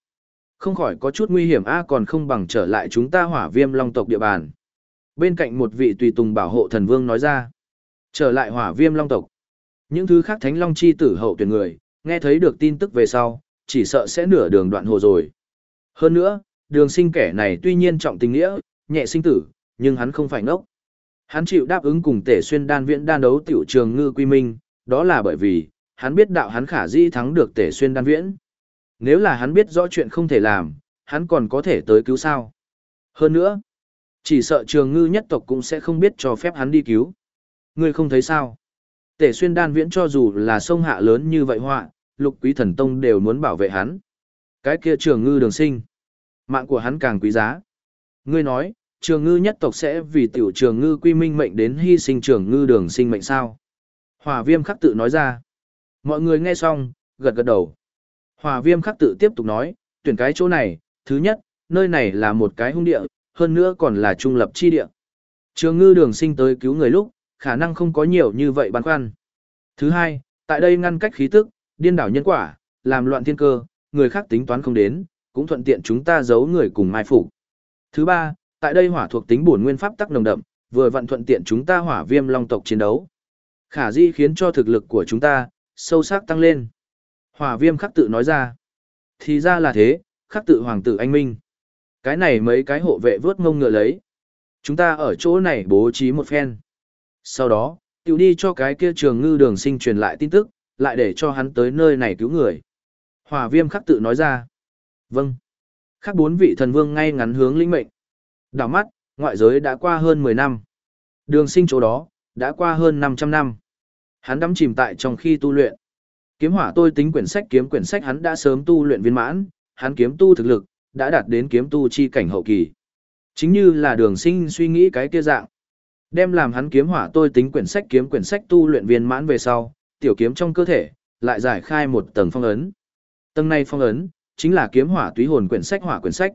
Không khỏi có chút nguy hiểm a còn không bằng trở lại chúng ta hỏa viêm long tộc địa bàn. Bên cạnh một vị tùy tùng bảo hộ thần vương nói ra. Trở lại hỏa viêm long tộc. Những thứ khác thánh long chi tử hậu tuyển người, nghe thấy được tin tức về sau, chỉ sợ sẽ nửa đường đoạn hồ rồi. Hơn nữa, đường sinh kẻ này tuy nhiên trọng tình nghĩa, nhẹ sinh tử, nhưng hắn không phải ngốc. Hắn chịu đáp ứng cùng tể xuyên đan viễn đan đấu tiểu trường ngư quy minh, đó là bởi vì, hắn biết đạo hắn khả di thắng được tể xuyên đan viễn. Nếu là hắn biết rõ chuyện không thể làm, hắn còn có thể tới cứu sao. Hơn nữa, chỉ sợ trường ngư nhất tộc cũng sẽ không biết cho phép hắn đi cứu. Ngươi không thấy sao? Tể xuyên đan viễn cho dù là sông hạ lớn như vậy họa, lục quý thần tông đều muốn bảo vệ hắn. Cái kia trường ngư đường sinh. Mạng của hắn càng quý giá. Ngươi nói, trường ngư nhất tộc sẽ vì tiểu trường ngư quy minh mệnh đến hy sinh trường ngư đường sinh mệnh sao? Hòa viêm khắc tự nói ra. Mọi người nghe xong, gật gật đầu. Hòa viêm khắc tự tiếp tục nói, tuyển cái chỗ này, thứ nhất, nơi này là một cái hung địa, hơn nữa còn là trung lập chi địa. Trường ngư đường sinh tới cứu người lúc, khả năng không có nhiều như vậy băn khoăn. Thứ hai, tại đây ngăn cách khí tức, điên đảo nhân quả, làm loạn thiên cơ, người khác tính toán không đến, cũng thuận tiện chúng ta giấu người cùng mai phục. Thứ ba, tại đây hỏa thuộc tính bổn nguyên pháp tắc nồng đậm, vừa vận thuận tiện chúng ta hỏa viêm long tộc chiến đấu. Khả di khiến cho thực lực của chúng ta sâu sắc tăng lên. Hỏa viêm khắc tự nói ra. Thì ra là thế, khắc tự hoàng tử anh minh. Cái này mấy cái hộ vệ vớt ngông ngựa lấy. Chúng ta ở chỗ này bố trí một phen. Sau đó, Tiểu đi cho cái kia trường ngư đường sinh truyền lại tin tức, lại để cho hắn tới nơi này cứu người. Hỏa viêm khắc tự nói ra. Vâng. Khắc bốn vị thần vương ngay ngắn hướng linh mệnh. Đảo mắt, ngoại giới đã qua hơn 10 năm. Đường sinh chỗ đó, đã qua hơn 500 năm. Hắn đắm chìm tại trong khi tu luyện. Kiếm hỏa tôi tính quyển sách kiếm quyển sách hắn đã sớm tu luyện viên mãn, hắn kiếm tu thực lực, đã đạt đến kiếm tu chi cảnh hậu kỳ. Chính như là đường sinh suy nghĩ cái kia dạng. Đem làm hắn kiếm hỏa tôi tính quyển sách kiếm quyển sách tu luyện viên mãn về sau, tiểu kiếm trong cơ thể, lại giải khai một tầng phong ấn. Tầng này phong ấn, chính là kiếm hỏa túy hồn quyển sách hỏa quyển sách.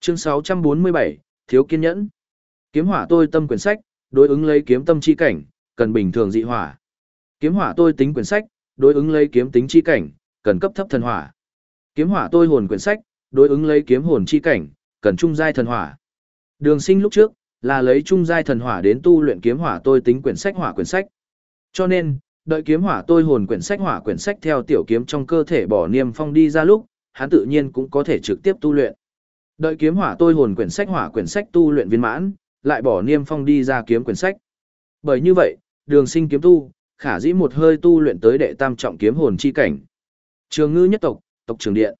Chương 647, Thiếu kiên nhẫn. Kiếm hỏa tôi tâm quyển sách, đối ứng lấy kiếm tâm chi cảnh, cần bình thường dị hỏa. Kiếm hỏa tôi tính quyển sách, đối ứng lấy kiếm tính chi cảnh, cần cấp thấp thần hỏa. Kiếm hỏa tôi hồn quyển sách, đối ứng lấy kiếm hồn chi cảnh, cần trung giai thần hỏa. Đường Sinh lúc trước là lấy trung giai thần hỏa đến tu luyện kiếm hỏa tôi tính quyển sách hỏa quyển sách. Cho nên, đợi kiếm hỏa tôi hồn quyển sách hỏa quyển sách theo tiểu kiếm trong cơ thể bỏ niêm phong đi ra lúc, hắn tự nhiên cũng có thể trực tiếp tu luyện. Đợi kiếm hỏa tôi hồn quyển sách hỏa quyển sách tu luyện viên mãn, lại bỏ niêm phong đi ra kiếm quyển sách. Bởi như vậy, đường sinh kiếm tu, khả dĩ một hơi tu luyện tới đệ tam trọng kiếm hồn chi cảnh. Trường ngư nhất tộc, tộc trường điện.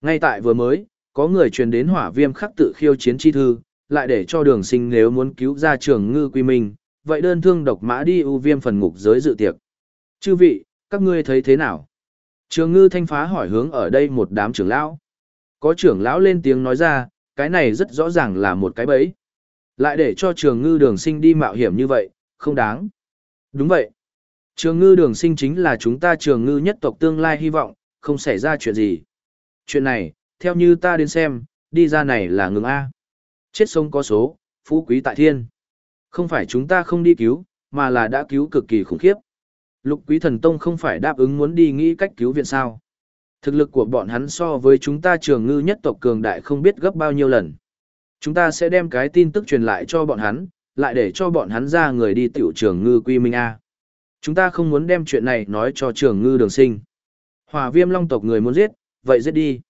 Ngay tại vừa mới, có người truyền đến hỏa viêm khắc tự khiêu chiến chi thư, lại để cho đường sinh nếu muốn cứu ra trường ngư quy minh, vậy đơn thương độc mã đi ưu viêm phần ngục giới dự tiệc. Chư vị, các ngươi thấy thế nào? Trường ngư thanh phá hỏi hướng ở đây một đám trưởng lão. Có trưởng lão lên tiếng nói ra, cái này rất rõ ràng là một cái bẫy. Lại để cho trường ngư đường sinh đi mạo hiểm như vậy, không đáng. Đúng vậy. Trường ngư đường sinh chính là chúng ta trường ngư nhất tộc tương lai hy vọng, không xảy ra chuyện gì. Chuyện này, theo như ta đến xem, đi ra này là ngừng A. Chết sông có số, phú quý tại thiên. Không phải chúng ta không đi cứu, mà là đã cứu cực kỳ khủng khiếp. Lục quý thần tông không phải đáp ứng muốn đi nghĩ cách cứu viện sao. Thực lực của bọn hắn so với chúng ta trường ngư nhất tộc cường đại không biết gấp bao nhiêu lần. Chúng ta sẽ đem cái tin tức truyền lại cho bọn hắn, lại để cho bọn hắn ra người đi tiểu trường ngư quy minh A. Chúng ta không muốn đem chuyện này nói cho trường ngư đường sinh. Hòa viêm long tộc người muốn giết, vậy giết đi.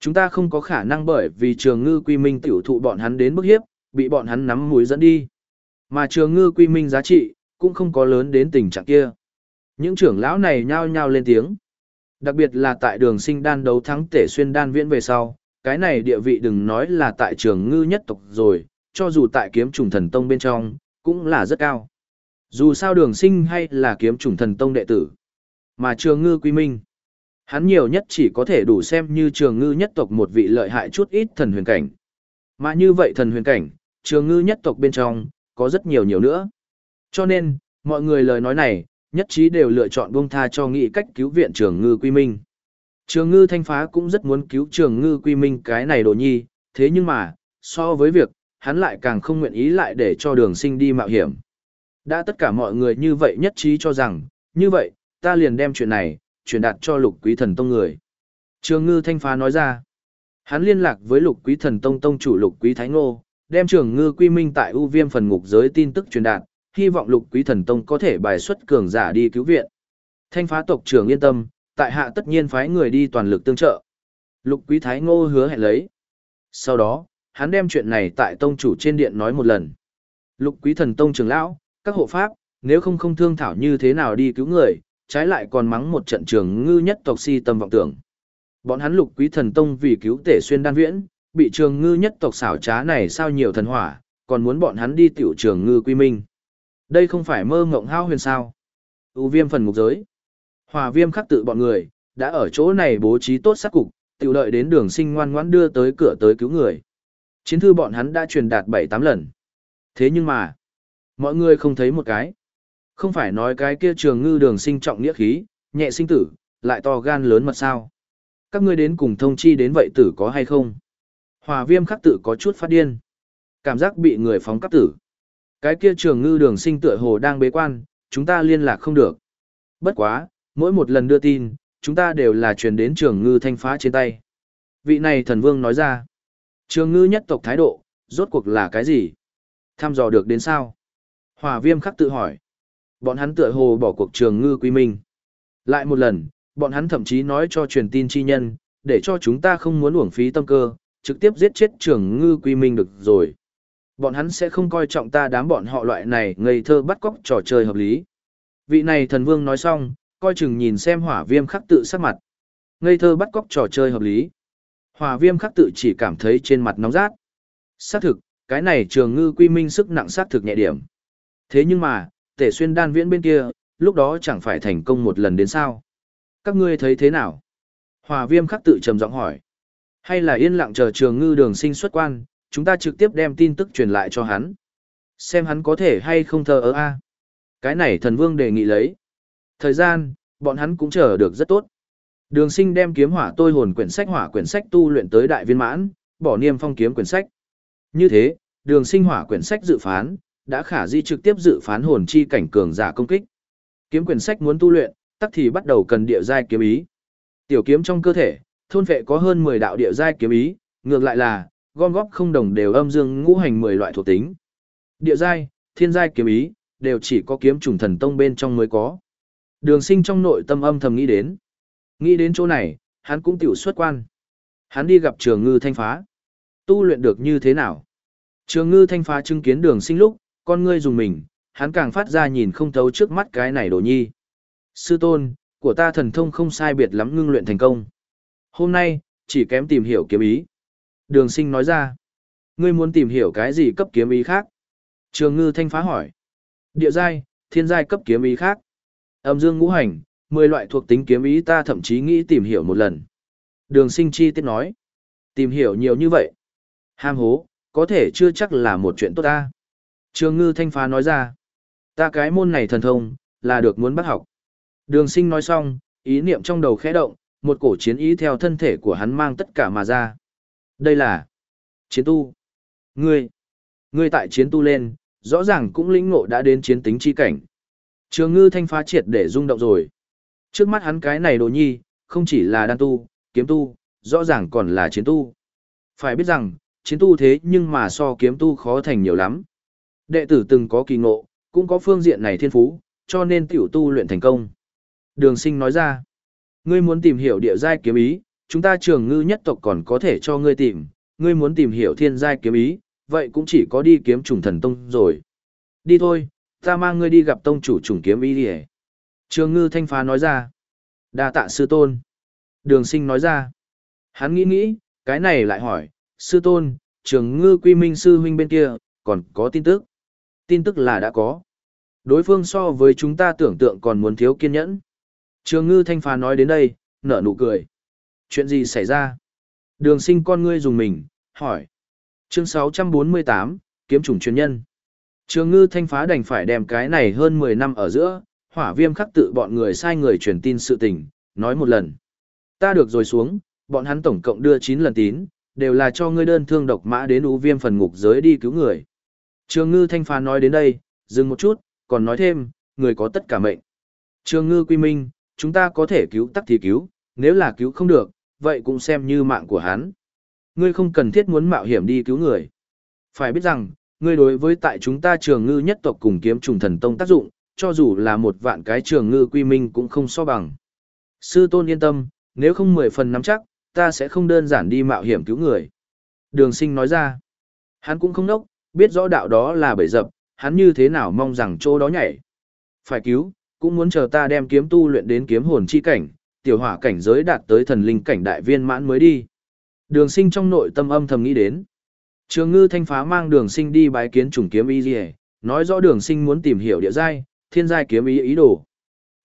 Chúng ta không có khả năng bởi vì trường ngư quy minh tiểu thụ bọn hắn đến bức hiếp, bị bọn hắn nắm mũi dẫn đi. Mà trường ngư quy minh giá trị, cũng không có lớn đến tình trạng kia. Những trưởng lão này nhao nhao lên tiếng. Đặc biệt là tại đường sinh đan đấu thắng tể xuyên đan viễn về sau, cái này địa vị đừng nói là tại trường ngư nhất tộc rồi, cho dù tại kiếm trùng thần tông bên trong, cũng là rất cao. Dù sao đường sinh hay là kiếm chủng thần tông đệ tử, mà trường ngư quy minh. Hắn nhiều nhất chỉ có thể đủ xem như trường ngư nhất tộc một vị lợi hại chút ít thần huyền cảnh. Mà như vậy thần huyền cảnh, trường ngư nhất tộc bên trong, có rất nhiều nhiều nữa. Cho nên, mọi người lời nói này, nhất trí đều lựa chọn buông tha cho nghị cách cứu viện trường ngư quy minh. Trường ngư thanh phá cũng rất muốn cứu trường ngư quy minh cái này đồ nhi, thế nhưng mà, so với việc, hắn lại càng không nguyện ý lại để cho đường sinh đi mạo hiểm. Đã tất cả mọi người như vậy nhất trí cho rằng, như vậy, ta liền đem chuyện này, truyền đạt cho lục quý thần tông người. Trường ngư thanh phá nói ra, hắn liên lạc với lục quý thần tông tông chủ lục quý thái ngô, đem trường ngư quy minh tại ưu viêm phần ngục giới tin tức truyền đạt, hy vọng lục quý thần tông có thể bài xuất cường giả đi cứu viện. Thanh phá tộc trưởng yên tâm, tại hạ tất nhiên phái người đi toàn lực tương trợ. Lục quý thái ngô hứa hẹn lấy. Sau đó, hắn đem chuyện này tại tông chủ trên điện nói một lần. Lục quý thần tông trưởng lão, các hộ pháp, nếu không không thương thảo như thế nào đi cứu người, trái lại còn mắng một trận trường ngư nhất tộc si tâm vọng tưởng. Bọn hắn lục quý thần tông vì cứu tể xuyên đan viễn, bị trường ngư nhất tộc xảo trá này sao nhiều thần hỏa, còn muốn bọn hắn đi tiểu trường ngư quy minh. Đây không phải mơ ngộng hao huyền sao. u viêm phần ngục giới. Hòa viêm khắc tự bọn người, đã ở chỗ này bố trí tốt sát cục, tiểu đợi đến đường sinh ngoan ngoãn đưa tới cửa tới cứu người. Chiến thư bọn hắn đã truyền đạt 7-8 lần. Thế nhưng mà, mọi người không thấy một cái. Không phải nói cái kia trường ngư đường sinh trọng nghĩa khí, nhẹ sinh tử, lại to gan lớn mật sao. Các ngươi đến cùng thông chi đến vậy tử có hay không? Hòa viêm khắc tử có chút phát điên. Cảm giác bị người phóng cấp tử. Cái kia trường ngư đường sinh tựa hồ đang bế quan, chúng ta liên lạc không được. Bất quá, mỗi một lần đưa tin, chúng ta đều là truyền đến trường ngư thanh phá trên tay. Vị này thần vương nói ra. Trường ngư nhất tộc thái độ, rốt cuộc là cái gì? Tham dò được đến sao? Hòa viêm khắc tự hỏi. Bọn hắn tựa hồ bỏ cuộc trường ngư quý minh. Lại một lần, bọn hắn thậm chí nói cho truyền tin chi nhân, để cho chúng ta không muốn uổng phí tâm cơ, trực tiếp giết chết trường ngư quý minh được rồi. Bọn hắn sẽ không coi trọng ta đám bọn họ loại này ngây thơ bắt cóc trò chơi hợp lý. Vị này thần vương nói xong, coi chừng nhìn xem hỏa viêm khắc tự sắc mặt. Ngây thơ bắt cóc trò chơi hợp lý. Hỏa viêm khắc tự chỉ cảm thấy trên mặt nóng rát. Xác thực, cái này trường ngư quy minh sức nặng xác thực nhẹ điểm. Thế nhưng mà, tể xuyên đan viễn bên kia, lúc đó chẳng phải thành công một lần đến sao. Các ngươi thấy thế nào? Hòa viêm khắc tự trầm giọng hỏi. Hay là yên lặng chờ trường ngư đường sinh xuất quan, chúng ta trực tiếp đem tin tức truyền lại cho hắn. Xem hắn có thể hay không thờ ơ a. Cái này thần vương đề nghị lấy. Thời gian, bọn hắn cũng chờ được rất tốt. Đường sinh đem kiếm hỏa tôi hồn quyển sách hỏa quyển sách tu luyện tới đại viên mãn, bỏ niêm phong kiếm quyển sách. Như thế, đường sinh hỏa quyển sách dự phán, đã khả di trực tiếp dự phán hồn chi cảnh cường giả công kích. Kiếm quyển sách muốn tu luyện, tắc thì bắt đầu cần địa giai kiếm ý. Tiểu kiếm trong cơ thể, thôn vệ có hơn 10 đạo địa giai kiếm ý, ngược lại là gom góp không đồng đều âm dương ngũ hành 10 loại thuộc tính. Địa giai, thiên giai kiếm ý, đều chỉ có kiếm trùng thần tông bên trong mới có. Đường sinh trong nội tâm âm thầm nghĩ đến. Nghĩ đến chỗ này, hắn cũng tiểu xuất quan. Hắn đi gặp trường ngư thanh phá. Tu luyện được như thế nào? Trường ngư thanh phá chứng kiến đường sinh lúc, con ngươi dùng mình, hắn càng phát ra nhìn không thấu trước mắt cái này đồ nhi. Sư tôn, của ta thần thông không sai biệt lắm ngưng luyện thành công. Hôm nay, chỉ kém tìm hiểu kiếm ý. Đường sinh nói ra, ngươi muốn tìm hiểu cái gì cấp kiếm ý khác? Trường ngư thanh phá hỏi. Địa giai, thiên giai cấp kiếm ý khác. Âm dương ngũ hành, 10 loại thuộc tính kiếm ý ta thậm chí nghĩ tìm hiểu một lần. Đường sinh chi tiết nói. Tìm hiểu nhiều như vậy. Ham hố, có thể chưa chắc là một chuyện tốt ta. Trường ngư thanh phá nói ra. Ta cái môn này thần thông, là được muốn bắt học. Đường sinh nói xong, ý niệm trong đầu khẽ động, một cổ chiến ý theo thân thể của hắn mang tất cả mà ra. Đây là chiến tu. Ngươi, ngươi tại chiến tu lên, rõ ràng cũng lĩnh ngộ đã đến chiến tính chi cảnh. Trường ngư thanh phá triệt để rung động rồi. Trước mắt hắn cái này đồ nhi, không chỉ là đan tu, kiếm tu, rõ ràng còn là chiến tu. Phải biết rằng, chiến tu thế nhưng mà so kiếm tu khó thành nhiều lắm. Đệ tử từng có kỳ ngộ, cũng có phương diện này thiên phú, cho nên tiểu tu luyện thành công. Đường sinh nói ra, ngươi muốn tìm hiểu địa giai kiếm ý, chúng ta trường ngư nhất tộc còn có thể cho ngươi tìm, ngươi muốn tìm hiểu thiên giai kiếm ý, vậy cũng chỉ có đi kiếm trùng thần tông rồi. Đi thôi, ta mang ngươi đi gặp tông chủ trùng kiếm ý đi Trường ngư thanh phá nói ra, đa tạ sư tôn. Đường sinh nói ra, hắn nghĩ nghĩ, cái này lại hỏi, sư tôn, trường ngư quy minh sư huynh bên kia, còn có tin tức. Tin tức là đã có. Đối phương so với chúng ta tưởng tượng còn muốn thiếu kiên nhẫn. Trường ngư thanh phá nói đến đây, nở nụ cười. Chuyện gì xảy ra? Đường sinh con ngươi dùng mình, hỏi. Chương 648, Kiếm chủng chuyên nhân. Trường ngư thanh phá đành phải đem cái này hơn 10 năm ở giữa, hỏa viêm khắc tự bọn người sai người truyền tin sự tình, nói một lần. Ta được rồi xuống, bọn hắn tổng cộng đưa 9 lần tín, đều là cho ngươi đơn thương độc mã đến ú viêm phần ngục giới đi cứu người. Trường ngư thanh phá nói đến đây, dừng một chút, còn nói thêm, người có tất cả mệnh. Trường ngư quy minh, chúng ta có thể cứu tắc thì cứu, nếu là cứu không được, vậy cũng xem như mạng của hắn. Ngươi không cần thiết muốn mạo hiểm đi cứu người. Phải biết rằng, ngươi đối với tại chúng ta trường ngư nhất tộc cùng kiếm trùng thần tông tác dụng, cho dù là một vạn cái trường ngư quy minh cũng không so bằng. Sư tôn yên tâm, nếu không mười phần nắm chắc, ta sẽ không đơn giản đi mạo hiểm cứu người. Đường sinh nói ra, hắn cũng không nốc, biết rõ đạo đó là bể dập, hắn như thế nào mong rằng chỗ đó nhảy. Phải cứu, cũng muốn chờ ta đem kiếm tu luyện đến kiếm hồn chi cảnh, tiểu hỏa cảnh giới đạt tới thần linh cảnh đại viên mãn mới đi. Đường sinh trong nội tâm âm thầm nghĩ đến. Trường ngư thanh phá mang đường sinh đi bái kiến trùng kiếm y gì nói rõ đường sinh muốn tìm hiểu địa giai, thiên giai kiếm ý ý đồ.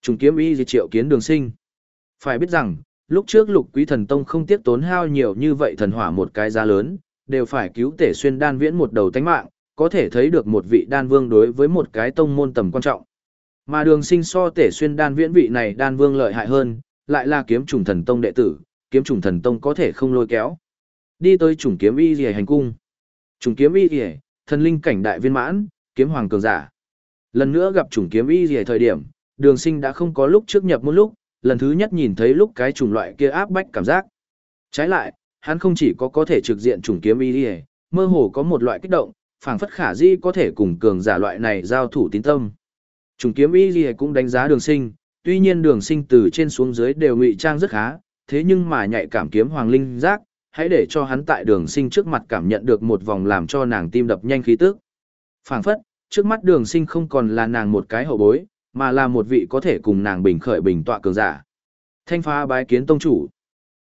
Trùng kiếm y gì triệu kiến đường sinh. Phải biết rằng, lúc trước lục quý thần tông không tiếc tốn hao nhiều như vậy thần hỏa một cái giá lớn, đều phải cứu tể xuyên đan viễn một đầu tánh mạng, có thể thấy được một vị đan vương đối với một cái tông môn tầm quan trọng. Mà đường sinh so tể xuyên đan viễn vị này đan vương lợi hại hơn, lại là kiếm trùng thần tông đệ tử, kiếm trùng thần tông có thể không lôi kéo. Đi tới trùng kiếm y rìa hành cung. Trùng kiếm y rìa, thần linh cảnh đại viên mãn, kiếm hoàng cường giả. Lần nữa gặp trùng kiếm y rìa thời điểm, đường sinh đã không có lúc trước nhập một lúc, lần thứ nhất nhìn thấy lúc cái trùng loại kia áp bách cảm giác. Trái lại, hắn không chỉ có có thể trực diện trùng kiếm y rìa, mơ hồ có một loại kích động, phảng phất khả di có thể cùng cường giả loại này giao thủ tín tâm. Trùng kiếm y gì cũng đánh giá đường sinh, tuy nhiên đường sinh từ trên xuống dưới đều ngụy trang rất khá, thế nhưng mà nhạy cảm kiếm hoàng linh giác, hãy để cho hắn tại đường sinh trước mặt cảm nhận được một vòng làm cho nàng tim đập nhanh khí tức. phảng phất, trước mắt đường sinh không còn là nàng một cái hậu bối, mà là một vị có thể cùng nàng bình khởi bình tọa cường giả. Thanh phá bái kiến tông chủ.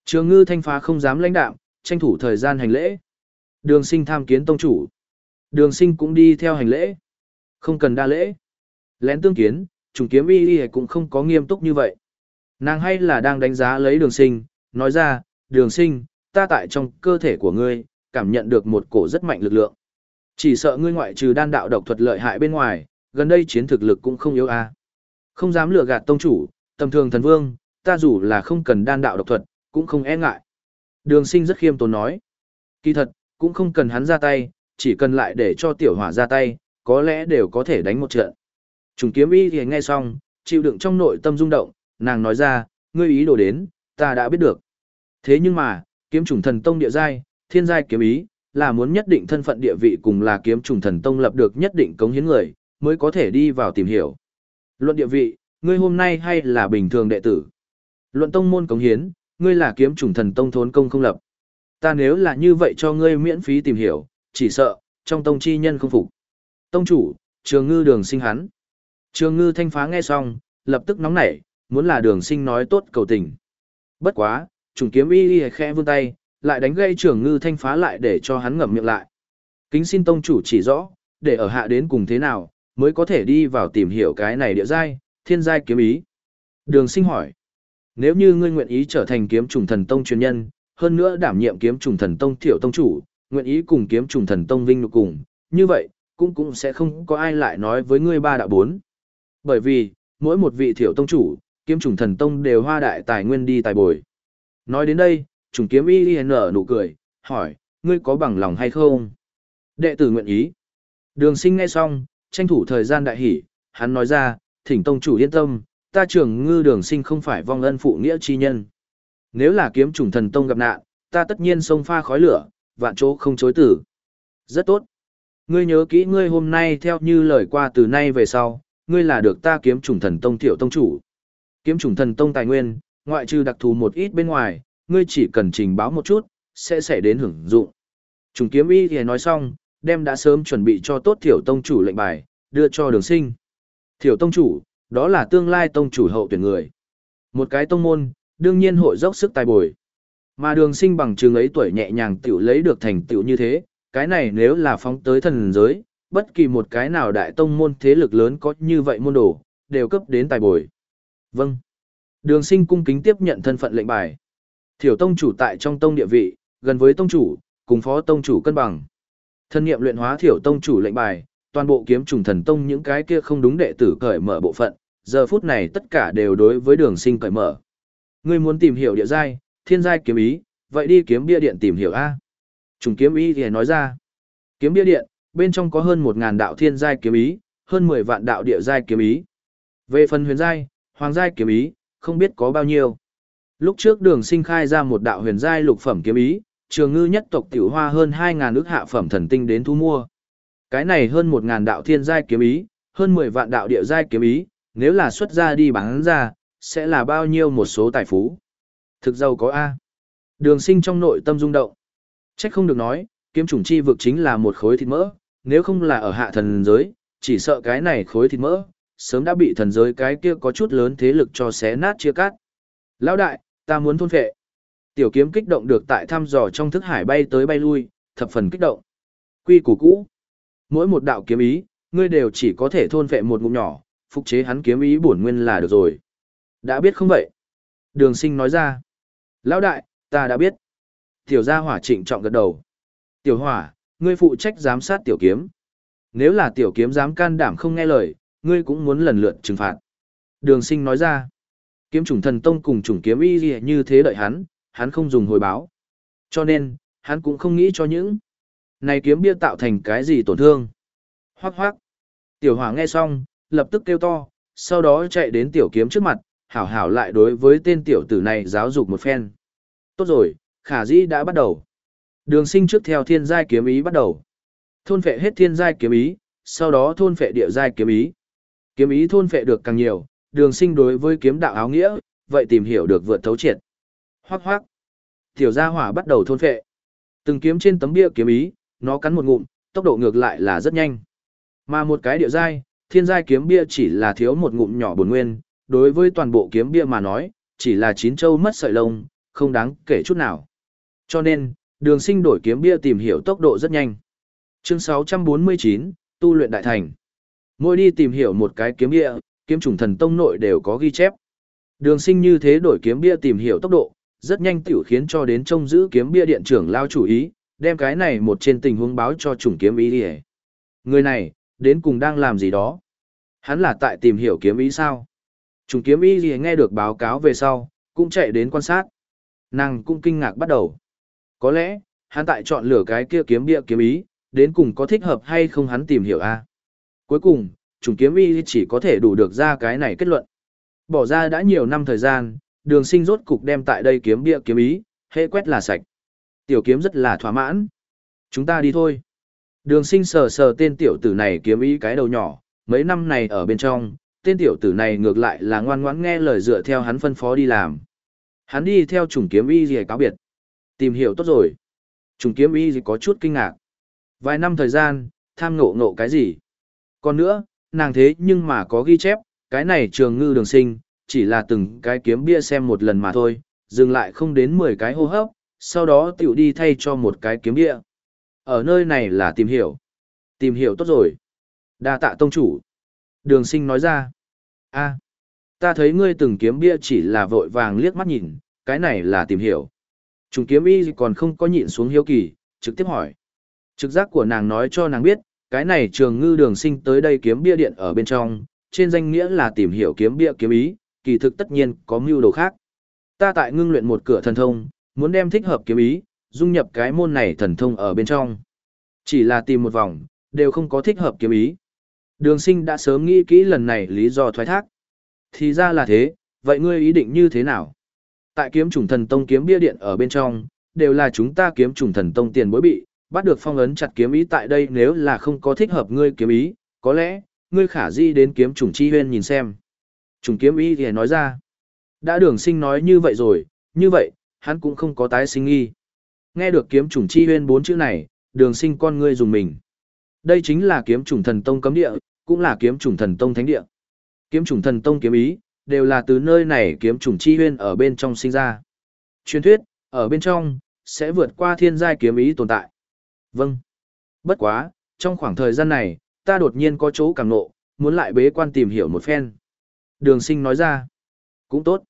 Trường ngư thanh phá không dám lãnh đạm, tranh thủ thời gian hành lễ. Đường sinh tham kiến tông chủ. Đường sinh cũng đi theo hành lễ. Không cần đa lễ. Lén tương kiến, trùng kiếm y y cũng không có nghiêm túc như vậy. Nàng hay là đang đánh giá lấy đường sinh, nói ra, đường sinh, ta tại trong cơ thể của ngươi, cảm nhận được một cổ rất mạnh lực lượng. Chỉ sợ ngươi ngoại trừ đan đạo độc thuật lợi hại bên ngoài, gần đây chiến thực lực cũng không yếu a. Không dám lừa gạt tông chủ, tầm thường thần vương, ta dù là không cần đan đạo độc thuật, cũng không e ngại. Đường sinh rất khiêm tốn nói. Kỳ thật, cũng không cần hắn ra tay, chỉ cần lại để cho tiểu hỏa ra tay, có lẽ đều có thể đánh một trận. Trùng kiếm y thì nghe xong, chịu đựng trong nội tâm rung động, nàng nói ra, ngươi ý đồ đến, ta đã biết được. Thế nhưng mà, kiếm trùng thần tông địa giai, thiên giai kiếm ý, là muốn nhất định thân phận địa vị cùng là kiếm trùng thần tông lập được nhất định cống hiến người, mới có thể đi vào tìm hiểu. Luận địa vị, ngươi hôm nay hay là bình thường đệ tử? Luận tông môn cống hiến, ngươi là kiếm chủng thần tông thốn công không lập. Ta nếu là như vậy cho ngươi miễn phí tìm hiểu, chỉ sợ, trong tông chi nhân không phục. Tông chủ, trường ngư đường sinh hắn. Trường ngư thanh phá nghe xong, lập tức nóng nảy, muốn là đường sinh nói tốt cầu tình. Bất quá, chủng kiếm y y khẽ vươn tay, lại đánh gây trường ngư thanh phá lại để cho hắn ngậm miệng lại. Kính xin tông chủ chỉ rõ, để ở hạ đến cùng thế nào, mới có thể đi vào tìm hiểu cái này địa giai, thiên giai kiếm ý. Đường sinh hỏi, nếu như ngươi nguyện ý trở thành kiếm trùng thần tông truyền nhân, hơn nữa đảm nhiệm kiếm trùng thần tông tiểu tông chủ, nguyện ý cùng kiếm trùng thần tông vinh nụ cùng, như vậy, cũng cũng sẽ không có ai lại nói với ngươi ba đạo bốn. Bởi vì, mỗi một vị tiểu tông chủ, kiếm trùng thần tông đều hoa đại tài nguyên đi tài bồi. Nói đến đây, trùng kiếm y y nở nụ cười, hỏi, ngươi có bằng lòng hay không? Đệ tử nguyện ý. Đường sinh nghe xong, tranh thủ thời gian đại hỷ, hắn nói ra, thỉnh tông chủ yên tâm, ta trưởng ngư đường sinh không phải vong ân phụ nghĩa chi nhân. Nếu là kiếm trùng thần tông gặp nạn, ta tất nhiên sông pha khói lửa, vạn chỗ không chối tử. Rất tốt. Ngươi nhớ kỹ ngươi hôm nay theo như lời qua từ nay về sau, ngươi là được ta kiếm trùng thần tông tiểu tông chủ. Kiếm trùng thần tông tài nguyên, ngoại trừ đặc thù một ít bên ngoài, ngươi chỉ cần trình báo một chút, sẽ xảy đến hưởng dụng. Trùng kiếm y thì nói xong, đem đã sớm chuẩn bị cho tốt tiểu tông chủ lệnh bài, đưa cho đường sinh. Tiểu tông chủ, đó là tương lai tông chủ hậu tuyển người. Một cái tông môn, đương nhiên hội dốc sức tài bồi. Mà đường sinh bằng trường ấy tuổi nhẹ nhàng tiểu lấy được thành tiểu như thế, cái này nếu là phóng tới thần giới, bất kỳ một cái nào đại tông môn thế lực lớn có như vậy môn đồ, đều cấp đến tài bồi. Vâng. Đường sinh cung kính tiếp nhận thân phận lệnh bài. Thiểu tông chủ tại trong tông địa vị, gần với tông chủ, cùng phó tông chủ cân bằng. Thân nghiệm luyện hóa thiểu tông chủ lệnh bài, toàn bộ kiếm trùng thần tông những cái kia không đúng đệ tử cởi mở bộ phận, giờ phút này tất cả đều đối với đường sinh cởi mở. Ngươi muốn tìm hiểu địa giai, thiên giai kiếm ý, vậy đi kiếm bia điện tìm hiểu A. Trùng kiếm ý thì nói ra. Kiếm bia điện, bên trong có hơn một ngàn đạo thiên giai kiếm ý, hơn 10 vạn đạo địa giai kiếm ý. Về phần huyền giai, hoàng giai kiếm ý, không biết có bao nhiêu. Lúc trước đường sinh khai ra một đạo huyền giai lục phẩm kiếm ý, trường ngư nhất tộc tiểu hoa hơn hai ngàn ước hạ phẩm thần tinh đến thu mua. Cái này hơn 1000 đạo thiên giai kiếm ý, hơn 10 vạn đạo địa giai kiếm ý, nếu là xuất ra đi bán ra, sẽ là bao nhiêu một số tài phú. Thực giàu có A. Đường sinh trong nội tâm rung động. Trách không được nói, kiếm chủng chi vực chính là một khối thịt mỡ, nếu không là ở hạ thần giới, chỉ sợ cái này khối thịt mỡ, sớm đã bị thần giới cái kia có chút lớn thế lực cho xé nát chia cắt. Lão đại, ta muốn thôn phệ. Tiểu kiếm kích động được tại thăm dò trong thức hải bay tới bay lui, thập phần kích động. Quy củ cũ. Mỗi một đạo kiếm ý, ngươi đều chỉ có thể thôn phệ một ngụm nhỏ, phục chế hắn kiếm ý bổn nguyên là được rồi. Đã biết không vậy? Đường sinh nói ra. Lão đại, ta đã biết. Tiểu gia hỏa trịnh trọng gật đầu. Tiểu hỏa, ngươi phụ trách giám sát tiểu kiếm. Nếu là tiểu kiếm dám can đảm không nghe lời, ngươi cũng muốn lần lượt trừng phạt. Đường sinh nói ra. Kiếm chủng thần tông cùng chủng kiếm y như thế đợi hắn, hắn không dùng hồi báo. Cho nên, hắn cũng không nghĩ cho những này kiếm bia tạo thành cái gì tổn thương. Hoác hoác. Tiểu hỏa nghe xong, lập tức kêu to, sau đó chạy đến tiểu kiếm trước mặt, hảo hảo lại đối với tên tiểu tử này giáo dục một phen. Tốt rồi, khả dĩ đã bắt đầu. Đường sinh trước theo thiên giai kiếm ý bắt đầu. Thôn phệ hết thiên giai kiếm ý, sau đó thôn phệ địa giai kiếm ý. Kiếm ý thôn phệ được càng nhiều, đường sinh đối với kiếm đạo áo nghĩa, vậy tìm hiểu được vượt thấu triệt. Hoác hoác. Tiểu gia hỏa bắt đầu thôn phệ. Từng kiếm trên tấm bia kiếm ý, nó cắn một ngụm, tốc độ ngược lại là rất nhanh. Mà một cái địa giai, thiên giai kiếm bia chỉ là thiếu một ngụm nhỏ bổn nguyên, đối với toàn bộ kiếm bia mà nói, chỉ là chín châu mất sợi lông, không đáng kể chút nào. Cho nên, đường sinh đổi kiếm bia tìm hiểu tốc độ rất nhanh. Chương 649, Tu luyện đại thành. Mỗi đi tìm hiểu một cái kiếm bia, kiếm trùng thần tông nội đều có ghi chép. Đường sinh như thế đổi kiếm bia tìm hiểu tốc độ, rất nhanh tiểu khiến cho đến trông giữ kiếm bia điện trưởng lao chủ ý, đem cái này một trên tình huống báo cho chủng kiếm ý đi Người này, đến cùng đang làm gì đó? Hắn là tại tìm hiểu kiếm ý sao? chủng kiếm ý gì nghe được báo cáo về sau, cũng chạy đến quan sát. Nàng cũng kinh ngạc bắt đầu. Có lẽ, hắn tại chọn lựa cái kia kiếm địa kiếm ý, đến cùng có thích hợp hay không hắn tìm hiểu a Cuối cùng, chủng kiếm ý chỉ có thể đủ được ra cái này kết luận. Bỏ ra đã nhiều năm thời gian, đường sinh rốt cục đem tại đây kiếm địa kiếm ý, hệ quét là sạch. Tiểu kiếm rất là thỏa mãn. Chúng ta đi thôi. Đường sinh sờ sờ tên tiểu tử này kiếm ý cái đầu nhỏ, mấy năm này ở bên trong, tên tiểu tử này ngược lại là ngoan ngoãn nghe lời dựa theo hắn phân phó đi làm. Hắn đi theo trùng kiếm y gì cáo biệt. Tìm hiểu tốt rồi. Trùng kiếm y gì có chút kinh ngạc. Vài năm thời gian, tham ngộ ngộ cái gì. Còn nữa, nàng thế nhưng mà có ghi chép, cái này trường ngư đường sinh, chỉ là từng cái kiếm bia xem một lần mà thôi, dừng lại không đến 10 cái hô hấp, sau đó tiểu đi thay cho một cái kiếm bia. Ở nơi này là tìm hiểu. Tìm hiểu tốt rồi. đa tạ tông chủ. Đường sinh nói ra. a ta thấy ngươi từng kiếm bia chỉ là vội vàng liếc mắt nhìn, cái này là tìm hiểu. Trùng kiếm y còn không có nhịn xuống hiếu kỳ, trực tiếp hỏi. Trực giác của nàng nói cho nàng biết, cái này trường ngư đường sinh tới đây kiếm bia điện ở bên trong, trên danh nghĩa là tìm hiểu kiếm bia kiếm ý, kỳ thực tất nhiên có mưu đồ khác. Ta tại ngưng luyện một cửa thần thông, muốn đem thích hợp kiếm ý, dung nhập cái môn này thần thông ở bên trong. Chỉ là tìm một vòng, đều không có thích hợp kiếm ý. Đường sinh đã sớm nghĩ kỹ lần này lý do thoái thác. Thì ra là thế, vậy ngươi ý định như thế nào? Tại kiếm trùng thần tông kiếm bia điện ở bên trong, đều là chúng ta kiếm trùng thần tông tiền bối bị, bắt được phong ấn chặt kiếm ý tại đây nếu là không có thích hợp ngươi kiếm ý, có lẽ, ngươi khả di đến kiếm trùng chi huyên nhìn xem. Trùng kiếm ý thì nói ra, đã đường sinh nói như vậy rồi, như vậy, hắn cũng không có tái sinh nghi. Nghe được kiếm trùng chi huyên bốn chữ này, đường sinh con ngươi dùng mình. Đây chính là kiếm trùng thần tông cấm địa, cũng là kiếm trùng thần tông thánh địa. Kiếm trùng thần tông kiếm ý, đều là từ nơi này kiếm trùng chi huyên ở bên trong sinh ra. Truyền thuyết, ở bên trong, sẽ vượt qua thiên giai kiếm ý tồn tại. Vâng. Bất quá, trong khoảng thời gian này, ta đột nhiên có chỗ càng nộ, muốn lại bế quan tìm hiểu một phen. Đường sinh nói ra. Cũng tốt.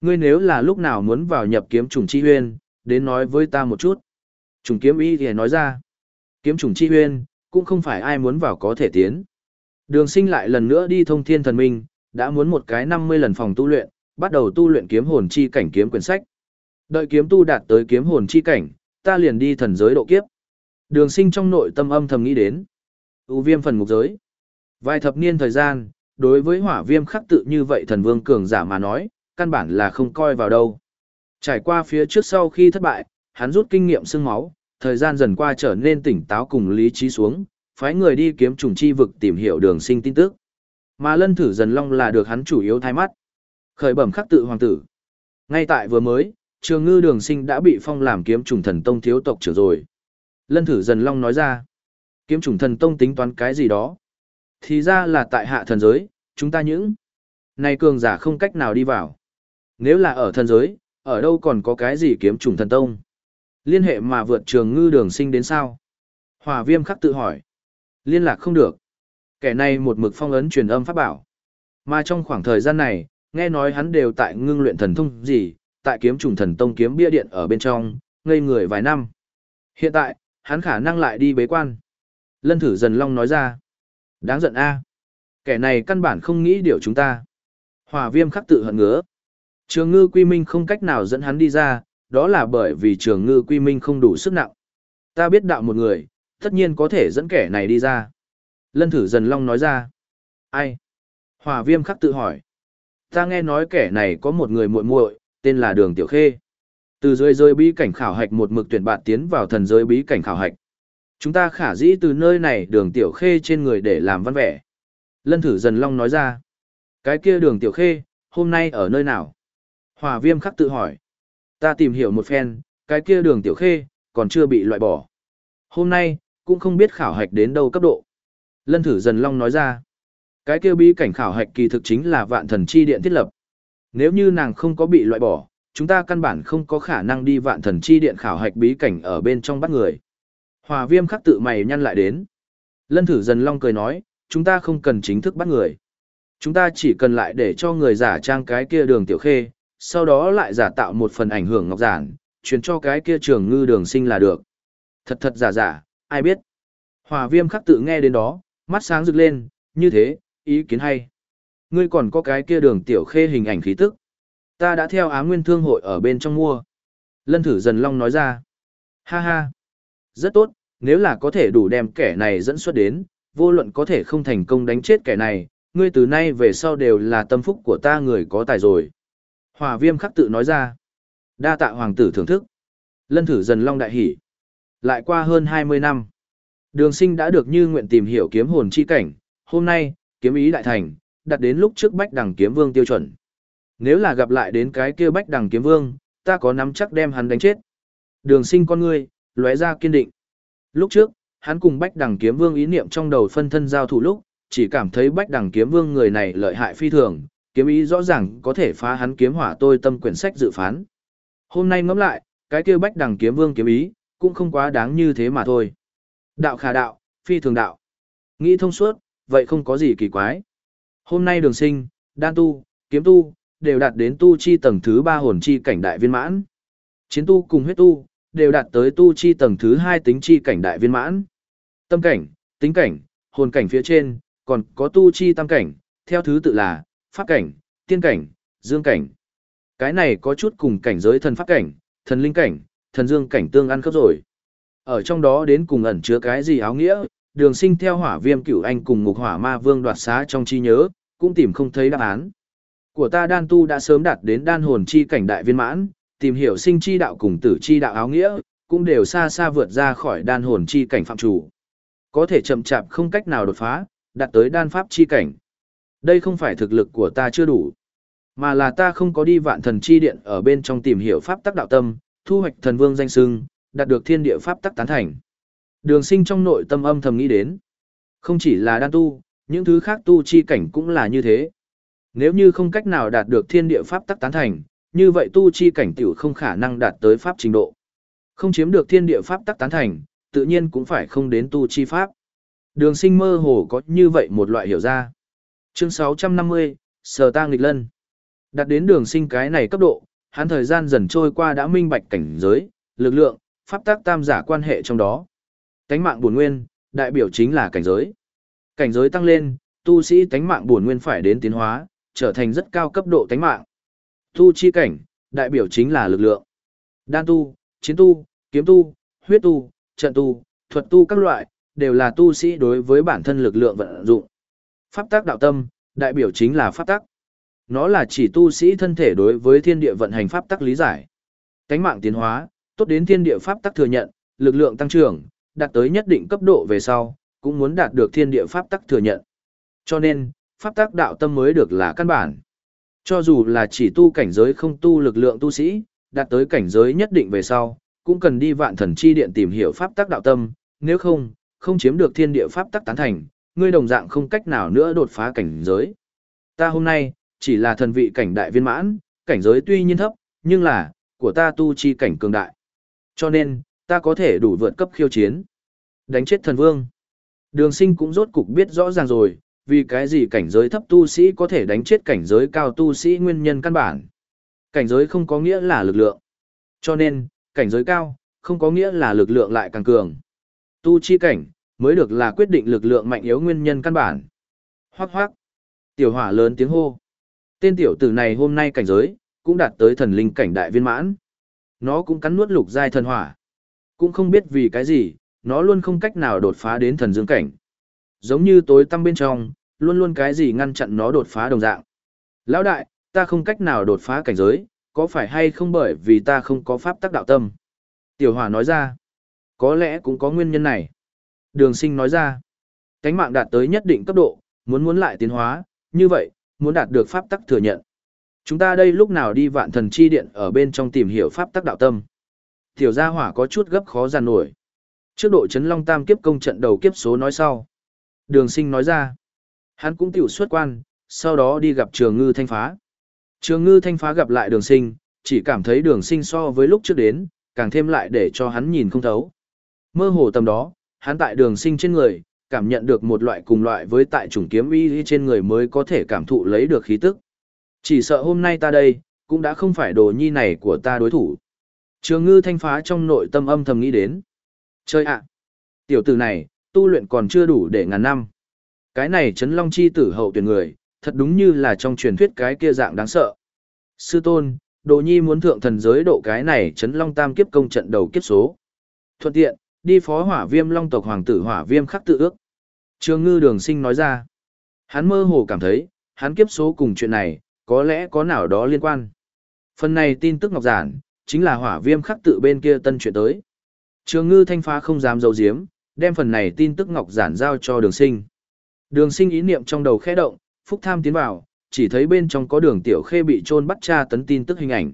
Ngươi nếu là lúc nào muốn vào nhập kiếm trùng chi huyên, đến nói với ta một chút. Trùng kiếm y thì nói ra. Kiếm trùng chi huyên, cũng không phải ai muốn vào có thể tiến. Đường sinh lại lần nữa đi thông thiên thần minh, đã muốn một cái 50 lần phòng tu luyện, bắt đầu tu luyện kiếm hồn chi cảnh kiếm quyển sách. Đợi kiếm tu đạt tới kiếm hồn chi cảnh, ta liền đi thần giới độ kiếp. Đường sinh trong nội tâm âm thầm nghĩ đến. U viêm phần ngục giới. Vài thập niên thời gian, đối với hỏa viêm khắc tự như vậy thần vương cường giả mà nói, căn bản là không coi vào đâu. Trải qua phía trước sau khi thất bại, hắn rút kinh nghiệm xương máu, thời gian dần qua trở nên tỉnh táo cùng lý trí xuống, phái người đi kiếm trùng chi vực tìm hiểu đường sinh tin tức. Mà lân thử dần long là được hắn chủ yếu thay mắt. Khởi bẩm khắc tự hoàng tử. Ngay tại vừa mới, trường ngư đường sinh đã bị phong làm kiếm trùng thần tông thiếu tộc trưởng rồi. Lân thử dần long nói ra. Kiếm trùng thần tông tính toán cái gì đó. Thì ra là tại hạ thần giới, chúng ta những. Này cường giả không cách nào đi vào. Nếu là ở thần giới, ở đâu còn có cái gì kiếm trùng thần tông? Liên hệ mà vượt trường ngư đường sinh đến sao? Hòa viêm khắc tự hỏi. Liên lạc không được. Kẻ này một mực phong ấn truyền âm pháp bảo. Mà trong khoảng thời gian này, nghe nói hắn đều tại ngưng luyện thần thông gì, tại kiếm trùng thần tông kiếm bia điện ở bên trong, ngây người vài năm. Hiện tại, hắn khả năng lại đi bế quan. Lân thử dần long nói ra. Đáng giận a Kẻ này căn bản không nghĩ điều chúng ta. Hòa viêm khắc tự hận ngứa. Trường ngư quy minh không cách nào dẫn hắn đi ra, đó là bởi vì trường ngư quy minh không đủ sức nặng. Ta biết đạo một người, tất nhiên có thể dẫn kẻ này đi ra. Lân thử dần long nói ra. Ai? Hòa viêm khắc tự hỏi. Ta nghe nói kẻ này có một người muội muội tên là Đường Tiểu Khê. Từ dưới rơi bí cảnh khảo hạch một mực tuyển bạn tiến vào thần giới bí cảnh khảo hạch. Chúng ta khả dĩ từ nơi này đường Tiểu Khê trên người để làm văn vẻ. Lân thử dần long nói ra. Cái kia đường Tiểu Khê, hôm nay ở nơi nào? Hòa viêm khắc tự hỏi. Ta tìm hiểu một phen, cái kia đường Tiểu Khê, còn chưa bị loại bỏ. Hôm nay, cũng không biết khảo hạch đến đâu cấp độ. Lân thử dần long nói ra. Cái kia bí cảnh khảo hạch kỳ thực chính là vạn thần chi điện thiết lập. Nếu như nàng không có bị loại bỏ, chúng ta căn bản không có khả năng đi vạn thần chi điện khảo hạch bí cảnh ở bên trong bắt người. Hòa viêm khắc tự mày nhăn lại đến. Lân thử dần long cười nói, chúng ta không cần chính thức bắt người. Chúng ta chỉ cần lại để cho người giả trang cái kia đường tiểu khê, sau đó lại giả tạo một phần ảnh hưởng ngọc giản, truyền cho cái kia trường ngư đường sinh là được. Thật thật giả giả, ai biết. Hòa viêm khắc tự nghe đến đó, mắt sáng rực lên, như thế, ý kiến hay. Ngươi còn có cái kia đường tiểu khê hình ảnh khí tức. Ta đã theo Á Nguyên Thương hội ở bên trong mua. Lân thử dần long nói ra. Ha ha. Rất tốt, nếu là có thể đủ đem kẻ này dẫn xuất đến, vô luận có thể không thành công đánh chết kẻ này, ngươi từ nay về sau đều là tâm phúc của ta người có tài rồi. Hòa viêm khắc tự nói ra. Đa tạ hoàng tử thưởng thức. Lân thử dần long đại hỷ. Lại qua hơn 20 năm. Đường sinh đã được như nguyện tìm hiểu kiếm hồn chi cảnh. Hôm nay, kiếm ý đại thành, đặt đến lúc trước bách đằng kiếm vương tiêu chuẩn. Nếu là gặp lại đến cái kia bách đằng kiếm vương, ta có nắm chắc đem hắn đánh chết. Đường sinh con ngươi, lóe ra kiên định. Lúc trước, hắn cùng bách đằng kiếm vương ý niệm trong đầu phân thân giao thủ lúc, chỉ cảm thấy bách đằng kiếm vương người này lợi hại phi thường, kiếm ý rõ ràng có thể phá hắn kiếm hỏa tôi tâm quyển sách dự phán. Hôm nay ngẫm lại, cái kia bách đằng kiếm vương kiếm ý, cũng không quá đáng như thế mà thôi. Đạo khả đạo, phi thường đạo. Nghĩ thông suốt, vậy không có gì kỳ quái. Hôm nay đường sinh, đan tu, kiếm tu, đều đạt đến tu chi tầng thứ 3 hồn chi cảnh đại viên mãn. Chiến tu cùng huyết tu, đều đạt tới tu chi tầng thứ 2 tính chi cảnh đại viên mãn. Tâm cảnh, tính cảnh, hồn cảnh phía trên, còn có tu chi tam cảnh, theo thứ tự là, pháp cảnh, tiên cảnh, dương cảnh. Cái này có chút cùng cảnh giới thần pháp cảnh, thần linh cảnh, thần dương cảnh tương ăn khớp rồi. Ở trong đó đến cùng ẩn chứa cái gì áo nghĩa, đường sinh theo hỏa viêm cửu anh cùng ngục hỏa ma vương đoạt xá trong chi nhớ, cũng tìm không thấy đáp án. Của ta đan tu đã sớm đạt đến đan hồn chi cảnh đại viên mãn, tìm hiểu sinh chi đạo cùng tử chi đạo áo nghĩa, cũng đều xa xa vượt ra khỏi đan hồn chi cảnh phạm chủ. Có thể chậm chạp không cách nào đột phá, đạt tới đan pháp chi cảnh. Đây không phải thực lực của ta chưa đủ, mà là ta không có đi vạn thần chi điện ở bên trong tìm hiểu pháp tắc đạo tâm, thu hoạch thần vương danh sưng, đạt được thiên địa pháp tắc tán thành. Đường sinh trong nội tâm âm thầm nghĩ đến. Không chỉ là đan tu, những thứ khác tu chi cảnh cũng là như thế. Nếu như không cách nào đạt được thiên địa pháp tắc tán thành, như vậy tu chi cảnh tiểu không khả năng đạt tới pháp trình độ. Không chiếm được thiên địa pháp tắc tán thành, tự nhiên cũng phải không đến tu chi pháp. Đường sinh mơ hồ có như vậy một loại hiểu ra. Chương 650, Sở ta nghịch lân. Đạt đến đường sinh cái này cấp độ, hắn thời gian dần trôi qua đã minh bạch cảnh giới, lực lượng, pháp tác tam giả quan hệ trong đó. Tánh mạng buồn nguyên, đại biểu chính là cảnh giới. Cảnh giới tăng lên, tu sĩ tánh mạng buồn nguyên phải đến tiến hóa, trở thành rất cao cấp độ tánh mạng. Tu chi cảnh, đại biểu chính là lực lượng. Đan tu, chiến tu, kiếm tu, huyết tu, trận tu, thuật tu các loại, đều là tu sĩ đối với bản thân lực lượng vận dụng. Pháp tác đạo tâm, đại biểu chính là pháp tác. Nó là chỉ tu sĩ thân thể đối với thiên địa vận hành pháp tắc lý giải. Cánh mạng tiến hóa, tốt đến thiên địa pháp tắc thừa nhận, lực lượng tăng trưởng, đạt tới nhất định cấp độ về sau, cũng muốn đạt được thiên địa pháp tắc thừa nhận. Cho nên, pháp tắc đạo tâm mới được là căn bản. Cho dù là chỉ tu cảnh giới không tu lực lượng tu sĩ, đạt tới cảnh giới nhất định về sau, cũng cần đi vạn thần chi điện tìm hiểu pháp tắc đạo tâm, nếu không, không chiếm được thiên địa pháp tắc tán thành, ngươi đồng dạng không cách nào nữa đột phá cảnh giới. Ta hôm nay, chỉ là thần vị cảnh đại viên mãn, cảnh giới tuy nhiên thấp, nhưng là, của ta tu chi cảnh cường đại. Cho nên, ta có thể đủ vượt cấp khiêu chiến. Đánh chết thần vương. Đường sinh cũng rốt cục biết rõ ràng rồi, vì cái gì cảnh giới thấp tu sĩ có thể đánh chết cảnh giới cao tu sĩ nguyên nhân căn bản. Cảnh giới không có nghĩa là lực lượng. Cho nên, cảnh giới cao, không có nghĩa là lực lượng lại càng cường. Tu chi cảnh, mới được là quyết định lực lượng mạnh yếu nguyên nhân căn bản. Hoác hoác. Tiểu hỏa lớn tiếng hô. Tên tiểu tử này hôm nay cảnh giới, cũng đạt tới thần linh cảnh đại viên mãn. Nó cũng cắn nuốt lục giai thần hỏa. Cũng không biết vì cái gì, nó luôn không cách nào đột phá đến thần dương cảnh. Giống như tối tăm bên trong, luôn luôn cái gì ngăn chặn nó đột phá đồng dạng. Lão đại, ta không cách nào đột phá cảnh giới, có phải hay không bởi vì ta không có pháp tắc đạo tâm? Tiểu hỏa nói ra, có lẽ cũng có nguyên nhân này. Đường sinh nói ra, cánh mạng đạt tới nhất định cấp độ, muốn muốn lại tiến hóa, như vậy, muốn đạt được pháp tắc thừa nhận. Chúng ta đây lúc nào đi vạn thần chi điện ở bên trong tìm hiểu pháp tắc đạo tâm. Tiểu gia hỏa có chút gấp khó giàn nổi. Trước độ chấn long tam kiếp công trận đầu kiếp số nói sau. Đường sinh nói ra. Hắn cũng tiểu xuất quan, sau đó đi gặp trường ngư thanh phá. Trường ngư thanh phá gặp lại đường sinh, chỉ cảm thấy đường sinh so với lúc trước đến, càng thêm lại để cho hắn nhìn không thấu. Mơ hồ tầm đó, hắn tại đường sinh trên người, cảm nhận được một loại cùng loại với tại chủng kiếm y trên người mới có thể cảm thụ lấy được khí tức. Chỉ sợ hôm nay ta đây, cũng đã không phải đồ nhi này của ta đối thủ. Trường ngư thanh phá trong nội tâm âm thầm nghĩ đến. Chơi ạ! tiểu tử này, tu luyện còn chưa đủ để ngàn năm. Cái này chấn long chi tử hậu tuyển người, thật đúng như là trong truyền thuyết cái kia dạng đáng sợ. Sư tôn, đồ nhi muốn thượng thần giới độ cái này chấn long tam kiếp công trận đầu kiếp số. Thuận tiện, đi phó hỏa viêm long tộc hoàng tử hỏa viêm khắc tự ước. Trường ngư đường sinh nói ra. Hắn mơ hồ cảm thấy, hắn kiếp số cùng chuyện này, có lẽ có nào đó liên quan. Phần này tin tức ngọc giản, chính là hỏa viêm khắc tự bên kia tân chuyện tới. Trường ngư thanh phá không dám giấu diếm, đem phần này tin tức ngọc giản giao cho đường sinh. Đường sinh ý niệm trong đầu khẽ động, phúc tham tiến vào, chỉ thấy bên trong có đường tiểu khê bị trôn bắt tra tấn tin tức hình ảnh.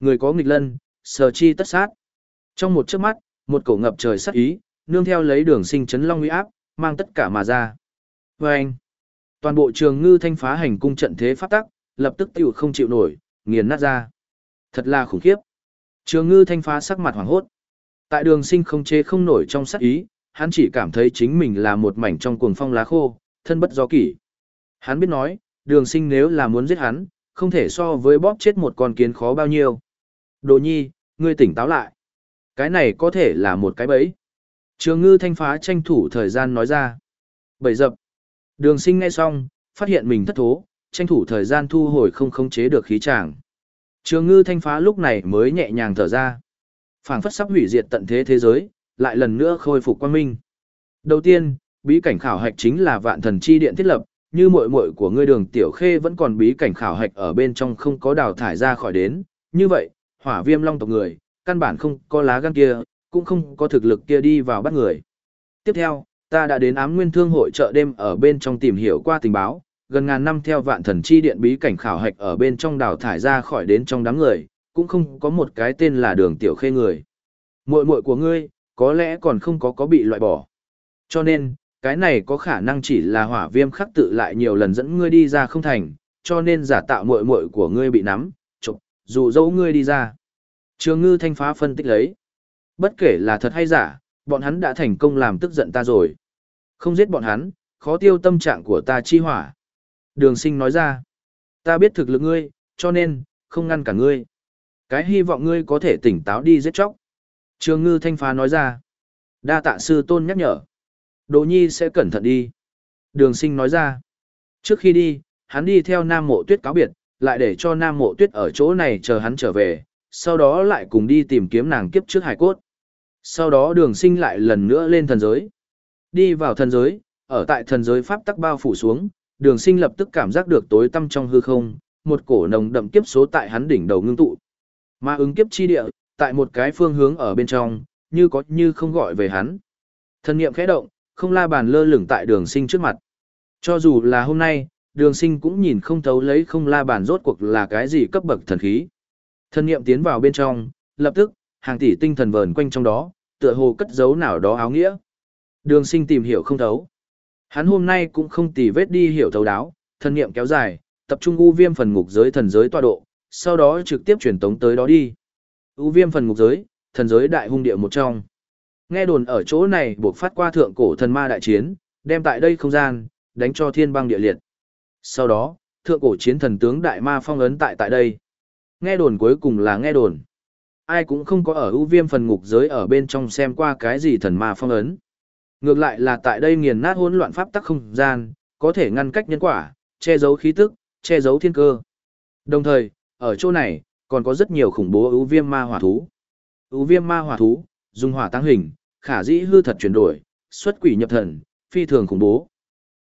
Người có nghịch lân, sờ chi tất sát. Trong một chớp mắt, một cổ ngập trời sát ý, nương theo lấy đường sinh chấn long uy áp, mang tất cả mà ra. Và anh, toàn bộ trường ngư thanh phá hành cung trận thế phát tắc, lập tức tiểu không chịu nổi, nghiền nát ra. Thật là khủng khiếp. Trường ngư thanh phá sắc mặt hoảng hốt. Tại đường sinh không chế không nổi trong sát ý, hắn chỉ cảm thấy chính mình là một mảnh trong cuồng phong lá khô, thân bất gió kỷ. Hắn biết nói, đường sinh nếu là muốn giết hắn, không thể so với bóp chết một con kiến khó bao nhiêu. Đồ nhi, ngươi tỉnh táo lại. Cái này có thể là một cái bẫy. Trường ngư thanh phá tranh thủ thời gian nói ra. Bẫy dập. Đường sinh ngay xong, phát hiện mình thất thố, tranh thủ thời gian thu hồi không khống chế được khí tràng. Trường ngư thanh phá lúc này mới nhẹ nhàng thở ra. phảng phất sắp hủy diệt tận thế thế giới, lại lần nữa khôi phục quan minh. Đầu tiên, bí cảnh khảo hạch chính là vạn thần chi điện thiết lập, như muội muội của ngươi đường tiểu khê vẫn còn bí cảnh khảo hạch ở bên trong không có đào thải ra khỏi đến, như vậy, hỏa viêm long tộc người, căn bản không có lá gan kia, cũng không có thực lực kia đi vào bắt người. Tiếp theo, ta đã đến ám nguyên thương hội chợ đêm ở bên trong tìm hiểu qua tình báo, gần ngàn năm theo vạn thần chi điện bí cảnh khảo hạch ở bên trong đào thải ra khỏi đến trong đám người, cũng không có một cái tên là đường tiểu khê người. Muội muội của ngươi, có lẽ còn không có có bị loại bỏ. Cho nên, cái này có khả năng chỉ là hỏa viêm khắc tự lại nhiều lần dẫn ngươi đi ra không thành, cho nên giả tạo muội muội của ngươi bị nắm, chụp, dù dấu ngươi đi ra. Trường ngư thanh phá phân tích lấy. Bất kể là thật hay giả, bọn hắn đã thành công làm tức giận ta rồi. Không giết bọn hắn, khó tiêu tâm trạng của ta chi hỏa. Đường sinh nói ra. Ta biết thực lực ngươi, cho nên, không ngăn cả ngươi. Cái hy vọng ngươi có thể tỉnh táo đi giết chóc. Trường ngư thanh phá nói ra. Đa tạ sư tôn nhắc nhở. Đỗ nhi sẽ cẩn thận đi. Đường sinh nói ra. Trước khi đi, hắn đi theo Nam Mộ Tuyết cáo biệt, lại để cho Nam Mộ Tuyết ở chỗ này chờ hắn trở về, sau đó lại cùng đi tìm kiếm nàng kiếp trước hải cốt. Sau đó đường sinh lại lần nữa lên thần giới. Đi vào thần giới, ở tại thần giới pháp tắc bao phủ xuống, đường sinh lập tức cảm giác được tối tăm trong hư không, một cổ nồng đậm kiếp số tại hắn đỉnh đầu ngưng tụ. Mà ứng kiếp chi địa, tại một cái phương hướng ở bên trong, như có như không gọi về hắn. Thần niệm khẽ động, không la bàn lơ lửng tại đường sinh trước mặt. Cho dù là hôm nay, đường sinh cũng nhìn không thấu lấy không la bàn rốt cuộc là cái gì cấp bậc thần khí. Thần niệm tiến vào bên trong, lập tức, hàng tỷ tinh thần vờn quanh trong đó, tựa hồ cất giấu nào đó áo nghĩa. Đường sinh tìm hiểu không thấu. Hắn hôm nay cũng không tì vết đi hiểu thấu đáo, thần niệm kéo dài, tập trung u viêm phần ngục giới thần giới tọa độ, sau đó trực tiếp truyền tống tới đó đi. U viêm phần ngục giới, thần giới đại hung địa một trong. Nghe đồn ở chỗ này buộc phát qua thượng cổ thần ma đại chiến, đem tại đây không gian, đánh cho thiên băng địa liệt. Sau đó, thượng cổ chiến thần tướng đại ma phong ấn tại tại đây. Nghe đồn cuối cùng là nghe đồn. Ai cũng không có ở ưu viêm phần ngục giới ở bên trong xem qua cái gì thần ma phong ấn. Ngược lại là tại đây nghiền nát hỗn loạn pháp tắc không gian, có thể ngăn cách nhân quả, che giấu khí tức, che giấu thiên cơ. Đồng thời, ở chỗ này, còn có rất nhiều khủng bố ưu viêm ma hỏa thú. Ưu viêm ma hỏa thú, dùng hỏa tăng hình, khả dĩ hư thật chuyển đổi, xuất quỷ nhập thần, phi thường khủng bố.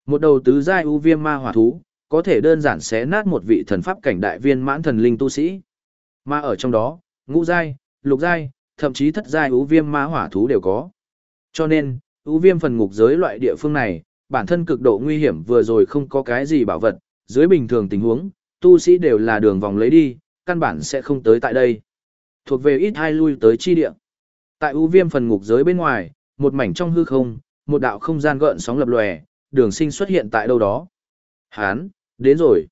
Một đầu tứ giai ưu viêm ma hỏa thú, có thể đơn giản xé nát một vị thần pháp cảnh đại viên mãn thần linh tu sĩ. Mà ở trong đó, ngũ giai, lục giai, thậm chí thất giai ưu viêm ma hỏa thú đều có. Cho nên, ưu viêm phần ngục giới loại địa phương này, bản thân cực độ nguy hiểm vừa rồi không có cái gì bảo vật, dưới bình thường tình huống, tu sĩ đều là đường vòng lấy đi, căn bản sẽ không tới tại đây. Thuộc về ít hai lui tới chi địa. Tại ưu viêm phần ngục giới bên ngoài, một mảnh trong hư không, một đạo không gian gợn sóng lập lòe, đường sinh xuất hiện tại đâu đó. Hán, đến rồi.